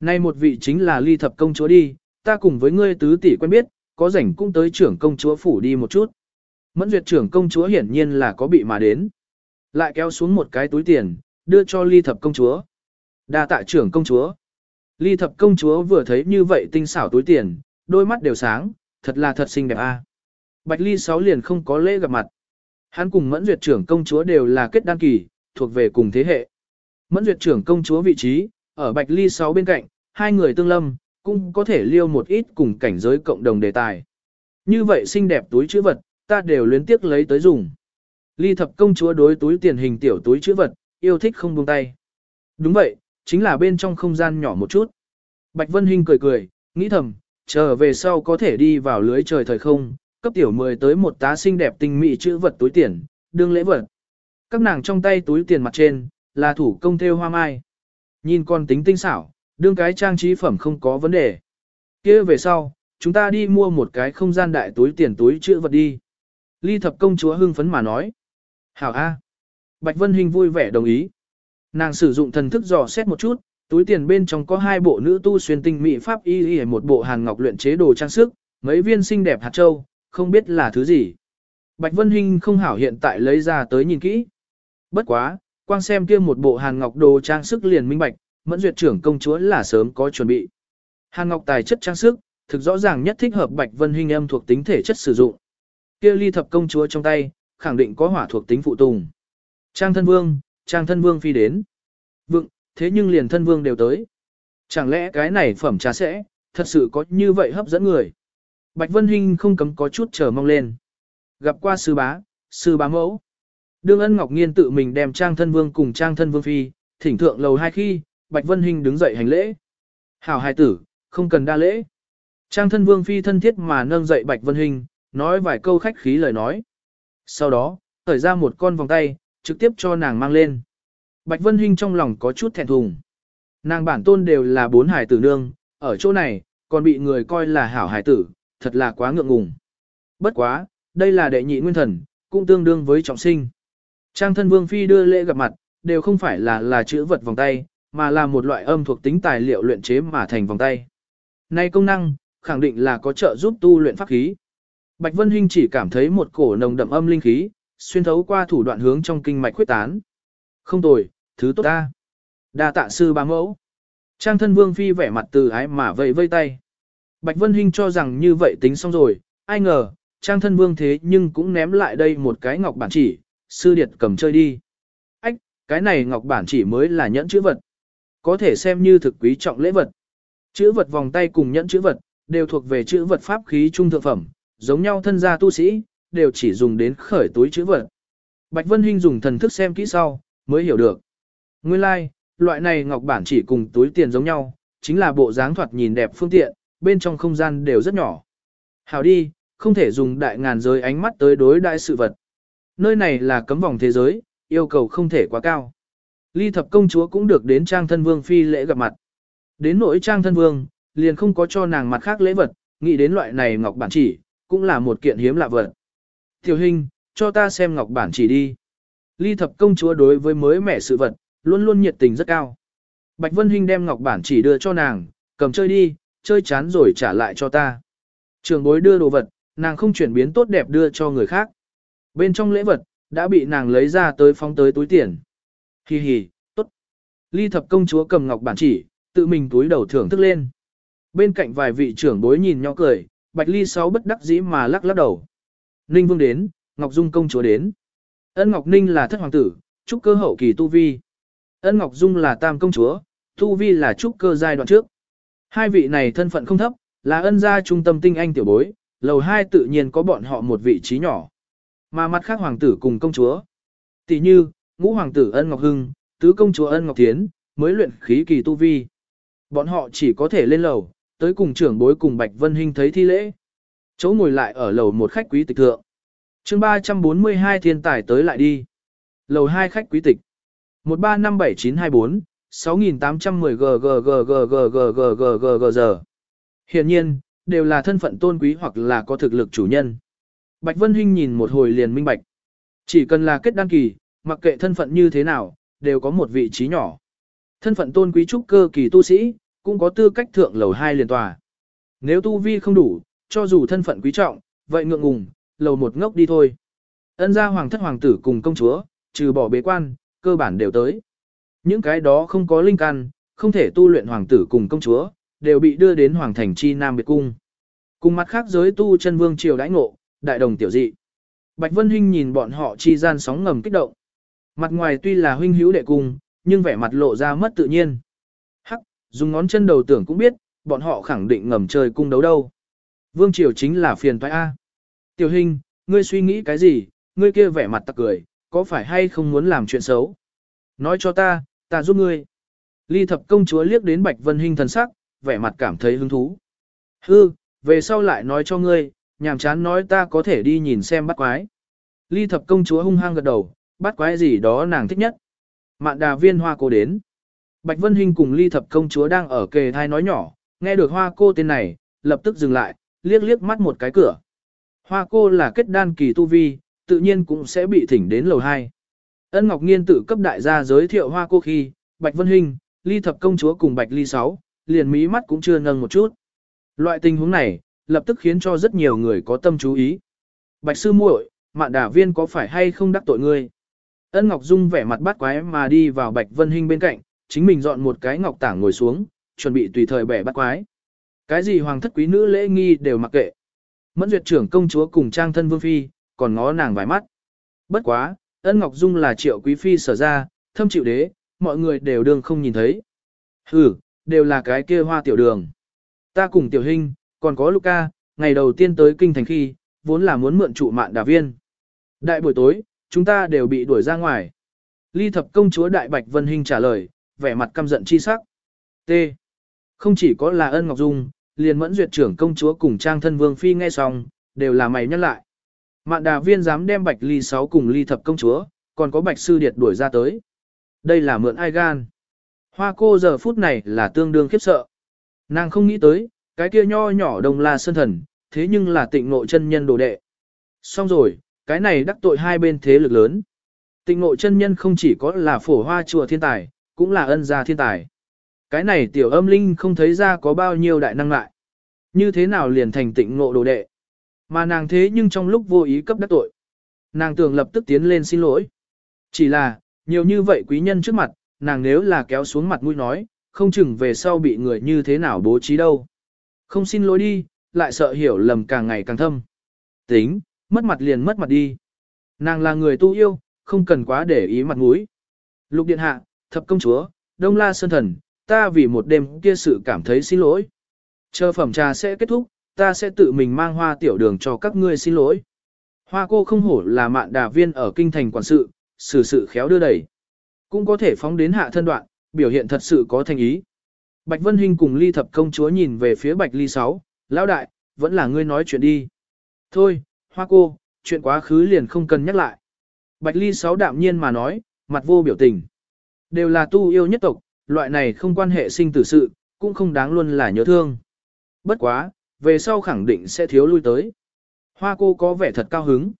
Nay một vị chính là ly thập công chúa đi, ta cùng với ngươi tứ tỷ quen biết, có rảnh cũng tới trưởng công chúa phủ đi một chút. Mẫn duyệt trưởng công chúa hiển nhiên là có bị mà đến. Lại kéo xuống một cái túi tiền, đưa cho ly thập công chúa. đa tạ trưởng công chúa. Ly thập công chúa vừa thấy như vậy tinh xảo túi tiền, đôi mắt đều sáng, thật là thật xinh đẹp a. Bạch ly sáu liền không có lễ gặp mặt. Hắn cùng mẫn duyệt trưởng công chúa đều là kết đăng kỳ, thuộc về cùng thế hệ. Mẫn duyệt trưởng công chúa vị trí, ở bạch ly sáu bên cạnh, hai người tương lâm, cũng có thể liêu một ít cùng cảnh giới cộng đồng đề tài. Như vậy xinh đẹp túi chữ vật, ta đều luyến tiếc lấy tới dùng. Ly thập công chúa đối túi tiền hình tiểu túi chữ vật, yêu thích không buông tay. Đúng vậy, chính là bên trong không gian nhỏ một chút. Bạch Vân Hinh cười cười, nghĩ thầm, chờ về sau có thể đi vào lưới trời thời không, cấp tiểu mười tới một tá xinh đẹp tinh mỹ chữ vật túi tiền, đương lễ vật. Các nàng trong tay túi tiền mặt trên, là thủ công thêu hoa mai. Nhìn con tính tinh xảo, đương cái trang trí phẩm không có vấn đề. kia về sau, chúng ta đi mua một cái không gian đại túi tiền túi chữa vật đi. Ly thập công chúa hưng phấn mà nói. Hảo A. Bạch Vân Hình vui vẻ đồng ý. Nàng sử dụng thần thức dò xét một chút, túi tiền bên trong có hai bộ nữ tu xuyên tinh mỹ pháp y y một bộ hàn ngọc luyện chế đồ trang sức, mấy viên xinh đẹp hạt châu, không biết là thứ gì. Bạch Vân Hinh không hảo hiện tại lấy ra tới nhìn kỹ. Bất quá, quang xem kia một bộ hàn ngọc đồ trang sức liền minh bạch, mẫn duyệt trưởng công chúa là sớm có chuẩn bị. Hàn ngọc tài chất trang sức, thực rõ ràng nhất thích hợp Bạch Vân huynh âm thuộc tính thể chất sử dụng. Kia ly thập công chúa trong tay, khẳng định có hỏa thuộc tính phụ tùng. Trang thân vương, trang thân vương phi đến. Vượng, thế nhưng liền thân vương đều tới. Chẳng lẽ cái này phẩm trà sẽ, thật sự có như vậy hấp dẫn người. Bạch Vân Hinh không cấm có chút chờ mong lên. Gặp qua sư bá, sư bá mẫu. Đương ân Ngọc Nghiên tự mình đem trang thân vương cùng trang thân vương phi, thỉnh thượng lầu hai khi, Bạch Vân Hinh đứng dậy hành lễ. Hảo hài tử, không cần đa lễ. Trang thân vương phi thân thiết mà nâng dậy Bạch Vân Hinh, nói vài câu khách khí lời nói. Sau đó, thởi ra một con vòng tay, trực tiếp cho nàng mang lên. Bạch Vân Hinh trong lòng có chút thẹn thùng. Nàng bản tôn đều là bốn hải tử nương, ở chỗ này, còn bị người coi là hảo hải tử, thật là quá ngượng ngùng. Bất quá, đây là đệ nhị nguyên thần, cũng tương đương với trọng sinh. Trang thân vương phi đưa lễ gặp mặt, đều không phải là là chữ vật vòng tay, mà là một loại âm thuộc tính tài liệu luyện chế mà thành vòng tay. Này công năng, khẳng định là có trợ giúp tu luyện pháp khí. Bạch Vân Hinh chỉ cảm thấy một cổ nồng đậm âm linh khí, xuyên thấu qua thủ đoạn hướng trong kinh mạch khuyết tán. Không tồi, thứ tốt ta. Đa tạ sư ba mẫu. Trang thân vương phi vẻ mặt từ ái mà vẫy vây tay. Bạch Vân Hinh cho rằng như vậy tính xong rồi, ai ngờ, trang thân vương thế nhưng cũng ném lại đây một cái ngọc bản chỉ, sư điệt cầm chơi đi. Ách, cái này ngọc bản chỉ mới là nhẫn chữ vật. Có thể xem như thực quý trọng lễ vật. Chữ vật vòng tay cùng nhẫn chữ vật, đều thuộc về chữ vật pháp khí trung thượng phẩm, giống nhau thân gia tu sĩ, đều chỉ dùng đến khởi túi chữ vật. Bạch Vân Hinh dùng thần thức xem kỹ sau, mới hiểu được. Nguyên lai, like, loại này ngọc bản chỉ cùng túi tiền giống nhau, chính là bộ dáng thoạt nhìn đẹp phương tiện, bên trong không gian đều rất nhỏ. Hảo đi, không thể dùng đại ngàn giới ánh mắt tới đối đại sự vật. Nơi này là cấm vòng thế giới, yêu cầu không thể quá cao. Ly thập công chúa cũng được đến trang thân vương phi lễ gặp mặt. Đến nỗi trang thân vương, liền không có cho nàng mặt khác lễ vật, nghĩ đến loại này ngọc bản chỉ, cũng là một kiện hiếm lạ vật. Tiểu hình, cho ta xem ngọc bản chỉ đi. Ly thập công chúa đối với mới mẻ sự vật, luôn luôn nhiệt tình rất cao. Bạch Vân Hinh đem ngọc bản chỉ đưa cho nàng, cầm chơi đi, chơi chán rồi trả lại cho ta. Trường bối đưa đồ vật, nàng không chuyển biến tốt đẹp đưa cho người khác. Bên trong lễ vật, đã bị nàng lấy ra tới phóng tới túi tiền. Hi hi, tốt. Ly thập công chúa cầm ngọc bản chỉ, tự mình túi đầu thưởng thức lên. Bên cạnh vài vị trưởng bối nhìn nhỏ cười, bạch ly sáu bất đắc dĩ mà lắc lắc đầu. Ninh vương đến, Ngọc Dung công chúa đến. Ân Ngọc Ninh là thất hoàng tử, trúc cơ hậu kỳ tu vi. Ân Ngọc Dung là tam công chúa, tu vi là trúc cơ giai đoạn trước. Hai vị này thân phận không thấp, là ân gia trung tâm tinh anh tiểu bối, lầu hai tự nhiên có bọn họ một vị trí nhỏ. Mà mặt khác hoàng tử cùng công chúa. Tỷ như, ngũ hoàng tử Ân Ngọc Hưng, tứ công chúa Ân Ngọc tiến, mới luyện khí kỳ tu vi. Bọn họ chỉ có thể lên lầu, tới cùng trưởng bối cùng Bạch Vân Hinh thấy thi lễ. Chỗ ngồi lại ở lầu một khách quý tịch thượng. chương 342 thiên tài tới lại đi. Lầu 2 khách quý tịch. 1357924, 6810 g Hiển nhiên, đều là thân phận tôn quý hoặc là có thực lực chủ nhân. Bạch Vân Hinh nhìn một hồi liền minh bạch. Chỉ cần là kết đăng kỳ, mặc kệ thân phận như thế nào, đều có một vị trí nhỏ. Thân phận tôn quý trúc cơ kỳ tu sĩ, cũng có tư cách thượng lầu hai liền tòa. Nếu tu vi không đủ, cho dù thân phận quý trọng, vậy ngượng ngùng, lầu một ngốc đi thôi. Ân gia hoàng thất hoàng tử cùng công chúa, trừ bỏ bế quan, cơ bản đều tới. Những cái đó không có linh căn, không thể tu luyện hoàng tử cùng công chúa, đều bị đưa đến hoàng thành chi nam biệt cung. Cùng mặt khác giới tu chân vương triều đãi ngộ, đại đồng tiểu dị. Bạch Vân Hinh nhìn bọn họ chi gian sóng ngầm kích động. Mặt ngoài tuy là huynh hữu đệ cung, nhưng vẻ mặt lộ ra mất tự nhiên. Hắc, dùng ngón chân đầu tưởng cũng biết, bọn họ khẳng định ngầm chơi cung đấu đâu. Vương triều chính là phiền toái A. Tiểu Hinh, ngươi suy nghĩ cái gì, ngươi kia vẻ mặt tặc cười, có phải hay không muốn làm chuyện xấu? Nói cho ta, ta giúp ngươi. Ly thập công chúa liếc đến Bạch Vân Hinh thần sắc, vẻ mặt cảm thấy hứng thú. Hư, về sau lại nói cho ngươi, nhàm chán nói ta có thể đi nhìn xem bắt quái. Ly thập công chúa hung hăng gật đầu, bắt quái gì đó nàng thích nhất. Mạn đà viên hoa cô đến. Bạch Vân Hinh cùng ly thập công chúa đang ở kề thai nói nhỏ, nghe được hoa cô tên này, lập tức dừng lại, liếc liếc mắt một cái cửa. Hoa cô là kết đan kỳ tu vi, tự nhiên cũng sẽ bị thỉnh đến lầu 2. Ân Ngọc Nghiên tự cấp đại gia giới thiệu hoa cô khi, Bạch Vân Hinh, ly thập công chúa cùng Bạch ly sáu, liền mí mắt cũng chưa nâng một chút. Loại tình huống này, lập tức khiến cho rất nhiều người có tâm chú ý. Bạch sư muội, mạn đả viên có phải hay không đắc tội ngươi? Ân Ngọc Dung vẻ mặt bát quái mà đi vào Bạch Vân Hinh bên cạnh, chính mình dọn một cái ngọc tảng ngồi xuống, chuẩn bị tùy thời bẻ bát quái. Cái gì hoàng thất quý nữ lễ nghi đều mặc kệ. Mẫn duyệt trưởng công chúa cùng trang thân vương phi, còn ngó nàng vài mắt. Bất quá, ân Ngọc Dung là triệu quý phi sở ra, thâm chịu đế, mọi người đều đương không nhìn thấy. Hừ, đều là cái kia hoa tiểu đường. Ta cùng tiểu hình, còn có Luca, ngày đầu tiên tới kinh thành khi, vốn là muốn mượn trụ mạn đà viên. Đại buổi tối, chúng ta đều bị đuổi ra ngoài. Ly thập công chúa Đại Bạch Vân Hinh trả lời, vẻ mặt căm giận chi sắc. T. Không chỉ có là ân Ngọc Dung, liền mẫn duyệt trưởng công chúa cùng trang thân vương phi nghe xong, đều là mày nhắc lại. Mạn đà viên dám đem Bạch Ly sáu cùng Ly thập công chúa, còn có Bạch Sư Điệt đuổi ra tới. Đây là mượn ai gan. Hoa cô giờ phút này là tương đương khiếp sợ. Nàng không nghĩ tới, cái kia nho nhỏ đồng là sơn thần, thế nhưng là tịnh ngộ chân nhân đồ đệ. Xong rồi, cái này đắc tội hai bên thế lực lớn. Tịnh ngộ chân nhân không chỉ có là phổ hoa chùa thiên tài, cũng là ân gia thiên tài. Cái này tiểu âm linh không thấy ra có bao nhiêu đại năng lại. Như thế nào liền thành tịnh ngộ đồ đệ. Mà nàng thế nhưng trong lúc vô ý cấp đắc tội. Nàng tưởng lập tức tiến lên xin lỗi. Chỉ là, nhiều như vậy quý nhân trước mặt, nàng nếu là kéo xuống mặt mũi nói, không chừng về sau bị người như thế nào bố trí đâu. Không xin lỗi đi, lại sợ hiểu lầm càng ngày càng thâm. Tính, mất mặt liền mất mặt đi. Nàng là người tu yêu, không cần quá để ý mặt mũi. Lục điện hạ, thập công chúa, đông la sơn thần, ta vì một đêm kia sự cảm thấy xin lỗi. Chờ phẩm trà sẽ kết thúc, ta sẽ tự mình mang hoa tiểu đường cho các ngươi xin lỗi. Hoa cô không hổ là mạn đà viên ở kinh thành quản sự, xử sự khéo đưa đẩy. Cũng có thể phóng đến hạ thân đoạn, biểu hiện thật sự có thành ý. Bạch Vân Hinh cùng ly thập công chúa nhìn về phía Bạch Ly Sáu, lão đại, vẫn là ngươi nói chuyện đi. Thôi, hoa cô, chuyện quá khứ liền không cần nhắc lại. Bạch Ly Sáu đạm nhiên mà nói, mặt vô biểu tình. Đều là tu yêu nhất tộc, loại này không quan hệ sinh tử sự, cũng không đáng luôn là nhớ thương. Bất quá, về sau khẳng định sẽ thiếu lui tới. Hoa cô có vẻ thật cao hứng.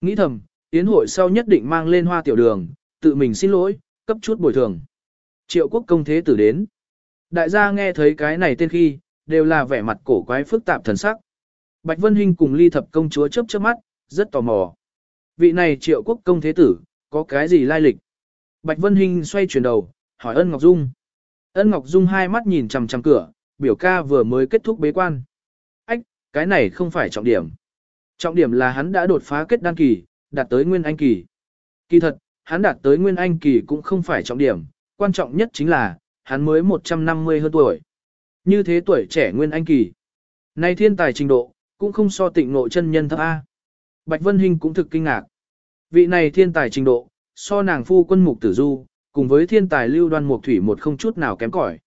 Nghĩ thầm, tiến hội sau nhất định mang lên hoa tiểu đường, tự mình xin lỗi, cấp chút bồi thường. Triệu quốc công thế tử đến. Đại gia nghe thấy cái này tên khi, đều là vẻ mặt cổ quái phức tạp thần sắc. Bạch Vân Hinh cùng ly thập công chúa chớp chớp mắt, rất tò mò. Vị này triệu quốc công thế tử, có cái gì lai lịch? Bạch Vân Hinh xoay chuyển đầu, hỏi ân Ngọc Dung. Ân Ngọc Dung hai mắt nhìn chằm chằm cửa, biểu ca vừa mới kết thúc bế quan. Ách, cái này không phải trọng điểm. Trọng điểm là hắn đã đột phá kết đan kỳ, đạt tới nguyên anh kỳ. Kỳ thật, hắn đạt tới nguyên anh kỳ cũng không phải trọng điểm, quan trọng nhất chính là, hắn mới 150 hơn tuổi. Như thế tuổi trẻ nguyên anh kỳ. Nay thiên tài trình độ, cũng không so tịnh nội chân nhân thấp A. Bạch Vân Hinh cũng thực kinh ngạc. Vị này thiên tài trình độ, so nàng phu quân mục tử du, cùng với thiên tài lưu đoan mục thủy một không chút nào kém cỏi.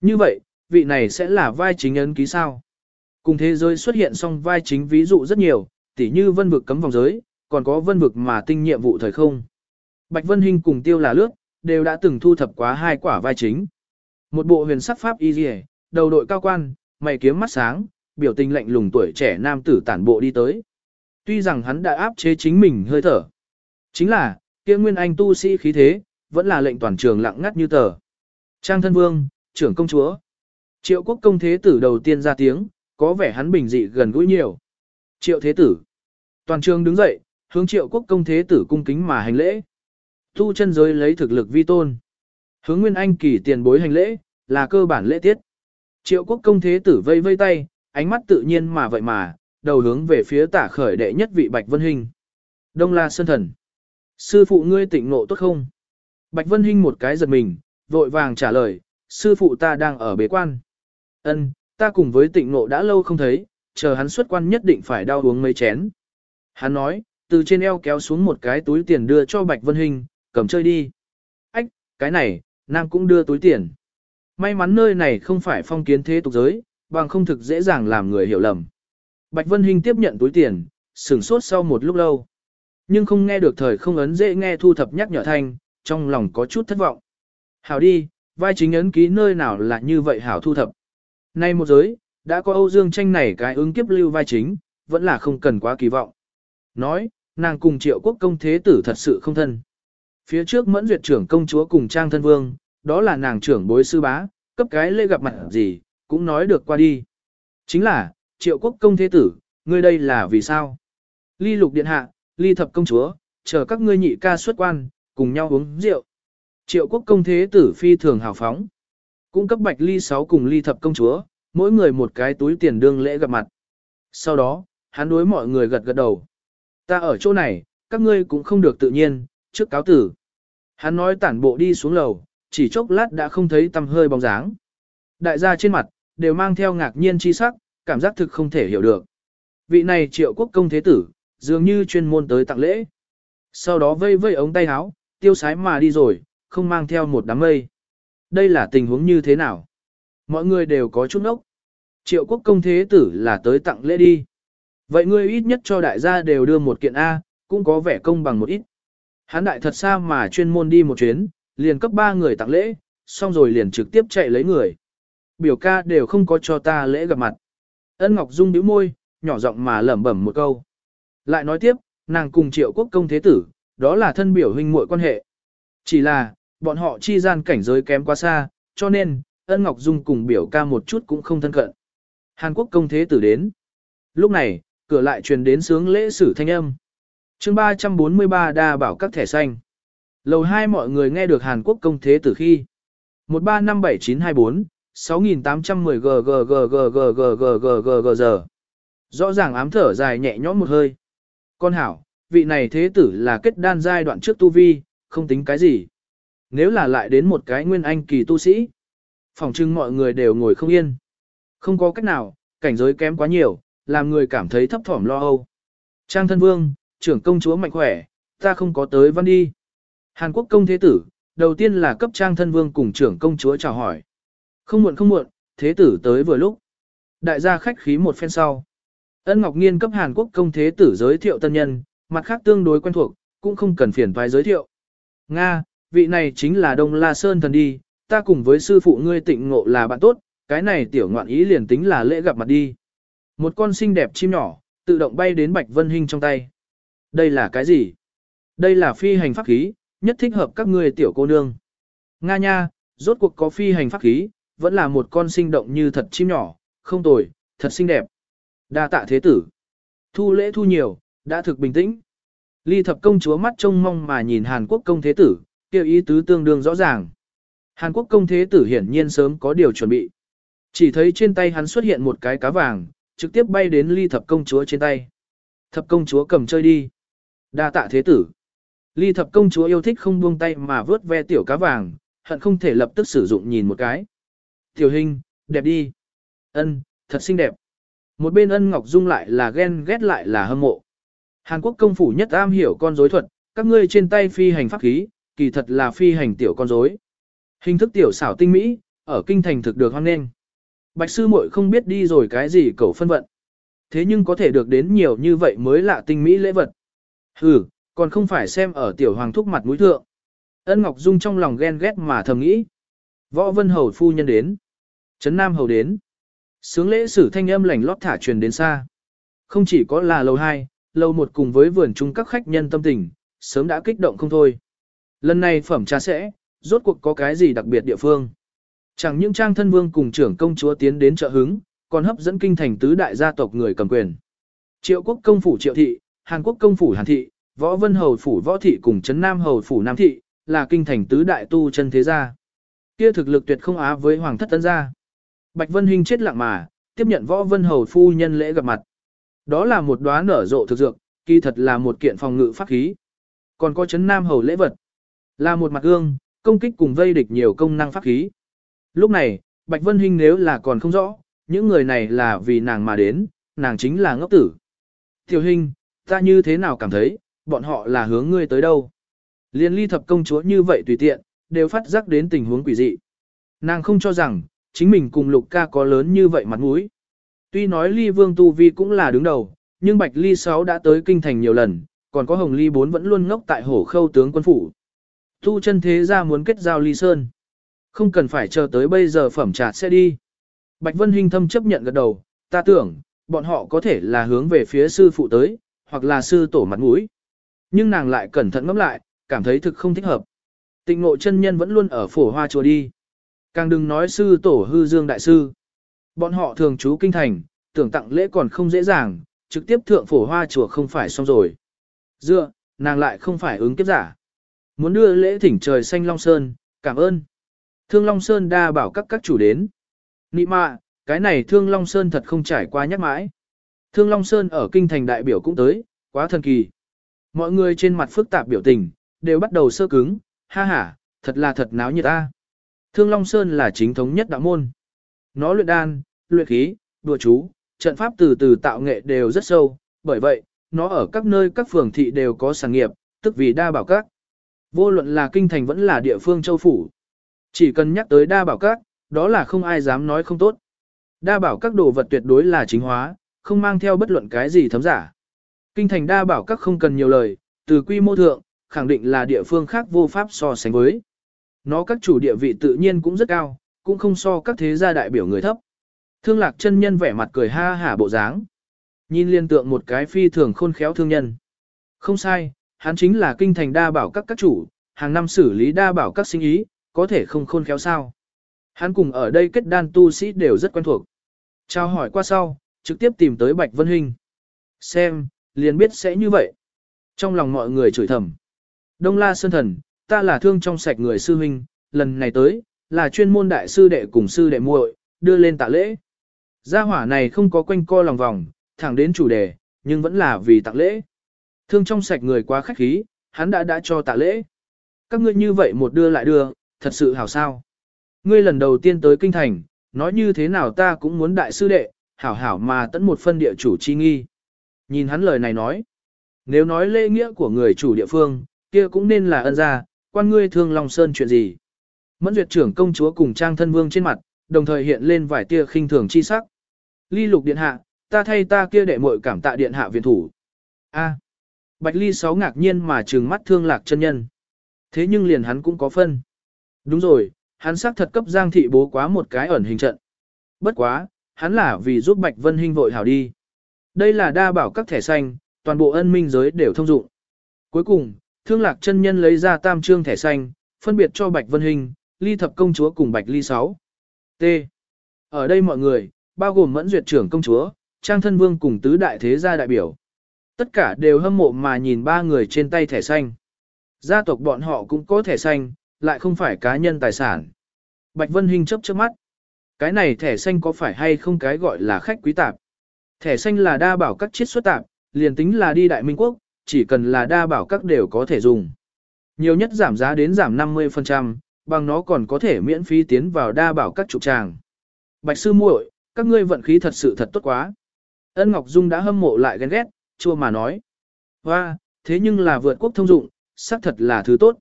Như vậy, vị này sẽ là vai chính ấn ký sao? Cùng thế giới xuất hiện song vai chính ví dụ rất nhiều, tỉ như vân vực cấm vòng giới, còn có vân vực mà tinh nhiệm vụ thời không. Bạch Vân Hinh cùng Tiêu là lướt, đều đã từng thu thập quá hai quả vai chính. Một bộ huyền sắc pháp y rìa đầu đội cao quan, mày kiếm mắt sáng, biểu tình lạnh lùng tuổi trẻ nam tử tản bộ đi tới. Tuy rằng hắn đã áp chế chính mình hơi thở. Chính là, kia nguyên anh tu sĩ khí thế, vẫn là lệnh toàn trường lặng ngắt như tờ. Trang thân vương, trưởng công chúa. Triệu quốc công thế tử đầu tiên ra tiếng, có vẻ hắn bình dị gần gũi nhiều. Triệu thế tử. Toàn trường đứng dậy, hướng triệu quốc công thế tử cung kính mà hành lễ. Tu chân giới lấy thực lực vi tôn. Hướng Nguyên Anh kỳ tiền bối hành lễ, là cơ bản lễ tiết. Triệu quốc công thế tử vây vây tay, ánh mắt tự nhiên mà vậy mà, đầu hướng về phía tả khởi đệ nhất vị Bạch Vân Hinh. Đông La Sơn Thần. Sư phụ ngươi tỉnh ngộ tốt không? Bạch Vân Hinh một cái giật mình, vội vàng trả lời, sư phụ ta đang ở bế quan. Ân, ta cùng với tịnh ngộ đã lâu không thấy, chờ hắn xuất quan nhất định phải đau uống mấy chén. Hắn nói, từ trên eo kéo xuống một cái túi tiền đưa cho Bạch Vân Hinh, cầm chơi đi. Ách, cái này, Nam cũng đưa túi tiền. May mắn nơi này không phải phong kiến thế tục giới, bằng không thực dễ dàng làm người hiểu lầm. Bạch Vân Hinh tiếp nhận túi tiền, sửng sốt sau một lúc lâu. Nhưng không nghe được thời không ấn dễ nghe thu thập nhắc nhở thanh, trong lòng có chút thất vọng. Hảo đi, vai chính ấn ký nơi nào là như vậy hảo thu thập. Nay một giới, đã có Âu Dương tranh này cái ứng kiếp lưu vai chính, vẫn là không cần quá kỳ vọng. Nói, nàng cùng triệu quốc công thế tử thật sự không thân. Phía trước mẫn duyệt trưởng công chúa cùng trang thân vương, đó là nàng trưởng bối sư bá, cấp cái lễ gặp mặt gì, cũng nói được qua đi. Chính là, triệu quốc công thế tử, ngươi đây là vì sao? Ly lục điện hạ, ly thập công chúa, chờ các ngươi nhị ca xuất quan, cùng nhau uống rượu. Triệu quốc công thế tử phi thường hào phóng. Cung cấp bạch ly sáu cùng ly thập công chúa, mỗi người một cái túi tiền đương lễ gặp mặt. Sau đó, hắn đối mọi người gật gật đầu. Ta ở chỗ này, các ngươi cũng không được tự nhiên, trước cáo tử. Hắn nói tản bộ đi xuống lầu, chỉ chốc lát đã không thấy tăm hơi bóng dáng. Đại gia trên mặt, đều mang theo ngạc nhiên chi sắc, cảm giác thực không thể hiểu được. Vị này triệu quốc công thế tử, dường như chuyên môn tới tặng lễ. Sau đó vây vây ống tay áo, tiêu sái mà đi rồi, không mang theo một đám mây. Đây là tình huống như thế nào? Mọi người đều có chút ốc. Triệu quốc công thế tử là tới tặng lễ đi. Vậy ngươi ít nhất cho đại gia đều đưa một kiện A, cũng có vẻ công bằng một ít. Hán đại thật xa mà chuyên môn đi một chuyến, liền cấp ba người tặng lễ, xong rồi liền trực tiếp chạy lấy người. Biểu ca đều không có cho ta lễ gặp mặt. Ân Ngọc Dung bĩu môi, nhỏ giọng mà lẩm bẩm một câu. Lại nói tiếp, nàng cùng triệu quốc công thế tử, đó là thân biểu huynh muội quan hệ. Chỉ là, bọn họ chi gian cảnh giới kém quá xa, cho nên, ân Ngọc Dung cùng biểu ca một chút cũng không thân cận. Hàn Quốc công thế tử đến. Lúc này, cửa lại truyền đến sướng lễ sử thanh âm chương 343 đa bảo các thẻ xanh. Lầu hai mọi người nghe được Hàn Quốc công thế tử khi. 1357924, 6810 g g g g g g g g g g giờ. Rõ ràng ám thở dài nhẹ nhõm một hơi. Con hảo, vị này thế tử là kết đan giai đoạn trước tu vi, không tính cái gì. Nếu là lại đến một cái nguyên anh kỳ tu sĩ, phòng trưng mọi người đều ngồi không yên. Không có cách nào, cảnh giới kém quá nhiều, làm người cảm thấy thấp thỏm lo âu. Trang thân vương, trưởng công chúa mạnh khỏe, ta không có tới văn đi. Hàn Quốc công thế tử, đầu tiên là cấp trang thân vương cùng trưởng công chúa chào hỏi. Không muộn không muộn, thế tử tới vừa lúc. Đại gia khách khí một phen sau. Ân Ngọc Nghiên cấp Hàn Quốc công thế tử giới thiệu tân nhân, mặt khác tương đối quen thuộc, cũng không cần phiền toái giới thiệu. Nga, vị này chính là Đông La Sơn thần đi, ta cùng với sư phụ ngươi tịnh ngộ là bạn tốt, cái này tiểu ngoạn ý liền tính là lễ gặp mặt đi. Một con xinh đẹp chim nhỏ, tự động bay đến Bạch Vân Hinh trong tay. Đây là cái gì? Đây là phi hành pháp khí, nhất thích hợp các ngươi tiểu cô nương. Nga nha, rốt cuộc có phi hành pháp khí, vẫn là một con sinh động như thật chim nhỏ, không tồi, thật xinh đẹp. Đa tạ thế tử. Thu lễ thu nhiều, đã thực bình tĩnh. Ly thập công chúa mắt trông mong mà nhìn Hàn Quốc công thế tử, kêu ý tứ tương đương rõ ràng. Hàn Quốc công thế tử hiển nhiên sớm có điều chuẩn bị. Chỉ thấy trên tay hắn xuất hiện một cái cá vàng, trực tiếp bay đến ly thập công chúa trên tay. Thập công chúa cầm chơi đi. Đa tạ thế tử. Ly thập công chúa yêu thích không buông tay mà vớt ve tiểu cá vàng, hận không thể lập tức sử dụng nhìn một cái. Tiểu hình, đẹp đi. Ân, thật xinh đẹp. Một bên ân ngọc dung lại là ghen ghét lại là hâm mộ. Hàn Quốc công phủ nhất am hiểu con rối thuật, các ngươi trên tay phi hành pháp khí, kỳ thật là phi hành tiểu con rối. Hình thức tiểu xảo tinh mỹ, ở kinh thành thực được hoan nghênh. Bạch sư muội không biết đi rồi cái gì cầu phân vận. Thế nhưng có thể được đến nhiều như vậy mới lạ tinh mỹ lễ vật. Hừ, còn không phải xem ở tiểu hoàng thúc mặt mũi thượng. Ân Ngọc Dung trong lòng ghen ghét mà thầm nghĩ. Võ Vân Hầu phu nhân đến. Trấn Nam Hầu đến. Sướng lễ sử thanh âm lành lót thả truyền đến xa. Không chỉ có là lầu 2, lầu 1 cùng với vườn chung các khách nhân tâm tình, sớm đã kích động không thôi. Lần này phẩm trà sẽ, rốt cuộc có cái gì đặc biệt địa phương. Chẳng những trang thân vương cùng trưởng công chúa tiến đến trợ hứng, còn hấp dẫn kinh thành tứ đại gia tộc người cầm quyền. Triệu quốc công phủ triệu thị, Hàn quốc công phủ hàn thị, võ vân hầu phủ võ thị cùng trấn nam hầu phủ nam thị, là kinh thành tứ đại tu chân thế gia. Kia thực lực tuyệt không á với hoàng thất tân gia. Bạch Vân Hinh chết lặng mà, tiếp nhận võ vân hầu phu nhân lễ gặp mặt. Đó là một đóa nở rộ thực dược, kỳ thật là một kiện phòng ngự pháp khí. Còn có chấn nam hầu lễ vật, là một mặt gương, công kích cùng vây địch nhiều công năng pháp khí. Lúc này, Bạch Vân Hinh nếu là còn không rõ, những người này là vì nàng mà đến, nàng chính là ngốc tử. Tiểu Hinh, ta như thế nào cảm thấy, bọn họ là hướng ngươi tới đâu? Liên ly thập công chúa như vậy tùy tiện, đều phát giác đến tình huống quỷ dị. Nàng không cho rằng, chính mình cùng lục ca có lớn như vậy mặt mũi. Tuy nói ly vương tu vi cũng là đứng đầu, nhưng bạch ly 6 đã tới kinh thành nhiều lần, còn có hồng ly 4 vẫn luôn ngốc tại hổ khâu tướng quân phủ. Tu chân thế ra muốn kết giao ly sơn. Không cần phải chờ tới bây giờ phẩm trà sẽ đi. Bạch Vân Hinh thâm chấp nhận gật đầu, ta tưởng, bọn họ có thể là hướng về phía sư phụ tới, hoặc là sư tổ mặt mũi. Nhưng nàng lại cẩn thận ngẫm lại, cảm thấy thực không thích hợp. Tịnh ngộ chân nhân vẫn luôn ở phổ hoa chùa đi. Càng đừng nói sư tổ hư dương đại sư. Bọn họ thường trú kinh thành, tưởng tặng lễ còn không dễ dàng, trực tiếp thượng phổ hoa chùa không phải xong rồi. Dựa, nàng lại không phải ứng kiếp giả. Muốn đưa lễ thỉnh trời xanh Long Sơn, cảm ơn. Thương Long Sơn đa bảo các các chủ đến. Nị mạ, cái này Thương Long Sơn thật không trải qua nhắc mãi. Thương Long Sơn ở kinh thành đại biểu cũng tới, quá thần kỳ. Mọi người trên mặt phức tạp biểu tình, đều bắt đầu sơ cứng, ha ha, thật là thật náo nhiệt ta. Thương Long Sơn là chính thống nhất đạo môn. Nó luyện đan, luyện khí, đùa chú, trận pháp từ từ tạo nghệ đều rất sâu, bởi vậy, nó ở các nơi các phường thị đều có sản nghiệp, tức vì đa bảo các. Vô luận là kinh thành vẫn là địa phương châu phủ. Chỉ cần nhắc tới đa bảo các, đó là không ai dám nói không tốt. Đa bảo các đồ vật tuyệt đối là chính hóa, không mang theo bất luận cái gì thấm giả. Kinh thành đa bảo các không cần nhiều lời, từ quy mô thượng, khẳng định là địa phương khác vô pháp so sánh với. Nó các chủ địa vị tự nhiên cũng rất cao, cũng không so các thế gia đại biểu người thấp. Thương lạc chân nhân vẻ mặt cười ha hả bộ dáng. Nhìn liên tượng một cái phi thường khôn khéo thương nhân. Không sai, hắn chính là kinh thành đa bảo các các chủ, hàng năm xử lý đa bảo các sinh ý, có thể không khôn khéo sao. Hắn cùng ở đây kết đan tu sĩ đều rất quen thuộc. Chào hỏi qua sau, trực tiếp tìm tới Bạch Vân Hinh. Xem, liền biết sẽ như vậy. Trong lòng mọi người chửi thầm. Đông La Sơn Thần, ta là thương trong sạch người sư huynh, lần này tới, là chuyên môn đại sư đệ cùng sư đệ muội, đưa lên tạ lễ. Gia hỏa này không có quanh co lòng vòng, thẳng đến chủ đề, nhưng vẫn là vì tạ lễ. Thương trong sạch người quá khách khí, hắn đã đã cho tạ lễ. Các ngươi như vậy một đưa lại đưa, thật sự hảo sao. Ngươi lần đầu tiên tới kinh thành, nói như thế nào ta cũng muốn đại sư đệ, hảo hảo mà tẫn một phân địa chủ chi nghi. Nhìn hắn lời này nói, nếu nói lễ nghĩa của người chủ địa phương, kia cũng nên là ân gia, quan ngươi thương Long Sơn chuyện gì. Mẫn duyệt trưởng công chúa cùng trang thân vương trên mặt, đồng thời hiện lên vài tia khinh thường chi sắc. Ly lục điện hạ, ta thay ta kia đệ muội cảm tạ điện hạ viện thủ. A. Bạch Ly sáu ngạc nhiên mà trừng mắt thương lạc chân nhân. Thế nhưng liền hắn cũng có phân. Đúng rồi, hắn xác thật cấp Giang thị bố quá một cái ẩn hình trận. Bất quá, hắn là vì giúp Bạch Vân Hinh vội hảo đi. Đây là đa bảo các thẻ xanh, toàn bộ ân minh giới đều thông dụng. Cuối cùng, thương lạc chân nhân lấy ra tam trương thẻ xanh, phân biệt cho Bạch Vân Hinh, ly thập công chúa cùng Bạch Ly sáu. T. Ở đây mọi người, bao gồm mẫn duyệt trưởng công chúa, trang thân vương cùng tứ đại thế gia đại biểu. Tất cả đều hâm mộ mà nhìn ba người trên tay thẻ xanh. Gia tộc bọn họ cũng có thẻ xanh, lại không phải cá nhân tài sản. Bạch Vân Hinh chớp chớp mắt. Cái này thẻ xanh có phải hay không cái gọi là khách quý tạp? Thẻ xanh là đa bảo các chiết xuất tạp, liền tính là đi Đại Minh Quốc, chỉ cần là đa bảo các đều có thể dùng. Nhiều nhất giảm giá đến giảm 50%, bằng nó còn có thể miễn phí tiến vào đa bảo các trục tràng. Bạch sư muội, các ngươi vận khí thật sự thật tốt quá. Ân Ngọc Dung đã hâm mộ lại ghen ghét, chua mà nói. Hoa, thế nhưng là vượt quốc thông dụng, xác thật là thứ tốt.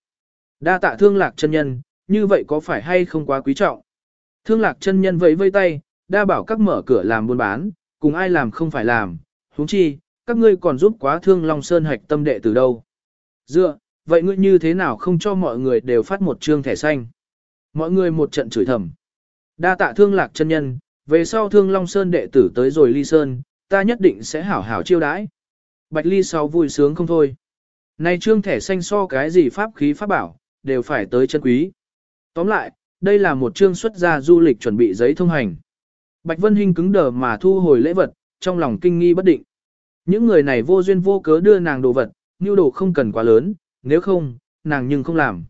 Đa tạ thương lạc chân nhân, như vậy có phải hay không quá quý trọng? Thương lạc chân nhân vẫy vây tay, đa bảo các mở cửa làm buôn bán, cùng ai làm không phải làm, huống chi, các ngươi còn giúp quá thương Long Sơn hạch tâm đệ từ đâu. Dựa, vậy ngươi như thế nào không cho mọi người đều phát một trương thẻ xanh? Mọi người một trận chửi thầm. Đa tạ thương lạc chân nhân, về sau thương Long Sơn đệ tử tới rồi ly sơn, ta nhất định sẽ hảo hảo chiêu đãi. Bạch ly sau vui sướng không thôi. Này trương thẻ xanh so cái gì pháp khí pháp bảo, đều phải tới chân quý. Tóm lại, đây là một chương xuất gia du lịch chuẩn bị giấy thông hành. Bạch Vân Hinh cứng đờ mà thu hồi lễ vật, trong lòng kinh nghi bất định. Những người này vô duyên vô cớ đưa nàng đồ vật, nhu đồ không cần quá lớn, nếu không, nàng nhưng không làm.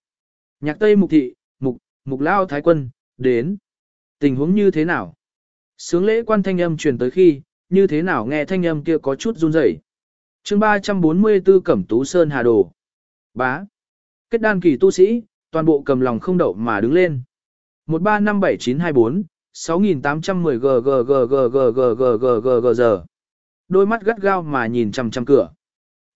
Nhạc Tây Mục Thị, Mục, Mục Lao Thái Quân, đến. Tình huống như thế nào? Sướng lễ quan thanh âm truyền tới khi, như thế nào nghe thanh âm kia có chút run rẩy. Chương 344 Cẩm Tú Sơn Hà Đồ. Bá. Kết đan kỳ tu sĩ, toàn bộ cầm lòng không đậu mà đứng lên. 1357924, 6810 g g g g g g g g g g giờ. Đôi mắt gắt gao mà nhìn chằm chằm cửa.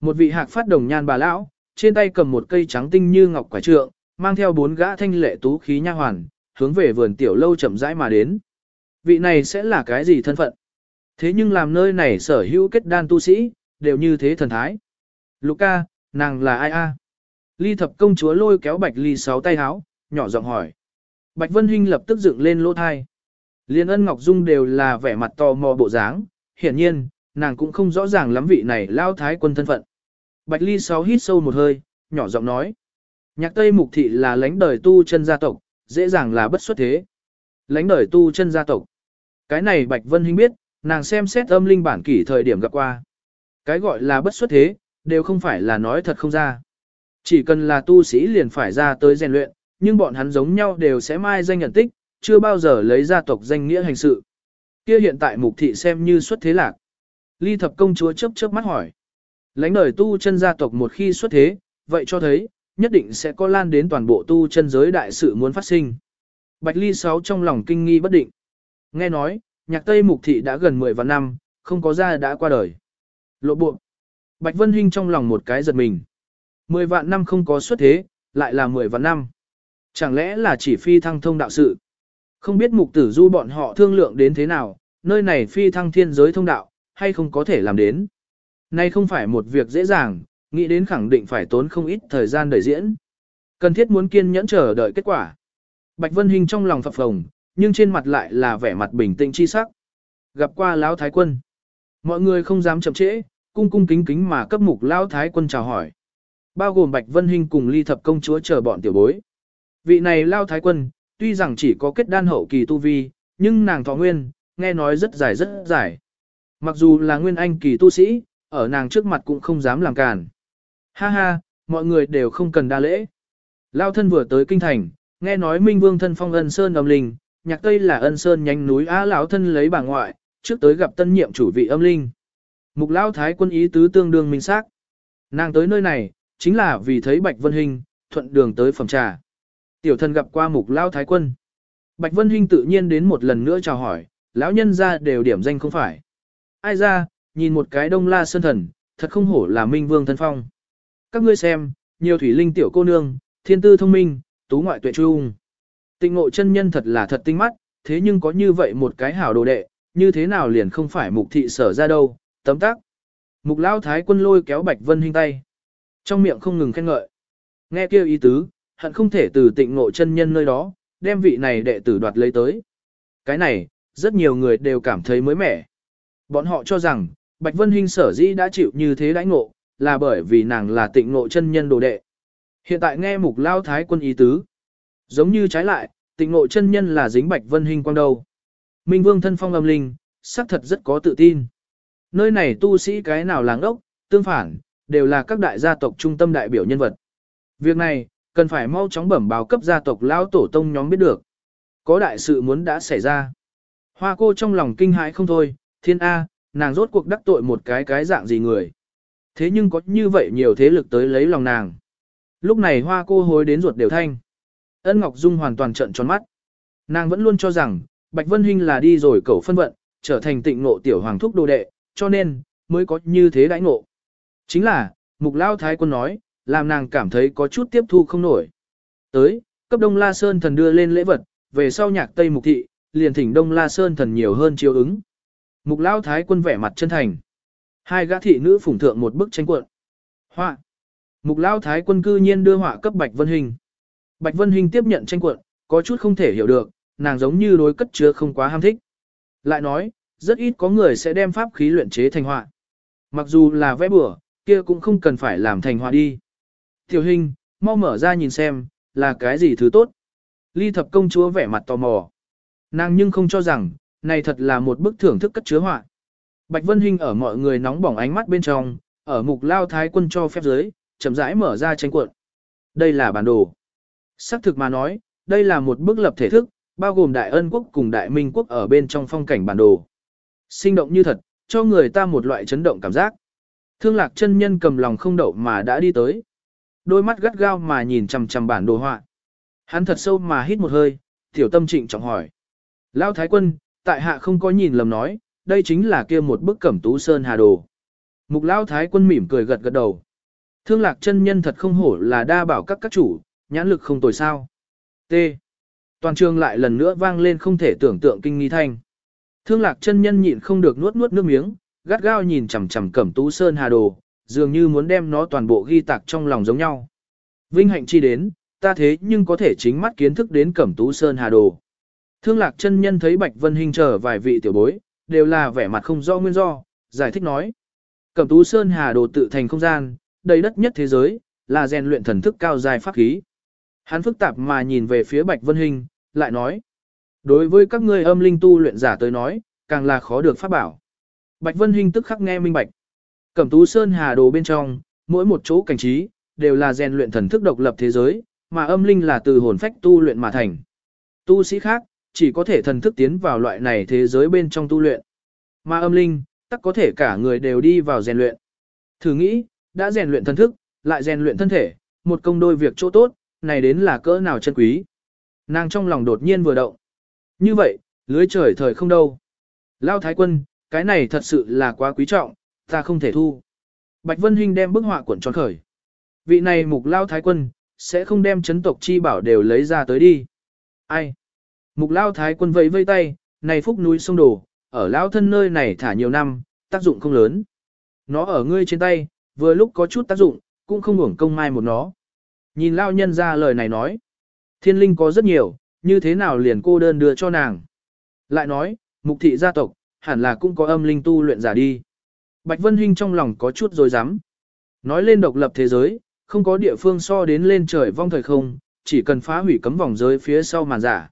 Một vị hạc phát đồng nhan bà lão, trên tay cầm một cây trắng tinh như ngọc quả trượng, mang theo bốn gã thanh lệ tú khí nha hoàn, hướng về vườn tiểu lâu chậm rãi mà đến. Vị này sẽ là cái gì thân phận? Thế nhưng làm nơi này sở hữu kết đan tu sĩ, đều như thế thần thái. Luca, nàng là ai a? Ly thập công chúa lôi kéo Bạch Ly sáu tay háo, nhỏ giọng hỏi. Bạch Vân Hinh lập tức dựng lên lỗ thai. Liên ân Ngọc Dung đều là vẻ mặt tò mò bộ dáng, hiển nhiên, nàng cũng không rõ ràng lắm vị này lao thái quân thân phận. Bạch Ly sáu hít sâu một hơi, nhỏ giọng nói. Nhạc Tây Mục Thị là lãnh đời tu chân gia tộc, dễ dàng là bất xuất thế. Lãnh đời tu chân gia tộc. Cái này Bạch Vân Hinh biết, nàng xem xét âm linh bản kỷ thời điểm gặp qua. Cái gọi là bất xuất thế, đều không phải là nói thật không ra. Chỉ cần là tu sĩ liền phải ra tới rèn luyện, nhưng bọn hắn giống nhau đều sẽ mai danh nhận tích, chưa bao giờ lấy gia tộc danh nghĩa hành sự. Kia hiện tại mục thị xem như xuất thế lạc. Ly thập công chúa chớp chớp mắt hỏi. Lãnh đời tu chân gia tộc một khi xuất thế, vậy cho thấy, nhất định sẽ có lan đến toàn bộ tu chân giới đại sự muốn phát sinh. Bạch Ly Sáu trong lòng kinh nghi bất định. Nghe nói, nhạc Tây Mục Thị đã gần 10 vạn năm, không có gia đã qua đời. Lộ buộc. Bạch Vân Hinh trong lòng một cái giật mình. 10 vạn năm không có xuất thế, lại là 10 vạn năm. Chẳng lẽ là chỉ phi thăng thông đạo sự? Không biết mục tử du bọn họ thương lượng đến thế nào, nơi này phi thăng thiên giới thông đạo, hay không có thể làm đến. Nay không phải một việc dễ dàng, nghĩ đến khẳng định phải tốn không ít thời gian đợi diễn. Cần thiết muốn kiên nhẫn chờ đợi kết quả. Bạch Vân Hình trong lòng phập phồng, nhưng trên mặt lại là vẻ mặt bình tĩnh chi sắc. Gặp qua Lão Thái Quân. Mọi người không dám chậm trễ, cung cung kính kính mà cấp mục Lão Thái Quân chào hỏi. Bao gồm Bạch Vân Hình cùng ly thập công chúa chờ bọn tiểu bối. Vị này Lão Thái Quân, tuy rằng chỉ có kết đan hậu kỳ tu vi, nhưng nàng thọ nguyên, nghe nói rất dài rất dài. Mặc dù là nguyên anh kỳ tu sĩ, ở nàng trước mặt cũng không dám làm càn. Ha ha, mọi người đều không cần đa lễ. Lao thân vừa tới kinh thành, nghe nói Minh Vương thân phong ân sơn âm linh, nhạc tây là ân sơn nhánh núi á lão thân lấy bà ngoại, trước tới gặp tân nhiệm chủ vị âm linh. Mục Lao Thái quân ý tứ tương đương minh xác. Nàng tới nơi này, chính là vì thấy Bạch Vân Hình, thuận đường tới phẩm trà. Tiểu thần gặp qua mục Lao Thái quân. Bạch Vân Hinh tự nhiên đến một lần nữa chào hỏi, lão nhân ra đều điểm danh không phải. Ai ra, nhìn một cái đông la sơn thần, thật không hổ là minh vương thân phong. Các ngươi xem, nhiều thủy linh tiểu cô nương, thiên tư thông minh, tú ngoại tuệ trung. Tịnh ngộ chân nhân thật là thật tinh mắt, thế nhưng có như vậy một cái hảo đồ đệ, như thế nào liền không phải mục thị sở ra đâu, tấm tắc. Mục lao thái quân lôi kéo Bạch Vân Hinh tay. Trong miệng không ngừng khen ngợi. Nghe kêu ý tứ, hận không thể từ tịnh ngộ chân nhân nơi đó, đem vị này đệ tử đoạt lấy tới. Cái này, rất nhiều người đều cảm thấy mới mẻ. Bọn họ cho rằng, Bạch Vân Hinh sở dĩ đã chịu như thế đãi ngộ, là bởi vì nàng là tịnh ngộ chân nhân đồ đệ. Hiện tại nghe mục lao thái quân ý tứ. Giống như trái lại, tịnh ngộ chân nhân là dính Bạch Vân Hinh quang đầu. Minh Vương thân phong âm linh, xác thật rất có tự tin. Nơi này tu sĩ cái nào làng ốc, tương phản, đều là các đại gia tộc trung tâm đại biểu nhân vật. Việc này, cần phải mau chóng bẩm báo cấp gia tộc lão tổ tông nhóm biết được. Có đại sự muốn đã xảy ra. Hoa cô trong lòng kinh hãi không thôi, thiên A, nàng rốt cuộc đắc tội một cái cái dạng gì người. Thế nhưng có như vậy nhiều thế lực tới lấy lòng nàng. Lúc này hoa cô hối đến ruột đều thanh. Ân Ngọc Dung hoàn toàn trận tròn mắt. Nàng vẫn luôn cho rằng, Bạch Vân Hinh là đi rồi cầu phân vận, trở thành tịnh ngộ tiểu hoàng thúc đồ đệ, cho nên, mới có như thế đãi ngộ. Chính là, Mục Lao Thái Quân nói, làm nàng cảm thấy có chút tiếp thu không nổi. Tới, cấp Đông La Sơn thần đưa lên lễ vật, về sau nhạc Tây Mục Thị, liền thỉnh Đông La Sơn thần nhiều hơn chiếu ứng. Mục Lao Thái quân vẻ mặt chân thành. Hai gã thị nữ phủng thượng một bức tranh cuộn. Họa. Mục Lao Thái quân cư nhiên đưa họa cấp Bạch Vân Hình. Bạch Vân Hình tiếp nhận tranh cuộn, có chút không thể hiểu được, nàng giống như đối cất chứa không quá ham thích. Lại nói, rất ít có người sẽ đem pháp khí luyện chế thành họa. Mặc dù là vẽ bừa, kia cũng không cần phải làm thành họa đi. Tiểu hình, mau mở ra nhìn xem, là cái gì thứ tốt. Ly thập công chúa vẻ mặt tò mò. Nàng nhưng không cho rằng, này thật là một bức thưởng thức cất chứa họa. Bạch Vân Hinh ở mọi người nóng bỏng ánh mắt bên trong, ở mục lao thái quân cho phép dưới, chậm rãi mở ra tranh cuộn. Đây là bản đồ. Sắc thực mà nói, đây là một bức lập thể thức, bao gồm Đại Ân quốc cùng Đại Minh quốc ở bên trong phong cảnh bản đồ. Sinh động như thật, cho người ta một loại chấn động cảm giác. Thương lạc chân nhân cầm lòng không đậu mà đã đi tới. Đôi mắt gắt gao mà nhìn chằm chằm bản đồ họa. Hắn thật sâu mà hít một hơi, tiểu tâm trịnh trọng hỏi. Lão Thái quân, tại hạ không có nhìn lầm nói, đây chính là kia một bức cẩm tú sơn hà đồ. Mục Lão Thái quân mỉm cười gật gật đầu. Thương lạc chân nhân thật không hổ là đa bảo các các chủ, nhãn lực không tồi sao. T. Toàn trường lại lần nữa vang lên không thể tưởng tượng kinh nghi thanh. Thương lạc chân nhân nhịn không được nuốt nuốt nước miếng, gắt gao nhìn chằm chằm cẩm tú sơn hà đồ, dường như muốn đem nó toàn bộ ghi tạc trong lòng giống nhau. Vinh hạnh chi đến, ta thế nhưng có thể chính mắt kiến thức đến cẩm tú sơn hà đồ. Thương lạc chân nhân thấy Bạch Vân Hinh trở vài vị tiểu bối, đều là vẻ mặt không rõ nguyên do, giải thích nói. Cẩm tú sơn hà đồ tự thành không gian, đầy đất nhất thế giới, là rèn luyện thần thức cao dài pháp khí. Hắn phức tạp mà nhìn về phía Bạch Vân Hinh, lại nói. Đối với các ngươi âm linh tu luyện giả tới nói, càng là khó được pháp bảo. Bạch Vân Hinh tức khắc nghe minh bạch. Cẩm tú sơn hà đồ bên trong, mỗi một chỗ cảnh trí, đều là rèn luyện thần thức độc lập thế giới, mà âm linh là từ hồn phách tu luyện mà thành. Tu sĩ khác, chỉ có thể thần thức tiến vào loại này thế giới bên trong tu luyện. Mà âm linh, tất có thể cả người đều đi vào rèn luyện. Thử nghĩ, đã rèn luyện thần thức, lại rèn luyện thân thể, một công đôi việc chỗ tốt, này đến là cỡ nào chân quý. Nàng trong lòng đột nhiên vừa động. Như vậy, lưới trời thời không đâu. Lao Thái Quân, cái này thật sự là quá quý trọng, ta không thể thu. Bạch Vân Hinh đem bức họa cuộn tròn khởi. Vị này mục Lao Thái Quân, sẽ không đem chấn tộc chi bảo đều lấy ra tới đi. Ai? Mục Lao Thái Quân vẫy vây tay, này phúc núi sông đổ, ở Lao thân nơi này thả nhiều năm, tác dụng không lớn. Nó ở ngươi trên tay, vừa lúc có chút tác dụng, cũng không uổng công mai một nó. Nhìn Lao nhân ra lời này nói. Thiên linh có rất nhiều, như thế nào liền cô đơn đưa cho nàng. Lại nói, mục thị gia tộc, hẳn là cũng có âm linh tu luyện giả đi. Bạch Vân Hinh trong lòng có chút rồi dám. Nói lên độc lập thế giới, không có địa phương so đến lên trời vong thời không, chỉ cần phá hủy cấm vòng giới phía sau màn giả.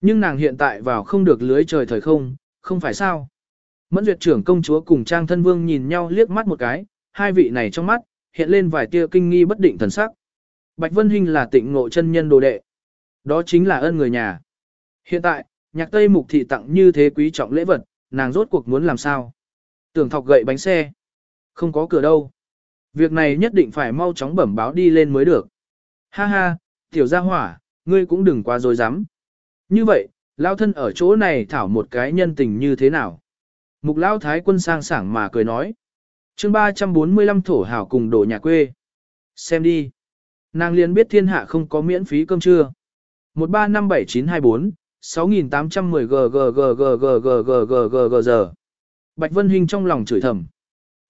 Nhưng nàng hiện tại vào không được lưới trời thời không, không phải sao. Mẫn duyệt trưởng công chúa cùng trang thân vương nhìn nhau liếc mắt một cái, hai vị này trong mắt, hiện lên vài tia kinh nghi bất định thần sắc. Bạch Vân Hinh là tịnh ngộ chân nhân đồ đệ. Đó chính là ơn người nhà. Hiện tại, nhạc tây mục thị tặng như thế quý trọng lễ vật, nàng rốt cuộc muốn làm sao? Tưởng thọc gậy bánh xe. Không có cửa đâu. Việc này nhất định phải mau chóng bẩm báo đi lên mới được. Ha ha, tiểu gia hỏa, ngươi cũng đừng quá dối rắm Như vậy, lao thân ở chỗ này thảo một cái nhân tình như thế nào? Mục lao thái quân sang sảng mà cười nói. chương 345 thổ hảo cùng đổ nhà quê. Xem đi. Nàng liền biết thiên hạ không có miễn phí cơm trưa. 1357924, 6810 giờ. Bạch Vân Hinh trong lòng chửi thầm.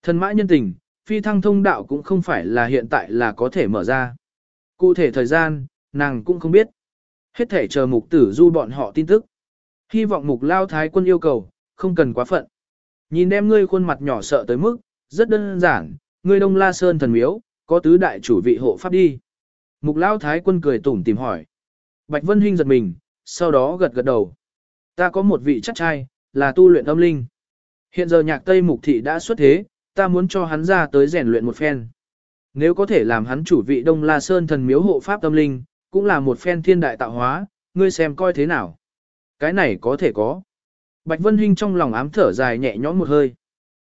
Thần mã nhân tình, phi thăng thông đạo cũng không phải là hiện tại là có thể mở ra. Cụ thể thời gian, nàng cũng không biết. Hết thể chờ mục tử du bọn họ tin tức. Hy vọng mục lao thái quân yêu cầu, không cần quá phận. Nhìn em ngươi khuôn mặt nhỏ sợ tới mức, rất đơn giản, ngươi đông la sơn thần miếu, có tứ đại chủ vị hộ pháp đi. Mục lao thái quân cười tủm tìm hỏi. Bạch Vân Hinh giật mình, sau đó gật gật đầu. Ta có một vị chắc trai, là tu luyện âm linh. Hiện giờ nhạc Tây Mục Thị đã xuất thế, ta muốn cho hắn ra tới rèn luyện một phen. Nếu có thể làm hắn chủ vị Đông La Sơn thần miếu hộ pháp tâm linh, cũng là một phen thiên đại tạo hóa, ngươi xem coi thế nào. Cái này có thể có. Bạch Vân Hinh trong lòng ám thở dài nhẹ nhõm một hơi.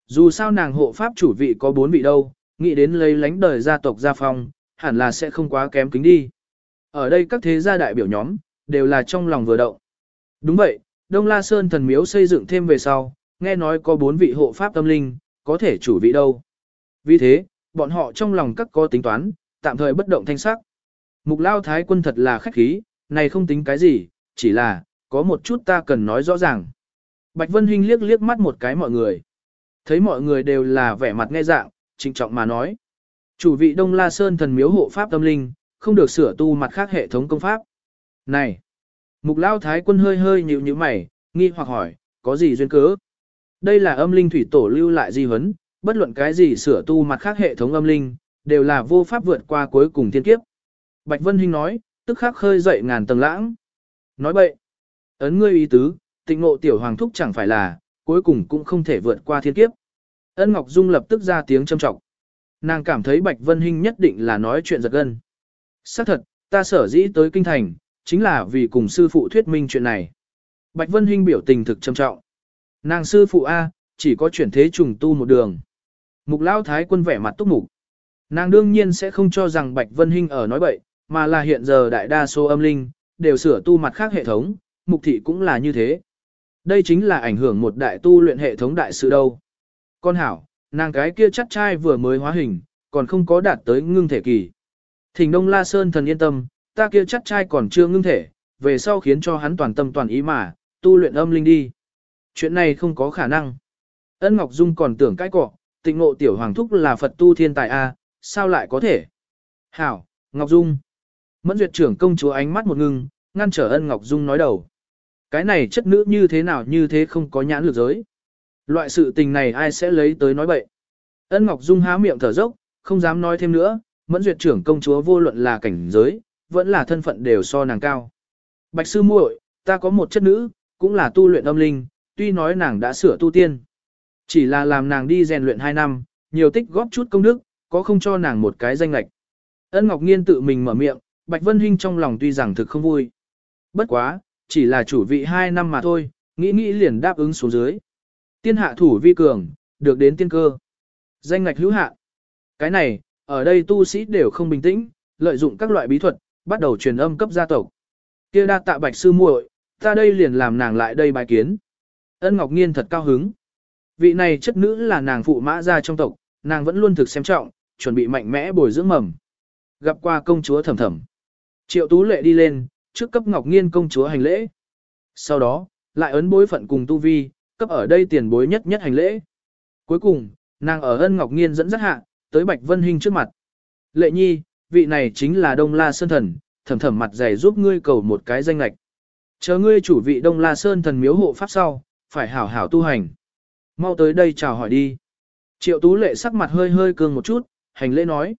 Dù sao nàng hộ pháp chủ vị có bốn vị đâu, nghĩ đến lấy lánh đời gia tộc gia phong, hẳn là sẽ không quá kém kính đi. Ở đây các thế gia đại biểu nhóm, đều là trong lòng vừa động. Đúng vậy, Đông La Sơn thần miếu xây dựng thêm về sau, nghe nói có bốn vị hộ pháp tâm linh, có thể chủ vị đâu. Vì thế, bọn họ trong lòng các có tính toán, tạm thời bất động thanh sắc. Mục lao thái quân thật là khách khí, này không tính cái gì, chỉ là, có một chút ta cần nói rõ ràng. Bạch Vân Hinh liếc liếc mắt một cái mọi người. Thấy mọi người đều là vẻ mặt nghe dạng, trịnh trọng mà nói. Chủ vị Đông La Sơn thần miếu hộ pháp tâm linh, không được sửa tu mặt khác hệ thống công pháp. Này! Mục lao thái quân hơi hơi nhịu như mày, nghi hoặc hỏi, có gì duyên cớ? Đây là âm linh thủy tổ lưu lại di huấn, bất luận cái gì sửa tu mặt khác hệ thống âm linh, đều là vô pháp vượt qua cuối cùng thiên kiếp. Bạch Vân Hinh nói, tức khắc khơi dậy ngàn tầng lãng. Nói bậy, ấn ngươi ý tứ, tịnh ngộ tiểu hoàng thúc chẳng phải là, cuối cùng cũng không thể vượt qua thiên kiếp. Ân Ngọc Dung lập tức ra tiếng châm trọng. Nàng cảm thấy Bạch Vân Hinh nhất định là nói chuyện giật gân. Xác thật, ta sở dĩ tới kinh thành, chính là vì cùng sư phụ thuyết minh chuyện này. Bạch Vân Hinh biểu tình thực trầm trọng. Nàng sư phụ A, chỉ có chuyển thế trùng tu một đường. Mục Lão Thái quân vẻ mặt túc mục. Nàng đương nhiên sẽ không cho rằng Bạch Vân Hinh ở nói bậy, mà là hiện giờ đại đa số âm linh, đều sửa tu mặt khác hệ thống, mục thị cũng là như thế. Đây chính là ảnh hưởng một đại tu luyện hệ thống đại sự đâu. Con hảo, nàng cái kia chắc trai vừa mới hóa hình, còn không có đạt tới ngưng thể kỳ. Thỉnh Đông La Sơn thần yên tâm, ta kia chắc trai còn chưa ngưng thể, về sau khiến cho hắn toàn tâm toàn ý mà, tu luyện âm linh đi. Chuyện này không có khả năng. Ân Ngọc Dung còn tưởng cái cọ, tịnh ngộ tiểu hoàng thúc là Phật tu thiên tài A, sao lại có thể? Hảo, Ngọc Dung. Mẫn duyệt trưởng công chúa ánh mắt một ngưng, ngăn trở ân Ngọc Dung nói đầu. Cái này chất nữ như thế nào như thế không có nhãn lực giới. Loại sự tình này ai sẽ lấy tới nói bậy. Ân Ngọc Dung há miệng thở dốc, không dám nói thêm nữa, mẫn duyệt trưởng công chúa vô luận là cảnh giới, vẫn là thân phận đều so nàng cao. Bạch sư muội, ta có một chất nữ, cũng là tu luyện âm linh, tuy nói nàng đã sửa tu tiên. Chỉ là làm nàng đi rèn luyện 2 năm, nhiều tích góp chút công đức, có không cho nàng một cái danh lệch. Ân Ngọc Nghiên tự mình mở miệng, Bạch Vân Hinh trong lòng tuy rằng thực không vui. Bất quá, chỉ là chủ vị 2 năm mà thôi, nghĩ nghĩ liền đáp ứng xuống dưới. Tiên hạ thủ vi cường, được đến tiên cơ. Danh ngạch hữu hạ. Cái này, ở đây tu sĩ đều không bình tĩnh, lợi dụng các loại bí thuật, bắt đầu truyền âm cấp gia tộc. Kia đa tạ bạch sư muội, ta đây liền làm nàng lại đây bài kiến. Ân Ngọc Nghiên thật cao hứng. Vị này chất nữ là nàng phụ mã gia trong tộc, nàng vẫn luôn thực xem trọng, chuẩn bị mạnh mẽ bồi dưỡng mầm. Gặp qua công chúa thầm thầm. Triệu Tú Lệ đi lên, trước cấp Ngọc Nghiên công chúa hành lễ. Sau đó, lại ấn bối phận cùng tu vi, cấp ở đây tiền bối nhất nhất hành lễ. Cuối cùng, nàng ở ân Ngọc Nghiên dẫn dắt hạ, tới Bạch Vân Hinh trước mặt. Lệ nhi, vị này chính là Đông La Sơn Thần, thầm thầm mặt dày giúp ngươi cầu một cái danh lạch. Chờ ngươi chủ vị Đông La Sơn Thần miếu hộ pháp sau, phải hảo hảo tu hành. Mau tới đây chào hỏi đi. Triệu Tú Lệ sắc mặt hơi hơi cương một chút, hành lễ nói.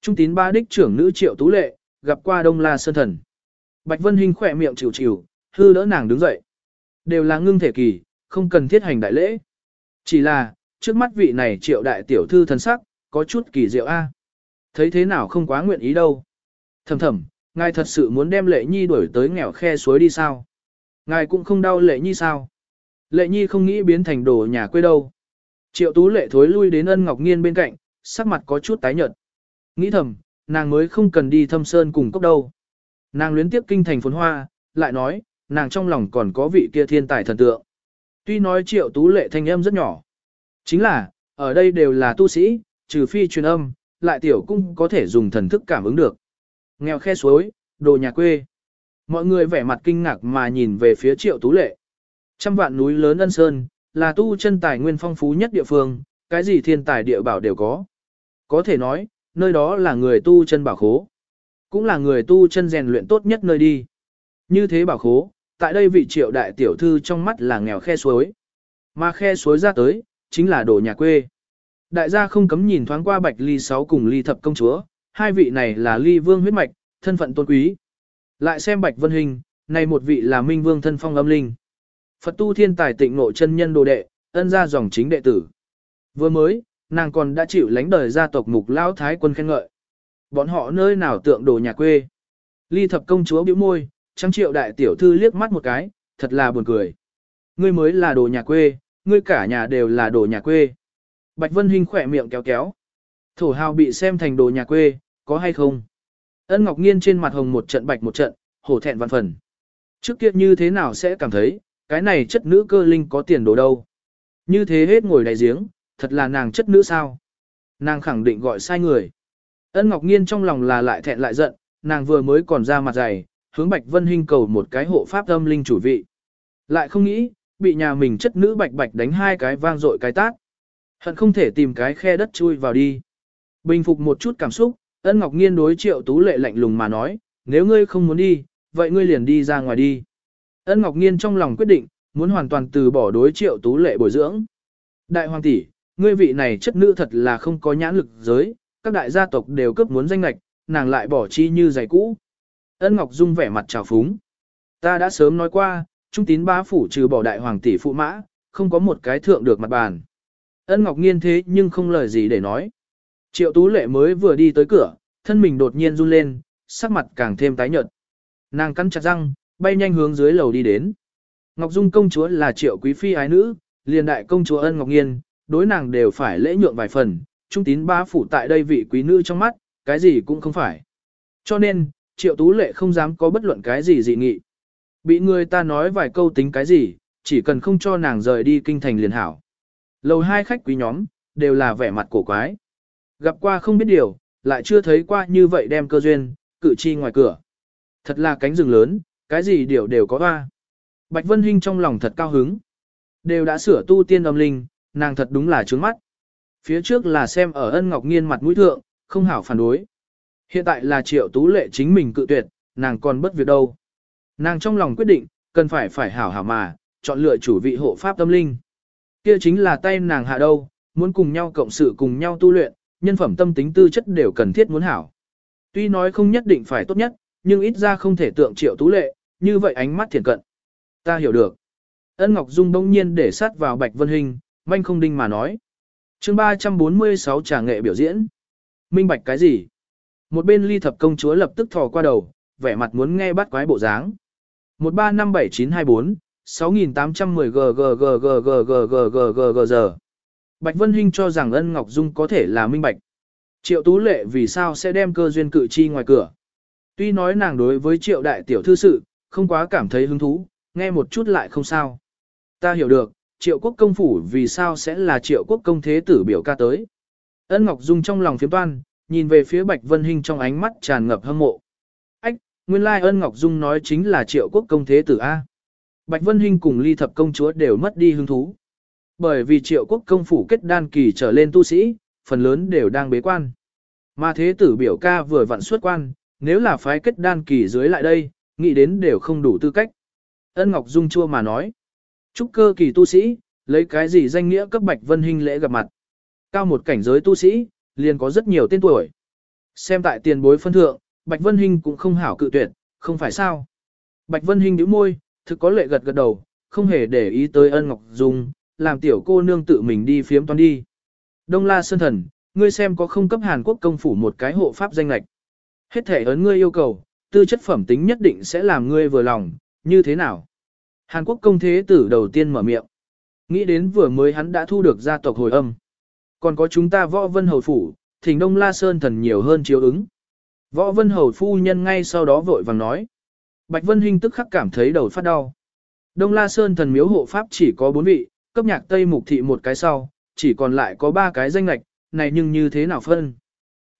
Trung tín ba đích trưởng nữ Triệu Tú Lệ, gặp qua Đông La Sơn Thần. Bạch Vân Hinh khỏe miệng chịu chịu, hư đỡ nàng đứng dậy. Đều là ngưng thể kỳ, không cần thiết hành đại lễ. Chỉ là, trước mắt vị này triệu đại tiểu thư thần sắc, có chút kỳ diệu a. Thấy thế nào không quá nguyện ý đâu. Thầm thầm, ngài thật sự muốn đem lệ nhi đuổi tới nghèo khe suối đi sao? Ngài cũng không đau lệ nhi sao? Lệ nhi không nghĩ biến thành đồ nhà quê đâu. Triệu tú lệ thối lui đến ân ngọc nghiên bên cạnh, sắc mặt có chút tái nhợt. Nghĩ thầm, nàng mới không cần đi thâm sơn cùng cốc đâu. Nàng luyến tiếp kinh thành phồn hoa, lại nói, nàng trong lòng còn có vị kia thiên tài thần tượng. Tuy nói triệu tú lệ thanh âm rất nhỏ. Chính là, ở đây đều là tu sĩ, trừ phi truyền âm, lại tiểu cũng có thể dùng thần thức cảm ứng được. Nghèo khe suối, đồ nhà quê. Mọi người vẻ mặt kinh ngạc mà nhìn về phía triệu tú lệ. Trăm vạn núi lớn ân sơn, là tu chân tài nguyên phong phú nhất địa phương, cái gì thiên tài địa bảo đều có. Có thể nói, nơi đó là người tu chân bảo khố. Cũng là người tu chân rèn luyện tốt nhất nơi đi. Như thế bảo khố, tại đây vị triệu đại tiểu thư trong mắt là nghèo khe suối. Mà khe suối ra tới, chính là đồ nhà quê. Đại gia không cấm nhìn thoáng qua bạch ly sáu cùng ly thập công chúa, hai vị này là ly vương huyết mạch, thân phận tôn quý. Lại xem bạch vân hình, này một vị là minh vương thân phong âm linh. Phật tu thiên tài tịnh ngộ chân nhân đồ đệ, ân ra dòng chính đệ tử. Vừa mới, nàng còn đã chịu lãnh đời gia tộc mục lão thái quân khen ngợi. Bọn họ nơi nào tượng đồ nhà quê. Ly thập công chúa bĩu môi, trắng triệu đại tiểu thư liếc mắt một cái, thật là buồn cười. Ngươi mới là đồ nhà quê, ngươi cả nhà đều là đồ nhà quê. Bạch Vân Hinh khỏe miệng kéo kéo. Thổ hào bị xem thành đồ nhà quê, có hay không? Ân Ngọc Nghiên trên mặt hồng một trận bạch một trận, hổ thẹn văn phần. Trước kia như thế nào sẽ cảm thấy, cái này chất nữ cơ linh có tiền đồ đâu. Như thế hết ngồi đại giếng, thật là nàng chất nữ sao? Nàng khẳng định gọi sai người. Ân Ngọc Nghiên trong lòng là lại thẹn lại giận, nàng vừa mới còn ra mặt dày, hướng Bạch Vân Hinh cầu một cái hộ pháp âm linh chủ vị. Lại không nghĩ, bị nhà mình chất nữ bạch bạch đánh hai cái vang dội cái tát. Hận không thể tìm cái khe đất chui vào đi. Bình phục một chút cảm xúc, ân ngọc nghiên đối triệu tú lệ lạnh lùng mà nói, nếu ngươi không muốn đi, vậy ngươi liền đi ra ngoài đi. Ân ngọc nghiên trong lòng quyết định, muốn hoàn toàn từ bỏ đối triệu tú lệ bồi dưỡng. Đại hoàng tỷ, ngươi vị này chất nữ thật là không có nhãn lực giới, các đại gia tộc đều cướp muốn danh lạch, nàng lại bỏ chi như giày cũ. Ân Ngọc Dung vẻ mặt trào phúng. Ta đã sớm nói qua, trung tín ba phủ trừ bỏ đại hoàng tỷ phụ mã, không có một cái thượng được mặt bàn. Ân Ngọc Nghiên thế nhưng không lời gì để nói. Triệu Tú Lệ mới vừa đi tới cửa, thân mình đột nhiên run lên, sắc mặt càng thêm tái nhợt. Nàng cắn chặt răng, bay nhanh hướng dưới lầu đi đến. Ngọc Dung công chúa là triệu quý phi ái nữ, liền đại công chúa Ân Ngọc Nghiên, đối nàng đều phải lễ nhượng vài phần, trung tín ba phủ tại đây vị quý nữ trong mắt, cái gì cũng không phải. Cho nên, triệu tú lệ không dám có bất luận cái gì dị nghị. Bị người ta nói vài câu tính cái gì, chỉ cần không cho nàng rời đi kinh thành liền hảo. Lầu hai khách quý nhóm, đều là vẻ mặt cổ quái. Gặp qua không biết điều, lại chưa thấy qua như vậy đem cơ duyên, cử chi ngoài cửa. Thật là cánh rừng lớn, cái gì điều đều có hoa. Bạch Vân Hinh trong lòng thật cao hứng. Đều đã sửa tu tiên âm linh, nàng thật đúng là trướng mắt. Phía trước là xem ở ân ngọc nghiên mặt mũi thượng, không hảo phản đối. Hiện tại là triệu tú lệ chính mình cự tuyệt, nàng còn bất việc đâu. Nàng trong lòng quyết định, cần phải phải hảo hảo mà, chọn lựa chủ vị hộ pháp tâm linh. Kia chính là tay nàng hạ đâu, muốn cùng nhau cộng sự cùng nhau tu luyện, nhân phẩm tâm tính tư chất đều cần thiết muốn hảo. Tuy nói không nhất định phải tốt nhất, nhưng ít ra không thể tượng triệu tú lệ, như vậy ánh mắt thiện cận. Ta hiểu được. Ân Ngọc Dung đông nhiên để sát vào Bạch Vân Hình, manh không đinh mà nói. chương 346 trà nghệ biểu diễn. Minh bạch cái gì? Một bên ly thập công chúa lập tức thò qua đầu, vẻ mặt muốn nghe bắt quái bộ dáng. 1357924, 6810 ggggggggggggg giờ. Bạch Vân Hinh cho rằng Ân Ngọc Dung có thể là minh bạch. Triệu Tú Lệ vì sao sẽ đem cơ duyên cự chi ngoài cửa? Tuy nói nàng đối với triệu đại tiểu thư sự, không quá cảm thấy hứng thú, nghe một chút lại không sao. Ta hiểu được, triệu quốc công phủ vì sao sẽ là triệu quốc công thế tử biểu ca tới. Ân Ngọc Dung trong lòng phiếm toan, nhìn về phía Bạch Vân Hinh trong ánh mắt tràn ngập hâm mộ. Ách, nguyên lai ân Ngọc Dung nói chính là triệu quốc công thế tử A. Bạch Vân Hinh cùng ly thập công chúa đều mất đi hứng thú. Bởi vì triệu quốc công phủ kết đan kỳ trở lên tu sĩ, phần lớn đều đang bế quan. Mà thế tử biểu ca vừa vặn xuất quan, nếu là phái kết đan kỳ dưới lại đây, nghĩ đến đều không đủ tư cách. Ân Ngọc Dung chua mà nói. Trúc cơ kỳ tu sĩ, lấy cái gì danh nghĩa cấp Bạch Vân Hinh lễ gặp mặt. Cao một cảnh giới tu sĩ, liền có rất nhiều tên tuổi. Xem tại tiền bối phân thượng, Bạch Vân Hinh cũng không hảo cự tuyệt, không phải sao. Bạch Vân Hinh nhíu môi, thực có lệ gật gật đầu, không hề để ý tới ân Ngọc Dung, làm tiểu cô nương tự mình đi phiếm toán đi. Đông La Sơn Thần, ngươi xem có không cấp Hàn Quốc công phủ một cái hộ pháp danh lạch. Hết thể ấn ngươi yêu cầu, tư chất phẩm tính nhất định sẽ làm ngươi vừa lòng, như thế nào? Hàn Quốc công thế tử đầu tiên mở miệng. Nghĩ đến vừa mới hắn đã thu được gia tộc hồi âm. Còn có chúng ta võ vân hầu phủ, thỉnh Đông La Sơn thần nhiều hơn chiếu ứng. Võ vân hầu phu nhân ngay sau đó vội vàng nói. Bạch Vân Hinh tức khắc cảm thấy đầu phát đau. Đông La Sơn thần miếu hộ pháp chỉ có bốn vị, cấp nhạc Tây Mục Thị một cái sau, chỉ còn lại có ba cái danh lạch, này nhưng như thế nào phân?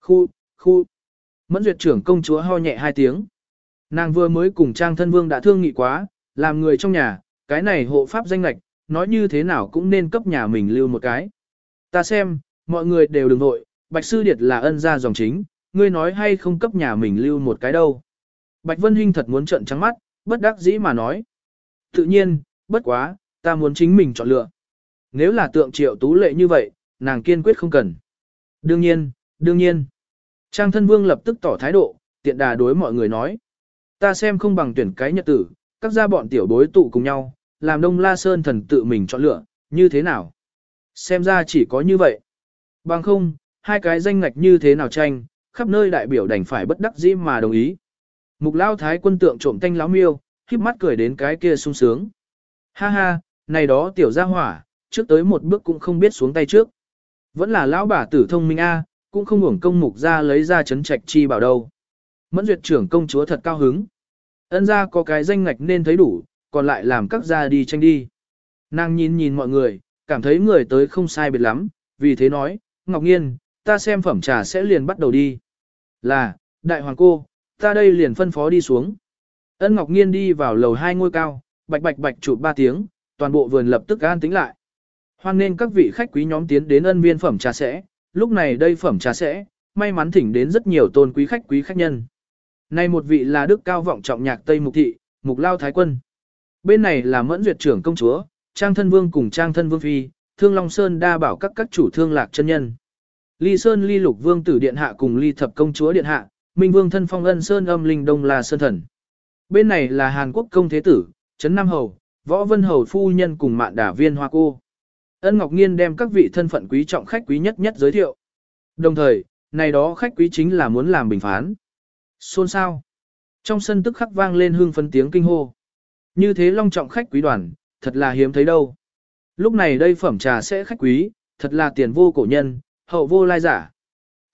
Khu, khu. Mẫn duyệt trưởng công chúa ho nhẹ hai tiếng. Nàng vừa mới cùng trang thân vương đã thương nghị quá, làm người trong nhà, cái này hộ pháp danh lạch, nói như thế nào cũng nên cấp nhà mình lưu một cái. Ta xem, mọi người đều đừng nội, Bạch Sư Điệt là ân gia dòng chính, ngươi nói hay không cấp nhà mình lưu một cái đâu. Bạch Vân Hinh thật muốn trợn trắng mắt, bất đắc dĩ mà nói. Tự nhiên, bất quá, ta muốn chính mình chọn lựa. Nếu là tượng triệu tú lệ như vậy, nàng kiên quyết không cần. Đương nhiên, đương nhiên. Trang thân vương lập tức tỏ thái độ, tiện đà đối mọi người nói. Ta xem không bằng tuyển cái nhật tử, các gia bọn tiểu bối tụ cùng nhau, làm đông la sơn thần tự mình chọn lựa, như thế nào? Xem ra chỉ có như vậy. Bằng không, hai cái danh ngạch như thế nào tranh, khắp nơi đại biểu đành phải bất đắc dĩ mà đồng ý. Mục lao thái quân tượng trộm tanh láo miêu, khiếp mắt cười đến cái kia sung sướng. Ha ha, này đó tiểu gia hỏa, trước tới một bước cũng không biết xuống tay trước. Vẫn là lão bà tử thông minh A, cũng không hưởng công mục ra lấy ra chấn trạch chi bảo đâu. Mẫn duyệt trưởng công chúa thật cao hứng. Ân ra có cái danh ngạch nên thấy đủ, còn lại làm các gia đi tranh đi. Nàng nhìn nhìn mọi người, cảm thấy người tới không sai biệt lắm, vì thế nói, Ngọc Nghiên, ta xem phẩm trà sẽ liền bắt đầu đi. Là, đại hoàng cô, ta đây liền phân phó đi xuống. Ân Ngọc Nghiên đi vào lầu hai ngôi cao, bạch bạch bạch chụp ba tiếng, toàn bộ vườn lập tức an tính lại. Hoan nên các vị khách quý nhóm tiến đến ân viên phẩm trà sẽ, lúc này đây phẩm trà sẽ, may mắn thỉnh đến rất nhiều tôn quý khách quý khách nhân. Này một vị là đức cao vọng trọng nhạc Tây Mục Thị, Mục Lao Thái Quân. Bên này là mẫn duyệt trưởng công chúa, Trang Thân Vương cùng Trang Thân Vương Phi, Thương Long Sơn đa bảo các các chủ thương lạc chân nhân. Ly Sơn Ly Lục Vương tử điện hạ cùng Ly Thập công chúa điện hạ, Minh Vương thân phong ân Sơn âm linh đông là Sơn thần. Bên này là Hàn Quốc công thế tử, Trấn Nam Hầu, Võ Vân Hầu phu nhân cùng mạn đả viên hoa cô. Ân Ngọc Nghiên đem các vị thân phận quý trọng khách quý nhất nhất giới thiệu. Đồng thời, này đó khách quý chính là muốn làm bình phán. Xôn sao? Trong sân tức khắc vang lên hương phấn tiếng kinh hô. Như thế long trọng khách quý đoàn, thật là hiếm thấy đâu. Lúc này đây phẩm trà sẽ khách quý, thật là tiền vô cổ nhân, hậu vô lai giả.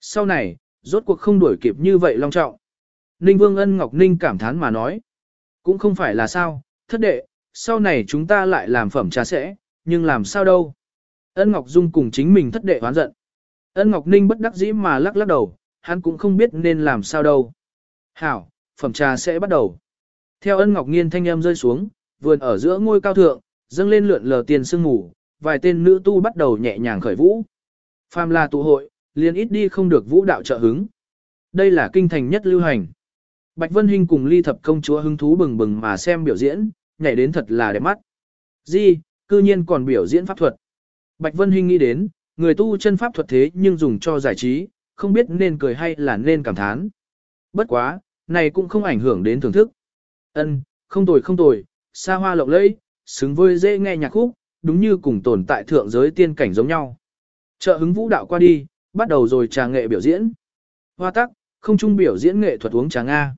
Sau này, rốt cuộc không đuổi kịp như vậy long trọng. Ninh Vương Ân Ngọc Ninh cảm thán mà nói. Cũng không phải là sao, thất đệ, sau này chúng ta lại làm phẩm trà sẽ, nhưng làm sao đâu. Ân Ngọc Dung cùng chính mình thất đệ hoán giận. Ân Ngọc Ninh bất đắc dĩ mà lắc lắc đầu, hắn cũng không biết nên làm sao đâu. Hảo, phẩm trà sẽ bắt đầu. Theo ân Ngọc Nghiên thanh âm rơi xuống, vườn ở giữa ngôi cao thượng, dâng lên lượn lờ tiền sương ngủ, vài tên nữ tu bắt đầu nhẹ nhàng khởi vũ. Phàm là tụ hội, liền ít đi không được vũ đạo trợ hứng. Đây là kinh thành nhất lưu hành. Bạch Vân Hinh cùng ly thập công chúa hứng thú bừng bừng mà xem biểu diễn, nhảy đến thật là đẹp mắt. Di, cư nhiên còn biểu diễn pháp thuật. Bạch Vân Hinh nghĩ đến, người tu chân pháp thuật thế nhưng dùng cho giải trí, không biết nên cười hay là nên cảm thán. Bất quá, này cũng không ảnh hưởng đến thưởng thức. Ân, không tồi không tồi, xa hoa lộng lẫy, xứng với dễ nghe nhạc khúc, đúng như cùng tồn tại thượng giới tiên cảnh giống nhau. Trợ hứng vũ đạo qua đi, bắt đầu rồi trà nghệ biểu diễn. Hoa tắc, không trung biểu diễn nghệ thuật uống trà Nga.